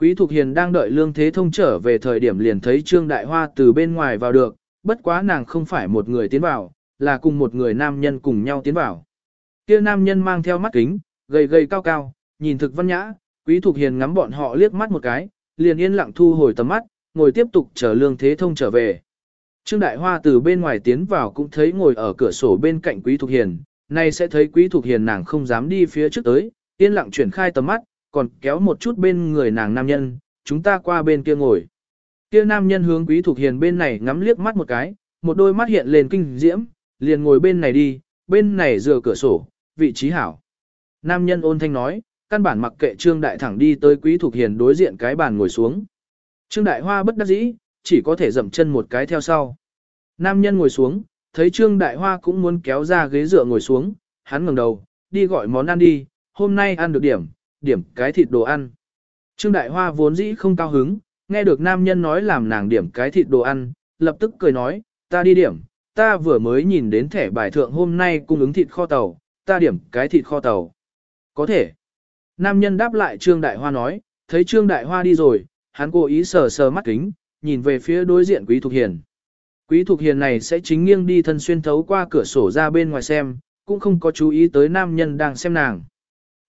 Quý Thục Hiền đang đợi Lương Thế Thông trở về thời điểm liền thấy Trương Đại Hoa từ bên ngoài vào được, bất quá nàng không phải một người tiến vào, là cùng một người nam nhân cùng nhau tiến vào. Kia nam nhân mang theo mắt kính, gầy gầy cao cao, nhìn thực văn nhã, Quý Thục Hiền ngắm bọn họ liếc mắt một cái, liền yên lặng thu hồi tầm mắt, ngồi tiếp tục chờ Lương Thế Thông trở về. Trương Đại Hoa từ bên ngoài tiến vào cũng thấy ngồi ở cửa sổ bên cạnh Quý Thục Hiền, nay sẽ thấy Quý Thục Hiền nàng không dám đi phía trước tới, yên lặng chuyển khai tầm mắt, còn kéo một chút bên người nàng nam nhân, chúng ta qua bên kia ngồi. Kia nam nhân hướng Quý Thục Hiền bên này ngắm liếc mắt một cái, một đôi mắt hiện lên kinh diễm, liền ngồi bên này đi, bên này dựa cửa sổ, vị trí hảo. Nam nhân ôn thanh nói, căn bản mặc kệ Trương Đại thẳng đi tới Quý Thục Hiền đối diện cái bàn ngồi xuống. Trương Đại Hoa bất đắc dĩ, chỉ có thể dậm chân một cái theo sau. Nam nhân ngồi xuống, thấy Trương Đại Hoa cũng muốn kéo ra ghế dựa ngồi xuống, hắn ngẩng đầu, đi gọi món ăn đi, hôm nay ăn được điểm, điểm cái thịt đồ ăn. Trương Đại Hoa vốn dĩ không cao hứng, nghe được nam nhân nói làm nàng điểm cái thịt đồ ăn, lập tức cười nói, ta đi điểm, ta vừa mới nhìn đến thẻ bài thượng hôm nay cung ứng thịt kho tàu, ta điểm cái thịt kho tàu. Có thể. Nam nhân đáp lại Trương Đại Hoa nói, thấy Trương Đại Hoa đi rồi, hắn cố ý sờ sờ mắt kính, nhìn về phía đối diện Quý Thục Hiền. Quý Thục Hiền này sẽ chính nghiêng đi thân xuyên thấu qua cửa sổ ra bên ngoài xem, cũng không có chú ý tới nam nhân đang xem nàng.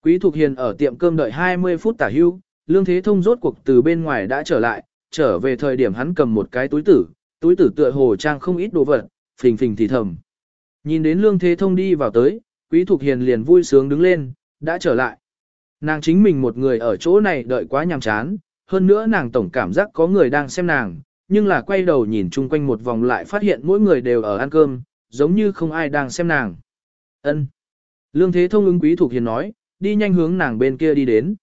Quý Thục Hiền ở tiệm cơm đợi 20 phút tả hưu, Lương Thế Thông rốt cuộc từ bên ngoài đã trở lại, trở về thời điểm hắn cầm một cái túi tử, túi tử tựa hồ trang không ít đồ vật, phình phình thì thầm. Nhìn đến Lương Thế Thông đi vào tới, Quý Thục Hiền liền vui sướng đứng lên, đã trở lại. Nàng chính mình một người ở chỗ này đợi quá nhàm chán, hơn nữa nàng tổng cảm giác có người đang xem nàng, nhưng là quay đầu nhìn chung quanh một vòng lại phát hiện mỗi người đều ở ăn cơm, giống như không ai đang xem nàng. Ân. Lương Thế Thông ứng Quý Thục Hiền nói, đi nhanh hướng nàng bên kia đi đến.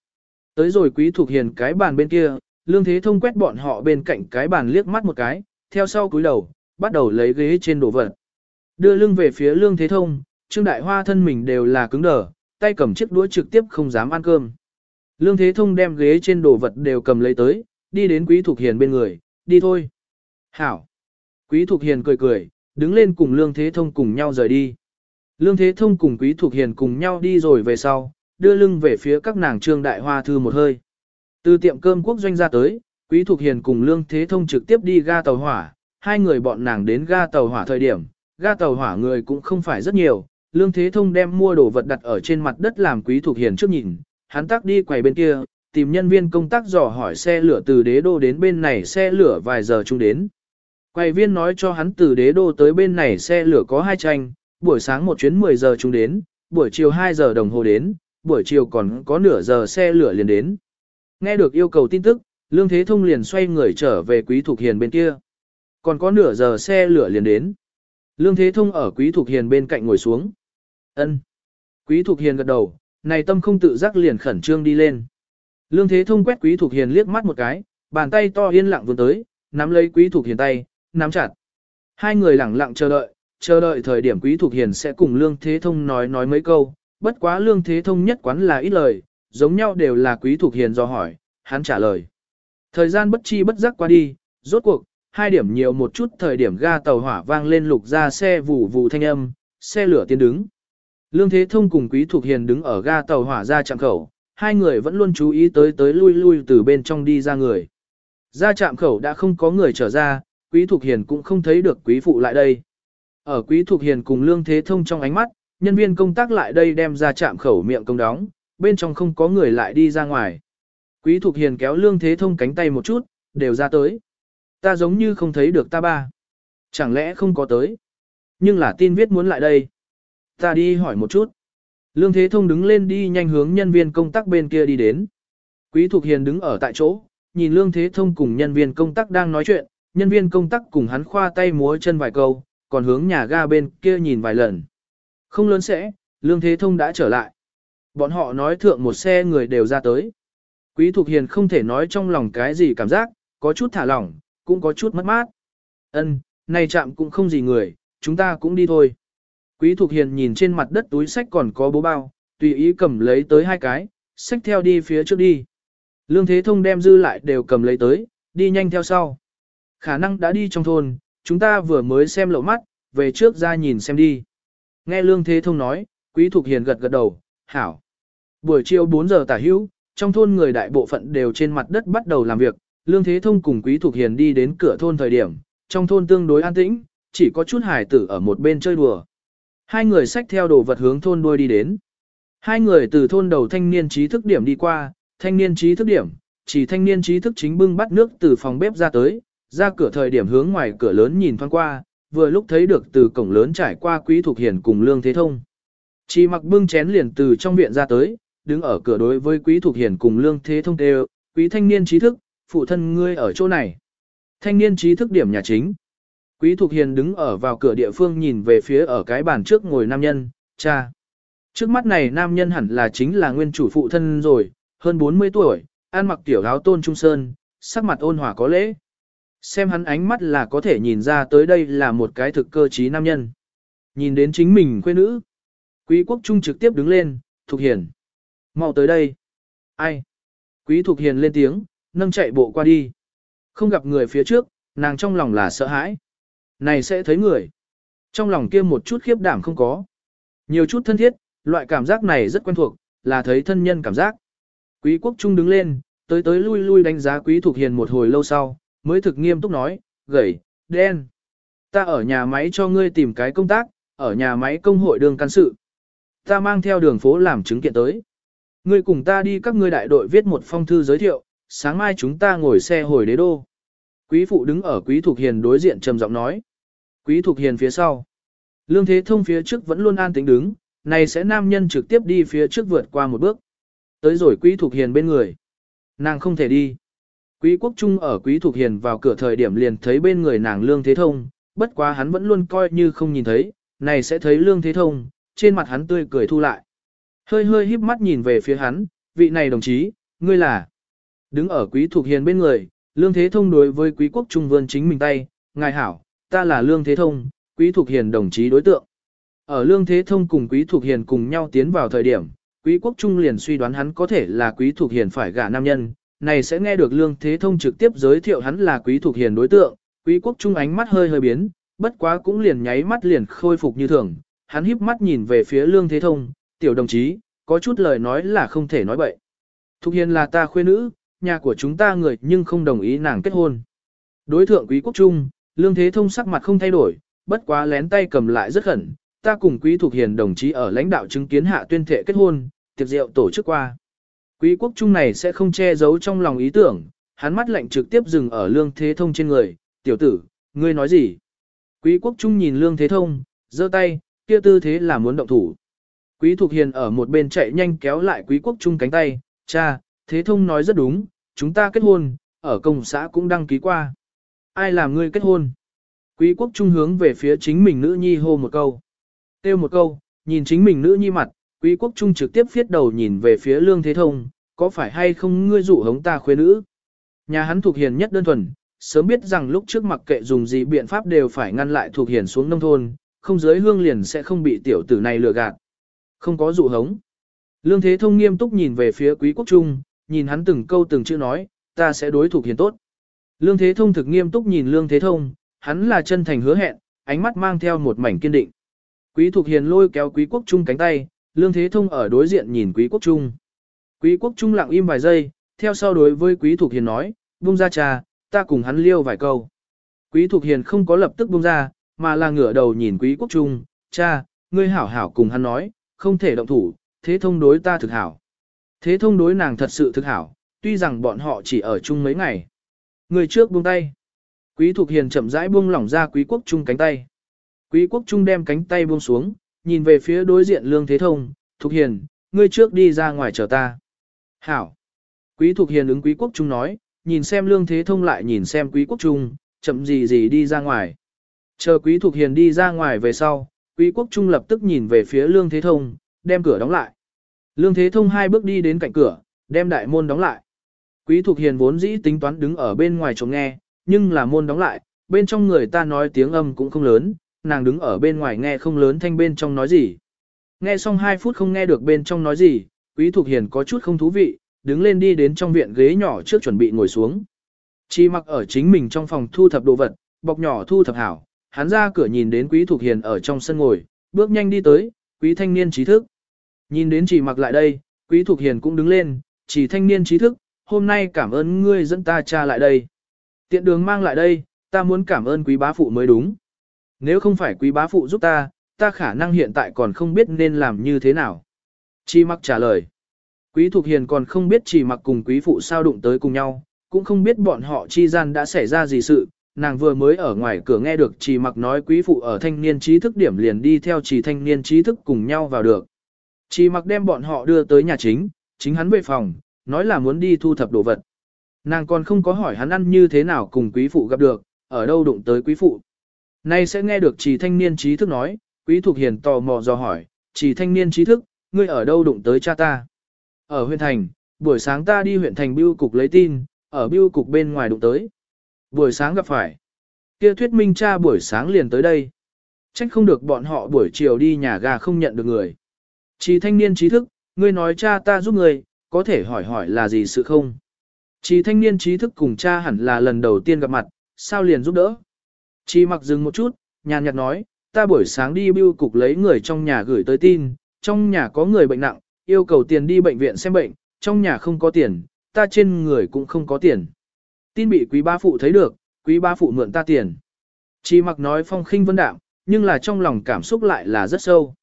Tới rồi Quý thuộc Hiền cái bàn bên kia, Lương Thế Thông quét bọn họ bên cạnh cái bàn liếc mắt một cái, theo sau cúi đầu, bắt đầu lấy ghế trên đồ vật. Đưa lưng về phía Lương Thế Thông, Trương Đại Hoa thân mình đều là cứng đờ, tay cầm chiếc đũa trực tiếp không dám ăn cơm. Lương Thế Thông đem ghế trên đồ vật đều cầm lấy tới, đi đến Quý thuộc Hiền bên người, đi thôi. Hảo. Quý Thục Hiền cười cười, đứng lên cùng Lương Thế Thông cùng nhau rời đi. Lương Thế Thông cùng Quý Thục Hiền cùng nhau đi rồi về sau, đưa lưng về phía các nàng trương đại hoa thư một hơi. Từ tiệm cơm quốc doanh ra tới, Quý Thục Hiền cùng Lương Thế Thông trực tiếp đi ga tàu hỏa, hai người bọn nàng đến ga tàu hỏa thời điểm, ga tàu hỏa người cũng không phải rất nhiều, Lương Thế Thông đem mua đồ vật đặt ở trên mặt đất làm Quý Thục Hiền trước nhìn, hắn tắc đi quầy bên kia, tìm nhân viên công tác dò hỏi xe lửa từ đế đô đến bên này xe lửa vài giờ chung đến. Quầy viên nói cho hắn từ đế đô tới bên này xe lửa có hai tranh, buổi sáng một chuyến 10 giờ chung đến, buổi chiều 2 giờ đồng hồ đến, buổi chiều còn có nửa giờ xe lửa liền đến. Nghe được yêu cầu tin tức, Lương Thế Thông liền xoay người trở về Quý Thục Hiền bên kia. Còn có nửa giờ xe lửa liền đến. Lương Thế Thông ở Quý Thục Hiền bên cạnh ngồi xuống. Ân. Quý Thục Hiền gật đầu, này tâm không tự giác liền khẩn trương đi lên. Lương Thế Thông quét Quý Thục Hiền liếc mắt một cái, bàn tay to yên lặng vươn tới, nắm lấy Quý Thục Hiền tay, nắm chặt. Hai người lặng lặng chờ đợi, chờ đợi thời điểm Quý Thục Hiền sẽ cùng Lương Thế Thông nói nói mấy câu, bất quá Lương Thế Thông nhất quán là ít lời, giống nhau đều là Quý thuộc Hiền do hỏi, hắn trả lời. Thời gian bất chi bất giác qua đi, rốt cuộc, hai điểm nhiều một chút thời điểm ga tàu hỏa vang lên lục ra xe vù vù thanh âm, xe lửa tiến đứng. Lương Thế Thông cùng Quý Thục Hiền đứng ở ga tàu hỏa ra chạm khẩu, hai người vẫn luôn chú ý tới tới lui lui từ bên trong đi ra người. Ra chạm khẩu đã không có người trở ra, Quý Thục Hiền cũng không thấy được Quý Phụ lại đây. Ở Quý Thục Hiền cùng Lương Thế Thông trong ánh mắt, nhân viên công tác lại đây đem ra chạm khẩu miệng công đóng, bên trong không có người lại đi ra ngoài. Quý Thục Hiền kéo Lương Thế Thông cánh tay một chút, đều ra tới. Ta giống như không thấy được ta ba. Chẳng lẽ không có tới? Nhưng là tin viết muốn lại đây. Ta đi hỏi một chút. Lương Thế Thông đứng lên đi nhanh hướng nhân viên công tác bên kia đi đến. Quý Thục Hiền đứng ở tại chỗ, nhìn Lương Thế Thông cùng nhân viên công tác đang nói chuyện, nhân viên công tác cùng hắn khoa tay múa chân vài câu, còn hướng nhà ga bên kia nhìn vài lần. Không lớn sẽ, Lương Thế Thông đã trở lại. Bọn họ nói thượng một xe người đều ra tới. Quý Thục Hiền không thể nói trong lòng cái gì cảm giác, có chút thả lỏng, cũng có chút mất mát. Ân, này chạm cũng không gì người, chúng ta cũng đi thôi. Quý Thục Hiền nhìn trên mặt đất túi sách còn có bố bao, tùy ý cầm lấy tới hai cái, sách theo đi phía trước đi. Lương Thế Thông đem dư lại đều cầm lấy tới, đi nhanh theo sau. Khả năng đã đi trong thôn, chúng ta vừa mới xem lộ mắt, về trước ra nhìn xem đi. Nghe Lương Thế Thông nói, Quý Thục Hiền gật gật đầu, hảo. Buổi chiều 4 giờ tả hữu, trong thôn người đại bộ phận đều trên mặt đất bắt đầu làm việc, Lương Thế Thông cùng Quý Thục Hiền đi đến cửa thôn thời điểm, trong thôn tương đối an tĩnh, chỉ có chút hải tử ở một bên chơi đùa. Hai người xách theo đồ vật hướng thôn đuôi đi đến. Hai người từ thôn đầu thanh niên trí thức điểm đi qua, thanh niên trí thức điểm, chỉ thanh niên trí thức chính bưng bắt nước từ phòng bếp ra tới, ra cửa thời điểm hướng ngoài cửa lớn nhìn thoáng qua, vừa lúc thấy được từ cổng lớn trải qua Quý Thục Hiền cùng Lương Thế Thông. Chỉ mặc bưng chén liền từ trong viện ra tới, đứng ở cửa đối với Quý Thục Hiền cùng Lương Thế Thông đều, quý thanh niên trí thức, phụ thân ngươi ở chỗ này. Thanh niên trí thức điểm nhà chính. Quý Thục Hiền đứng ở vào cửa địa phương nhìn về phía ở cái bàn trước ngồi nam nhân, cha. Trước mắt này nam nhân hẳn là chính là nguyên chủ phụ thân rồi, hơn 40 tuổi, ăn mặc tiểu áo tôn trung sơn, sắc mặt ôn hòa có lễ. Xem hắn ánh mắt là có thể nhìn ra tới đây là một cái thực cơ trí nam nhân. Nhìn đến chính mình quê nữ. Quý quốc trung trực tiếp đứng lên, Thục Hiền. mau tới đây. Ai? Quý Thục Hiền lên tiếng, nâng chạy bộ qua đi. Không gặp người phía trước, nàng trong lòng là sợ hãi. Này sẽ thấy người. Trong lòng kia một chút khiếp đảm không có. Nhiều chút thân thiết, loại cảm giác này rất quen thuộc, là thấy thân nhân cảm giác. Quý quốc trung đứng lên, tới tới lui lui đánh giá quý thuộc hiền một hồi lâu sau, mới thực nghiêm túc nói, gầy, đen. Ta ở nhà máy cho ngươi tìm cái công tác, ở nhà máy công hội đường can sự. Ta mang theo đường phố làm chứng kiện tới. Ngươi cùng ta đi các ngươi đại đội viết một phong thư giới thiệu, sáng mai chúng ta ngồi xe hồi đế đô. Quý phụ đứng ở quý thuộc hiền đối diện trầm giọng nói. Quý thuộc hiền phía sau. Lương thế thông phía trước vẫn luôn an tĩnh đứng, này sẽ nam nhân trực tiếp đi phía trước vượt qua một bước. Tới rồi quý thuộc hiền bên người. Nàng không thể đi. Quý quốc trung ở quý thuộc hiền vào cửa thời điểm liền thấy bên người nàng lương thế thông, bất quá hắn vẫn luôn coi như không nhìn thấy, này sẽ thấy lương thế thông, trên mặt hắn tươi cười thu lại. Hơi hơi híp mắt nhìn về phía hắn, vị này đồng chí, ngươi là. Đứng ở quý thuộc hiền bên người, lương thế thông đối với quý quốc trung vươn chính mình tay, ngài hảo, ta là lương thế thông, quý thuộc hiền đồng chí đối tượng. Ở lương thế thông cùng quý thuộc hiền cùng nhau tiến vào thời điểm, quý quốc trung liền suy đoán hắn có thể là quý thuộc hiền phải gả nam nhân, này sẽ nghe được lương thế thông trực tiếp giới thiệu hắn là quý thuộc hiền đối tượng, quý quốc trung ánh mắt hơi hơi biến, bất quá cũng liền nháy mắt liền khôi phục như thường, hắn híp mắt nhìn về phía lương thế thông, tiểu đồng chí, có chút lời nói là không thể nói bậy. Thục hiền là ta khuê nữ, nhà của chúng ta người nhưng không đồng ý nàng kết hôn. Đối thượng quý quốc trung, lương thế thông sắc mặt không thay đổi, bất quá lén tay cầm lại rất khẩn, ta cùng quý thuộc hiền đồng chí ở lãnh đạo chứng kiến hạ tuyên thệ kết hôn, tiệc rượu tổ chức qua. Quý quốc trung này sẽ không che giấu trong lòng ý tưởng, hắn mắt lạnh trực tiếp dừng ở lương thế thông trên người, tiểu tử, ngươi nói gì? Quý quốc trung nhìn lương thế thông, giơ tay, kia tư thế là muốn động thủ. Quý Thục Hiền ở một bên chạy nhanh kéo lại Quý Quốc Trung cánh tay, cha, Thế Thông nói rất đúng, chúng ta kết hôn, ở công xã cũng đăng ký qua. Ai làm ngươi kết hôn? Quý Quốc Trung hướng về phía chính mình nữ nhi hô một câu. têu một câu, nhìn chính mình nữ nhi mặt, Quý Quốc Trung trực tiếp phiết đầu nhìn về phía Lương Thế Thông, có phải hay không ngươi dụ hống ta khuê nữ? Nhà hắn thuộc Hiền nhất đơn thuần, sớm biết rằng lúc trước mặc kệ dùng gì biện pháp đều phải ngăn lại thuộc Hiền xuống nông thôn, không giới hương liền sẽ không bị tiểu tử này lừa gạt. Không có dụ hống. Lương Thế Thông nghiêm túc nhìn về phía Quý Quốc Trung, nhìn hắn từng câu từng chữ nói, ta sẽ đối thuộc hiền tốt. Lương Thế Thông thực nghiêm túc nhìn Lương Thế Thông, hắn là chân thành hứa hẹn, ánh mắt mang theo một mảnh kiên định. Quý Thục Hiền lôi kéo Quý Quốc Trung cánh tay, Lương Thế Thông ở đối diện nhìn Quý Quốc Trung. Quý Quốc Trung lặng im vài giây, theo sau đối với Quý Thục Hiền nói, buông ra trà, ta cùng hắn liêu vài câu. Quý Thục Hiền không có lập tức buông ra, mà là ngửa đầu nhìn Quý Quốc Trung, cha, ngươi hảo hảo cùng hắn nói, không thể động thủ, thế thông đối ta thực hảo. Thế thông đối nàng thật sự thực hảo, tuy rằng bọn họ chỉ ở chung mấy ngày. Người trước buông tay. Quý Thục Hiền chậm rãi buông lỏng ra Quý Quốc Trung cánh tay. Quý Quốc Trung đem cánh tay buông xuống, nhìn về phía đối diện Lương Thế Thông, Thục Hiền, ngươi trước đi ra ngoài chờ ta. Hảo. Quý Thục Hiền ứng Quý Quốc Trung nói, nhìn xem Lương Thế Thông lại nhìn xem Quý Quốc Trung, chậm gì gì đi ra ngoài. Chờ Quý Thục Hiền đi ra ngoài về sau, Quý quốc trung lập tức nhìn về phía Lương Thế Thông, đem cửa đóng lại. Lương Thế Thông hai bước đi đến cạnh cửa, đem đại môn đóng lại. Quý Thục Hiền vốn dĩ tính toán đứng ở bên ngoài chống nghe, nhưng là môn đóng lại, bên trong người ta nói tiếng âm cũng không lớn, nàng đứng ở bên ngoài nghe không lớn thanh bên trong nói gì. Nghe xong hai phút không nghe được bên trong nói gì, Quý Thục Hiền có chút không thú vị, đứng lên đi đến trong viện ghế nhỏ trước chuẩn bị ngồi xuống. Chi mặc ở chính mình trong phòng thu thập đồ vật, bọc nhỏ thu thập hảo, hắn ra cửa nhìn đến quý thuộc hiền ở trong sân ngồi, bước nhanh đi tới, quý thanh niên trí thức. Nhìn đến chỉ mặc lại đây, quý thuộc hiền cũng đứng lên, chỉ thanh niên trí thức, hôm nay cảm ơn ngươi dẫn ta cha lại đây. Tiện đường mang lại đây, ta muốn cảm ơn quý bá phụ mới đúng. Nếu không phải quý bá phụ giúp ta, ta khả năng hiện tại còn không biết nên làm như thế nào. Chi mặc trả lời. Quý Thục Hiền còn không biết chỉ mặc cùng quý phụ sao đụng tới cùng nhau, cũng không biết bọn họ chi gian đã xảy ra gì sự, nàng vừa mới ở ngoài cửa nghe được chỉ mặc nói quý phụ ở thanh niên trí thức điểm liền đi theo chỉ thanh niên trí thức cùng nhau vào được. Chỉ mặc đem bọn họ đưa tới nhà chính, chính hắn về phòng, nói là muốn đi thu thập đồ vật. Nàng còn không có hỏi hắn ăn như thế nào cùng quý phụ gặp được, ở đâu đụng tới quý phụ. Nay sẽ nghe được chỉ thanh niên trí thức nói, quý thuộc hiền tò mò dò hỏi, chỉ thanh niên trí thức, ngươi ở đâu đụng tới cha ta. Ở huyện thành, buổi sáng ta đi huyện thành bưu cục lấy tin, ở bưu cục bên ngoài đụng tới. Buổi sáng gặp phải. Kia thuyết minh cha buổi sáng liền tới đây. Trách không được bọn họ buổi chiều đi nhà ga không nhận được người. Chỉ thanh niên trí thức, ngươi nói cha ta giúp người, có thể hỏi hỏi là gì sự không? Chỉ thanh niên trí thức cùng cha hẳn là lần đầu tiên gặp mặt, sao liền giúp đỡ? Chỉ mặc dừng một chút, nhàn nhạt nói, ta buổi sáng đi bưu cục lấy người trong nhà gửi tới tin, trong nhà có người bệnh nặng, yêu cầu tiền đi bệnh viện xem bệnh, trong nhà không có tiền, ta trên người cũng không có tiền. Tin bị quý ba phụ thấy được, quý ba phụ mượn ta tiền. Chỉ mặc nói phong khinh vân đạm, nhưng là trong lòng cảm xúc lại là rất sâu.